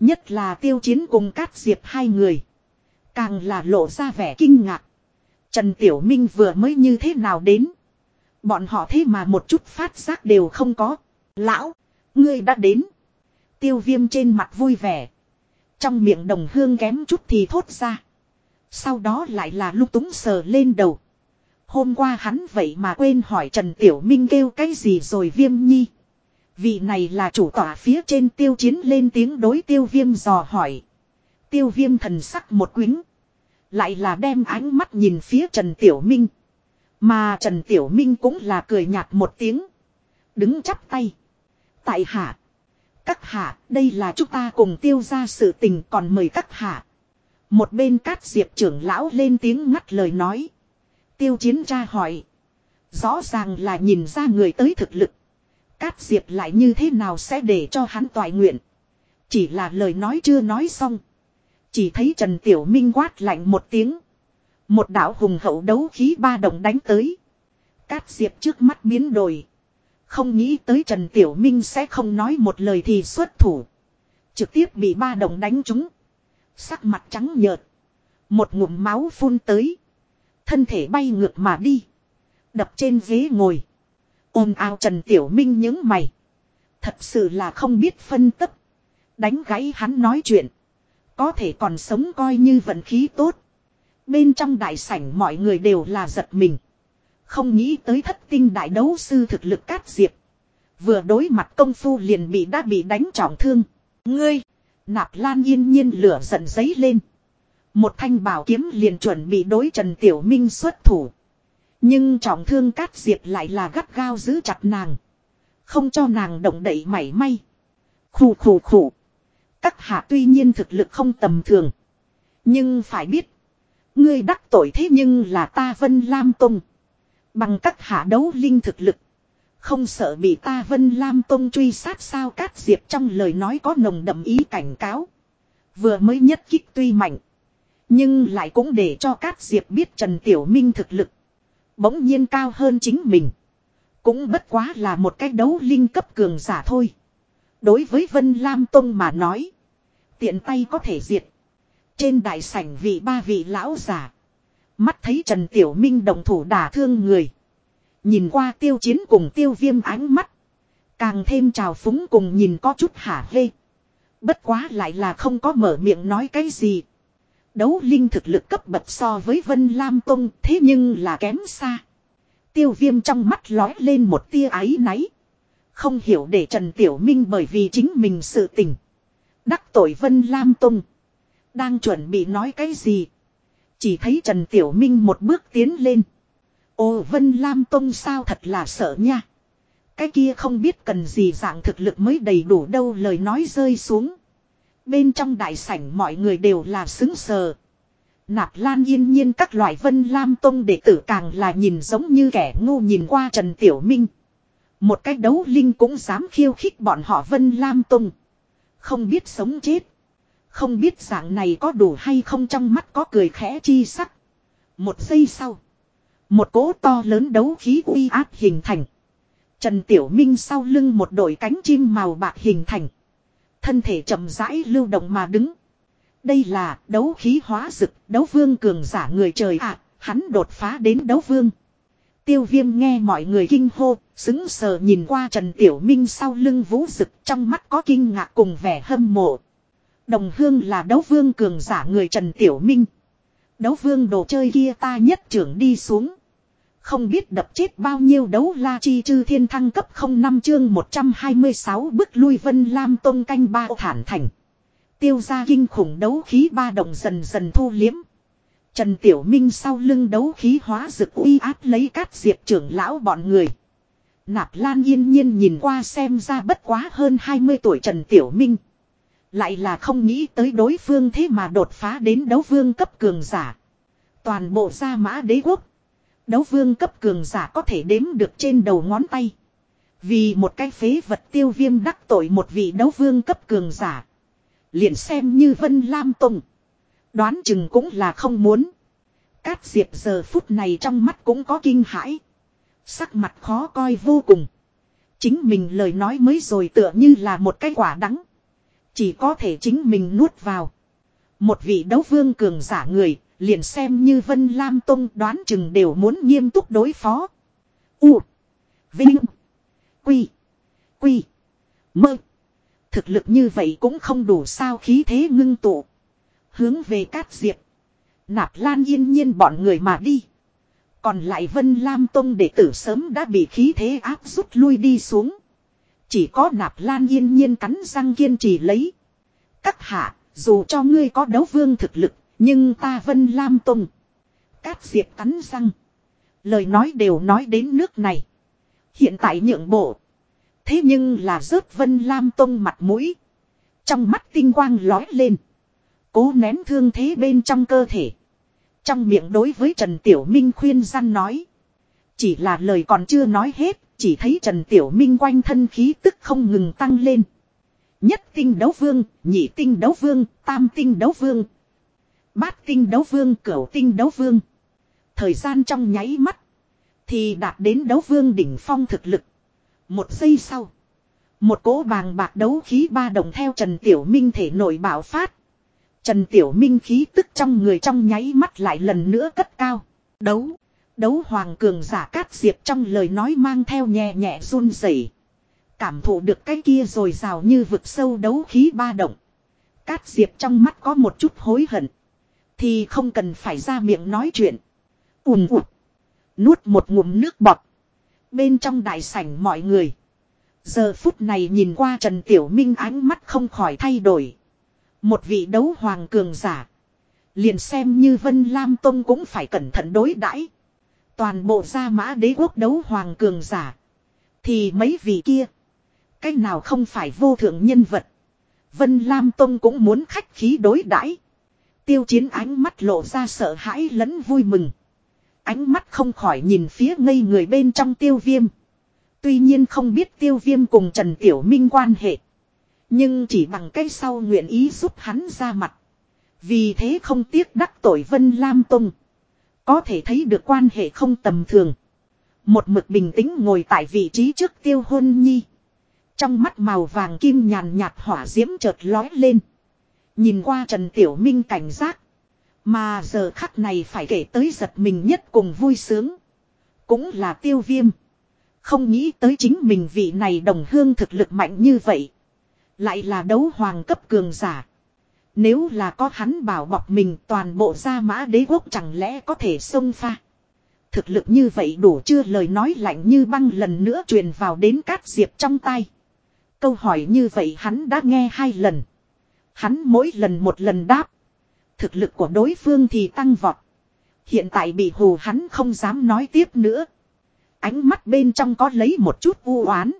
Nhất là tiêu chiến cùng cát diệp hai người. Càng là lộ ra vẻ kinh ngạc. Trần Tiểu Minh vừa mới như thế nào đến. Bọn họ thế mà một chút phát giác đều không có. Lão, ngươi đã đến. Tiêu viêm trên mặt vui vẻ. Trong miệng đồng hương kém chút thì thốt ra. Sau đó lại là lúc túng sờ lên đầu. Hôm qua hắn vậy mà quên hỏi Trần Tiểu Minh kêu cái gì rồi viêm nhi. Vị này là chủ tỏa phía trên tiêu chiến lên tiếng đối tiêu viêm dò hỏi. Tiêu viêm thần sắc một quính. Lại là đem ánh mắt nhìn phía Trần Tiểu Minh. Mà Trần Tiểu Minh cũng là cười nhạt một tiếng. Đứng chắp tay. Tại hạ. Các hạ, đây là chúng ta cùng tiêu ra sự tình còn mời các hạ. Một bên cát diệp trưởng lão lên tiếng ngắt lời nói. Tiêu chiến tra hỏi. Rõ ràng là nhìn ra người tới thực lực. Cát diệp lại như thế nào sẽ để cho hắn toại nguyện. Chỉ là lời nói chưa nói xong. Chỉ thấy Trần Tiểu Minh quát lạnh một tiếng. Một đạo hùng hậu đấu khí ba đồng đánh tới. Cát diệp trước mắt biến đổi. Không nghĩ tới Trần Tiểu Minh sẽ không nói một lời thì xuất thủ. Trực tiếp bị ba đồng đánh trúng. Sắc mặt trắng nhợt. Một ngụm máu phun tới. Thân thể bay ngược mà đi. Đập trên ghế ngồi. Ôm ao Trần Tiểu Minh những mày. Thật sự là không biết phân tấp. Đánh gãy hắn nói chuyện. Có thể còn sống coi như vận khí tốt. Bên trong đại sảnh mọi người đều là giật mình. Không nghĩ tới thất tinh đại đấu sư thực lực cát diệp. Vừa đối mặt công phu liền bị đã bị đánh trọng thương. Ngươi! Nạp lan yên nhiên lửa giận giấy lên. Một thanh bảo kiếm liền chuẩn bị đối Trần Tiểu Minh xuất thủ. Nhưng trọng thương cát diệp lại là gắt gao giữ chặt nàng. Không cho nàng động đậy mảy may. Khủ khủ khủ. Các hạ tuy nhiên thực lực không tầm thường. Nhưng phải biết. Ngươi đắc tội thế nhưng là ta Vân Lam Tông. Bằng các hạ đấu linh thực lực. Không sợ bị ta Vân Lam Tông truy sát sao Cát Diệp trong lời nói có nồng đậm ý cảnh cáo. Vừa mới nhất kích tuy mạnh. Nhưng lại cũng để cho Cát Diệp biết Trần Tiểu Minh thực lực. Bỗng nhiên cao hơn chính mình. Cũng bất quá là một cái đấu linh cấp cường giả thôi. Đối với Vân Lam Tông mà nói. Tiện tay có thể diệt. Trên đại sảnh vị ba vị lão giả. Mắt thấy Trần Tiểu Minh đồng thủ đả thương người. Nhìn qua tiêu chiến cùng tiêu viêm ánh mắt. Càng thêm trào phúng cùng nhìn có chút hả hê. Bất quá lại là không có mở miệng nói cái gì. Đấu linh thực lực cấp bậc so với Vân Lam Tông, thế nhưng là kém xa. Tiêu viêm trong mắt lói lên một tia áy náy. Không hiểu để Trần Tiểu Minh bởi vì chính mình sự tình. Đắc tội Vân Lam Tông. Đang chuẩn bị nói cái gì. Chỉ thấy Trần Tiểu Minh một bước tiến lên. Ô Vân Lam Tông sao thật là sợ nha. Cái kia không biết cần gì dạng thực lực mới đầy đủ đâu lời nói rơi xuống. Bên trong đại sảnh mọi người đều là xứng sờ. Nạp lan yên nhiên các loại Vân Lam Tông đệ tử càng là nhìn giống như kẻ ngu nhìn qua Trần Tiểu Minh. Một cách đấu linh cũng dám khiêu khích bọn họ Vân Lam Tông. Không biết sống chết. Không biết dạng này có đủ hay không trong mắt có cười khẽ chi sắc. Một giây sau. Một cỗ to lớn đấu khí uy áp hình thành. Trần Tiểu Minh sau lưng một đội cánh chim màu bạc hình thành. Thân thể chậm rãi lưu động mà đứng. Đây là đấu khí hóa rực, đấu vương cường giả người trời ạ, hắn đột phá đến đấu vương. Tiêu viêm nghe mọi người kinh hô, xứng sờ nhìn qua Trần Tiểu Minh sau lưng vũ rực trong mắt có kinh ngạc cùng vẻ hâm mộ. Đồng hương là đấu vương cường giả người Trần Tiểu Minh. Đấu vương đồ chơi kia ta nhất trưởng đi xuống. Không biết đập chết bao nhiêu đấu la chi chư thiên thăng cấp 05 chương 126 bức lui vân lam tông canh ba thản thành. Tiêu ra kinh khủng đấu khí ba đồng dần dần thu liếm. Trần Tiểu Minh sau lưng đấu khí hóa rực uy áp lấy cát diệp trưởng lão bọn người. Nạp Lan yên nhiên nhìn qua xem ra bất quá hơn 20 tuổi Trần Tiểu Minh. Lại là không nghĩ tới đối phương thế mà đột phá đến đấu vương cấp cường giả. Toàn bộ gia mã đế quốc. Đấu vương cấp cường giả có thể đếm được trên đầu ngón tay. Vì một cái phế vật tiêu viêm đắc tội một vị đấu vương cấp cường giả. Liền xem như Vân Lam Tùng. Đoán chừng cũng là không muốn. Cát diệp giờ phút này trong mắt cũng có kinh hãi. Sắc mặt khó coi vô cùng. Chính mình lời nói mới rồi tựa như là một cái quả đắng. Chỉ có thể chính mình nuốt vào. Một vị đấu vương cường giả người, liền xem như Vân Lam Tông đoán chừng đều muốn nghiêm túc đối phó. U. Vinh. Quy. Quy. Mơ. Thực lực như vậy cũng không đủ sao khí thế ngưng tụ. Hướng về cát diệp. Nạp lan yên nhiên bọn người mà đi. Còn lại Vân Lam Tông đệ tử sớm đã bị khí thế áp rút lui đi xuống. Chỉ có nạp lan yên nhiên cắn răng kiên trì lấy. Các hạ, dù cho ngươi có đấu vương thực lực, nhưng ta Vân Lam Tông. Cát diệp cắn răng. Lời nói đều nói đến nước này. Hiện tại nhượng bộ. Thế nhưng là rớt Vân Lam Tông mặt mũi. Trong mắt tinh quang lói lên. Cố nén thương thế bên trong cơ thể. Trong miệng đối với Trần Tiểu Minh khuyên gian nói. Chỉ là lời còn chưa nói hết, chỉ thấy Trần Tiểu Minh quanh thân khí tức không ngừng tăng lên. Nhất tinh đấu vương, nhị tinh đấu vương, tam tinh đấu vương. Bát tinh đấu vương, cửu tinh đấu vương. Thời gian trong nháy mắt. Thì đạt đến đấu vương đỉnh phong thực lực. Một giây sau. Một cỗ bàng bạc đấu khí ba đồng theo Trần Tiểu Minh thể nổi bạo phát. Trần Tiểu Minh khí tức trong người trong nháy mắt lại lần nữa cất cao. Đấu. Đấu hoàng cường giả cát diệp trong lời nói mang theo nhẹ nhẹ run rẩy. Cảm thụ được cái kia rồi rào như vực sâu đấu khí ba động. Cát diệp trong mắt có một chút hối hận. Thì không cần phải ra miệng nói chuyện. Ùm ụt. Nuốt một ngụm nước bọt. Bên trong đại sảnh mọi người. Giờ phút này nhìn qua Trần Tiểu Minh ánh mắt không khỏi thay đổi. Một vị đấu hoàng cường giả. Liền xem như Vân Lam Tông cũng phải cẩn thận đối đãi. Toàn bộ gia mã đế quốc đấu hoàng cường giả. Thì mấy vị kia. Cách nào không phải vô thượng nhân vật. Vân Lam Tông cũng muốn khách khí đối đãi. Tiêu chiến ánh mắt lộ ra sợ hãi lẫn vui mừng. Ánh mắt không khỏi nhìn phía ngây người bên trong tiêu viêm. Tuy nhiên không biết tiêu viêm cùng Trần Tiểu Minh quan hệ. Nhưng chỉ bằng cái sau nguyện ý giúp hắn ra mặt. Vì thế không tiếc đắc tội Vân Lam Tông. Có thể thấy được quan hệ không tầm thường. Một mực bình tĩnh ngồi tại vị trí trước tiêu hôn nhi. Trong mắt màu vàng kim nhàn nhạt hỏa diễm chợt lói lên. Nhìn qua Trần Tiểu Minh cảnh giác. Mà giờ khắc này phải kể tới giật mình nhất cùng vui sướng. Cũng là tiêu viêm. Không nghĩ tới chính mình vị này đồng hương thực lực mạnh như vậy. Lại là đấu hoàng cấp cường giả. Nếu là có hắn bảo bọc mình toàn bộ gia mã đế quốc chẳng lẽ có thể xông pha. Thực lực như vậy đủ chưa lời nói lạnh như băng lần nữa truyền vào đến cát diệp trong tay. Câu hỏi như vậy hắn đã nghe hai lần. Hắn mỗi lần một lần đáp. Thực lực của đối phương thì tăng vọt. Hiện tại bị hù hắn không dám nói tiếp nữa. Ánh mắt bên trong có lấy một chút u oán.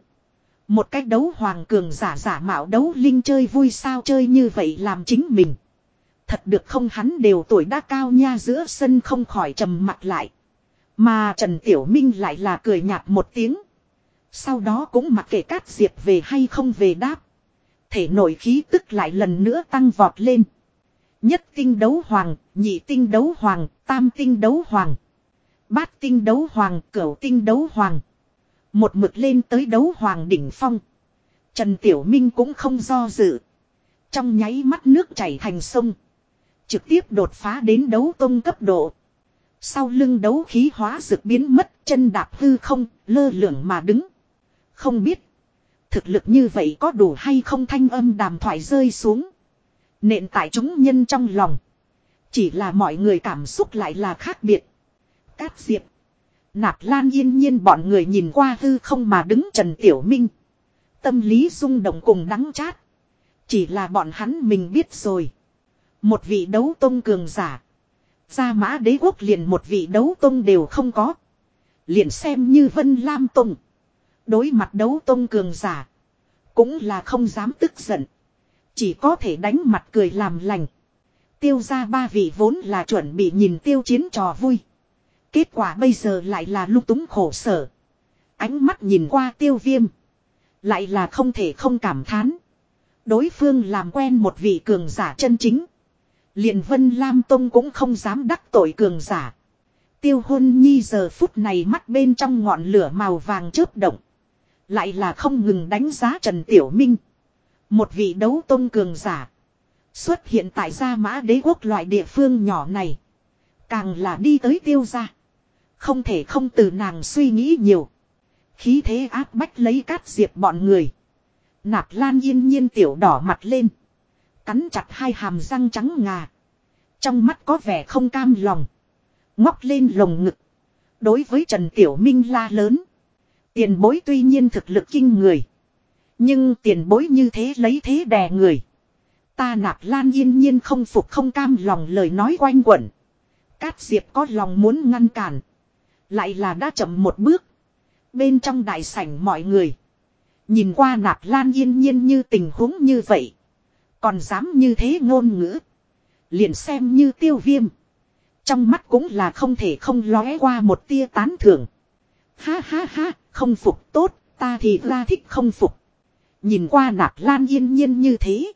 Một cách đấu hoàng cường giả giả mạo đấu linh chơi vui sao chơi như vậy làm chính mình. Thật được không hắn đều tuổi đã cao nha giữa sân không khỏi trầm mặt lại. Mà Trần Tiểu Minh lại là cười nhạt một tiếng. Sau đó cũng mặc kệ cát diệp về hay không về đáp. Thể nội khí tức lại lần nữa tăng vọt lên. Nhất tinh đấu hoàng, nhị tinh đấu hoàng, tam tinh đấu hoàng. Bát tinh đấu hoàng, cửu tinh đấu hoàng. Một mực lên tới đấu hoàng đỉnh phong. Trần Tiểu Minh cũng không do dự. Trong nháy mắt nước chảy thành sông. Trực tiếp đột phá đến đấu tông cấp độ. Sau lưng đấu khí hóa dược biến mất chân đạp hư không, lơ lửng mà đứng. Không biết. Thực lực như vậy có đủ hay không thanh âm đàm thoại rơi xuống. Nện tại chúng nhân trong lòng. Chỉ là mọi người cảm xúc lại là khác biệt. Cát diệp. Nạp lan yên nhiên bọn người nhìn qua hư không mà đứng Trần Tiểu Minh. Tâm lý rung động cùng đắng chát. Chỉ là bọn hắn mình biết rồi. Một vị đấu tông cường giả. Gia mã đế quốc liền một vị đấu tông đều không có. Liền xem như Vân Lam Tông. Đối mặt đấu tông cường giả. Cũng là không dám tức giận. Chỉ có thể đánh mặt cười làm lành. Tiêu ra ba vị vốn là chuẩn bị nhìn tiêu chiến trò vui. Kết quả bây giờ lại là lung túng khổ sở. Ánh mắt nhìn qua tiêu viêm. Lại là không thể không cảm thán. Đối phương làm quen một vị cường giả chân chính. liền Vân Lam Tông cũng không dám đắc tội cường giả. Tiêu hôn nhi giờ phút này mắt bên trong ngọn lửa màu vàng chớp động. Lại là không ngừng đánh giá Trần Tiểu Minh. Một vị đấu tôn cường giả. Xuất hiện tại gia mã đế quốc loại địa phương nhỏ này. Càng là đi tới tiêu gia. Không thể không từ nàng suy nghĩ nhiều. Khí thế áp bách lấy cát diệp bọn người. Nạp lan yên nhiên tiểu đỏ mặt lên. Cắn chặt hai hàm răng trắng ngà. Trong mắt có vẻ không cam lòng. Ngóc lên lồng ngực. Đối với Trần Tiểu Minh la lớn. Tiền bối tuy nhiên thực lực kinh người. Nhưng tiền bối như thế lấy thế đè người. Ta nạp lan yên nhiên không phục không cam lòng lời nói quanh quẩn. Cát diệp có lòng muốn ngăn cản. Lại là đã chậm một bước. Bên trong đại sảnh mọi người. Nhìn qua nạp lan yên nhiên như tình huống như vậy. Còn dám như thế ngôn ngữ. Liền xem như tiêu viêm. Trong mắt cũng là không thể không lóe qua một tia tán thưởng. Ha ha ha, không phục tốt, ta thì ra thích không phục. Nhìn qua nạp lan yên nhiên như thế.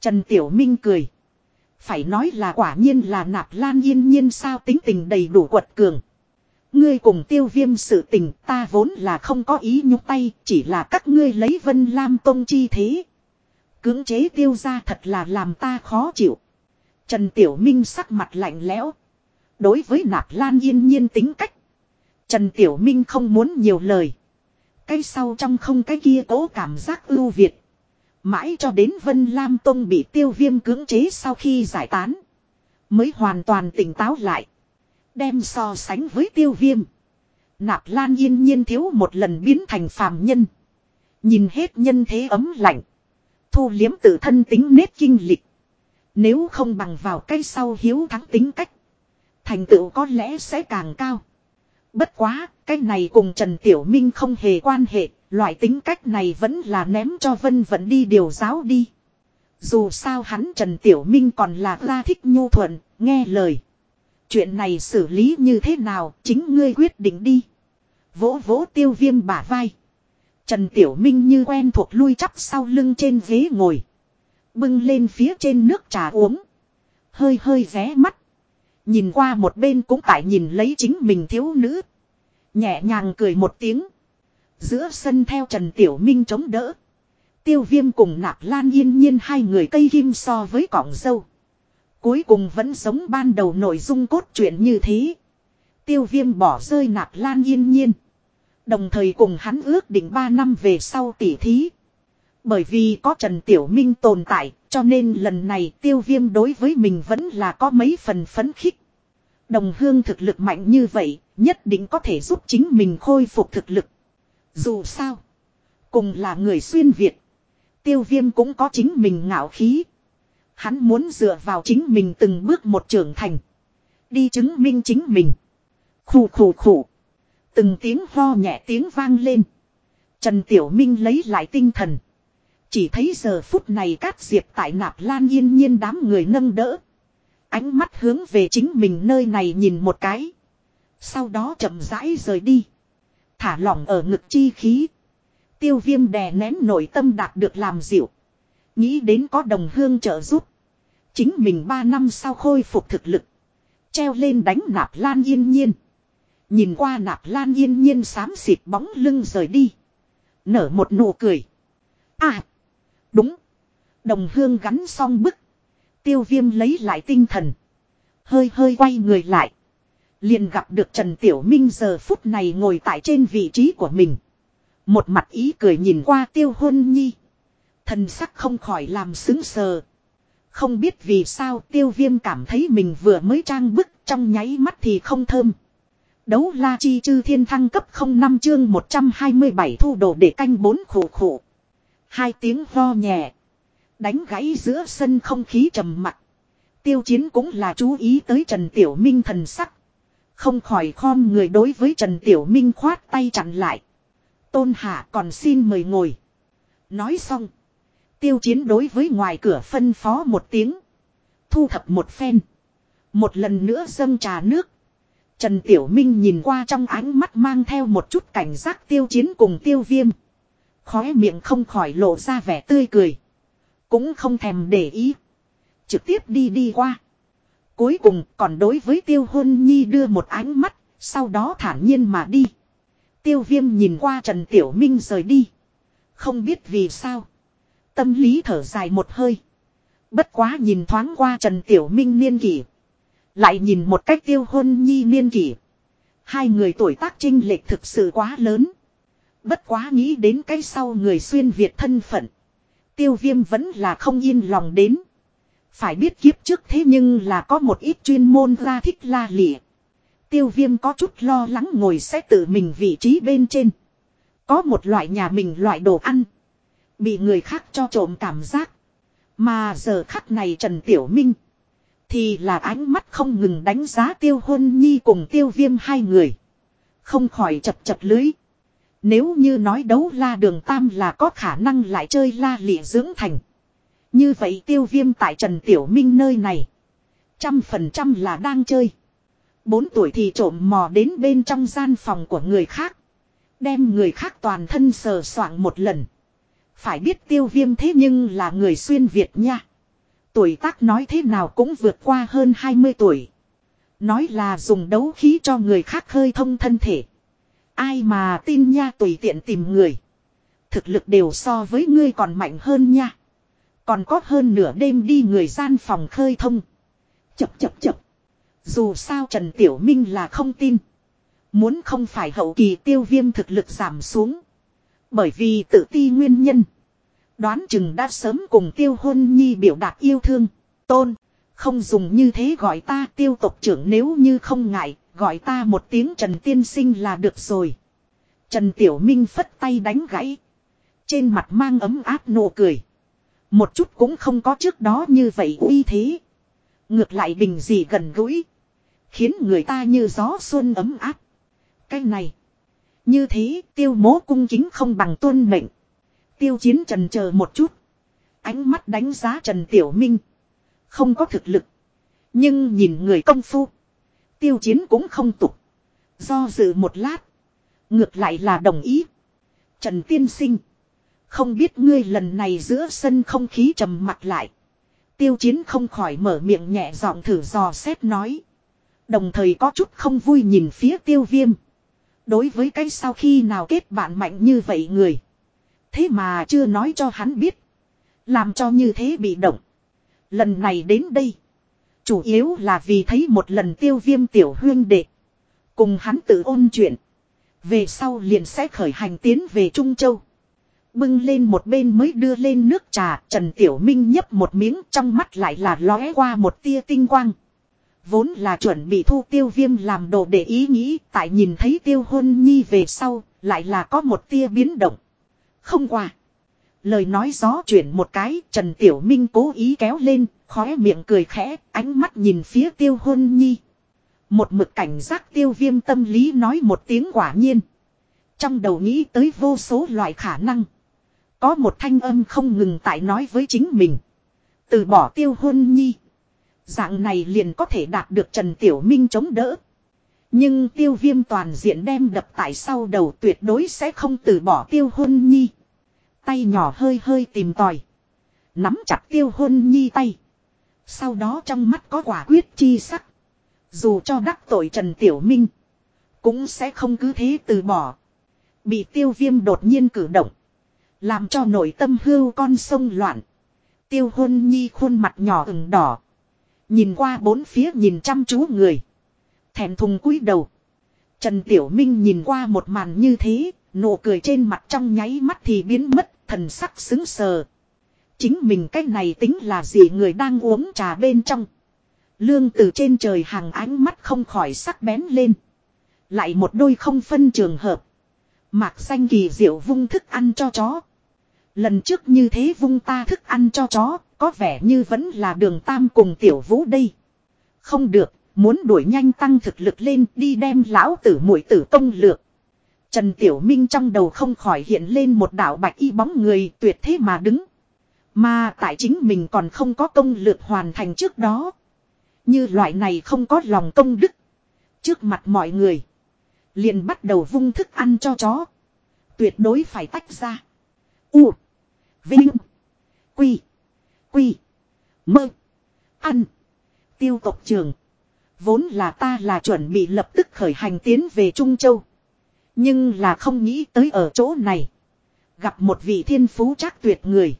Trần Tiểu Minh cười. Phải nói là quả nhiên là nạp lan yên nhiên sao tính tình đầy đủ quật cường. Ngươi cùng tiêu viêm sự tình ta vốn là không có ý nhúc tay, chỉ là các ngươi lấy vân lam tông chi thế. Cưỡng chế tiêu ra thật là làm ta khó chịu. Trần Tiểu Minh sắc mặt lạnh lẽo. Đối với nạp lan yên nhiên tính cách. Trần Tiểu Minh không muốn nhiều lời. Cái sau trong không cái kia cố cảm giác ưu việt. Mãi cho đến Vân Lam Tông bị tiêu viêm cưỡng chế sau khi giải tán. Mới hoàn toàn tỉnh táo lại. Đem so sánh với tiêu viêm. Nạp Lan yên nhiên thiếu một lần biến thành phàm nhân. Nhìn hết nhân thế ấm lạnh. Thu liếm tự thân tính nết kinh lịch. Nếu không bằng vào cái sau hiếu thắng tính cách. Thành tựu có lẽ sẽ càng cao. Bất quá, cái này cùng Trần Tiểu Minh không hề quan hệ, loại tính cách này vẫn là ném cho Vân Vận đi điều giáo đi. Dù sao hắn Trần Tiểu Minh còn là ra thích nhu thuận, nghe lời. Chuyện này xử lý như thế nào, chính ngươi quyết định đi. Vỗ vỗ tiêu viêm bả vai. Trần Tiểu Minh như quen thuộc lui chắp sau lưng trên ghế ngồi. Bưng lên phía trên nước trà uống. Hơi hơi ré mắt. Nhìn qua một bên cũng tại nhìn lấy chính mình thiếu nữ. Nhẹ nhàng cười một tiếng. Giữa sân theo Trần Tiểu Minh chống đỡ. Tiêu viêm cùng nạp lan yên nhiên hai người cây kim so với cỏng dâu. Cuối cùng vẫn sống ban đầu nội dung cốt truyện như thế. Tiêu viêm bỏ rơi nạp lan yên nhiên. Đồng thời cùng hắn ước định 3 năm về sau tỉ thí. Bởi vì có Trần Tiểu Minh tồn tại, cho nên lần này tiêu viêm đối với mình vẫn là có mấy phần phấn khích. Đồng hương thực lực mạnh như vậy, nhất định có thể giúp chính mình khôi phục thực lực. Dù sao, cùng là người xuyên Việt, tiêu viêm cũng có chính mình ngạo khí. Hắn muốn dựa vào chính mình từng bước một trưởng thành. Đi chứng minh chính mình. Khủ khủ khủ. Từng tiếng ho nhẹ tiếng vang lên. Trần Tiểu Minh lấy lại tinh thần. Chỉ thấy giờ phút này cát diệp tại nạp lan yên nhiên đám người nâng đỡ. Ánh mắt hướng về chính mình nơi này nhìn một cái. Sau đó chậm rãi rời đi. Thả lỏng ở ngực chi khí. Tiêu viêm đè nén nội tâm đạt được làm dịu. Nghĩ đến có đồng hương trợ giúp. Chính mình ba năm sau khôi phục thực lực. Treo lên đánh nạp lan yên nhiên. Nhìn qua nạp lan yên nhiên xám xịt bóng lưng rời đi. Nở một nụ cười. À. Đúng. Đồng hương gắn xong bức. Tiêu viêm lấy lại tinh thần. Hơi hơi quay người lại. Liền gặp được Trần Tiểu Minh giờ phút này ngồi tại trên vị trí của mình. Một mặt ý cười nhìn qua tiêu hôn nhi. Thần sắc không khỏi làm xứng sờ. Không biết vì sao tiêu viêm cảm thấy mình vừa mới trang bức trong nháy mắt thì không thơm. Đấu la chi chư thiên thăng cấp 05 chương 127 thu đồ để canh bốn khổ khổ. Hai tiếng ho nhẹ. Đánh gãy giữa sân không khí trầm mặc. Tiêu chiến cũng là chú ý tới Trần Tiểu Minh thần sắc. Không khỏi khom người đối với Trần Tiểu Minh khoát tay chặn lại. Tôn Hạ còn xin mời ngồi. Nói xong. Tiêu chiến đối với ngoài cửa phân phó một tiếng. Thu thập một phen. Một lần nữa dâng trà nước. Trần Tiểu Minh nhìn qua trong ánh mắt mang theo một chút cảnh giác tiêu chiến cùng tiêu viêm. Khóe miệng không khỏi lộ ra vẻ tươi cười. Cũng không thèm để ý. Trực tiếp đi đi qua. Cuối cùng còn đối với tiêu hôn nhi đưa một ánh mắt, sau đó thản nhiên mà đi. Tiêu viêm nhìn qua Trần Tiểu Minh rời đi. Không biết vì sao. Tâm lý thở dài một hơi. Bất quá nhìn thoáng qua Trần Tiểu Minh niên kỷ. Lại nhìn một cách tiêu hôn nhi niên kỷ. Hai người tuổi tác trinh lệch thực sự quá lớn. Bất quá nghĩ đến cái sau người xuyên Việt thân phận. Tiêu viêm vẫn là không yên lòng đến. Phải biết kiếp trước thế nhưng là có một ít chuyên môn ra thích la lịa. Tiêu viêm có chút lo lắng ngồi sẽ tự mình vị trí bên trên. Có một loại nhà mình loại đồ ăn. Bị người khác cho trộm cảm giác. Mà giờ khắc này Trần Tiểu Minh. Thì là ánh mắt không ngừng đánh giá tiêu hôn nhi cùng tiêu viêm hai người. Không khỏi chập chập lưới. Nếu như nói đấu la đường tam là có khả năng lại chơi la lịa dưỡng thành. Như vậy tiêu viêm tại Trần Tiểu Minh nơi này. Trăm phần trăm là đang chơi. Bốn tuổi thì trộm mò đến bên trong gian phòng của người khác. Đem người khác toàn thân sờ soạng một lần. Phải biết tiêu viêm thế nhưng là người xuyên Việt nha. Tuổi tác nói thế nào cũng vượt qua hơn 20 tuổi. Nói là dùng đấu khí cho người khác hơi thông thân thể. Ai mà tin nha, tùy tiện tìm người. Thực lực đều so với ngươi còn mạnh hơn nha. Còn có hơn nửa đêm đi người gian phòng khơi thông. Chập chập chập. Dù sao Trần Tiểu Minh là không tin. Muốn không phải hậu kỳ tiêu viêm thực lực giảm xuống. Bởi vì tự ti nguyên nhân. Đoán chừng đã sớm cùng tiêu hôn nhi biểu đạt yêu thương. Tôn. Không dùng như thế gọi ta tiêu tộc trưởng nếu như không ngại. Gọi ta một tiếng Trần Tiên Sinh là được rồi. Trần Tiểu Minh phất tay đánh gãy. Trên mặt mang ấm áp nụ cười. Một chút cũng không có trước đó như vậy uy thế. Ngược lại bình gì gần gũi. Khiến người ta như gió xuân ấm áp. Cái này. Như thế, tiêu mố cung chính không bằng tuân mệnh. Tiêu chiến trần chờ một chút. Ánh mắt đánh giá Trần Tiểu Minh. Không có thực lực. Nhưng nhìn người công phu. Tiêu chiến cũng không tục. Do dự một lát. Ngược lại là đồng ý. Trần Tiên Sinh. Không biết ngươi lần này giữa sân không khí trầm mặt lại. Tiêu chiến không khỏi mở miệng nhẹ giọng thử dò xét nói. Đồng thời có chút không vui nhìn phía tiêu viêm. Đối với cái sau khi nào kết bạn mạnh như vậy người. Thế mà chưa nói cho hắn biết. Làm cho như thế bị động. Lần này đến đây. Chủ yếu là vì thấy một lần tiêu viêm tiểu huyên đệ. Cùng hắn tự ôn chuyện. Về sau liền sẽ khởi hành tiến về Trung Châu. Bưng lên một bên mới đưa lên nước trà, Trần Tiểu Minh nhấp một miếng trong mắt lại là lóe qua một tia tinh quang. Vốn là chuẩn bị thu tiêu viêm làm đồ để ý nghĩ, tại nhìn thấy tiêu hôn nhi về sau, lại là có một tia biến động. Không qua. Lời nói gió chuyển một cái, Trần Tiểu Minh cố ý kéo lên, khóe miệng cười khẽ, ánh mắt nhìn phía tiêu hôn nhi. Một mực cảnh giác tiêu viêm tâm lý nói một tiếng quả nhiên. Trong đầu nghĩ tới vô số loại khả năng. Có một thanh âm không ngừng tại nói với chính mình. Từ bỏ tiêu hôn nhi. Dạng này liền có thể đạt được Trần Tiểu Minh chống đỡ. Nhưng tiêu viêm toàn diện đem đập tại sau đầu tuyệt đối sẽ không từ bỏ tiêu hôn nhi. Tay nhỏ hơi hơi tìm tòi. Nắm chặt tiêu hôn nhi tay. Sau đó trong mắt có quả quyết chi sắc. Dù cho đắc tội Trần Tiểu Minh. Cũng sẽ không cứ thế từ bỏ. Bị tiêu viêm đột nhiên cử động. Làm cho nội tâm hưu con sông loạn. Tiêu hôn nhi khuôn mặt nhỏ ửng đỏ. Nhìn qua bốn phía nhìn chăm chú người. Thèm thùng cúi đầu. Trần Tiểu Minh nhìn qua một màn như thế, nụ cười trên mặt trong nháy mắt thì biến mất, thần sắc xứng sờ. Chính mình cái này tính là gì người đang uống trà bên trong. Lương từ trên trời hàng ánh mắt không khỏi sắc bén lên. Lại một đôi không phân trường hợp. Mạc xanh kỳ diệu vung thức ăn cho chó. Lần trước như thế vung ta thức ăn cho chó, có vẻ như vẫn là đường tam cùng tiểu vũ đây. Không được, muốn đuổi nhanh tăng thực lực lên đi đem lão tử mũi tử công lược. Trần Tiểu Minh trong đầu không khỏi hiện lên một đạo bạch y bóng người tuyệt thế mà đứng. Mà tại chính mình còn không có công lược hoàn thành trước đó. Như loại này không có lòng công đức. Trước mặt mọi người. Liền bắt đầu vung thức ăn cho chó. Tuyệt đối phải tách ra. U. Vinh. Quy. Quy. Mơ. Ăn. Tiêu tộc trường. Vốn là ta là chuẩn bị lập tức khởi hành tiến về Trung Châu. Nhưng là không nghĩ tới ở chỗ này. Gặp một vị thiên phú chắc tuyệt người.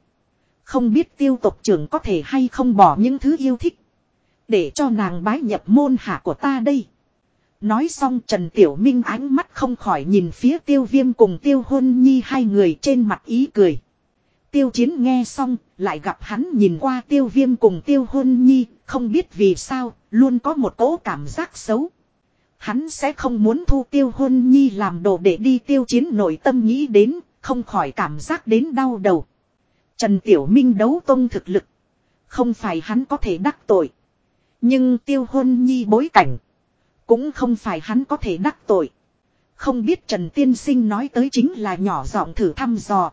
Không biết tiêu tộc trưởng có thể hay không bỏ những thứ yêu thích. Để cho nàng bái nhập môn hạ của ta đây. Nói xong Trần Tiểu Minh ánh mắt không khỏi nhìn phía tiêu viêm cùng tiêu hôn nhi hai người trên mặt ý cười. Tiêu chiến nghe xong, lại gặp hắn nhìn qua tiêu viêm cùng tiêu hôn nhi, không biết vì sao, luôn có một cỗ cảm giác xấu. Hắn sẽ không muốn thu tiêu hôn nhi làm đồ để đi tiêu chiến nội tâm nghĩ đến, không khỏi cảm giác đến đau đầu. Trần Tiểu Minh đấu tông thực lực. Không phải hắn có thể đắc tội. Nhưng tiêu hôn nhi bối cảnh. Cũng không phải hắn có thể đắc tội. Không biết Trần Tiên Sinh nói tới chính là nhỏ giọng thử thăm dò.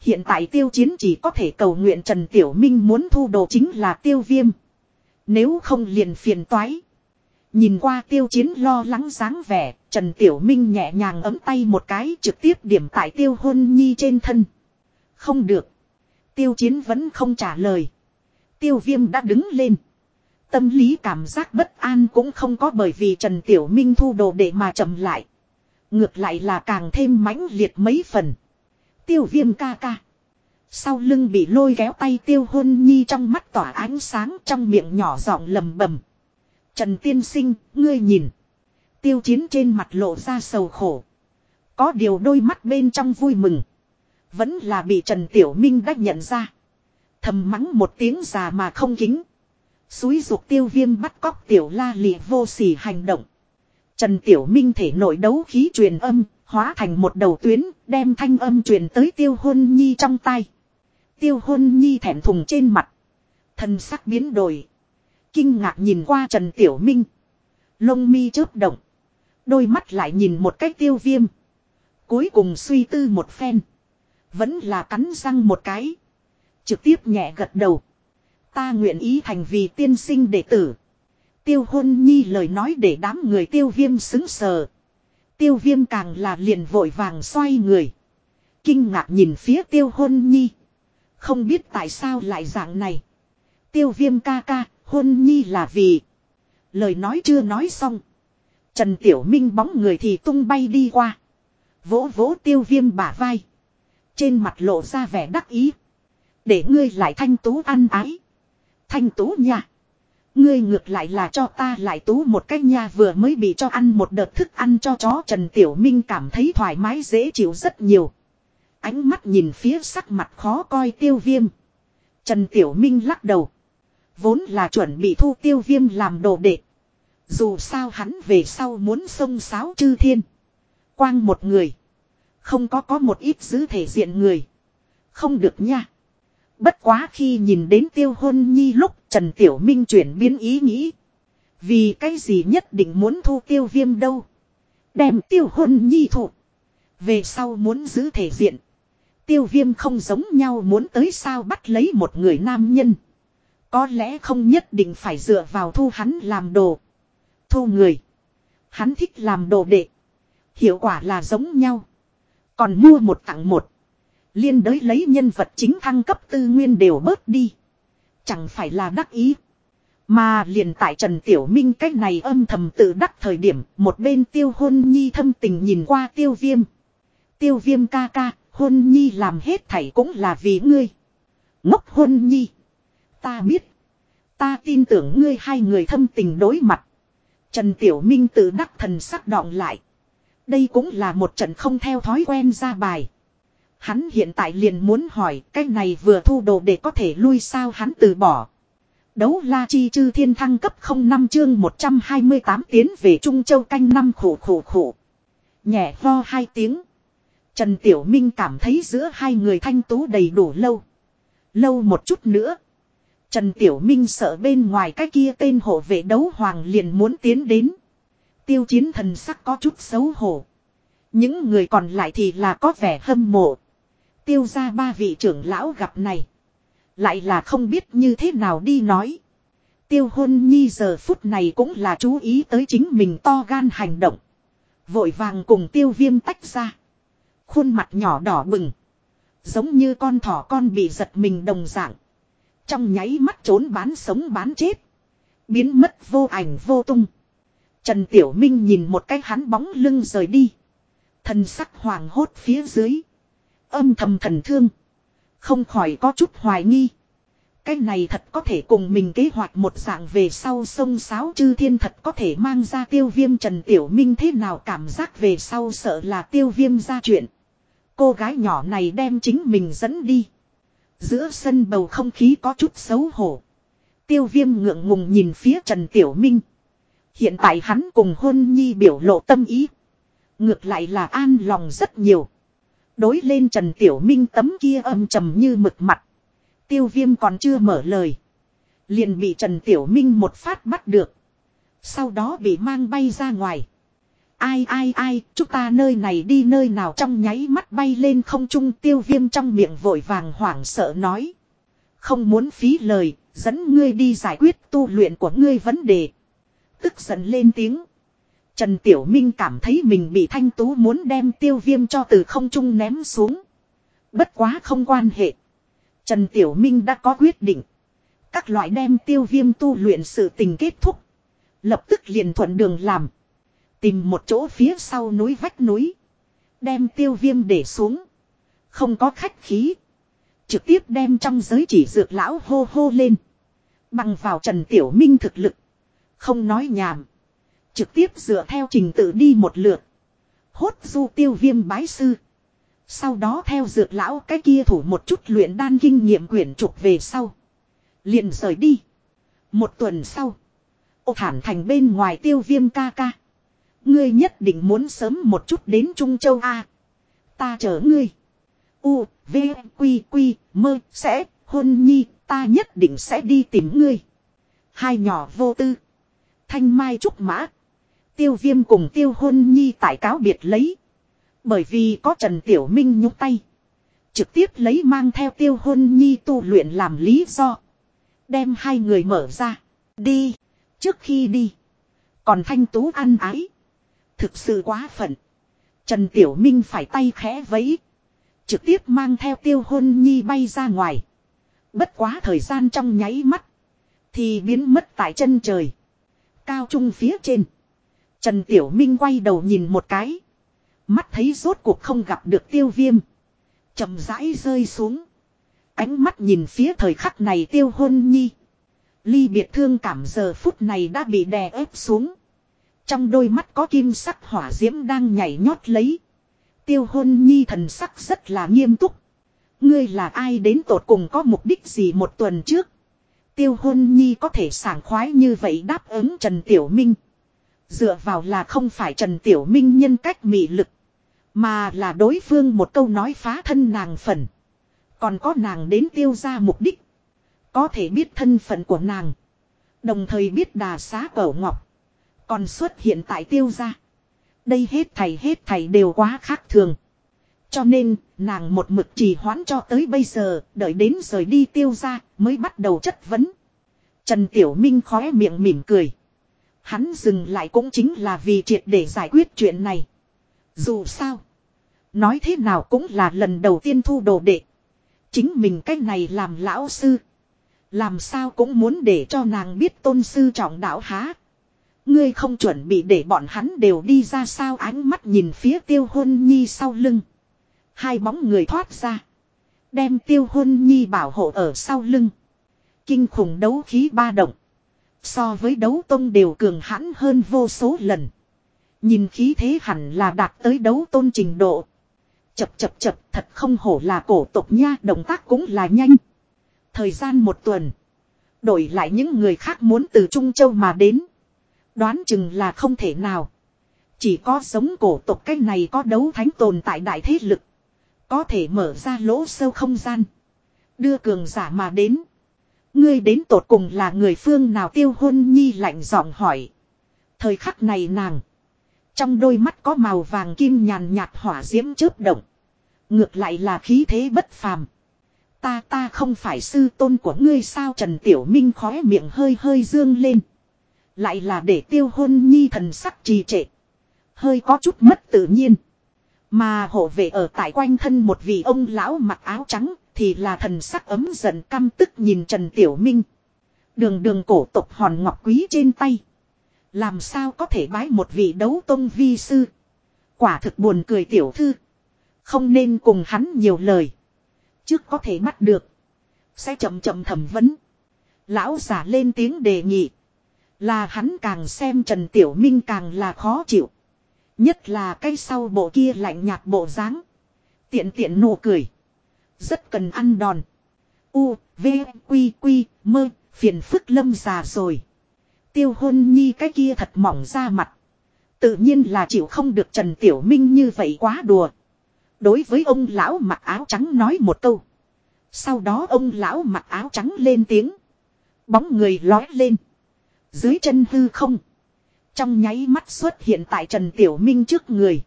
Hiện tại tiêu chiến chỉ có thể cầu nguyện Trần Tiểu Minh muốn thu đồ chính là tiêu viêm. Nếu không liền phiền toái. Nhìn qua tiêu chiến lo lắng dáng vẻ, Trần Tiểu Minh nhẹ nhàng ấm tay một cái trực tiếp điểm tại tiêu hôn nhi trên thân. Không được. Tiêu chiến vẫn không trả lời. Tiêu viêm đã đứng lên. Tâm lý cảm giác bất an cũng không có bởi vì Trần Tiểu Minh thu đồ để mà chậm lại. Ngược lại là càng thêm mãnh liệt mấy phần. Tiêu viêm ca ca. Sau lưng bị lôi kéo tay tiêu hôn nhi trong mắt tỏa ánh sáng trong miệng nhỏ giọng lầm bầm. Trần tiên sinh, ngươi nhìn. Tiêu chiến trên mặt lộ ra sầu khổ. Có điều đôi mắt bên trong vui mừng. Vẫn là bị Trần Tiểu Minh đã nhận ra. Thầm mắng một tiếng già mà không kính. Xúi dục tiêu viêm bắt cóc tiểu la lị vô sỉ hành động. Trần Tiểu Minh thể nội đấu khí truyền âm, hóa thành một đầu tuyến, đem thanh âm truyền tới tiêu hôn nhi trong tay. Tiêu hôn nhi thẹn thùng trên mặt. Thân sắc biến đổi. Kinh ngạc nhìn qua Trần Tiểu Minh. Lông mi chớp động. Đôi mắt lại nhìn một cách tiêu viêm. Cuối cùng suy tư một phen. Vẫn là cắn răng một cái. Trực tiếp nhẹ gật đầu. Ta nguyện ý thành vì tiên sinh đệ tử. Tiêu hôn nhi lời nói để đám người tiêu viêm xứng sờ. Tiêu viêm càng là liền vội vàng xoay người. Kinh ngạc nhìn phía tiêu hôn nhi. Không biết tại sao lại dạng này. Tiêu viêm ca ca, hôn nhi là vì. Lời nói chưa nói xong. Trần Tiểu Minh bóng người thì tung bay đi qua. Vỗ vỗ tiêu viêm bả vai. Trên mặt lộ ra vẻ đắc ý. Để ngươi lại thanh tú ăn ái. Thanh tú nha. Ngươi ngược lại là cho ta lại tú một cách nha vừa mới bị cho ăn một đợt thức ăn cho chó Trần Tiểu Minh cảm thấy thoải mái dễ chịu rất nhiều. Ánh mắt nhìn phía sắc mặt khó coi tiêu viêm. Trần Tiểu Minh lắc đầu. Vốn là chuẩn bị thu tiêu viêm làm đồ đệ. Dù sao hắn về sau muốn sông sáo chư thiên. Quang một người. Không có có một ít giữ thể diện người. Không được nha. Bất quá khi nhìn đến tiêu hôn nhi lúc, Trần Tiểu Minh chuyển biến ý nghĩ. Vì cái gì nhất định muốn thu tiêu viêm đâu. Đem tiêu hôn nhi thụ. Về sau muốn giữ thể diện. Tiêu viêm không giống nhau muốn tới sao bắt lấy một người nam nhân. Có lẽ không nhất định phải dựa vào thu hắn làm đồ. Thu người. Hắn thích làm đồ đệ. Hiệu quả là giống nhau. Còn mua một tặng một. Liên đới lấy nhân vật chính thăng cấp tư nguyên đều bớt đi. Chẳng phải là đắc ý. Mà liền tại Trần Tiểu Minh cách này âm thầm tự đắc thời điểm, một bên tiêu hôn nhi thâm tình nhìn qua tiêu viêm. Tiêu viêm ca ca, hôn nhi làm hết thảy cũng là vì ngươi. Ngốc hôn nhi. Ta biết. Ta tin tưởng ngươi hai người thâm tình đối mặt. Trần Tiểu Minh tự đắc thần sắc đọng lại. Đây cũng là một trận không theo thói quen ra bài. Hắn hiện tại liền muốn hỏi, cái này vừa thu đồ để có thể lui sao hắn từ bỏ. Đấu la chi chư thiên thăng cấp 05 chương 128 tiến về Trung Châu canh năm khổ khổ khổ. Nhẹ ho hai tiếng. Trần Tiểu Minh cảm thấy giữa hai người thanh tú đầy đủ lâu. Lâu một chút nữa. Trần Tiểu Minh sợ bên ngoài cái kia tên hộ vệ đấu hoàng liền muốn tiến đến. Tiêu chiến thần sắc có chút xấu hổ. Những người còn lại thì là có vẻ hâm mộ. Tiêu ra ba vị trưởng lão gặp này. Lại là không biết như thế nào đi nói. Tiêu hôn nhi giờ phút này cũng là chú ý tới chính mình to gan hành động. Vội vàng cùng tiêu viêm tách ra. Khuôn mặt nhỏ đỏ bừng. Giống như con thỏ con bị giật mình đồng dạng. Trong nháy mắt trốn bán sống bán chết. Biến mất vô ảnh vô tung. Trần Tiểu Minh nhìn một cái hắn bóng lưng rời đi. Thần sắc hoàng hốt phía dưới. Âm thầm thần thương. Không khỏi có chút hoài nghi. Cái này thật có thể cùng mình kế hoạch một dạng về sau sông sáo chư thiên thật có thể mang ra tiêu viêm Trần Tiểu Minh thế nào cảm giác về sau sợ là tiêu viêm ra chuyện. Cô gái nhỏ này đem chính mình dẫn đi. Giữa sân bầu không khí có chút xấu hổ. Tiêu viêm ngượng ngùng nhìn phía Trần Tiểu Minh. Hiện tại hắn cùng hôn nhi biểu lộ tâm ý. Ngược lại là an lòng rất nhiều. Đối lên Trần Tiểu Minh tấm kia âm trầm như mực mặt. Tiêu viêm còn chưa mở lời. Liền bị Trần Tiểu Minh một phát bắt được. Sau đó bị mang bay ra ngoài. Ai ai ai, chúng ta nơi này đi nơi nào trong nháy mắt bay lên không trung tiêu viêm trong miệng vội vàng hoảng sợ nói. Không muốn phí lời, dẫn ngươi đi giải quyết tu luyện của ngươi vấn đề. Tức giận lên tiếng. Trần Tiểu Minh cảm thấy mình bị thanh tú muốn đem tiêu viêm cho từ không trung ném xuống. Bất quá không quan hệ. Trần Tiểu Minh đã có quyết định. Các loại đem tiêu viêm tu luyện sự tình kết thúc. Lập tức liền thuận đường làm. Tìm một chỗ phía sau núi vách núi. Đem tiêu viêm để xuống. Không có khách khí. Trực tiếp đem trong giới chỉ dược lão hô hô lên. Bằng vào Trần Tiểu Minh thực lực. Không nói nhảm. Trực tiếp dựa theo trình tự đi một lượt. Hốt du tiêu viêm bái sư. Sau đó theo dược lão cái kia thủ một chút luyện đan kinh nghiệm quyển trục về sau. Liền rời đi. Một tuần sau. Ô thản thành bên ngoài tiêu viêm ca ca. Ngươi nhất định muốn sớm một chút đến Trung Châu A. Ta chở ngươi. U, V, Quy, Quy, mơ, sẽ, hôn nhi, ta nhất định sẽ đi tìm ngươi. Hai nhỏ vô tư. Thanh mai trúc mã. Tiêu viêm cùng tiêu hôn nhi tại cáo biệt lấy. Bởi vì có Trần Tiểu Minh nhúc tay. Trực tiếp lấy mang theo tiêu hôn nhi tu luyện làm lý do. Đem hai người mở ra. Đi. Trước khi đi. Còn thanh tú ăn ái. Thực sự quá phận. Trần Tiểu Minh phải tay khẽ vẫy. Trực tiếp mang theo tiêu hôn nhi bay ra ngoài. Bất quá thời gian trong nháy mắt. Thì biến mất tại chân trời. Cao trung phía trên. Trần Tiểu Minh quay đầu nhìn một cái. Mắt thấy rốt cuộc không gặp được tiêu viêm. chậm rãi rơi xuống. Ánh mắt nhìn phía thời khắc này tiêu hôn nhi. Ly biệt thương cảm giờ phút này đã bị đè ép xuống. Trong đôi mắt có kim sắc hỏa diễm đang nhảy nhót lấy. Tiêu hôn nhi thần sắc rất là nghiêm túc. Ngươi là ai đến tột cùng có mục đích gì một tuần trước. Tiêu hôn nhi có thể sảng khoái như vậy đáp ứng Trần Tiểu Minh. Dựa vào là không phải Trần Tiểu Minh nhân cách mị lực. Mà là đối phương một câu nói phá thân nàng phần. Còn có nàng đến tiêu ra mục đích. Có thể biết thân phận của nàng. Đồng thời biết đà xá cẩu ngọc. Còn xuất hiện tại tiêu gia. Đây hết thầy hết thầy đều quá khác thường. Cho nên, nàng một mực trì hoãn cho tới bây giờ, đợi đến rời đi tiêu gia mới bắt đầu chất vấn. Trần Tiểu Minh khóe miệng mỉm cười. Hắn dừng lại cũng chính là vì triệt để giải quyết chuyện này. Dù sao, nói thế nào cũng là lần đầu tiên thu đồ đệ. Chính mình cách này làm lão sư. Làm sao cũng muốn để cho nàng biết tôn sư trọng đạo há. Ngươi không chuẩn bị để bọn hắn đều đi ra sao ánh mắt nhìn phía tiêu hôn nhi sau lưng. Hai bóng người thoát ra. Đem tiêu hôn nhi bảo hộ ở sau lưng. Kinh khủng đấu khí ba động. So với đấu tôn đều cường hãn hơn vô số lần. Nhìn khí thế hẳn là đạt tới đấu tôn trình độ. Chập chập chập, thật không hổ là cổ tộc nha, động tác cũng là nhanh. Thời gian một tuần. Đổi lại những người khác muốn từ Trung Châu mà đến. Đoán chừng là không thể nào. Chỉ có giống cổ tộc cái này có đấu thánh tồn tại đại thế lực. Có thể mở ra lỗ sâu không gian. Đưa cường giả mà đến. Ngươi đến tột cùng là người phương nào tiêu hôn nhi lạnh giọng hỏi. Thời khắc này nàng. Trong đôi mắt có màu vàng kim nhàn nhạt hỏa diễm chớp động. Ngược lại là khí thế bất phàm. Ta ta không phải sư tôn của ngươi sao Trần Tiểu Minh khóe miệng hơi hơi dương lên. Lại là để tiêu hôn nhi thần sắc trì trệ. Hơi có chút mất tự nhiên. Mà hộ vệ ở tại quanh thân một vị ông lão mặc áo trắng, thì là thần sắc ấm giận căm tức nhìn Trần Tiểu Minh. Đường đường cổ tộc hòn ngọc quý trên tay. Làm sao có thể bái một vị đấu tông vi sư. Quả thực buồn cười tiểu thư. Không nên cùng hắn nhiều lời. Trước có thể bắt được. Sẽ chậm chậm thẩm vấn. Lão giả lên tiếng đề nghị. Là hắn càng xem Trần Tiểu Minh càng là khó chịu. Nhất là cái sau bộ kia lạnh nhạt bộ dáng Tiện tiện nụ cười. Rất cần ăn đòn. U, V, Quy, Quy, mơ, phiền phức lâm già rồi. Tiêu hôn nhi cái kia thật mỏng ra mặt. Tự nhiên là chịu không được Trần Tiểu Minh như vậy quá đùa. Đối với ông lão mặc áo trắng nói một câu. Sau đó ông lão mặc áo trắng lên tiếng. Bóng người lói lên. Dưới chân hư không. Trong nháy mắt xuất hiện tại Trần Tiểu Minh trước người.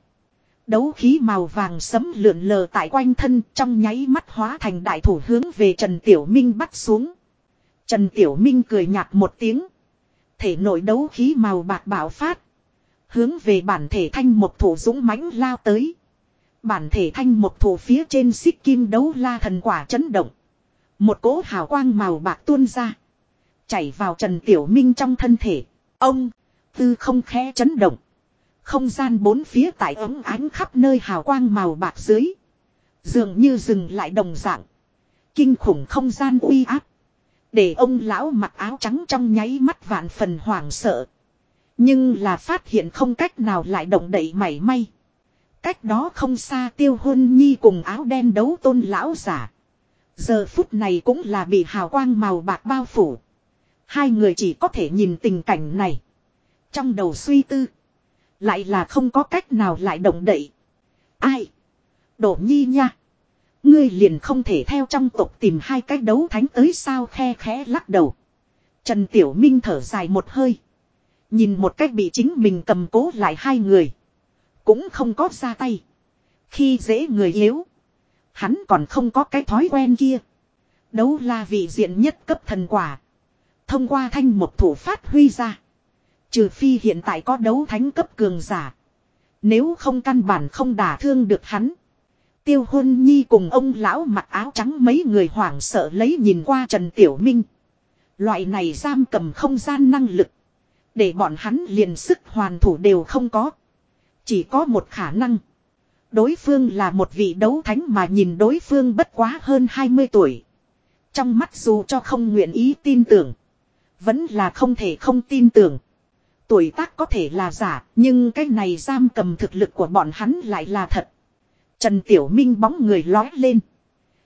Đấu khí màu vàng sấm lượn lờ tại quanh thân trong nháy mắt hóa thành đại thủ hướng về Trần Tiểu Minh bắt xuống. Trần Tiểu Minh cười nhạt một tiếng. Thể nội đấu khí màu bạc bạo phát. Hướng về bản thể thanh một thủ dũng mãnh lao tới. Bản thể thanh một thủ phía trên xích kim đấu la thần quả chấn động. Một cỗ hào quang màu bạc tuôn ra. Chảy vào Trần Tiểu Minh trong thân thể. Ông, tư không khe chấn động. Không gian bốn phía tại ống ánh khắp nơi hào quang màu bạc dưới. Dường như dừng lại đồng dạng. Kinh khủng không gian uy áp. Để ông lão mặc áo trắng trong nháy mắt vạn phần hoảng sợ. Nhưng là phát hiện không cách nào lại động đậy mảy may. Cách đó không xa tiêu hôn nhi cùng áo đen đấu tôn lão giả. Giờ phút này cũng là bị hào quang màu bạc bao phủ. Hai người chỉ có thể nhìn tình cảnh này. Trong đầu suy tư. Lại là không có cách nào lại động đậy. Ai? Đổ nhi nha. Ngươi liền không thể theo trong tộc tìm hai cái đấu thánh tới sao khe khẽ lắc đầu. Trần Tiểu Minh thở dài một hơi. Nhìn một cách bị chính mình cầm cố lại hai người. Cũng không có ra tay. Khi dễ người yếu. Hắn còn không có cái thói quen kia. Đấu la vị diện nhất cấp thần quả. Thông qua thanh một thủ phát huy ra. Trừ phi hiện tại có đấu thánh cấp cường giả. Nếu không căn bản không đả thương được hắn. Tiêu hôn nhi cùng ông lão mặc áo trắng mấy người hoảng sợ lấy nhìn qua Trần Tiểu Minh. Loại này giam cầm không gian năng lực. Để bọn hắn liền sức hoàn thủ đều không có. Chỉ có một khả năng. Đối phương là một vị đấu thánh mà nhìn đối phương bất quá hơn 20 tuổi. Trong mắt dù cho không nguyện ý tin tưởng. Vẫn là không thể không tin tưởng. Tuổi tác có thể là giả, nhưng cái này giam cầm thực lực của bọn hắn lại là thật. Trần Tiểu Minh bóng người lói lên.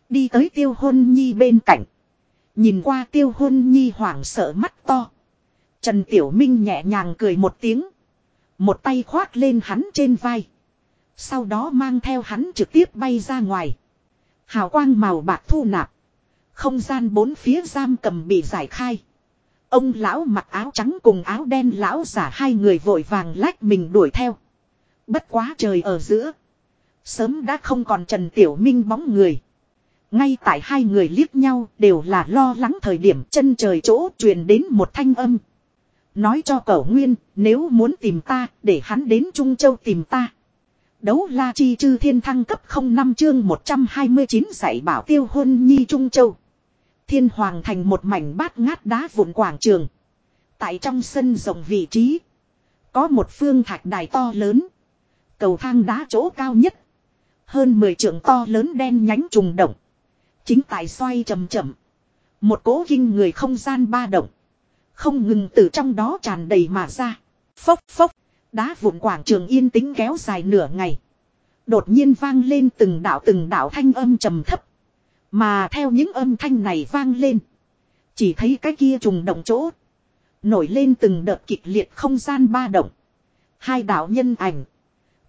Đi tới tiêu hôn nhi bên cạnh. Nhìn qua tiêu hôn nhi hoảng sợ mắt to. Trần Tiểu Minh nhẹ nhàng cười một tiếng. Một tay khoác lên hắn trên vai. Sau đó mang theo hắn trực tiếp bay ra ngoài. Hào quang màu bạc thu nạp. Không gian bốn phía giam cầm bị giải khai. Ông lão mặc áo trắng cùng áo đen lão giả hai người vội vàng lách mình đuổi theo. Bất quá trời ở giữa. Sớm đã không còn Trần Tiểu Minh bóng người. Ngay tại hai người liếc nhau đều là lo lắng thời điểm chân trời chỗ truyền đến một thanh âm. Nói cho cậu Nguyên, nếu muốn tìm ta, để hắn đến Trung Châu tìm ta. Đấu la chi chư thiên thăng cấp 05 chương 129 dạy bảo tiêu hôn nhi Trung Châu. Thiên Hoàng thành một mảnh bát ngát đá vụn quảng trường. Tại trong sân rộng vị trí. Có một phương thạch đài to lớn. Cầu thang đá chỗ cao nhất. Hơn 10 trượng to lớn đen nhánh trùng động. Chính tại xoay chậm chậm. Một cố kinh người không gian ba động. Không ngừng từ trong đó tràn đầy mà ra. Phốc phốc. Đá vụn quảng trường yên tĩnh kéo dài nửa ngày. Đột nhiên vang lên từng đạo từng đạo thanh âm trầm thấp. Mà theo những âm thanh này vang lên. Chỉ thấy cái kia trùng động chỗ. Nổi lên từng đợt kịch liệt không gian ba động. Hai đạo nhân ảnh.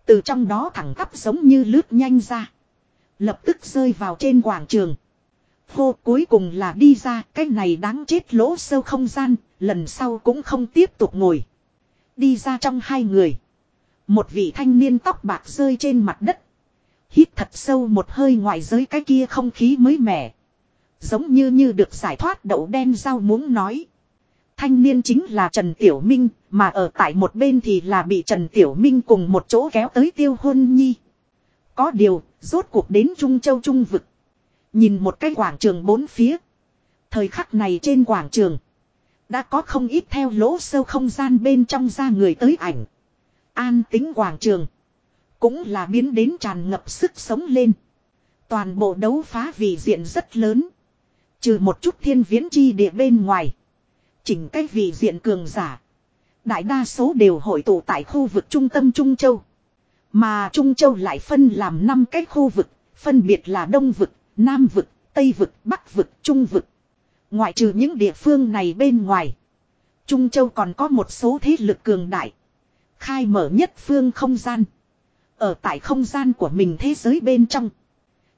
Từ trong đó thẳng tắp giống như lướt nhanh ra. Lập tức rơi vào trên quảng trường. Hô, cuối cùng là đi ra, cái này đáng chết lỗ sâu không gian. Lần sau cũng không tiếp tục ngồi. Đi ra trong hai người. Một vị thanh niên tóc bạc rơi trên mặt đất. Hít thật sâu một hơi ngoài giới cái kia không khí mới mẻ. Giống như như được giải thoát đậu đen rau muốn nói. Thanh niên chính là Trần Tiểu Minh, mà ở tại một bên thì là bị Trần Tiểu Minh cùng một chỗ kéo tới tiêu hôn nhi. Có điều, rốt cuộc đến Trung Châu Trung Vực. Nhìn một cái quảng trường bốn phía. Thời khắc này trên quảng trường. Đã có không ít theo lỗ sâu không gian bên trong ra người tới ảnh. An tính quảng trường. Cũng là biến đến tràn ngập sức sống lên. Toàn bộ đấu phá vị diện rất lớn. Trừ một chút thiên viễn chi địa bên ngoài. Chỉnh cái vị diện cường giả. Đại đa số đều hội tụ tại khu vực trung tâm Trung Châu. Mà Trung Châu lại phân làm 5 cái khu vực, phân biệt là Đông vực, Nam vực, Tây vực, Bắc vực, Trung vực. Ngoại trừ những địa phương này bên ngoài. Trung Châu còn có một số thế lực cường đại. Khai mở nhất phương không gian. Ở tại không gian của mình thế giới bên trong.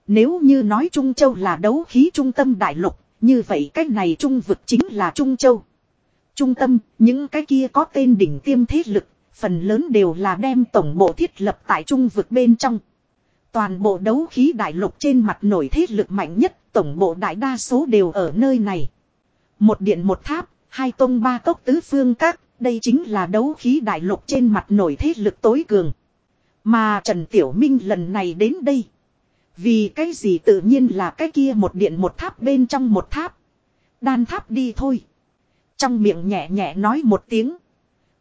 Nếu như nói Trung Châu là đấu khí trung tâm đại lục, như vậy cách này Trung vực chính là Trung Châu. Trung tâm, những cái kia có tên đỉnh tiêm thế lực, phần lớn đều là đem tổng bộ thiết lập tại Trung vực bên trong. Toàn bộ đấu khí đại lục trên mặt nổi thế lực mạnh nhất, tổng bộ đại đa số đều ở nơi này. Một điện một tháp, hai tông ba cốc tứ phương các, đây chính là đấu khí đại lục trên mặt nổi thế lực tối cường. Mà Trần Tiểu Minh lần này đến đây. Vì cái gì tự nhiên là cái kia một điện một tháp bên trong một tháp. Đan tháp đi thôi. Trong miệng nhẹ nhẹ nói một tiếng.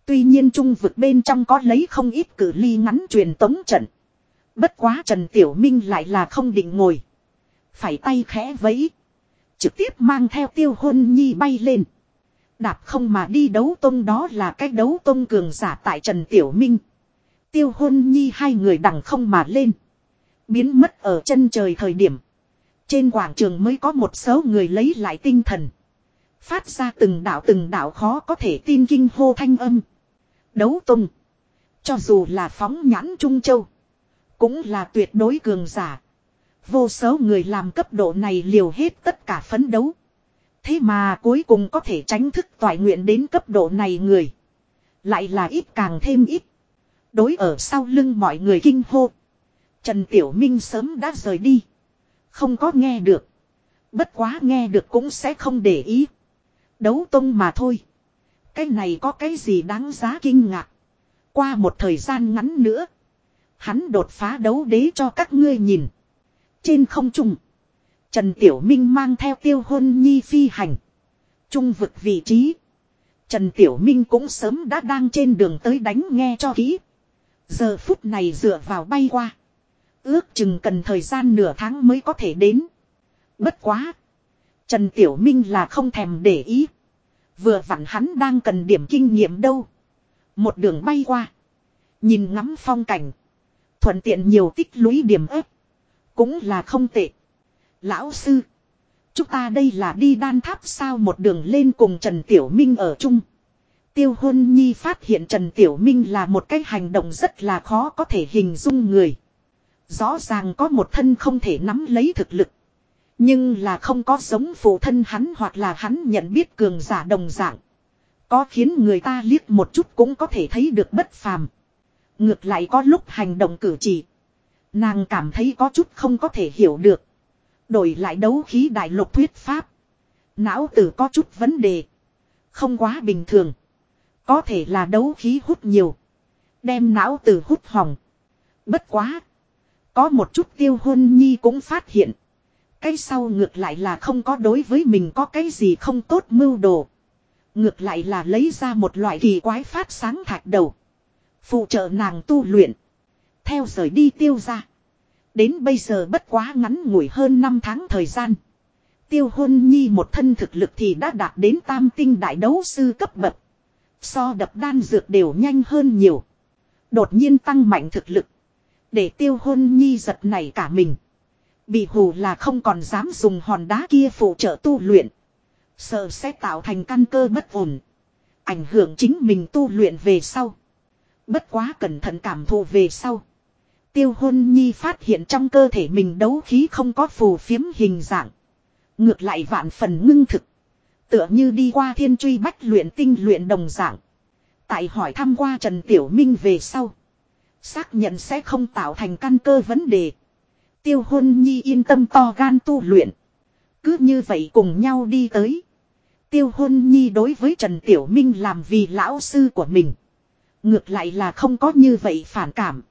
Tuy nhiên trung vực bên trong có lấy không ít cử ly ngắn truyền tống trận. Bất quá Trần Tiểu Minh lại là không định ngồi. Phải tay khẽ vẫy. Trực tiếp mang theo tiêu hôn nhi bay lên. Đạp không mà đi đấu tông đó là cái đấu tông cường giả tại Trần Tiểu Minh. Tiêu hôn nhi hai người đằng không mà lên. Biến mất ở chân trời thời điểm. Trên quảng trường mới có một số người lấy lại tinh thần. Phát ra từng đạo từng đạo khó có thể tin kinh hô thanh âm. Đấu tung. Cho dù là phóng nhãn Trung Châu. Cũng là tuyệt đối cường giả. Vô số người làm cấp độ này liều hết tất cả phấn đấu. Thế mà cuối cùng có thể tránh thức toại nguyện đến cấp độ này người. Lại là ít càng thêm ít. Đối ở sau lưng mọi người kinh hô. Trần Tiểu Minh sớm đã rời đi. Không có nghe được. Bất quá nghe được cũng sẽ không để ý. Đấu tông mà thôi. Cái này có cái gì đáng giá kinh ngạc. Qua một thời gian ngắn nữa. Hắn đột phá đấu đế cho các ngươi nhìn. Trên không trung. Trần Tiểu Minh mang theo tiêu hôn nhi phi hành. Trung vực vị trí. Trần Tiểu Minh cũng sớm đã đang trên đường tới đánh nghe cho kỹ. Giờ phút này dựa vào bay qua. Ước chừng cần thời gian nửa tháng mới có thể đến. Bất quá. Trần Tiểu Minh là không thèm để ý. Vừa vặn hắn đang cần điểm kinh nghiệm đâu. Một đường bay qua. Nhìn ngắm phong cảnh. Thuận tiện nhiều tích lũy điểm ếp. Cũng là không tệ. Lão sư. Chúng ta đây là đi đan tháp sao một đường lên cùng Trần Tiểu Minh ở chung. Tiêu hôn nhi phát hiện Trần Tiểu Minh là một cái hành động rất là khó có thể hình dung người. Rõ ràng có một thân không thể nắm lấy thực lực. Nhưng là không có giống phụ thân hắn hoặc là hắn nhận biết cường giả đồng dạng. Có khiến người ta liếc một chút cũng có thể thấy được bất phàm. Ngược lại có lúc hành động cử chỉ. Nàng cảm thấy có chút không có thể hiểu được. Đổi lại đấu khí đại lục thuyết pháp. Não tử có chút vấn đề. Không quá bình thường. Có thể là đấu khí hút nhiều. Đem não tử hút hỏng. Bất quá. Có một chút tiêu hôn nhi cũng phát hiện. Cái sau ngược lại là không có đối với mình có cái gì không tốt mưu đồ. Ngược lại là lấy ra một loại kỳ quái phát sáng thạch đầu. Phụ trợ nàng tu luyện. Theo rời đi tiêu ra. Đến bây giờ bất quá ngắn ngủi hơn 5 tháng thời gian. Tiêu hôn nhi một thân thực lực thì đã đạt đến tam tinh đại đấu sư cấp bậc. So đập đan dược đều nhanh hơn nhiều. Đột nhiên tăng mạnh thực lực. Để tiêu hôn nhi giật này cả mình. Bị hù là không còn dám dùng hòn đá kia phụ trợ tu luyện. Sợ sẽ tạo thành căn cơ bất ổn. Ảnh hưởng chính mình tu luyện về sau. Bất quá cẩn thận cảm thụ về sau. Tiêu hôn nhi phát hiện trong cơ thể mình đấu khí không có phù phiếm hình dạng. Ngược lại vạn phần ngưng thực. Tựa như đi qua thiên truy bách luyện tinh luyện đồng dạng. Tại hỏi thăm qua Trần Tiểu Minh về sau. Xác nhận sẽ không tạo thành căn cơ vấn đề. Tiêu hôn nhi yên tâm to gan tu luyện. Cứ như vậy cùng nhau đi tới. Tiêu hôn nhi đối với Trần Tiểu Minh làm vì lão sư của mình. Ngược lại là không có như vậy phản cảm.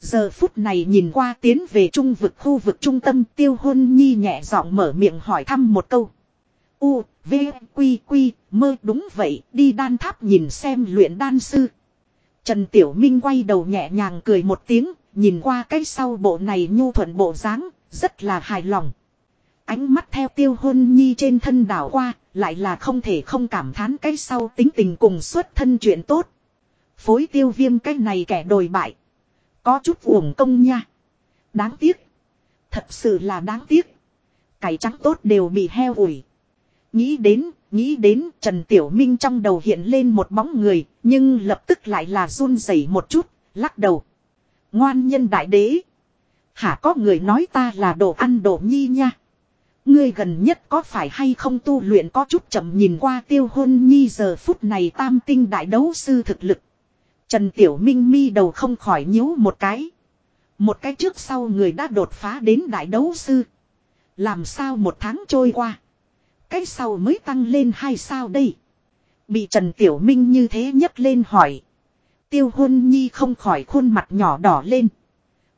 Giờ phút này nhìn qua tiến về trung vực khu vực trung tâm, tiêu hôn nhi nhẹ giọng mở miệng hỏi thăm một câu. U, V, Quy, Quy, mơ đúng vậy, đi đan tháp nhìn xem luyện đan sư. Trần Tiểu Minh quay đầu nhẹ nhàng cười một tiếng, nhìn qua cái sau bộ này nhu thuận bộ dáng, rất là hài lòng. Ánh mắt theo tiêu hôn nhi trên thân đảo qua, lại là không thể không cảm thán cái sau tính tình cùng xuất thân chuyện tốt. Phối tiêu viêm cái này kẻ đồi bại. Có chút uổng công nha. Đáng tiếc. Thật sự là đáng tiếc. Cải trắng tốt đều bị heo ủi. Nghĩ đến, nghĩ đến Trần Tiểu Minh trong đầu hiện lên một bóng người, nhưng lập tức lại là run rẩy một chút, lắc đầu. Ngoan nhân đại đế. Hả có người nói ta là đồ ăn đồ nhi nha. Ngươi gần nhất có phải hay không tu luyện có chút chậm nhìn qua tiêu hôn nhi giờ phút này tam tinh đại đấu sư thực lực. Trần Tiểu Minh mi đầu không khỏi nhíu một cái. Một cái trước sau người đã đột phá đến đại đấu sư. Làm sao một tháng trôi qua. Cái sau mới tăng lên hai sao đây. Bị Trần Tiểu Minh như thế nhấc lên hỏi. Tiêu hôn nhi không khỏi khuôn mặt nhỏ đỏ lên.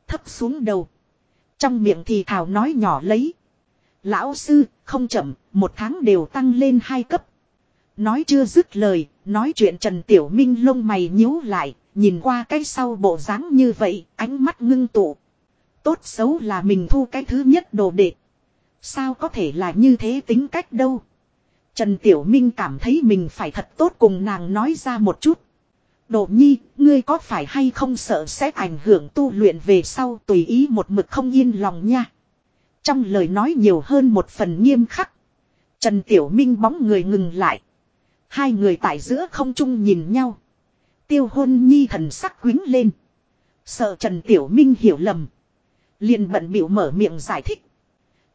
Thấp xuống đầu. Trong miệng thì thảo nói nhỏ lấy. Lão sư, không chậm, một tháng đều tăng lên hai cấp. Nói chưa dứt lời, nói chuyện Trần Tiểu Minh lông mày nhíu lại, nhìn qua cái sau bộ dáng như vậy, ánh mắt ngưng tụ. Tốt xấu là mình thu cái thứ nhất đồ đệ. Sao có thể là như thế tính cách đâu. Trần Tiểu Minh cảm thấy mình phải thật tốt cùng nàng nói ra một chút. Độ nhi, ngươi có phải hay không sợ sẽ ảnh hưởng tu luyện về sau tùy ý một mực không yên lòng nha. Trong lời nói nhiều hơn một phần nghiêm khắc. Trần Tiểu Minh bóng người ngừng lại. Hai người tại giữa không chung nhìn nhau. Tiêu hôn nhi thần sắc quính lên. Sợ Trần Tiểu Minh hiểu lầm. liền bận biểu mở miệng giải thích.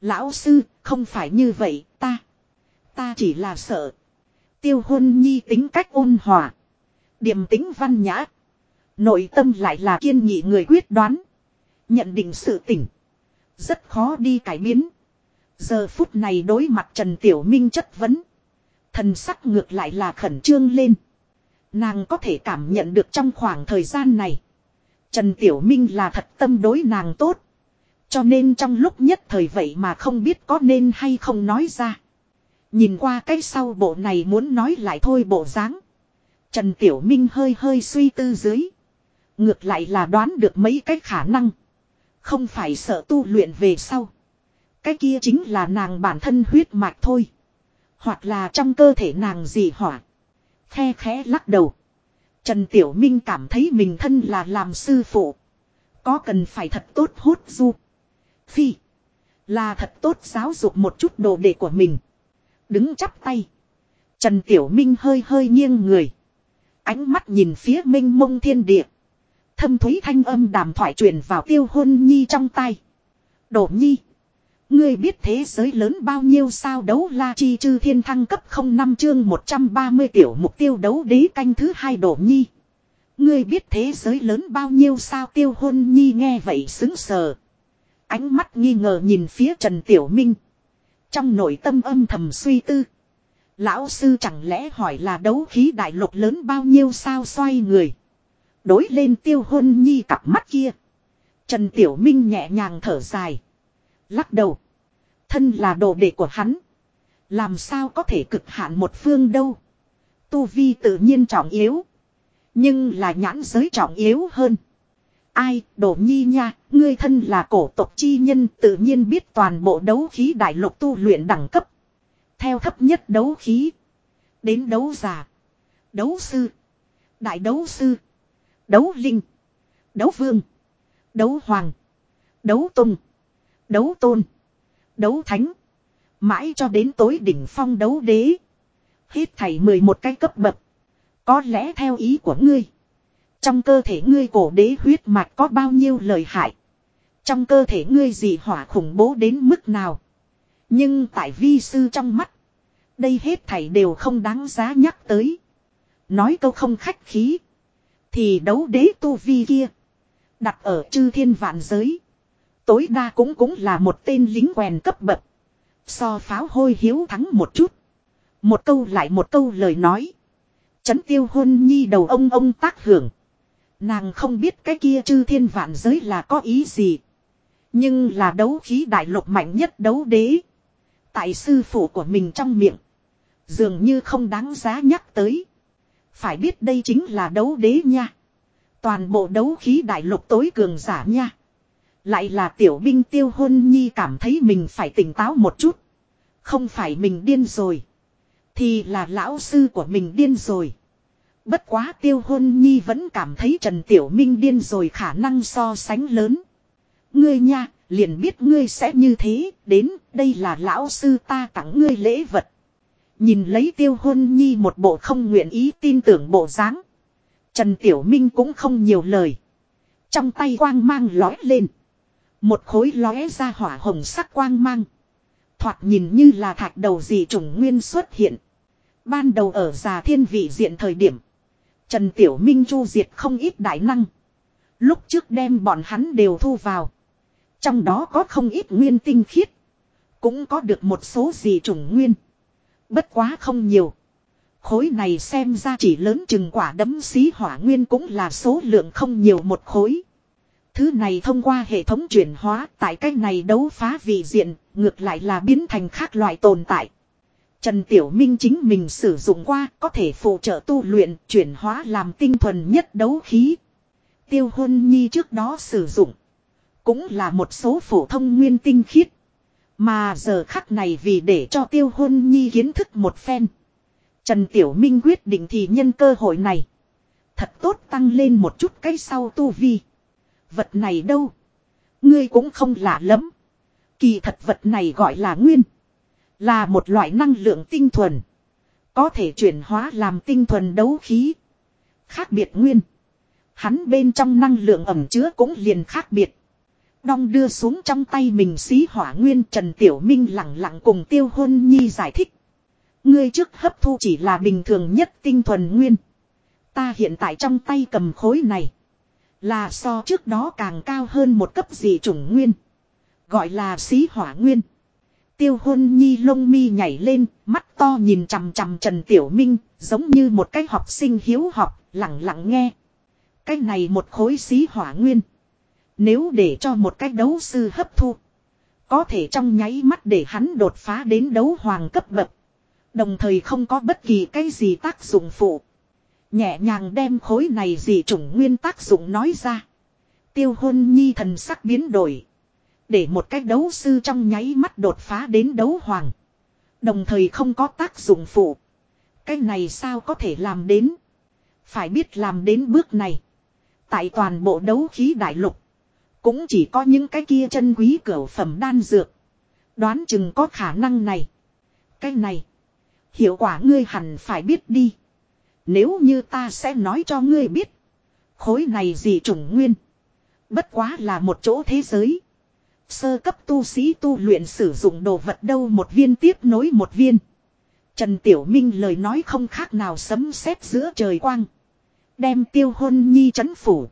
Lão sư, không phải như vậy, ta. Ta chỉ là sợ. Tiêu hôn nhi tính cách ôn hòa. điểm tính văn nhã. Nội tâm lại là kiên nghị người quyết đoán. Nhận định sự tỉnh. Rất khó đi cải biến. Giờ phút này đối mặt Trần Tiểu Minh chất vấn. Thần sắc ngược lại là khẩn trương lên. Nàng có thể cảm nhận được trong khoảng thời gian này. Trần Tiểu Minh là thật tâm đối nàng tốt. Cho nên trong lúc nhất thời vậy mà không biết có nên hay không nói ra. Nhìn qua cái sau bộ này muốn nói lại thôi bộ dáng. Trần Tiểu Minh hơi hơi suy tư dưới. Ngược lại là đoán được mấy cái khả năng. Không phải sợ tu luyện về sau. Cái kia chính là nàng bản thân huyết mạch thôi. Hoặc là trong cơ thể nàng gì hỏa. Khe khẽ lắc đầu. Trần Tiểu Minh cảm thấy mình thân là làm sư phụ. Có cần phải thật tốt hút du. Phi. Là thật tốt giáo dục một chút đồ đệ của mình. Đứng chắp tay. Trần Tiểu Minh hơi hơi nghiêng người. Ánh mắt nhìn phía minh mông thiên địa. Thâm thúy thanh âm đàm thoại truyền vào tiêu hôn nhi trong tay. Đổ nhi. Ngươi biết thế giới lớn bao nhiêu sao đấu la chi chư thiên thăng cấp 05 chương 130 tiểu mục tiêu đấu đế canh thứ hai đổ nhi. Ngươi biết thế giới lớn bao nhiêu sao tiêu hôn nhi nghe vậy xứng sờ. Ánh mắt nghi ngờ nhìn phía Trần Tiểu Minh. Trong nội tâm âm thầm suy tư. Lão sư chẳng lẽ hỏi là đấu khí đại lục lớn bao nhiêu sao xoay người. Đối lên tiêu hôn nhi cặp mắt kia. Trần Tiểu Minh nhẹ nhàng thở dài. Lắc đầu. Thân là đồ đệ của hắn. Làm sao có thể cực hạn một phương đâu. Tu vi tự nhiên trọng yếu. Nhưng là nhãn giới trọng yếu hơn. Ai, đổ nhi nha, ngươi thân là cổ tộc chi nhân tự nhiên biết toàn bộ đấu khí đại lục tu luyện đẳng cấp. Theo thấp nhất đấu khí. Đến đấu giả. Đấu sư. Đại đấu sư. Đấu linh. Đấu vương. Đấu hoàng. Đấu tung. Đấu tôn. Đấu thánh. Mãi cho đến tối đỉnh phong đấu đế. Hết thảy 11 cái cấp bậc. Có lẽ theo ý của ngươi. Trong cơ thể ngươi cổ đế huyết mạch có bao nhiêu lời hại. Trong cơ thể ngươi gì hỏa khủng bố đến mức nào. Nhưng tại vi sư trong mắt. Đây hết thảy đều không đáng giá nhắc tới. Nói câu không khách khí. Thì đấu đế tu vi kia. Đặt ở chư thiên vạn giới. Tối đa cũng cũng là một tên lính quèn cấp bậc. So pháo hôi hiếu thắng một chút. Một câu lại một câu lời nói. Chấn tiêu hôn nhi đầu ông ông tác hưởng. Nàng không biết cái kia chư thiên vạn giới là có ý gì. Nhưng là đấu khí đại lục mạnh nhất đấu đế. Tại sư phụ của mình trong miệng. Dường như không đáng giá nhắc tới. Phải biết đây chính là đấu đế nha. Toàn bộ đấu khí đại lục tối cường giả nha. Lại là tiểu binh tiêu hôn nhi cảm thấy mình phải tỉnh táo một chút. Không phải mình điên rồi. Thì là lão sư của mình điên rồi. Bất quá tiêu hôn nhi vẫn cảm thấy Trần Tiểu Minh điên rồi khả năng so sánh lớn. Ngươi nha, liền biết ngươi sẽ như thế, đến, đây là lão sư ta tặng ngươi lễ vật. Nhìn lấy tiêu hôn nhi một bộ không nguyện ý tin tưởng bộ dáng Trần Tiểu Minh cũng không nhiều lời. Trong tay quang mang lói lên. Một khối lóe ra hỏa hồng sắc quang mang. Thoạt nhìn như là thạch đầu dị trùng nguyên xuất hiện. Ban đầu ở già thiên vị diện thời điểm. Trần Tiểu Minh chu diệt không ít đại năng. Lúc trước đem bọn hắn đều thu vào. Trong đó có không ít nguyên tinh khiết. Cũng có được một số gì trùng nguyên. Bất quá không nhiều. Khối này xem ra chỉ lớn chừng quả đấm xí hỏa nguyên cũng là số lượng không nhiều một khối. Thứ này thông qua hệ thống chuyển hóa tại cách này đấu phá vị diện, ngược lại là biến thành khác loại tồn tại. Trần Tiểu Minh chính mình sử dụng qua, có thể phụ trợ tu luyện, chuyển hóa làm tinh thuần nhất đấu khí. Tiêu hôn nhi trước đó sử dụng. Cũng là một số phổ thông nguyên tinh khiết. Mà giờ khắc này vì để cho tiêu hôn nhi kiến thức một phen. Trần Tiểu Minh quyết định thì nhân cơ hội này. Thật tốt tăng lên một chút cái sau tu vi. Vật này đâu? Ngươi cũng không lạ lắm. Kỳ thật vật này gọi là nguyên. Là một loại năng lượng tinh thuần. Có thể chuyển hóa làm tinh thuần đấu khí. Khác biệt nguyên. Hắn bên trong năng lượng ẩm chứa cũng liền khác biệt. Đong đưa xuống trong tay mình xí hỏa nguyên Trần Tiểu Minh lặng lặng cùng tiêu hôn nhi giải thích. Ngươi trước hấp thu chỉ là bình thường nhất tinh thuần nguyên. Ta hiện tại trong tay cầm khối này. Là so trước đó càng cao hơn một cấp dị chủng nguyên. Gọi là xí hỏa nguyên. Tiêu hôn nhi lông mi nhảy lên, mắt to nhìn chằm chằm Trần Tiểu Minh, giống như một cái học sinh hiếu học, lặng lặng nghe. Cái này một khối xí hỏa nguyên. Nếu để cho một cái đấu sư hấp thu. Có thể trong nháy mắt để hắn đột phá đến đấu hoàng cấp bậc. Đồng thời không có bất kỳ cái gì tác dụng phụ. Nhẹ nhàng đem khối này dị chủng nguyên tác dụng nói ra. Tiêu hôn nhi thần sắc biến đổi. Để một cách đấu sư trong nháy mắt đột phá đến đấu hoàng. Đồng thời không có tác dụng phụ. Cái này sao có thể làm đến. Phải biết làm đến bước này. Tại toàn bộ đấu khí đại lục. Cũng chỉ có những cái kia chân quý cửa phẩm đan dược. Đoán chừng có khả năng này. Cái này. Hiệu quả ngươi hẳn phải biết đi. Nếu như ta sẽ nói cho ngươi biết. Khối này gì trùng nguyên. Bất quá là một chỗ thế giới. Sơ cấp tu sĩ tu luyện sử dụng đồ vật đâu một viên tiếp nối một viên. Trần Tiểu Minh lời nói không khác nào sấm sét giữa trời quang. Đem tiêu hôn nhi chấn phủ.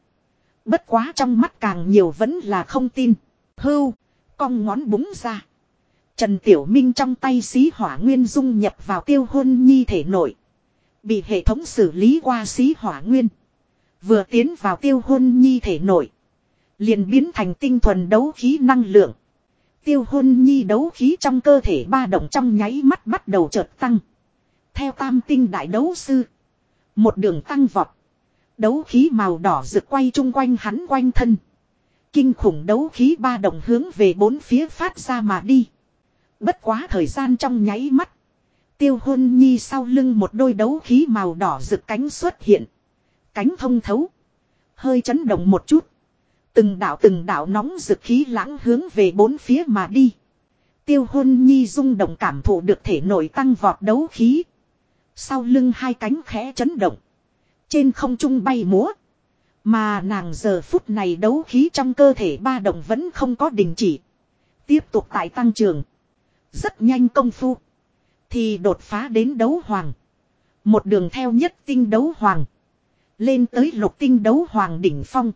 Bất quá trong mắt càng nhiều vẫn là không tin. Hưu, cong ngón búng ra. Trần Tiểu Minh trong tay xí hỏa nguyên dung nhập vào tiêu hôn nhi thể nội. Bị hệ thống xử lý qua xí hỏa nguyên. Vừa tiến vào tiêu hôn nhi thể nội. Liền biến thành tinh thuần đấu khí năng lượng. Tiêu hôn nhi đấu khí trong cơ thể ba động trong nháy mắt bắt đầu chợt tăng. Theo tam tinh đại đấu sư. Một đường tăng vọt. Đấu khí màu đỏ rực quay chung quanh hắn quanh thân. Kinh khủng đấu khí ba động hướng về bốn phía phát ra mà đi. Bất quá thời gian trong nháy mắt. Tiêu hôn nhi sau lưng một đôi đấu khí màu đỏ rực cánh xuất hiện. Cánh thông thấu. Hơi chấn động một chút. Từng đạo từng đạo nóng rực khí lãng hướng về bốn phía mà đi. Tiêu hôn nhi rung động cảm thụ được thể nội tăng vọt đấu khí. Sau lưng hai cánh khẽ chấn động. Trên không trung bay múa. Mà nàng giờ phút này đấu khí trong cơ thể ba động vẫn không có đình chỉ. Tiếp tục tại tăng trường. Rất nhanh công phu. Thì đột phá đến đấu hoàng. Một đường theo nhất tinh đấu hoàng. Lên tới lục tinh đấu hoàng đỉnh phong.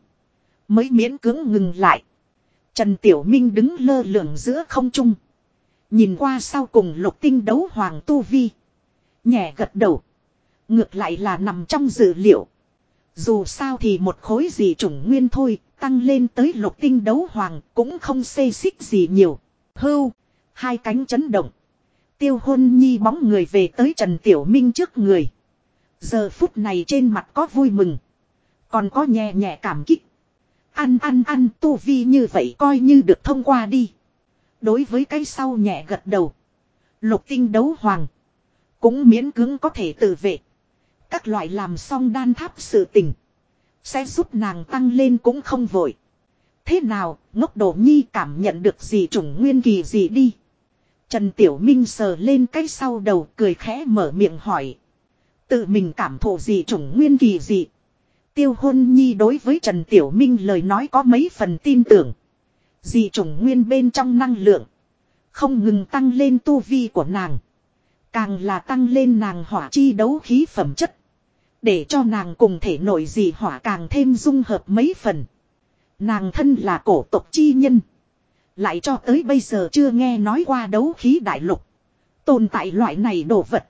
Mới miễn cưỡng ngừng lại. Trần Tiểu Minh đứng lơ lửng giữa không trung. Nhìn qua sau cùng lục tinh đấu hoàng tu vi. Nhẹ gật đầu. Ngược lại là nằm trong dự liệu. Dù sao thì một khối gì chủng nguyên thôi, tăng lên tới lục tinh đấu hoàng cũng không xê xích gì nhiều. Hưu, hai cánh chấn động. Tiêu hôn nhi bóng người về tới Trần Tiểu Minh trước người. Giờ phút này trên mặt có vui mừng. Còn có nhẹ nhẹ cảm kích. Ăn ăn ăn tu vi như vậy coi như được thông qua đi. Đối với cái sau nhẹ gật đầu. Lục tinh đấu hoàng. Cũng miễn cưỡng có thể tự vệ. Các loại làm xong đan tháp sự tình. Sẽ giúp nàng tăng lên cũng không vội. Thế nào, ngốc đồ nhi cảm nhận được gì chủng nguyên kỳ gì đi. Trần Tiểu Minh sờ lên cái sau đầu cười khẽ mở miệng hỏi. Tự mình cảm thụ gì chủng nguyên kỳ gì. Tiêu hôn nhi đối với Trần Tiểu Minh lời nói có mấy phần tin tưởng. Dị chủng nguyên bên trong năng lượng. Không ngừng tăng lên tu vi của nàng. Càng là tăng lên nàng hỏa chi đấu khí phẩm chất. Để cho nàng cùng thể nội dị hỏa càng thêm dung hợp mấy phần. Nàng thân là cổ tộc chi nhân. Lại cho tới bây giờ chưa nghe nói qua đấu khí đại lục. Tồn tại loại này đồ vật.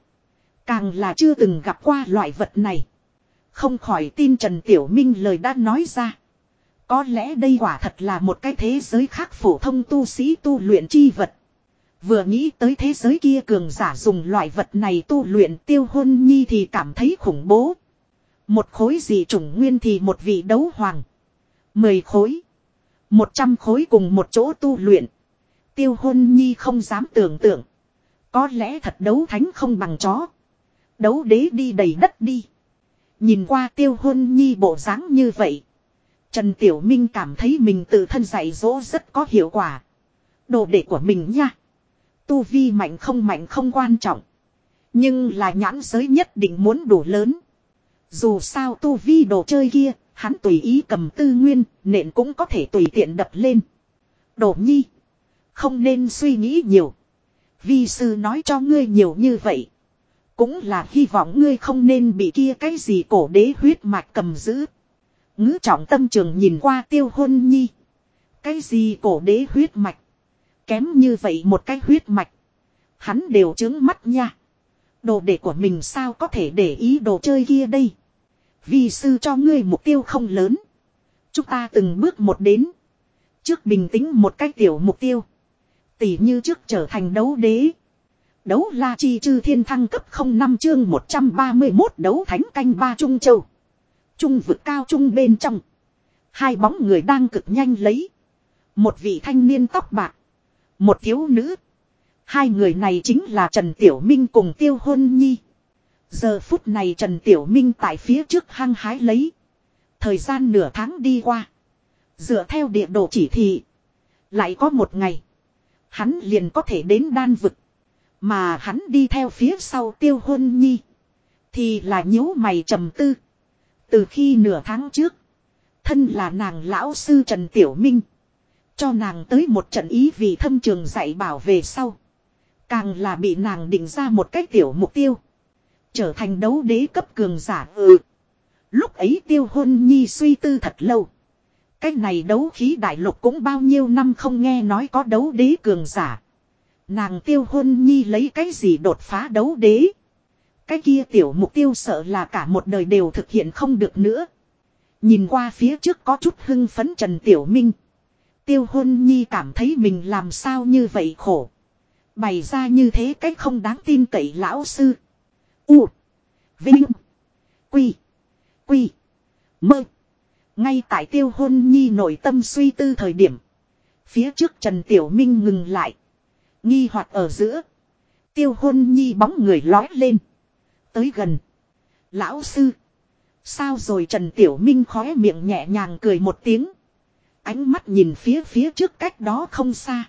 Càng là chưa từng gặp qua loại vật này. Không khỏi tin Trần Tiểu Minh lời đã nói ra. Có lẽ đây quả thật là một cái thế giới khác phổ thông tu sĩ tu luyện chi vật. Vừa nghĩ tới thế giới kia cường giả dùng loại vật này tu luyện tiêu hôn nhi thì cảm thấy khủng bố. Một khối gì chủng nguyên thì một vị đấu hoàng. Mười khối. Một trăm khối cùng một chỗ tu luyện. Tiêu hôn nhi không dám tưởng tượng. Có lẽ thật đấu thánh không bằng chó. Đấu đế đi đầy đất đi. Nhìn qua tiêu hôn nhi bộ dáng như vậy. Trần Tiểu Minh cảm thấy mình tự thân dạy dỗ rất có hiệu quả. Đồ đệ của mình nha. Tu vi mạnh không mạnh không quan trọng. Nhưng là nhãn giới nhất định muốn đủ lớn. Dù sao tu vi đồ chơi kia, hắn tùy ý cầm tư nguyên, nện cũng có thể tùy tiện đập lên. Đồ nhi. Không nên suy nghĩ nhiều. Vi sư nói cho ngươi nhiều như vậy. Cũng là hy vọng ngươi không nên bị kia cái gì cổ đế huyết mạch cầm giữ. Ngữ trọng tâm trường nhìn qua tiêu hôn nhi. Cái gì cổ đế huyết mạch. Kém như vậy một cái huyết mạch. Hắn đều trướng mắt nha. Đồ đệ của mình sao có thể để ý đồ chơi kia đây. Vì sư cho ngươi mục tiêu không lớn. Chúng ta từng bước một đến. Trước bình tĩnh một cái tiểu mục tiêu. Tỷ như trước trở thành đấu đế. Đấu la chi chư thiên thăng cấp 05 chương 131 đấu thánh canh ba Trung Châu. Trung vực cao trung bên trong. Hai bóng người đang cực nhanh lấy. Một vị thanh niên tóc bạc. Một thiếu nữ. Hai người này chính là Trần Tiểu Minh cùng Tiêu Hôn Nhi. Giờ phút này Trần Tiểu Minh tại phía trước hăng hái lấy. Thời gian nửa tháng đi qua. Dựa theo địa đồ chỉ thị. Lại có một ngày. Hắn liền có thể đến đan vực. Mà hắn đi theo phía sau tiêu hôn nhi. Thì là nhíu mày trầm tư. Từ khi nửa tháng trước. Thân là nàng lão sư Trần Tiểu Minh. Cho nàng tới một trận ý vì thâm trường dạy bảo về sau. Càng là bị nàng định ra một cách tiểu mục tiêu. Trở thành đấu đế cấp cường giả ừ. Lúc ấy tiêu hôn nhi suy tư thật lâu. Cách này đấu khí đại lục cũng bao nhiêu năm không nghe nói có đấu đế cường giả. Nàng tiêu hôn nhi lấy cái gì đột phá đấu đế. Cái kia tiểu mục tiêu sợ là cả một đời đều thực hiện không được nữa. Nhìn qua phía trước có chút hưng phấn Trần Tiểu Minh. Tiêu hôn nhi cảm thấy mình làm sao như vậy khổ. Bày ra như thế cách không đáng tin cậy lão sư. U. Vinh. Quy. Quy. Mơ. Ngay tại tiêu hôn nhi nội tâm suy tư thời điểm. Phía trước Trần Tiểu Minh ngừng lại. Nghi hoặc ở giữa. Tiêu hôn nhi bóng người lói lên. Tới gần. Lão sư. Sao rồi Trần Tiểu Minh khóe miệng nhẹ nhàng cười một tiếng. Ánh mắt nhìn phía phía trước cách đó không xa.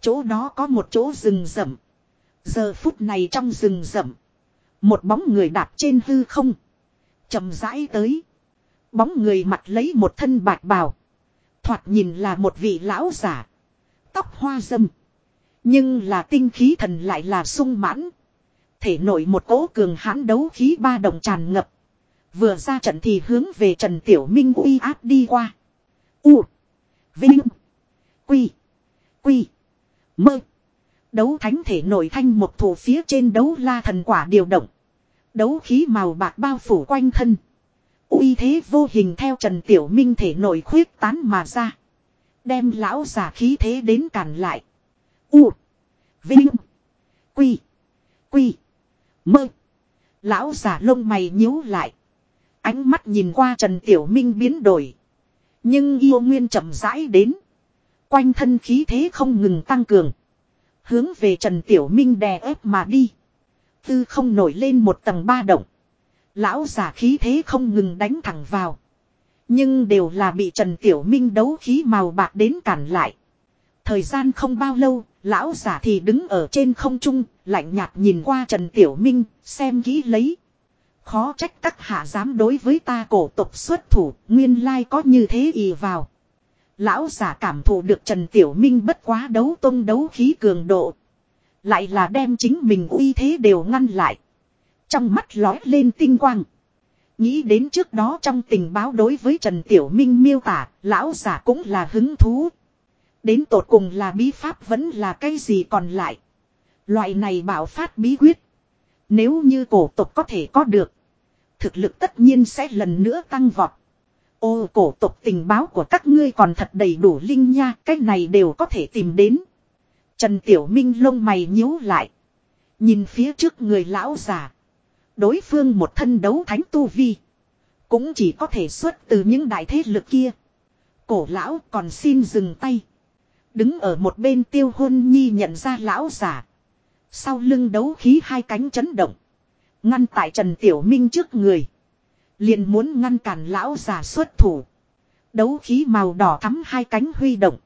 Chỗ đó có một chỗ rừng rậm. Giờ phút này trong rừng rậm. Một bóng người đạp trên hư không. chậm rãi tới. Bóng người mặt lấy một thân bạc bào. Thoạt nhìn là một vị lão giả. Tóc hoa dâm. Nhưng là tinh khí thần lại là sung mãn. Thể nổi một cỗ cường hãn đấu khí ba đồng tràn ngập. Vừa ra trận thì hướng về Trần Tiểu Minh uy áp đi qua. U. Vinh. Quy. Quy. Mơ. Đấu thánh thể nổi thanh một thủ phía trên đấu la thần quả điều động. Đấu khí màu bạc bao phủ quanh thân. uy thế vô hình theo Trần Tiểu Minh thể nổi khuyết tán mà ra. Đem lão giả khí thế đến cản lại. U. Vinh. Quy. Quy. Mơ. Lão giả lông mày nhíu lại. Ánh mắt nhìn qua Trần Tiểu Minh biến đổi. Nhưng yêu nguyên chậm rãi đến. Quanh thân khí thế không ngừng tăng cường. Hướng về Trần Tiểu Minh đè ép mà đi. Tư không nổi lên một tầng ba động. Lão giả khí thế không ngừng đánh thẳng vào. Nhưng đều là bị Trần Tiểu Minh đấu khí màu bạc đến cản lại. Thời gian không bao lâu, lão giả thì đứng ở trên không trung, lạnh nhạt nhìn qua Trần Tiểu Minh, xem kỹ lấy. Khó trách các hạ dám đối với ta cổ tộc xuất thủ, nguyên lai có như thế ý vào. Lão giả cảm thụ được Trần Tiểu Minh bất quá đấu tông đấu khí cường độ. Lại là đem chính mình uy thế đều ngăn lại. Trong mắt lói lên tinh quang. Nghĩ đến trước đó trong tình báo đối với Trần Tiểu Minh miêu tả, lão giả cũng là hứng thú. Đến tột cùng là bí pháp vẫn là cái gì còn lại. Loại này bảo phát bí quyết. Nếu như cổ tộc có thể có được. Thực lực tất nhiên sẽ lần nữa tăng vọt. Ô, cổ tộc tình báo của các ngươi còn thật đầy đủ linh nha. Cái này đều có thể tìm đến. Trần Tiểu Minh lông mày nhíu lại. Nhìn phía trước người lão già. Đối phương một thân đấu thánh tu vi. Cũng chỉ có thể xuất từ những đại thế lực kia. Cổ lão còn xin dừng tay. Đứng ở một bên tiêu hôn nhi nhận ra lão giả. Sau lưng đấu khí hai cánh chấn động. Ngăn tại Trần Tiểu Minh trước người. Liền muốn ngăn cản lão giả xuất thủ. Đấu khí màu đỏ thắm hai cánh huy động.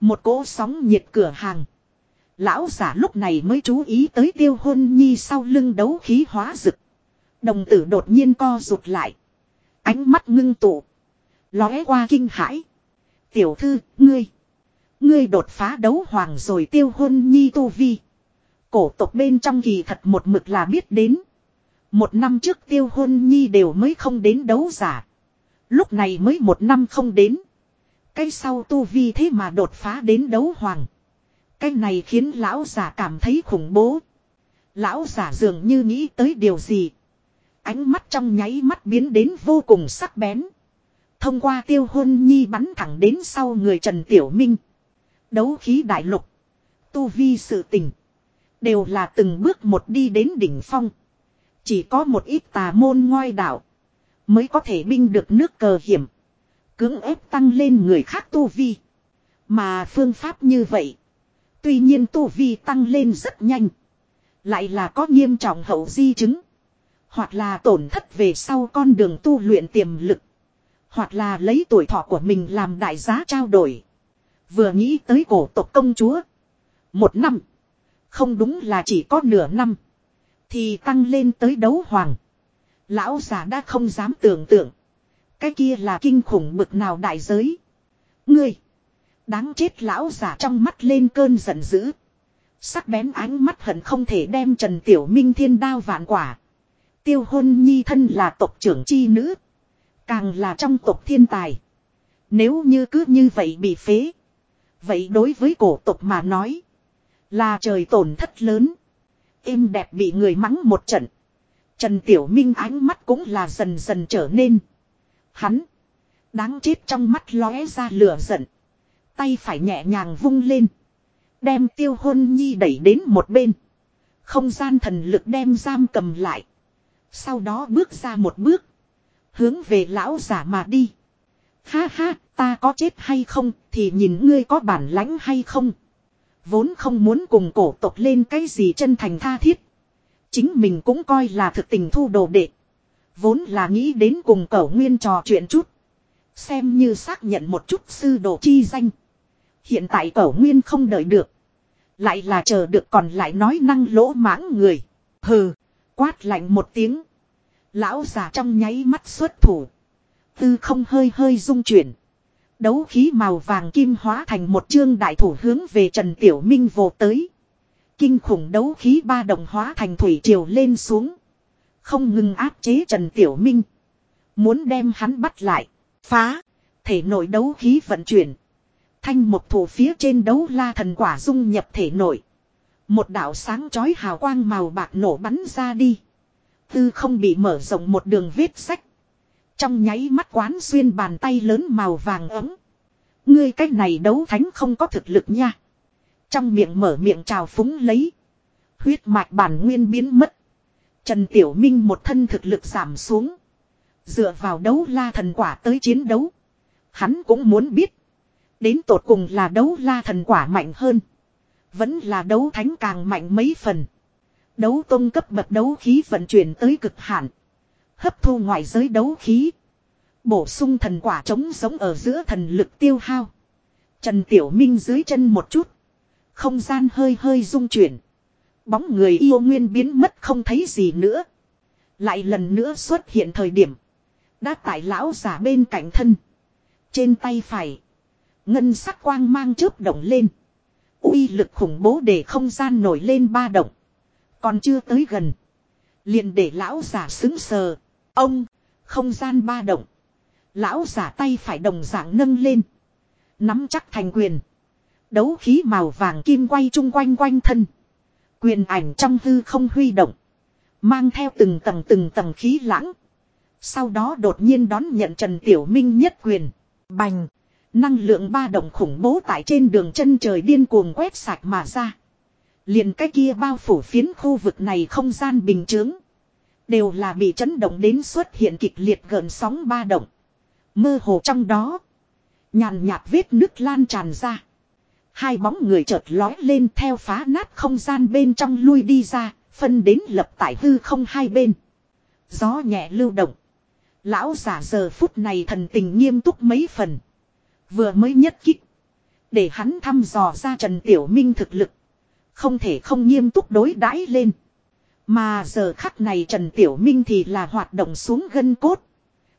Một cỗ sóng nhiệt cửa hàng. Lão giả lúc này mới chú ý tới tiêu hôn nhi sau lưng đấu khí hóa rực. Đồng tử đột nhiên co rụt lại. Ánh mắt ngưng tụ. Lóe qua kinh hãi. Tiểu thư, ngươi. Ngươi đột phá đấu hoàng rồi tiêu hôn nhi tu vi. Cổ tộc bên trong kỳ thật một mực là biết đến. Một năm trước tiêu hôn nhi đều mới không đến đấu giả. Lúc này mới một năm không đến. Cái sau tu vi thế mà đột phá đến đấu hoàng. Cái này khiến lão giả cảm thấy khủng bố. Lão giả dường như nghĩ tới điều gì. Ánh mắt trong nháy mắt biến đến vô cùng sắc bén. Thông qua tiêu hôn nhi bắn thẳng đến sau người Trần Tiểu Minh. Đấu khí đại lục. Tu vi sự tình. Đều là từng bước một đi đến đỉnh phong. Chỉ có một ít tà môn ngoai đạo. Mới có thể binh được nước cờ hiểm. Cưỡng ép tăng lên người khác tu vi. Mà phương pháp như vậy. Tuy nhiên tu vi tăng lên rất nhanh. Lại là có nghiêm trọng hậu di chứng. Hoặc là tổn thất về sau con đường tu luyện tiềm lực. Hoặc là lấy tuổi thọ của mình làm đại giá trao đổi. Vừa nghĩ tới cổ tộc công chúa. Một năm. Không đúng là chỉ có nửa năm. Thì tăng lên tới đấu hoàng. Lão già đã không dám tưởng tượng. Cái kia là kinh khủng bực nào đại giới. Ngươi. Đáng chết lão giả trong mắt lên cơn giận dữ. Sắc bén ánh mắt hận không thể đem Trần Tiểu Minh thiên đao vạn quả. Tiêu hôn nhi thân là tộc trưởng chi nữ. Càng là trong tộc thiên tài. Nếu như cứ như vậy bị phế. Vậy đối với cổ tộc mà nói. Là trời tổn thất lớn. Im đẹp bị người mắng một trận. Trần Tiểu Minh ánh mắt cũng là dần dần trở nên. Hắn. Đáng chết trong mắt lóe ra lửa giận. Tay phải nhẹ nhàng vung lên. Đem tiêu hôn nhi đẩy đến một bên. Không gian thần lực đem giam cầm lại. Sau đó bước ra một bước. Hướng về lão giả mà đi. Ha ha, ta có chết hay không thì nhìn ngươi có bản lãnh hay không. Vốn không muốn cùng cổ tộc lên cái gì chân thành tha thiết. Chính mình cũng coi là thực tình thu đồ đệ. Vốn là nghĩ đến cùng cẩu nguyên trò chuyện chút. Xem như xác nhận một chút sư đồ chi danh. Hiện tại cẩu nguyên không đợi được. Lại là chờ được còn lại nói năng lỗ mãng người. Hừ, quát lạnh một tiếng. Lão già trong nháy mắt xuất thủ. Tư không hơi hơi rung chuyển. Đấu khí màu vàng kim hóa thành một chương đại thủ hướng về Trần Tiểu Minh vô tới. Kinh khủng đấu khí ba đồng hóa thành thủy triều lên xuống. Không ngừng áp chế Trần Tiểu Minh. Muốn đem hắn bắt lại. Phá. Thể nội đấu khí vận chuyển. Thanh một thủ phía trên đấu la thần quả dung nhập thể nội. Một đạo sáng chói hào quang màu bạc nổ bắn ra đi. Tư không bị mở rộng một đường vết sách. Trong nháy mắt quán xuyên bàn tay lớn màu vàng ấm. Ngươi cách này đấu thánh không có thực lực nha. Trong miệng mở miệng trào phúng lấy. Huyết mạch bản nguyên biến mất. Trần Tiểu Minh một thân thực lực giảm xuống. Dựa vào đấu la thần quả tới chiến đấu. Hắn cũng muốn biết. Đến tột cùng là đấu la thần quả mạnh hơn. Vẫn là đấu thánh càng mạnh mấy phần. Đấu tông cấp bậc đấu khí vận chuyển tới cực hạn. Hấp thu ngoại giới đấu khí. Bổ sung thần quả trống sống ở giữa thần lực tiêu hao. Trần Tiểu Minh dưới chân một chút. Không gian hơi hơi rung chuyển. Bóng người yêu nguyên biến mất không thấy gì nữa. Lại lần nữa xuất hiện thời điểm. Đã tại lão giả bên cạnh thân. Trên tay phải. Ngân sắc quang mang chớp động lên. uy lực khủng bố để không gian nổi lên ba động. Còn chưa tới gần. Liền để lão giả xứng sờ. Ông. Không gian ba động. Lão giả tay phải đồng dạng nâng lên. Nắm chắc thành quyền. Đấu khí màu vàng kim quay chung quanh quanh thân. Quyền ảnh trong hư không huy động. Mang theo từng tầng từng tầng khí lãng. Sau đó đột nhiên đón nhận Trần Tiểu Minh nhất quyền. Bành. Năng lượng ba động khủng bố tại trên đường chân trời điên cuồng quét sạch mà ra. Liền cái kia bao phủ phiến khu vực này không gian bình chướng. Đều là bị chấn động đến xuất hiện kịch liệt gần sóng ba động. Mơ hồ trong đó. Nhàn nhạt vết nước lan tràn ra. Hai bóng người chợt lói lên theo phá nát không gian bên trong lui đi ra, phân đến lập tại hư không hai bên. Gió nhẹ lưu động. Lão giả giờ phút này thần tình nghiêm túc mấy phần. Vừa mới nhất kích. Để hắn thăm dò ra Trần Tiểu Minh thực lực. Không thể không nghiêm túc đối đãi lên. Mà giờ khắc này Trần Tiểu Minh thì là hoạt động xuống gân cốt.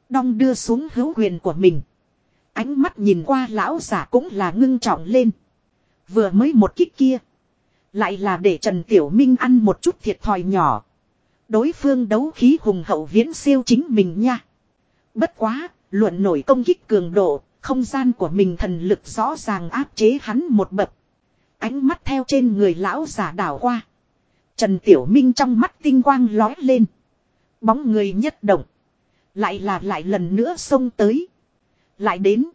Đong đưa xuống hữu quyền của mình. Ánh mắt nhìn qua lão giả cũng là ngưng trọng lên. Vừa mới một kích kia. Lại là để Trần Tiểu Minh ăn một chút thiệt thòi nhỏ. Đối phương đấu khí hùng hậu viễn siêu chính mình nha. Bất quá, luận nổi công kích cường độ, không gian của mình thần lực rõ ràng áp chế hắn một bậc. Ánh mắt theo trên người lão giả đảo qua. Trần Tiểu Minh trong mắt tinh quang lói lên. Bóng người nhất động. Lại là lại lần nữa xông tới. Lại đến.